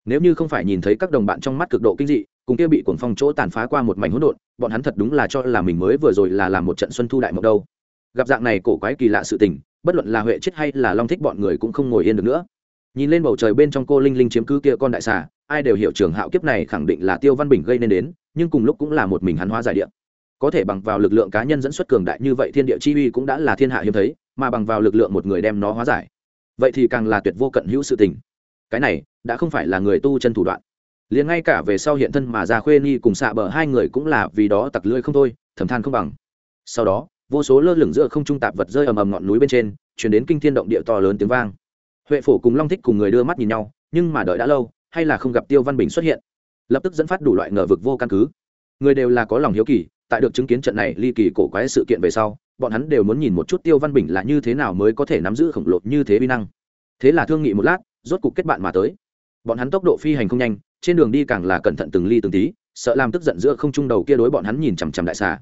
Nếu như không phải nhìn thấy các đồng bạn trong mắt cực độ kinh dị, cùng kia bị cuồng phong chỗ tàn phá qua một mảnh hỗn độn, bọn hắn thật đúng là cho là mình mới vừa rồi là làm một trận xuân thu đại mộng đâu. Gặp dạng này cổ quái kỳ lạ sự tình, bất luận là huệ chết hay là long thích bọn người cũng không ngồi yên được nữa. Nhìn lên bầu trời bên trong cô linh linh chiếm cứ kia con đại xà, ai đều hiểu trường hạo kiếp này khẳng định là tiêu văn bình gây nên đến, nhưng cùng lúc cũng là một mình hắn hóa giải địa. Có thể bằng vào lực lượng cá nhân dẫn xuất cường đại như vậy thiên địa chi uy cũng đã là thiên hạ hiếm thấy mà bằng vào lực lượng một người đem nó hóa giải. Vậy thì càng là tuyệt vô cận hữu sự tình. Cái này, đã không phải là người tu chân thủ đoạn. Liền ngay cả về sau hiện thân mà ra khuê nhi cùng xạ bờ, hai người cũng là vì đó tặc lưỡi không thôi, thầm than không bằng. Sau đó, vô số lơ lửng giữa không trung tạp vật rơi ầm ầm ngọn núi bên trên chuyển đến kinh thiên động địa to lớn tiếng vang. Huệ phổ cùng long thích cùng người đưa mắt nhìn nhau, nhưng mà đợi đã lâu, hay là không gặp tiêu văn bình xuất hiện. Lập tức dẫn phát đủ loại ngờ vực vô căn cứ. Người đều là có lòng hiếu kỳ tại được chứng kiến trận này ly kỳ cổ quái sự kiện về sau, bọn hắn đều muốn nhìn một chút tiêu văn bình là như thế nào mới có thể nắm giữ khổng lồ như thế vi năng. Thế là thương nghị một lát, rốt cục kết bạn mà tới. Bọn hắn tốc độ phi hành không nhanh, trên đường đi càng là cẩn thận từng ly từng tí, sợ làm tức giận giữa không trung đầu kia đối bọn hắn nhìn chằm chằm đại xà.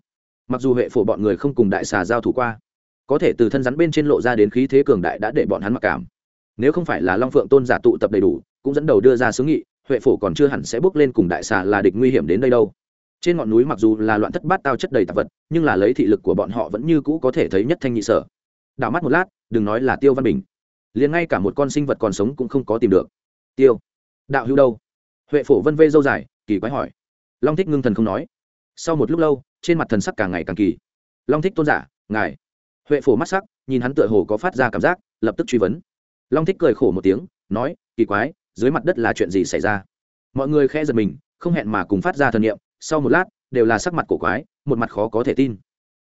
Mặc dù hệ phổ bọn người không cùng đại xà giao thủ qua, có thể từ thân rắn bên trên lộ ra đến khí thế cường đại đã để bọn hắn mặc cảm. Nếu không phải là long phượng tôn giả tụ tập đầy đủ, cũng dẫn đầu đưa ra xướng nghị huệ phổ còn chưa hẳn sẽ bước lên cùng đại xà là địch nguy hiểm đến đây đâu trên ngọn núi mặc dù là loạn thất bát tao chất đầy tạp vật, nhưng là lấy thị lực của bọn họ vẫn như cũ có thể thấy nhất thanh nhị sở. Đảo mắt một lát, đừng nói là tiêu văn bình. Liền ngay cả một con sinh vật còn sống cũng không có tìm được. Tiêu, đạo hữu đâu? Huệ phổ vân vê dâu dài, kỳ quái hỏi. Long thích ngưng thần không nói. Sau một lúc lâu, trên mặt thần sắc càng ngày càng kỳ. Long thích tôn giả, ngài. Huệ phổ mắt sắc, nhìn hắn tựa hồ có phát ra cảm giác, lập tức truy vấn. Long thích cười khổ một tiếng, nói, kỳ quái, dưới mặt đất là chuyện gì xảy ra? Mọi người khẽ giật mình, không hẹn mà cùng phát ra thần niệm sau một lát, đều là sắc mặt cổ quái, một mặt khó có thể tin.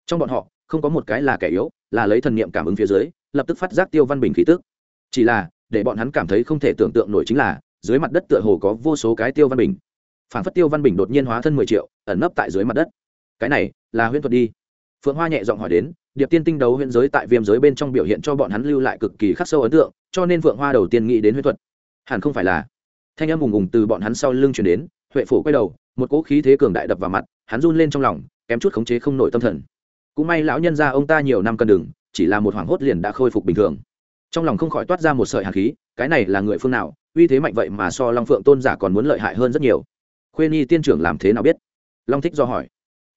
Trong bọn họ, không có một cái là kẻ yếu, là lấy thần niệm cảm ứng phía dưới, lập tức phát giác tiêu văn bình khí tức. Chỉ là, để bọn hắn cảm thấy không thể tưởng tượng nổi chính là, dưới mặt đất tựa hồ có vô số cái tiêu văn bình. Phản phất tiêu văn bình đột nhiên hóa thân mười triệu, ẩn nấp tại dưới mặt đất. Cái này, là huyễn thuật đi. Phượng hoa nhẹ giọng hỏi đến, điệp tiên tinh đấu huyễn giới tại viêm giới bên trong biểu hiện cho bọn hắn lưu lại cực kỳ khắc sâu ấn tượng, cho nên phượng hoa đầu tiên nghĩ đến huyễn thuật. Hẳn không phải là. Thanh âm ùng ùng từ bọn hắn sau lưng chuyển đến, huệ phủ quay đầu một cỗ khí thế cường đại đập vào mặt, hắn run lên trong lòng, kém chút khống chế không nổi tâm thần. Cũng may lão nhân ra ông ta nhiều năm cân đừng chỉ là một hoảng hốt liền đã khôi phục bình thường. Trong lòng không khỏi toát ra một sợi hạt khí, cái này là người phương nào, uy thế mạnh vậy mà so long phượng tôn giả còn muốn lợi hại hơn rất nhiều. Khuê nhi tiên trưởng làm thế nào biết? Long thích do hỏi.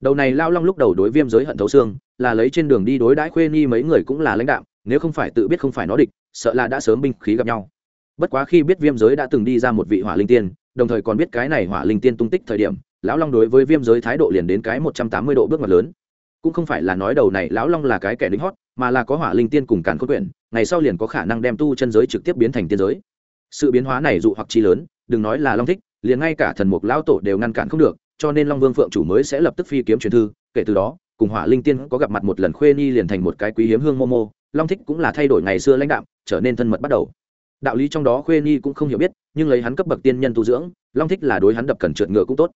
Đầu này lao long lúc đầu đối viêm giới hận thấu xương, là lấy trên đường đi đối đãi khuê nhi mấy người cũng là lãnh đạo nếu không phải tự biết không phải nó địch, sợ là đã sớm binh khí gặp nhau. Bất quá khi biết viêm giới đã từng đi ra một vị hỏa linh tiên đồng thời còn biết cái này hỏa linh tiên tung tích thời điểm, lão long đối với viêm giới thái độ liền đến cái một trăm tám mươi độ bước ngoặt lớn. Cũng không phải là nói đầu này lão long là cái kẻ lính hót, mà là có hỏa linh tiên cùng càn khôn quyển, ngày sau liền có khả năng đem tu chân giới trực tiếp biến thành tiên giới. Sự biến hóa này dụ hoặc chi lớn, đừng nói là long thích, liền ngay cả thần mục lão tổ đều ngăn cản không được, cho nên long vương phượng chủ mới sẽ lập tức phi kiếm truyền thư, kể từ đó, cùng hỏa linh tiên có gặp mặt một lần khuê ni liền thành một cái quý hiếm hương momo long thích cũng là thay đổi ngày xưa lãnh đạo, trở nên thân mật bắt đầu đạo lý trong đó khuê Nhi cũng không hiểu biết, nhưng lấy hắn cấp bậc tiên nhân tu dưỡng, long thích là đối hắn đập cần trượt ngựa cũng tốt.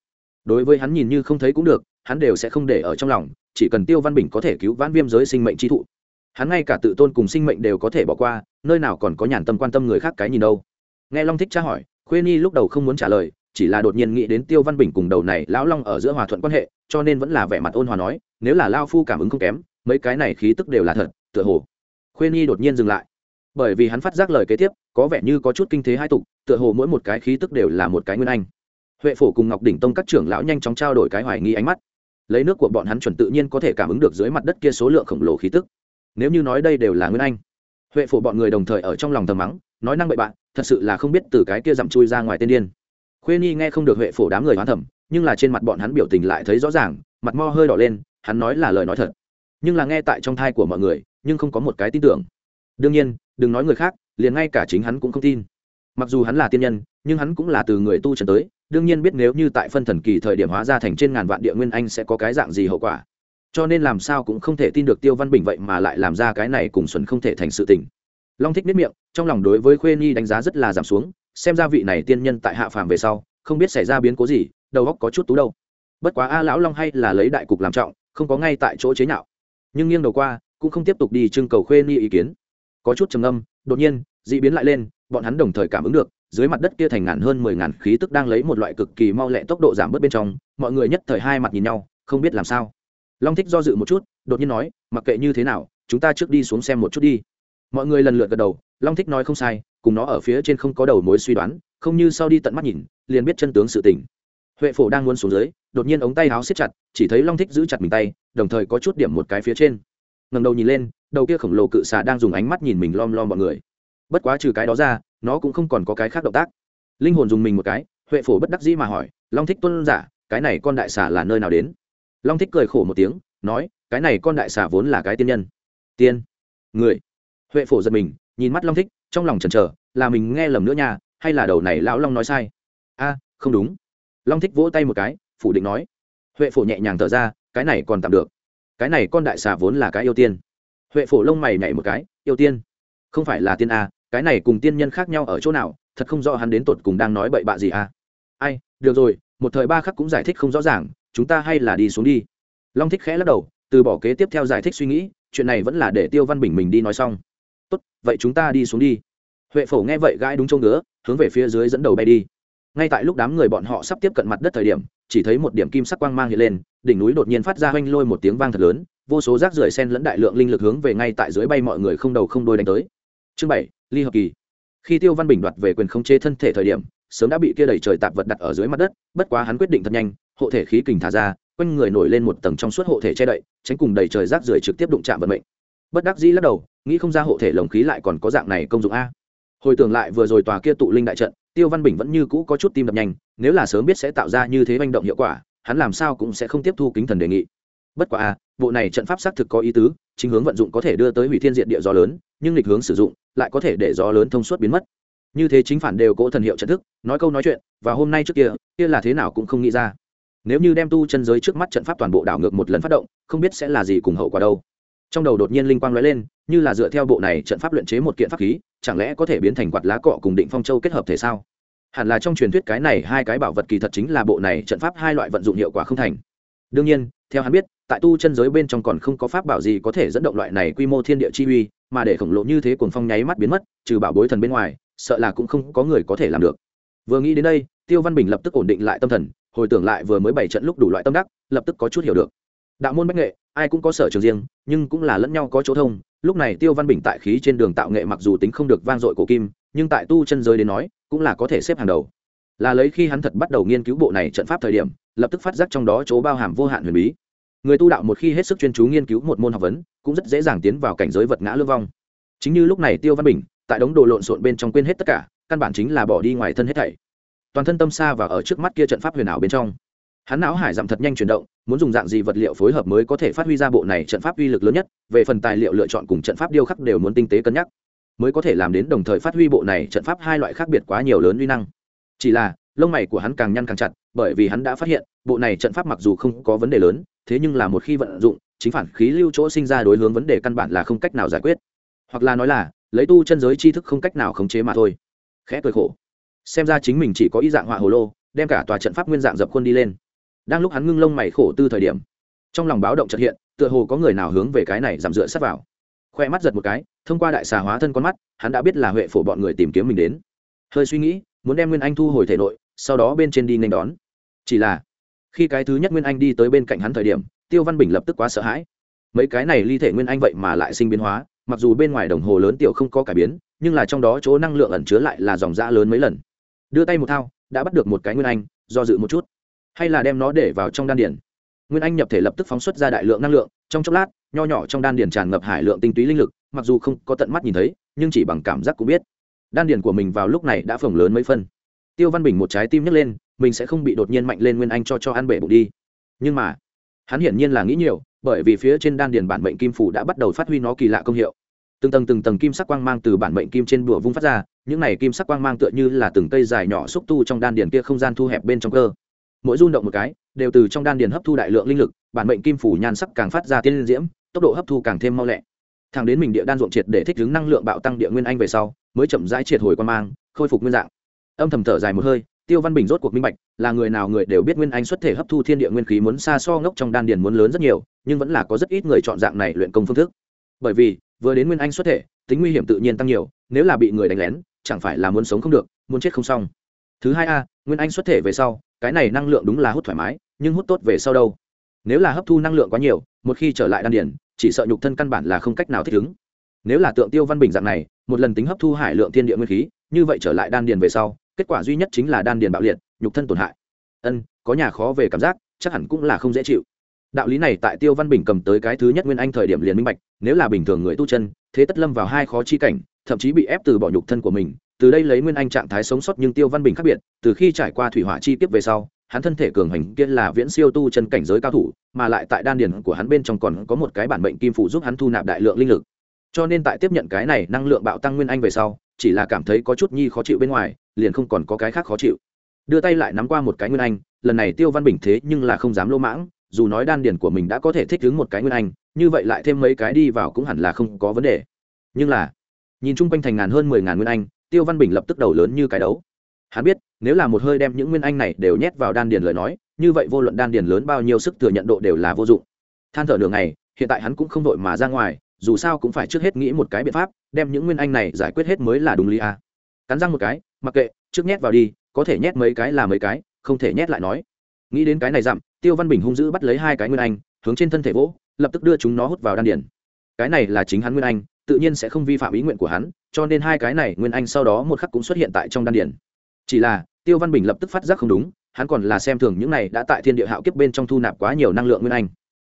Đối với hắn nhìn như không thấy cũng được, hắn đều sẽ không để ở trong lòng, chỉ cần tiêu văn bình có thể cứu vãn viêm giới sinh mệnh trí thụ. Hắn ngay cả tự tôn cùng sinh mệnh đều có thể bỏ qua, nơi nào còn có nhàn tâm quan tâm người khác cái nhìn đâu. Nghe long thích tra hỏi, khuê Nhi lúc đầu không muốn trả lời, chỉ là đột nhiên nghĩ đến tiêu văn bình cùng đầu này lão long ở giữa hòa thuận quan hệ, cho nên vẫn là vẻ mặt ôn hòa nói, nếu là lao phu cảm ứng không kém, mấy cái này khí tức đều là thật, tựa hồ. Khuê Nhi đột nhiên dừng lại bởi vì hắn phát giác lời kế tiếp, có vẻ như có chút kinh thế hai tục, tựa hồ mỗi một cái khí tức đều là một cái nguyên anh. Huệ phổ cùng ngọc đỉnh tông các trưởng lão nhanh chóng trao đổi cái hoài nghi ánh mắt. Lấy nước của bọn hắn chuẩn tự nhiên có thể cảm ứng được dưới mặt đất kia số lượng khổng lồ khí tức. Nếu như nói đây đều là nguyên anh. Huệ phổ bọn người đồng thời ở trong lòng thầm mắng, nói năng bậy bạn thật sự là không biết từ cái kia dặm chui ra ngoài tên điên. Khuê nhi nghe không được huệ phổ đám người hoán thẩm nhưng là trên mặt bọn hắn biểu tình lại thấy rõ ràng, mặt mo hơi đỏ lên, hắn nói là lời nói thật. Nhưng là nghe tại trong thai của mọi người, nhưng không có một cái tin tưởng. Đương nhiên đừng nói người khác, liền ngay cả chính hắn cũng không tin. Mặc dù hắn là tiên nhân, nhưng hắn cũng là từ người tu trần tới, đương nhiên biết nếu như tại phân thần kỳ thời điểm hóa ra thành trên ngàn vạn địa nguyên anh sẽ có cái dạng gì hậu quả. Cho nên làm sao cũng không thể tin được tiêu văn bình vậy mà lại làm ra cái này cùng xuân không thể thành sự tình. Long thích biết miệng, trong lòng đối với khuê nhi đánh giá rất là giảm xuống, xem ra vị này tiên nhân tại hạ phàm về sau, không biết xảy ra biến cố gì, đầu óc có chút tú đâu. Bất quá a lão long hay là lấy đại cục làm trọng, không có ngay tại chỗ chế nhạo. Nhưng nghiêng đầu qua, cũng không tiếp tục đi trưng cầu khuê nhi ý kiến có chút trầm âm đột nhiên, d ị biến lại lên, bọn hắn đồng thời cảm ứng được, dưới mặt đất kia thành ngàn hơn mười ngàn khí tức đang lấy một loại cực kỳ mau lẹ tốc độ giảm bớt bên trong, mọi người nhất thời hai mặt nhìn nhau, không biết làm sao. Long thích do dự một chút, đột nhiên nói, mặc kệ như thế nào, chúng ta trước đi xuống xem một chút đi. Mọi người lần lượt gật đầu, long thích nói không sai, cùng nó ở phía trên không có đầu mối suy đoán, không như sau đi tận mắt nhìn, liền biết chân tướng sự tình. Huệ phổ đang muốn xuống dưới, đột nhiên ống tay áo siết chặt, chỉ thấy long thích giữ chặt mình tay, đồng thời có chút điểm một cái phía trên ngầm đầu nhìn lên, đầu kia khổng lồ cự xà đang dùng ánh mắt nhìn mình lom lom mọi người. Bất quá trừ cái đó ra, nó cũng không còn có cái khác động tác. Linh hồn dùng mình một cái, huệ phổ bất đắc dĩ mà hỏi, long thích tuân giả, cái này con đại xà là nơi nào đến? Long thích cười khổ một tiếng, nói, cái này con đại xà vốn là cái tiên nhân. Tiên? Người? Huệ phổ giật mình, nhìn mắt long thích, trong lòng chần chờ, là mình nghe lầm nữa nha, hay là đầu này lão long nói sai? A, không đúng. Long thích vỗ tay một cái, phủ định nói. Huệ phổ nhẹ nhàng thở ra, cái này còn tạm được cái này con đại xà vốn là cái yêu tiên. Huệ phổ lông mày nhảy một cái, yêu tiên? Không phải là tiên a, cái này cùng tiên nhân khác nhau ở chỗ nào, thật không rõ hắn đến tột cùng đang nói bậy bạ gì a. Ai, được rồi, một thời ba khắc cũng giải thích không rõ ràng, chúng ta hay là đi xuống đi. Long thích khẽ lắc đầu, từ bỏ kế tiếp theo giải thích suy nghĩ, chuyện này vẫn là để tiêu văn bình mình đi nói xong. Tốt, vậy chúng ta đi xuống đi. Huệ phổ nghe vậy gãi đúng chỗ ngứa, hướng về phía dưới dẫn đầu bay đi ngay tại lúc đám người bọn họ sắp tiếp cận mặt đất thời điểm, chỉ thấy một điểm kim sắc quang mang hiện lên, đỉnh núi đột nhiên phát ra oanh lôi một tiếng vang thật lớn, vô số rác rưởi sen lẫn đại lượng linh lực hướng về ngay tại dưới bay mọi người không đầu không đôi đánh tới. Chương bảy, ly hợp kỳ. Khi tiêu văn bình đoạt về quyền khống chế thân thể thời điểm, sớm đã bị kia đẩy trời tạp vật đặt ở dưới mặt đất, bất quá hắn quyết định thật nhanh, hộ thể khí kình thả ra, quanh người nổi lên một tầng trong suốt hộ thể che đậy, tránh cùng đầy trời rác rưởi trực tiếp đụng chạm vận mệnh. Bất đắc dĩ lắc đầu, nghĩ không ra hộ thể lồng khí lại còn có dạng này công dụng a hồi tưởng lại vừa rồi tòa kia tụ linh đại trận, tiêu văn bình vẫn như cũ có chút tim đập nhanh, nếu là sớm biết sẽ tạo ra như thế manh động hiệu quả, hắn làm sao cũng sẽ không tiếp thu kính thần đề nghị. Bất quả à, bộ này trận pháp xác thực có ý tứ, chính hướng vận dụng có thể đưa tới hủy thiên diện địa gió lớn, nhưng lịch hướng sử dụng, lại có thể để gió lớn thông suốt biến mất. Như thế chính phản đều cỗ thần hiệu trận thức, nói câu nói chuyện, và hôm nay trước kia kia là thế nào cũng không nghĩ ra. Nếu như đem tu chân giới trước mắt trận pháp toàn bộ đảo ngược một lần phát động, không biết sẽ là gì cùng hậu quả đâu. Trong đầu đột nhiên linh quang lóe lên, như là dựa theo bộ này trận pháp luyện chế một kiện pháp khí chẳng lẽ có thể biến thành quạt lá cọ cùng định phong châu kết hợp thể sao? Hẳn là trong truyền thuyết cái này hai cái bảo vật kỳ thật chính là bộ này trận pháp hai loại vận dụng hiệu quả không thành. Đương nhiên, theo hắn biết, tại tu chân giới bên trong còn không có pháp bảo gì có thể dẫn động loại này quy mô thiên địa chi uy, mà để khổng lồ như thế cuồng phong nháy mắt biến mất, trừ bảo bối thần bên ngoài, sợ là cũng không có người có thể làm được. Vừa nghĩ đến đây, tiêu văn bình lập tức ổn định lại tâm thần, hồi tưởng lại vừa mới bảy trận lúc đủ loại tâm đắc, lập tức có chút hiểu được đạo môn bách nghệ, ai cũng có sở trường riêng, nhưng cũng là lẫn nhau có chỗ thông. Lúc này tiêu văn bình tại khí trên đường tạo nghệ mặc dù tính không được vang dội cổ kim, nhưng tại tu chân giới đến nói, cũng là có thể xếp hàng đầu. Là lấy khi hắn thật bắt đầu nghiên cứu bộ này trận pháp thời điểm, lập tức phát giác trong đó chỗ bao hàm vô hạn huyền bí. Người tu đạo một khi hết sức chuyên chú nghiên cứu một môn học vấn, cũng rất dễ dàng tiến vào cảnh giới vật ngã lương vong. Chính như lúc này tiêu văn bình, tại đống đồ lộn xộn bên trong quên hết tất cả, căn bản chính là bỏ đi ngoài thân hết thảy. Toàn thân tâm xa và ở trước mắt kia trận pháp huyền ảo bên trong hắn não hải giảm thật nhanh chuyển động, muốn dùng dạng gì vật liệu phối hợp mới có thể phát huy ra bộ này trận pháp uy lực lớn nhất, về phần tài liệu lựa chọn cùng trận pháp điêu khắc đều muốn tinh tế cân nhắc, mới có thể làm đến đồng thời phát huy bộ này trận pháp hai loại khác biệt quá nhiều lớn uy năng. Chỉ là, lông mày của hắn càng nhăn càng chặt, bởi vì hắn đã phát hiện, bộ này trận pháp mặc dù không có vấn đề lớn, thế nhưng là một khi vận dụng, chính phản khí lưu chỗ sinh ra đối hướng vấn đề căn bản là không cách nào giải quyết. Hoặc là nói là, lấy tu chân giới tri thức không cách nào khống chế mà thôi. Khẽ cười khổ. Xem ra chính mình chỉ có ý dạng họa hồ lô, đem cả tòa trận pháp nguyên dạng dập khuôn đi lên đang lúc hắn ngưng lông mày khổ tư thời điểm, trong lòng báo động trật hiện, tựa hồ có người nào hướng về cái này giảm dựa sát vào. Khoe mắt giật một cái, thông qua đại xà hóa thân con mắt, hắn đã biết là huệ phổ bọn người tìm kiếm mình đến. Hơi suy nghĩ, muốn đem nguyên anh thu hồi thể nội, sau đó bên trên đi nhanh đón. Chỉ là, khi cái thứ nhất nguyên anh đi tới bên cạnh hắn thời điểm, tiêu văn bình lập tức quá sợ hãi. Mấy cái này ly thể nguyên anh vậy mà lại sinh biến hóa, mặc dù bên ngoài đồng hồ lớn tiểu không có cải biến, nhưng là trong đó chỗ năng lượng ẩn chứa lại là dòng da lớn mấy lần. Đưa tay một thao, đã bắt được một cái nguyên anh, do dự một chút hay là đem nó để vào trong đan điển nguyên anh nhập thể lập tức phóng xuất ra đại lượng năng lượng, trong chốc lát, nho nhỏ trong đan điển tràn ngập hải lượng tinh túy linh lực, mặc dù không có tận mắt nhìn thấy, nhưng chỉ bằng cảm giác cũng biết. Đan điển của mình vào lúc này đã phồng lớn mấy phân. Tiêu văn bình một trái tim nhấc lên, mình sẽ không bị đột nhiên mạnh lên nguyên anh cho cho ăn bể bụng đi. Nhưng mà, hắn hiển nhiên là nghĩ nhiều, bởi vì phía trên đan điền bản mệnh kim phủ đã bắt đầu phát huy nó kỳ lạ công hiệu. Từng tầng từng tầng kim sắc quang mang từ bản mệnh kim trên đùa vung phát ra, những này kim sắc quang mang tựa như là từng cây dài nhỏ xúc tu trong đan điền kia không gian thu hẹp bên trong cơ mỗi rung động một cái, đều từ trong đan điền hấp thu đại lượng linh lực, bản mệnh kim phủ nhan sắc càng phát ra tiên diễm, tốc độ hấp thu càng thêm mau lẹ. Thẳng đến mình địa đan ruộng triệt để thích ứng năng lượng bạo tăng địa nguyên anh về sau, mới chậm rãi triệt hồi quan mang, khôi phục nguyên dạng. Âm thầm thở dài một hơi, tiêu văn bình rốt cuộc minh bạch, là người nào người đều biết nguyên anh xuất thể hấp thu thiên địa nguyên khí muốn xa so ngốc trong đan điền muốn lớn rất nhiều, nhưng vẫn là có rất ít người chọn dạng này luyện công phương thức. Bởi vì, vừa đến nguyên anh xuất thể, tính nguy hiểm tự nhiên tăng nhiều, nếu là bị người đánh lén, chẳng phải là muốn sống không được, muốn chết không xong thứ hai a, nguyên anh xuất thể về sau, cái này năng lượng đúng là hút thoải mái, nhưng hút tốt về sau đâu? Nếu là hấp thu năng lượng quá nhiều, một khi trở lại đan điền, chỉ sợ nhục thân căn bản là không cách nào thích ứng. Nếu là tượng tiêu văn bình dạng này, một lần tính hấp thu hải lượng thiên địa nguyên khí, như vậy trở lại đan điền về sau, kết quả duy nhất chính là đan điền bạo liệt, nhục thân tổn hại. Ân, có nhà khó về cảm giác, chắc hẳn cũng là không dễ chịu. Đạo lý này tại tiêu văn bình cầm tới cái thứ nhất nguyên anh thời điểm liền minh bạch, nếu là bình thường người tu chân, thế tất lâm vào hai khó chi cảnh, thậm chí bị ép từ bỏ nhục thân của mình từ đây lấy nguyên anh trạng thái sống sót nhưng tiêu văn bình khác biệt, từ khi trải qua thủy hỏa chi tiếp về sau, hắn thân thể cường hành kia là viễn siêu tu chân cảnh giới cao thủ, mà lại tại đan điền của hắn bên trong còn có một cái bản mệnh kim phụ giúp hắn thu nạp đại lượng linh lực. Cho nên tại tiếp nhận cái này năng lượng bạo tăng nguyên anh về sau, chỉ là cảm thấy có chút nhi khó chịu bên ngoài, liền không còn có cái khác khó chịu. Đưa tay lại nắm qua một cái nguyên anh, lần này tiêu văn bình thế nhưng là không dám lỗ mãng, dù nói đan điền của mình đã có thể thích ứng một cái nguyên anh, như vậy lại thêm mấy cái đi vào cũng hẳn là không có vấn đề. Nhưng là, nhìn chung quanh thành ngàn hơn mười ngàn nguyên anh tiêu văn bình lập tức đầu lớn như cái đấu. Hắn biết nếu là một hơi đem những nguyên anh này đều nhét vào đan điền lời nói như vậy vô luận đan điền lớn bao nhiêu sức thừa nhận độ đều là vô dụng. Than thở đường này, hiện tại hắn cũng không đội mà ra ngoài dù sao cũng phải trước hết nghĩ một cái biện pháp đem những nguyên anh này giải quyết hết mới là đúng lý a. Cắn răng một cái mặc kệ trước nhét vào đi có thể nhét mấy cái là mấy cái không thể nhét lại nói. Nghĩ đến cái này dặm tiêu văn bình hung dữ bắt lấy hai cái nguyên anh hướng trên thân thể vỗ lập tức đưa chúng nó hút vào đan điền cái này là chính hắn nguyên anh, tự nhiên sẽ không vi phạm ý nguyện của hắn, cho nên hai cái này nguyên anh sau đó một khắc cũng xuất hiện tại trong đan điển chỉ là, tiêu văn bình lập tức phát giác không đúng, hắn còn là xem thường những này đã tại thiên địa hạo kiếp bên trong thu nạp quá nhiều năng lượng nguyên anh.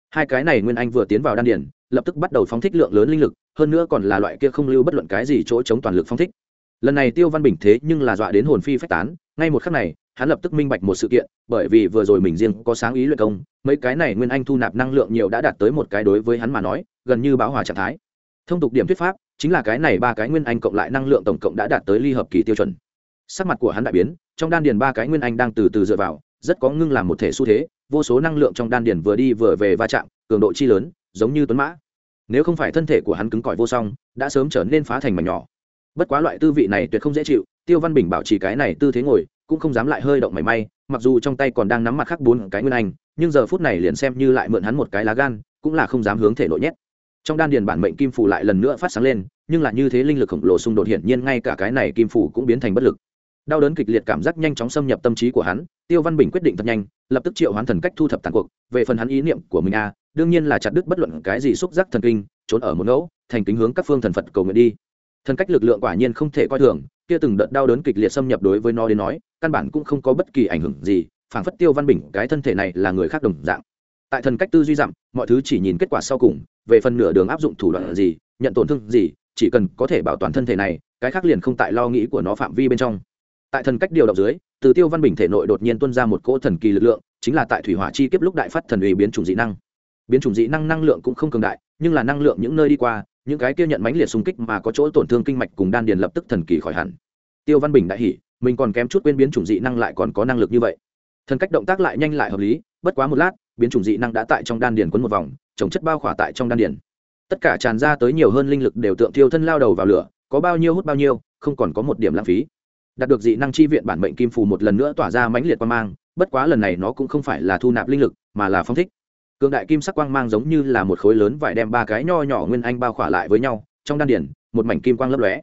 Hai cái này nguyên anh vừa tiến vào đan điển lập tức bắt đầu phóng thích lượng lớn linh lực, hơn nữa còn là loại kia không lưu bất luận cái gì chỗ chống toàn lực phóng thích. Lần này tiêu văn bình thế nhưng là dọa đến hồn phi phách tán, ngay một khắc này hắn lập tức minh bạch một sự kiện, bởi vì vừa rồi mình riêng có sáng ý luyện công, mấy cái này nguyên anh thu nạp năng lượng nhiều đã đạt tới một cái đối với hắn mà nói, gần như bão hòa trạng thái. Thông tục điểm thuyết pháp, chính là cái này ba cái nguyên anh cộng lại năng lượng tổng cộng đã đạt tới ly hợp kỳ tiêu chuẩn. Sắc mặt của hắn đại biến, trong đan điền ba cái nguyên anh đang từ từ dựa vào, rất có ngưng làm một thể xu thế, vô số năng lượng trong đan điền vừa đi vừa về va chạm, cường độ chi lớn, giống như tuấn mã. Nếu không phải thân thể của hắn cứng cỏi vô song, đã sớm trở nên phá thành mảnh nhỏ. Bất quá loại tư vị này tuyệt không dễ chịu, tiêu văn bình bảo trì cái này tư thế ngồi cũng không dám lại hơi động mảy may, mặc dù trong tay còn đang nắm mặt khác bốn cái nguyên anh, nhưng giờ phút này liền xem như lại mượn hắn một cái lá gan, cũng là không dám hướng thể nội nhét. Trong đan điền bản mệnh kim phủ lại lần nữa phát sáng lên, nhưng là như thế linh lực khổng lồ xung đột hiển nhiên ngay cả cái này kim phủ cũng biến thành bất lực. Đau đớn kịch liệt cảm giác nhanh chóng xâm nhập tâm trí của hắn, tiêu văn bình quyết định thật nhanh, lập tức triệu hoán thần cách thu thập tàn cuộc, về phần hắn ý niệm của mình a đương nhiên là chặt đứt bất luận cái gì xúc giác thần kinh, trốn ở một ngẫu, thành kính hướng các phương thần phật cầu nguyện đi. Thần cách lực lượng quả nhiên không thể coi thường kia từng đợt đau đớn kịch liệt xâm nhập đối với nó đến nói, căn bản cũng không có bất kỳ ảnh hưởng gì, phảng phất tiêu văn bình, cái thân thể này là người khác đồng dạng. Tại thần cách tư duy dặm, mọi thứ chỉ nhìn kết quả sau cùng, về phần nửa đường áp dụng thủ đoạn gì, nhận tổn thương gì, chỉ cần có thể bảo toàn thân thể này, cái khác liền không tại lo nghĩ của nó phạm vi bên trong. Tại thần cách điều động dưới, từ tiêu văn bình thể nội đột nhiên tuân ra một cỗ thần kỳ lực lượng, chính là tại thủy hỏa chi kiếp lúc đại phát thần ủy biến chủng dị năng. Biến chủng dị năng năng lượng cũng không cường đại, nhưng là năng lượng những nơi đi qua những cái kia nhận mãnh liệt xung kích mà có chỗ tổn thương kinh mạch cùng đan điền lập tức thần kỳ khỏi hẳn. Tiêu văn bình đại hỉ, mình còn kém chút quên biến chủng dị năng lại còn có năng lực như vậy. Thần cách động tác lại nhanh lại hợp lý, bất quá một lát, biến chủng dị năng đã tại trong đan điền quấn một vòng, trồng chất bao khỏa tại trong đan điền. Tất cả tràn ra tới nhiều hơn linh lực đều tượng thiêu thân lao đầu vào lửa, có bao nhiêu hút bao nhiêu, không còn có một điểm lãng phí. Đạt được dị năng chi viện bản mệnh kim phù một lần nữa tỏa ra mãnh liệt quan mang, bất quá lần này nó cũng không phải là thu nạp linh lực, mà là phong thích cường đại kim sắc quang mang giống như là một khối lớn vải đem ba cái nho nhỏ nguyên anh bao khỏa lại với nhau, trong đan điển một mảnh kim quang lấp lóe.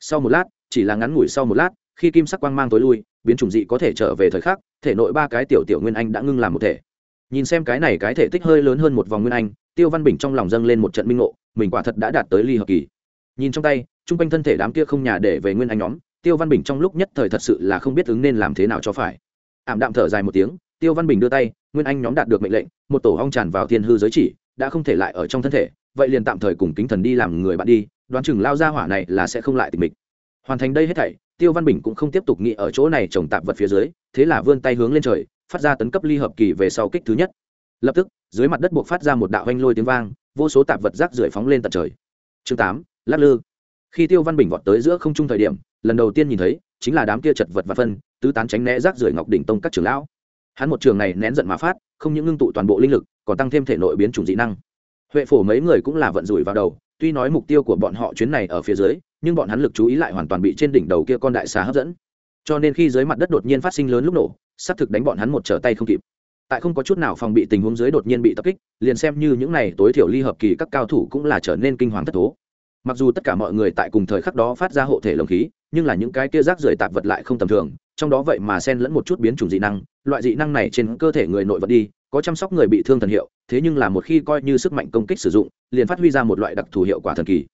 Sau một lát, chỉ là ngắn ngủi sau một lát, khi kim sắc quang mang tối lui, biến chủng dị có thể trở về thời khắc, thể nội ba cái tiểu tiểu nguyên anh đã ngưng làm một thể. Nhìn xem cái này cái thể tích hơi lớn hơn một vòng nguyên anh, tiêu văn bình trong lòng dâng lên một trận minh ngộ, mình quả thật đã đạt tới ly hợp kỳ. Nhìn trong tay chung quanh thân thể đám kia không nhà để về nguyên anh nhóm, tiêu văn bình trong lúc nhất thời thật sự là không biết ứng nên làm thế nào cho phải. Ảm đạm thở dài một tiếng tiêu văn bình đưa tay, nguyên anh nhóm đạt được mệnh lệnh, một tổ hong tràn vào thiên hư giới chỉ, đã không thể lại ở trong thân thể, vậy liền tạm thời cùng kính thần đi làm người bạn đi, đoán chừng lao ra hỏa này là sẽ không lại tình mình hoàn thành đây hết thảy, tiêu văn bình cũng không tiếp tục nghĩ ở chỗ này trồng tạp vật phía dưới, thế là vươn tay hướng lên trời, phát ra tấn cấp ly hợp kỳ về sau kích thứ nhất. Lập tức, dưới mặt đất buộc phát ra một đạo oanh lôi tiếng vang, vô số tạp vật rác rưởi phóng lên tận trời. Chương tám, lắc lư. Khi tiêu văn bình vọt tới giữa không trung thời điểm, lần đầu tiên nhìn thấy, chính là đám kia chật vật và phân, tứ tán tránh né rác rưởi ngọc đỉnh tông các trưởng lão hắn một trường này nén giận mà phát, không những ngưng tụ toàn bộ linh lực, còn tăng thêm thể nội biến chủng dị năng. Huệ phổ mấy người cũng là vận rủi vào đầu, tuy nói mục tiêu của bọn họ chuyến này ở phía dưới, nhưng bọn hắn lực chú ý lại hoàn toàn bị trên đỉnh đầu kia con đại xà hấp dẫn. Cho nên khi dưới mặt đất đột nhiên phát sinh lớn lúc nổ sắp thực đánh bọn hắn một trở tay không kịp. Tại không có chút nào phòng bị tình huống dưới đột nhiên bị tập kích, liền xem như những này tối thiểu ly hợp kỳ các cao thủ cũng là trở nên kinh hoàng thất thố. Mặc dù tất cả mọi người tại cùng thời khắc đó phát ra hộ thể lồng khí, nhưng là những cái kia rác rưởi tạp vật lại không tầm thường trong đó vậy mà xen lẫn một chút biến chủng dị năng, loại dị năng này trên cơ thể người nội vật đi, có chăm sóc người bị thương thần hiệu, thế nhưng là một khi coi như sức mạnh công kích sử dụng, liền phát huy ra một loại đặc thù hiệu quả thần kỳ.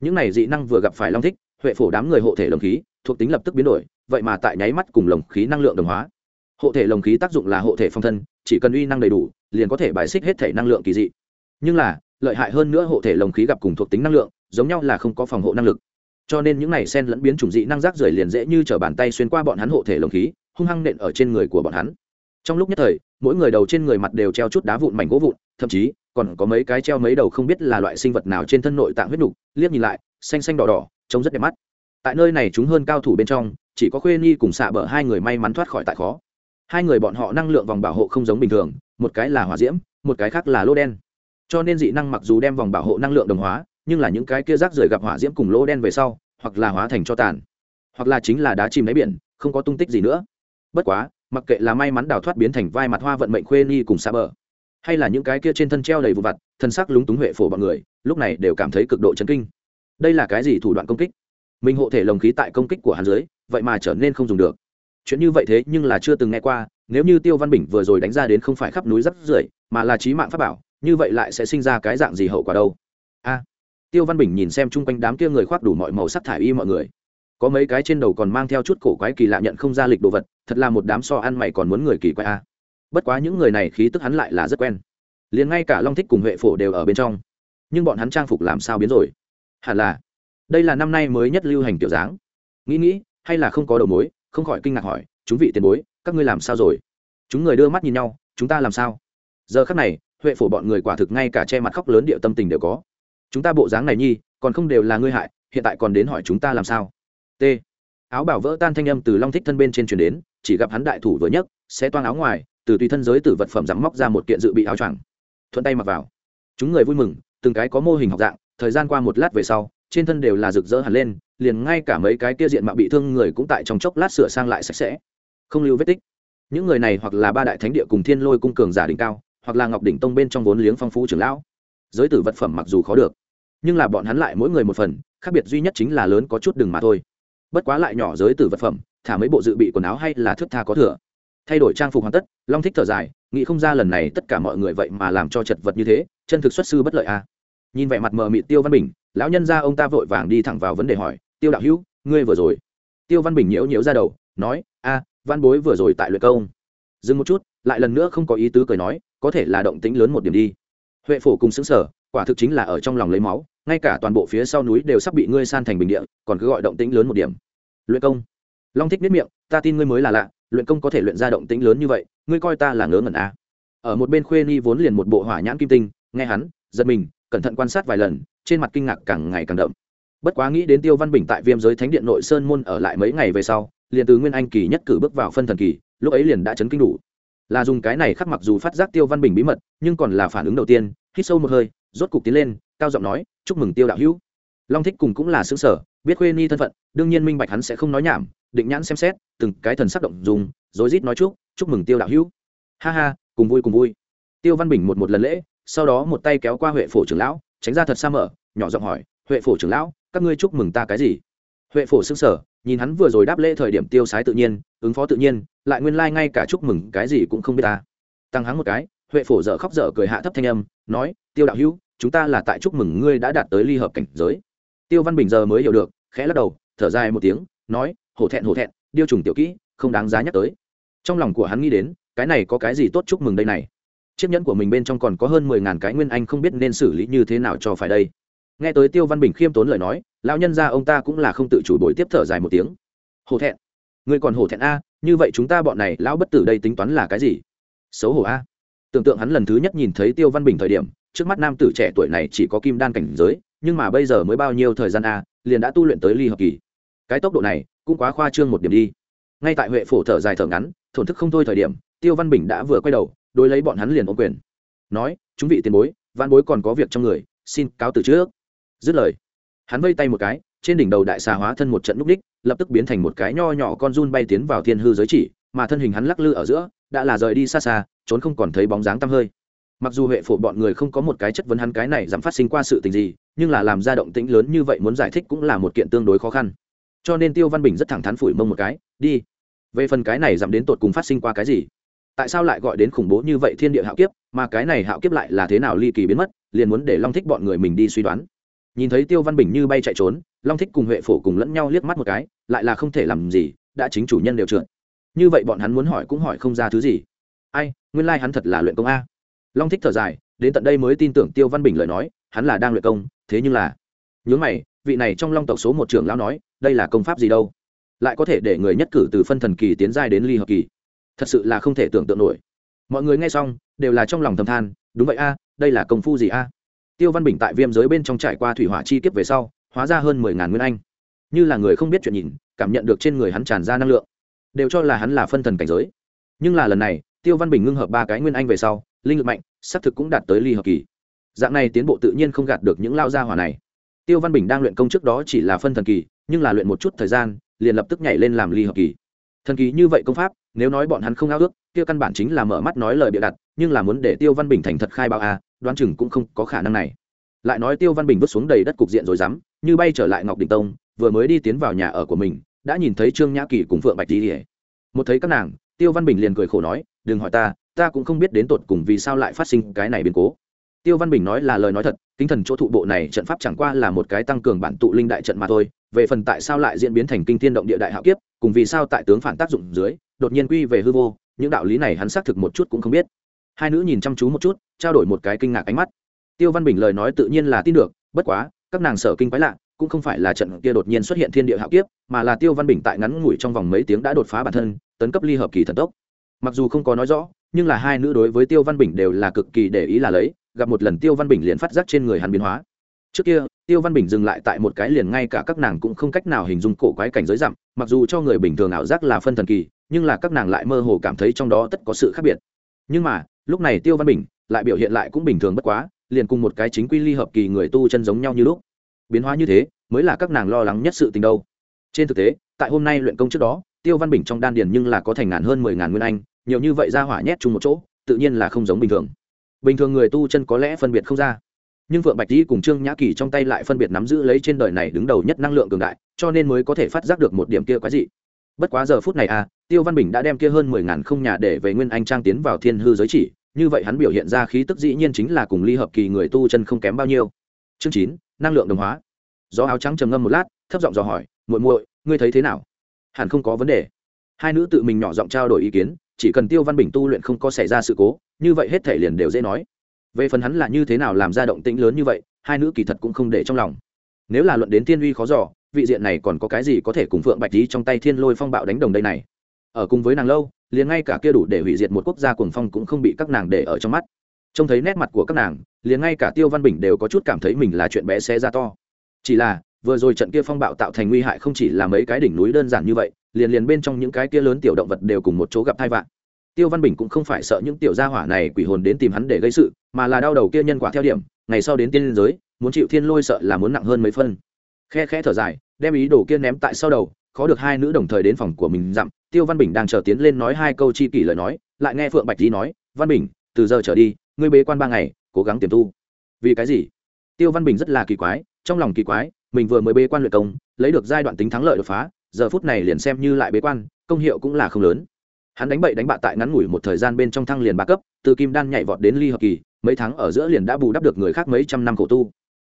Những này dị năng vừa gặp phải long thích, huệ phổ đám người hộ thể lồng khí, thuộc tính lập tức biến đổi, vậy mà tại nháy mắt cùng lồng khí năng lượng đồng hóa. Hộ thể lồng khí tác dụng là hộ thể phong thân, chỉ cần uy năng đầy đủ, liền có thể bài xích hết thể năng lượng kỳ dị. Nhưng là, lợi hại hơn nữa hộ thể lồng khí gặp cùng thuộc tính năng lượng, giống nhau là không có phòng hộ năng lực cho nên những này sen lẫn biến chủng dị năng rác rưởi liền dễ như t bàn tay xuyên qua bọn hắn hộ thể lồng khí, hung hăng nện ở trên người của bọn hắn. Trong lúc nhất thời, mỗi người đầu trên người mặt đều treo chút đá vụn mảnh gỗ vụn, thậm chí, còn có mấy cái treo mấy đầu không biết là loại sinh vật nào trên thân nội tạng huyết đục. liếc nhìn lại, xanh xanh đỏ đỏ, trông rất đẹp mắt. Tại nơi này chúng hơn cao thủ bên trong, chỉ có khuê nhi cùng xạ bờ hai người may mắn thoát khỏi tại khó. Hai người bọn họ năng lượng vòng bảo hộ không giống bình thường, một cái là hỏa diễm, một cái khác là lô đen. Cho nên dị năng mặc dù đem vòng bảo hộ năng lượng đồng hóa nhưng là những cái kia rác rưởi gặp hỏa diễm cùng lô đen về sau, hoặc là hóa thành cho tàn, hoặc là chính là đá chìm đáy biển, không có tung tích gì nữa. Bất quá, mặc kệ là may mắn đào thoát biến thành vai mặt hoa vận mệnh khuê nhi cùng xa bờ, hay là những cái kia trên thân treo đầy vụ vặt, thân sắc lúng túng huệ phổ bọn người, lúc này đều cảm thấy cực độ chấn kinh. Đây là cái gì thủ đoạn công kích? Mình hộ thể lồng khí tại công kích của hắn dưới, vậy mà trở nên không dùng được. Chuyện như vậy thế nhưng là chưa từng nghe qua, nếu như tiêu văn bình vừa rồi đánh ra đến không phải khắp núi rắp rưởi, mà là trí mạng pháp bảo, như vậy lại sẽ sinh ra cái dạng gì hậu quả đâu? Tiêu văn bình nhìn xem chung quanh đám kia người khoác đủ mọi màu sắc thải y mọi người. Có mấy cái trên đầu còn mang theo chút cổ quái kỳ lạ nhận không ra lịch đồ vật, thật là một đám so ăn mày còn muốn người kỳ quái a. Bất quá những người này khí tức hắn lại là rất quen. Liền ngay cả long thích cùng huệ phổ đều ở bên trong. Nhưng bọn hắn trang phục làm sao biến rồi? Hẳn là, đây là năm nay mới nhất lưu hành tiểu dáng. Nghĩ nghĩ, hay là không có đầu mối, không khỏi kinh ngạc hỏi, chúng vị tiền bối, các ngươi làm sao rồi? Chúng người đưa mắt nhìn nhau, chúng ta làm sao? Giờ khắc này, huệ phổ bọn người quả thực ngay cả che mặt khóc lớn địa tâm tình đều có chúng ta bộ dáng này nhi, còn không đều là ngươi hại, hiện tại còn đến hỏi chúng ta làm sao? T. Áo bảo vỡ tan thanh âm từ long thích thân bên trên truyền đến, chỉ gặp hắn đại thủ vừa nhấc sẽ toang áo ngoài, từ tùy thân giới từ vật phẩm dám móc ra một kiện dự bị áo choàng. Thuận tay mặc vào. Chúng người vui mừng, từng cái có mô hình học dạng, thời gian qua một lát về sau, trên thân đều là rực rỡ hẳn lên, liền ngay cả mấy cái kia diện mạo bị thương người cũng tại trong chốc lát sửa sang lại sạch sẽ. Không lưu vết tích. Những người này hoặc là ba đại thánh địa cùng thiên lôi cung cường giả đỉnh cao, hoặc là ngọc đỉnh tông bên trong vốn liếng phong phú trưởng lão giới tử vật phẩm mặc dù khó được, nhưng là bọn hắn lại mỗi người một phần, khác biệt duy nhất chính là lớn có chút đừng mà thôi. Bất quá lại nhỏ giới tử vật phẩm, thả mấy bộ dự bị quần áo hay là thước tha có thừa. Thay đổi trang phục hoàn tất, long thích thở dài, nghĩ không ra lần này tất cả mọi người vậy mà làm cho chật vật như thế, chân thực xuất sư bất lợi a. À. nhìn vẻ mặt mờ mị tiêu văn bình, lão nhân ra ông ta vội vàng đi thẳng vào vấn đề hỏi, tiêu đạo hữu, ngươi vừa rồi? Tiêu văn bình nhiễu nhiễu ra đầu, nói, a, văn bối vừa rồi tại luyện công. Dừng một chút, lại lần nữa không có ý tứ cười nói, có thể là động tĩnh lớn một điểm đi huệ phổ cùng xứng sở, quả thực chính là ở trong lòng lấy máu, ngay cả toàn bộ phía sau núi đều sắp bị ngươi san thành bình địa, còn cứ gọi động tĩnh lớn một điểm. Luyện công. Long thích biết miệng, ta tin ngươi mới là lạ, luyện công có thể luyện ra động tĩnh lớn như vậy, ngươi coi ta là ngớ ngẩn à. ở một bên khuê ni vốn liền một bộ hỏa nhãn kim tinh, nghe hắn, giật mình, cẩn thận quan sát vài lần, trên mặt kinh ngạc càng ngày càng đậm. Bất quá nghĩ đến tiêu văn bình tại viêm giới thánh điện nội sơn môn ở lại mấy ngày về sau, liền từ nguyên anh kỳ nhất cử bước vào phân thần kỳ, lúc ấy liền đã chấn kinh đủ là dùng cái này khắc mặc dù phát giác tiêu văn bình bí mật, nhưng còn là phản ứng đầu tiên, hít sâu một hơi, rốt cục tiến lên, cao giọng nói, chúc mừng tiêu đạo hữu. Long thích cùng cũng là xứ sở biết khuê ni thân phận, đương nhiên minh bạch hắn sẽ không nói nhảm, định nhãn xem xét, từng cái thần sắc động dùng, rối rít nói chúc chúc mừng tiêu đạo hữu. Ha ha, cùng vui cùng vui. Tiêu văn bình một một lần lễ, sau đó một tay kéo qua huệ phổ trưởng lão, tránh ra thật xa mở, nhỏ giọng hỏi, huệ phổ trưởng lão, các ngươi chúc mừng ta cái gì? Huệ phổ xưng sở nhìn hắn vừa rồi đáp lễ thời điểm tiêu sái tự nhiên, ứng phó tự nhiên, lại nguyên lai、like、ngay cả chúc mừng cái gì cũng không biết ta. Tăng hắn một cái, huệ phổ dở khóc dở cười hạ thấp thanh âm, nói, tiêu đạo hữu, chúng ta là tại chúc mừng ngươi đã đạt tới ly hợp cảnh giới. Tiêu văn bình giờ mới hiểu được, khẽ lắc đầu, thở dài một tiếng, nói, hổ thẹn hổ thẹn, điêu trùng tiểu kỹ, không đáng giá nhắc tới. Trong lòng của hắn nghĩ đến, cái này có cái gì tốt chúc mừng đây này? Chiếc nhẫn của mình bên trong còn có hơn mười ngàn cái nguyên anh không biết nên xử lý như thế nào cho phải đây. Nghe tới tiêu văn bình khiêm tốn lời nói lão nhân ra ông ta cũng là không tự chủ bồi tiếp thở dài một tiếng. Hổ thẹn. Ngươi còn hổ thẹn a, như vậy chúng ta bọn này, lão bất tử đây tính toán là cái gì? Xấu hổ a. Tưởng tượng hắn lần thứ nhất nhìn thấy tiêu văn bình thời điểm, trước mắt nam tử trẻ tuổi này chỉ có kim đan cảnh giới, nhưng mà bây giờ mới bao nhiêu thời gian a, liền đã tu luyện tới ly hợp kỳ. Cái tốc độ này, cũng quá khoa trương một điểm đi. Ngay tại huệ phổ thở dài thở ngắn, thổn thức không thôi thời điểm, tiêu văn bình đã vừa quay đầu, đối lấy bọn hắn liền ô quyền. Nói, chúng vị tiền bối văn bối còn có việc trong người, xin cáo từ trước. Dứt lời hắn vây tay một cái, trên đỉnh đầu đại xà hóa thân một trận núp đích lập tức biến thành một cái nho nhỏ con run bay tiến vào thiên hư giới chỉ, mà thân hình hắn lắc lư ở giữa, đã là rời đi xa xa, trốn không còn thấy bóng dáng tăm hơi. Mặc dù hệ phổ bọn người không có một cái chất vấn hắn cái này dám phát sinh qua sự tình gì, nhưng là làm ra động tĩnh lớn như vậy muốn giải thích cũng là một kiện tương đối khó khăn. Cho nên tiêu văn bình rất thẳng thắn phủi mông một cái, đi. Về phần cái này dám đến tột cùng phát sinh qua cái gì? Tại sao lại gọi đến khủng bố như vậy thiên địa hạo kiếp, mà cái này hạo kiếp lại là thế nào ly kỳ biến mất, liền muốn để long thích bọn người mình đi suy đoán nhìn thấy tiêu văn bình như bay chạy trốn, long thích cùng huệ phổ cùng lẫn nhau liếc mắt một cái, lại là không thể làm gì, đã chính chủ nhân đều trượt. Như vậy bọn hắn muốn hỏi cũng hỏi không ra thứ gì. Ai, nguyên lai hắn thật là luyện công a. Long thích thở dài, đến tận đây mới tin tưởng tiêu văn bình lời nói, hắn là đang luyện công, thế nhưng là nhớ mày, vị này trong long tộc số một trưởng lão nói, đây là công pháp gì đâu? Lại có thể để người nhất cử từ phân thần kỳ tiến giai đến ly hợp kỳ. Thật sự là không thể tưởng tượng nổi. Mọi người nghe xong, đều là trong lòng thầm than, đúng vậy a, đây là công phu gì a? Tiêu văn bình tại viêm giới bên trong trải qua thủy hỏa chi kiếp về sau, hóa ra hơn mười ngàn nguyên anh. Như là người không biết chuyện nhìn, cảm nhận được trên người hắn tràn ra năng lượng. Đều cho là hắn là phân thần cảnh giới. Nhưng là lần này, tiêu văn bình ngưng hợp ba cái nguyên anh về sau, linh lực mạnh xác thực cũng đạt tới ly hợp kỳ. Dạng này tiến bộ tự nhiên không gạt được những lao gia hỏa này. Tiêu văn bình đang luyện công trước đó chỉ là phân thần kỳ, nhưng là luyện một chút thời gian, liền lập tức nhảy lên làm ly hợp kỳ. Thần kỳ như vậy công pháp, nếu nói bọn hắn không ao ước, kia căn bản chính là mở mắt nói lời bịa đặt, nhưng là muốn để tiêu văn bình thành thật khai báo à? Đoán chừng cũng không có khả năng này. Lại nói tiêu văn bình vứt xuống đầy đất cục diện rồi dám, như bay trở lại ngọc đình tông, vừa mới đi tiến vào nhà ở của mình, đã nhìn thấy trương nhã kỳ cùng phượng bạch tỉ một thấy các nàng, tiêu văn bình liền cười khổ nói, đừng hỏi ta ta cũng không biết đến tột cùng vì sao lại phát sinh cái này biến cố. Tiêu văn bình nói là lời nói thật tinh thần chỗ thụ bộ này trận pháp chẳng qua là một cái tăng cường bản tụ linh đại trận mà thôi, về phần tại sao lại diễn biến thành kinh thiên động địa đại hạo kiếp, cùng vì sao tại tướng phản tác dụng dưới, đột nhiên quy về hư vô, những đạo lý này hắn xác thực một chút cũng không biết hai nữ nhìn chăm chú một chút, trao đổi một cái kinh ngạc ánh mắt. Tiêu văn bình lời nói tự nhiên là tin được, bất quá, các nàng sở kinh quái lạ, cũng không phải là trận kia đột nhiên xuất hiện thiên địa hạo kiếp, mà là tiêu văn bình tại ngắn ngủi trong vòng mấy tiếng đã đột phá bản thân, tấn cấp ly hợp kỳ thần tốc. Mặc dù không có nói rõ, nhưng là hai nữ đối với tiêu văn bình đều là cực kỳ để ý là lấy, gặp một lần tiêu văn bình liền phát giác trên người hắn biến hóa. Trước kia, tiêu văn bình dừng lại tại một cái liền ngay cả các nàng cũng không cách nào hình dung cổ quái cảnh giới dặm, mặc dù cho người bình thường ảo giác là phân thần kỳ, nhưng là các nàng lại mơ hồ cảm thấy trong đó tất có sự khác biệt. Nhưng mà lúc này tiêu văn bình lại biểu hiện lại cũng bình thường bất quá, liền cùng một cái chính quy ly hợp kỳ người tu chân giống nhau như lúc. Biến hóa như thế, mới là các nàng lo lắng nhất sự tình đâu. Trên thực tế, tại hôm nay luyện công trước đó, tiêu văn bình trong đan điền nhưng là có thành ngàn hơn mười ngàn nguyên anh, nhiều như vậy ra hỏa nhét chung một chỗ, tự nhiên là không giống bình thường. Bình thường người tu chân có lẽ phân biệt không ra, nhưng phượng bạch di cùng trương nhã kỳ trong tay lại phân biệt nắm giữ lấy trên đời này đứng đầu nhất năng lượng cường đại, cho nên mới có thể phát giác được một điểm kia quái dị bất quá giờ phút này à tiêu văn bình đã đem kia hơn mười ngàn không nhà để về nguyên anh trang tiến vào thiên hư giới chỉ, như vậy hắn biểu hiện ra khí tức dĩ nhiên chính là cùng ly hợp kỳ người tu chân không kém bao nhiêu. Chương chín, năng lượng đồng hóa. Gió áo trắng trầm ngâm một lát, thấp giọng dò hỏi, muội muội, ngươi thấy thế nào? Hẳn không có vấn đề. Hai nữ tự mình nhỏ giọng trao đổi ý kiến, chỉ cần tiêu văn bình tu luyện không có xảy ra sự cố, như vậy hết thể liền đều dễ nói. Về phần hắn là như thế nào làm ra động tĩnh lớn như vậy, hai nữ kỳ thật cũng không để trong lòng. Nếu là luận đến thiên uy khó giỏ vị diện này còn có cái gì có thể cùng phượng bạch lý trong tay thiên lôi phong bạo đánh đồng đây này? Ở cùng với nàng lâu, liền ngay cả kia đủ để hủy diệt một quốc gia cuồng phong cũng không bị các nàng để ở trong mắt. Trông thấy nét mặt của các nàng, liền ngay cả tiêu văn bình đều có chút cảm thấy mình là chuyện bé xe ra to. Chỉ là, vừa rồi trận kia phong bạo tạo thành nguy hại không chỉ là mấy cái đỉnh núi đơn giản như vậy, liền liền bên trong những cái kia lớn tiểu động vật đều cùng một chỗ gặp thai vạn tiêu văn bình cũng không phải sợ những tiểu gia hỏa này quỷ hồn đến tìm hắn để gây sự, mà là đau đầu kia nhân quả theo điểm, ngày sau đến tiên liên giới, muốn chịu thiên lôi sợ là muốn nặng hơn mấy phân khe khẽ thở dài, đem ý đồ kia ném tại sau đầu, khó được hai nữ đồng thời đến phòng của mình dặm, tiêu văn bình đang chờ tiến lên nói hai câu chi kỷ lời nói, lại nghe phượng bạch lý nói, văn bình, từ giờ trở đi, ngươi bế quan ba ngày, cố gắng tiềm tu. Vì cái gì? Tiêu văn bình rất là kỳ quái, trong lòng kỳ quái, mình vừa mới bế quan luyện công, lấy được giai đoạn tính thắng lợi đột phá, giờ phút này liền xem như lại bế quan, công hiệu cũng là không lớn. Hắn đánh bậy đánh bạ tại ngắn ngủi một thời gian bên trong thăng liền ba cấp, từ kim đan nhảy vọt đến ly hợp kỳ, mấy tháng ở giữa liền đã bù đắp được người khác mấy trăm năm khổ tu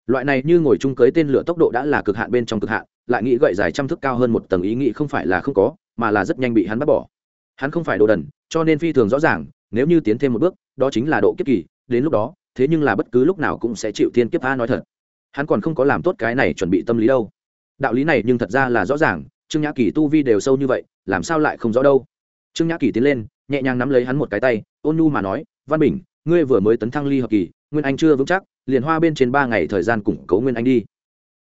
loại này như ngồi chung cưới tên lửa tốc độ đã là cực hạn bên trong cực hạn, lại nghĩ gậy dài trăm thước cao hơn một tầng ý nghĩ không phải là không có, mà là rất nhanh bị hắn bắt bỏ. Hắn không phải đồ đần, cho nên phi thường rõ ràng, nếu như tiến thêm một bước, đó chính là độ kiếp kỳ, đến lúc đó, thế nhưng là bất cứ lúc nào cũng sẽ chịu thiên kiếp a nói thật. Hắn còn không có làm tốt cái này chuẩn bị tâm lý đâu. Đạo lý này nhưng thật ra là rõ ràng, trương nhã kỳ tu vi đều sâu như vậy, làm sao lại không rõ đâu? Trương nhã kỳ tiến lên, nhẹ nhàng nắm lấy hắn một cái tay, ôn nhu mà nói, văn bình, ngươi vừa mới tấn thăng ly hợp kỳ, nguyên anh chưa vững chắc liền hoa bên trên ba ngày thời gian củng cố nguyên anh đi.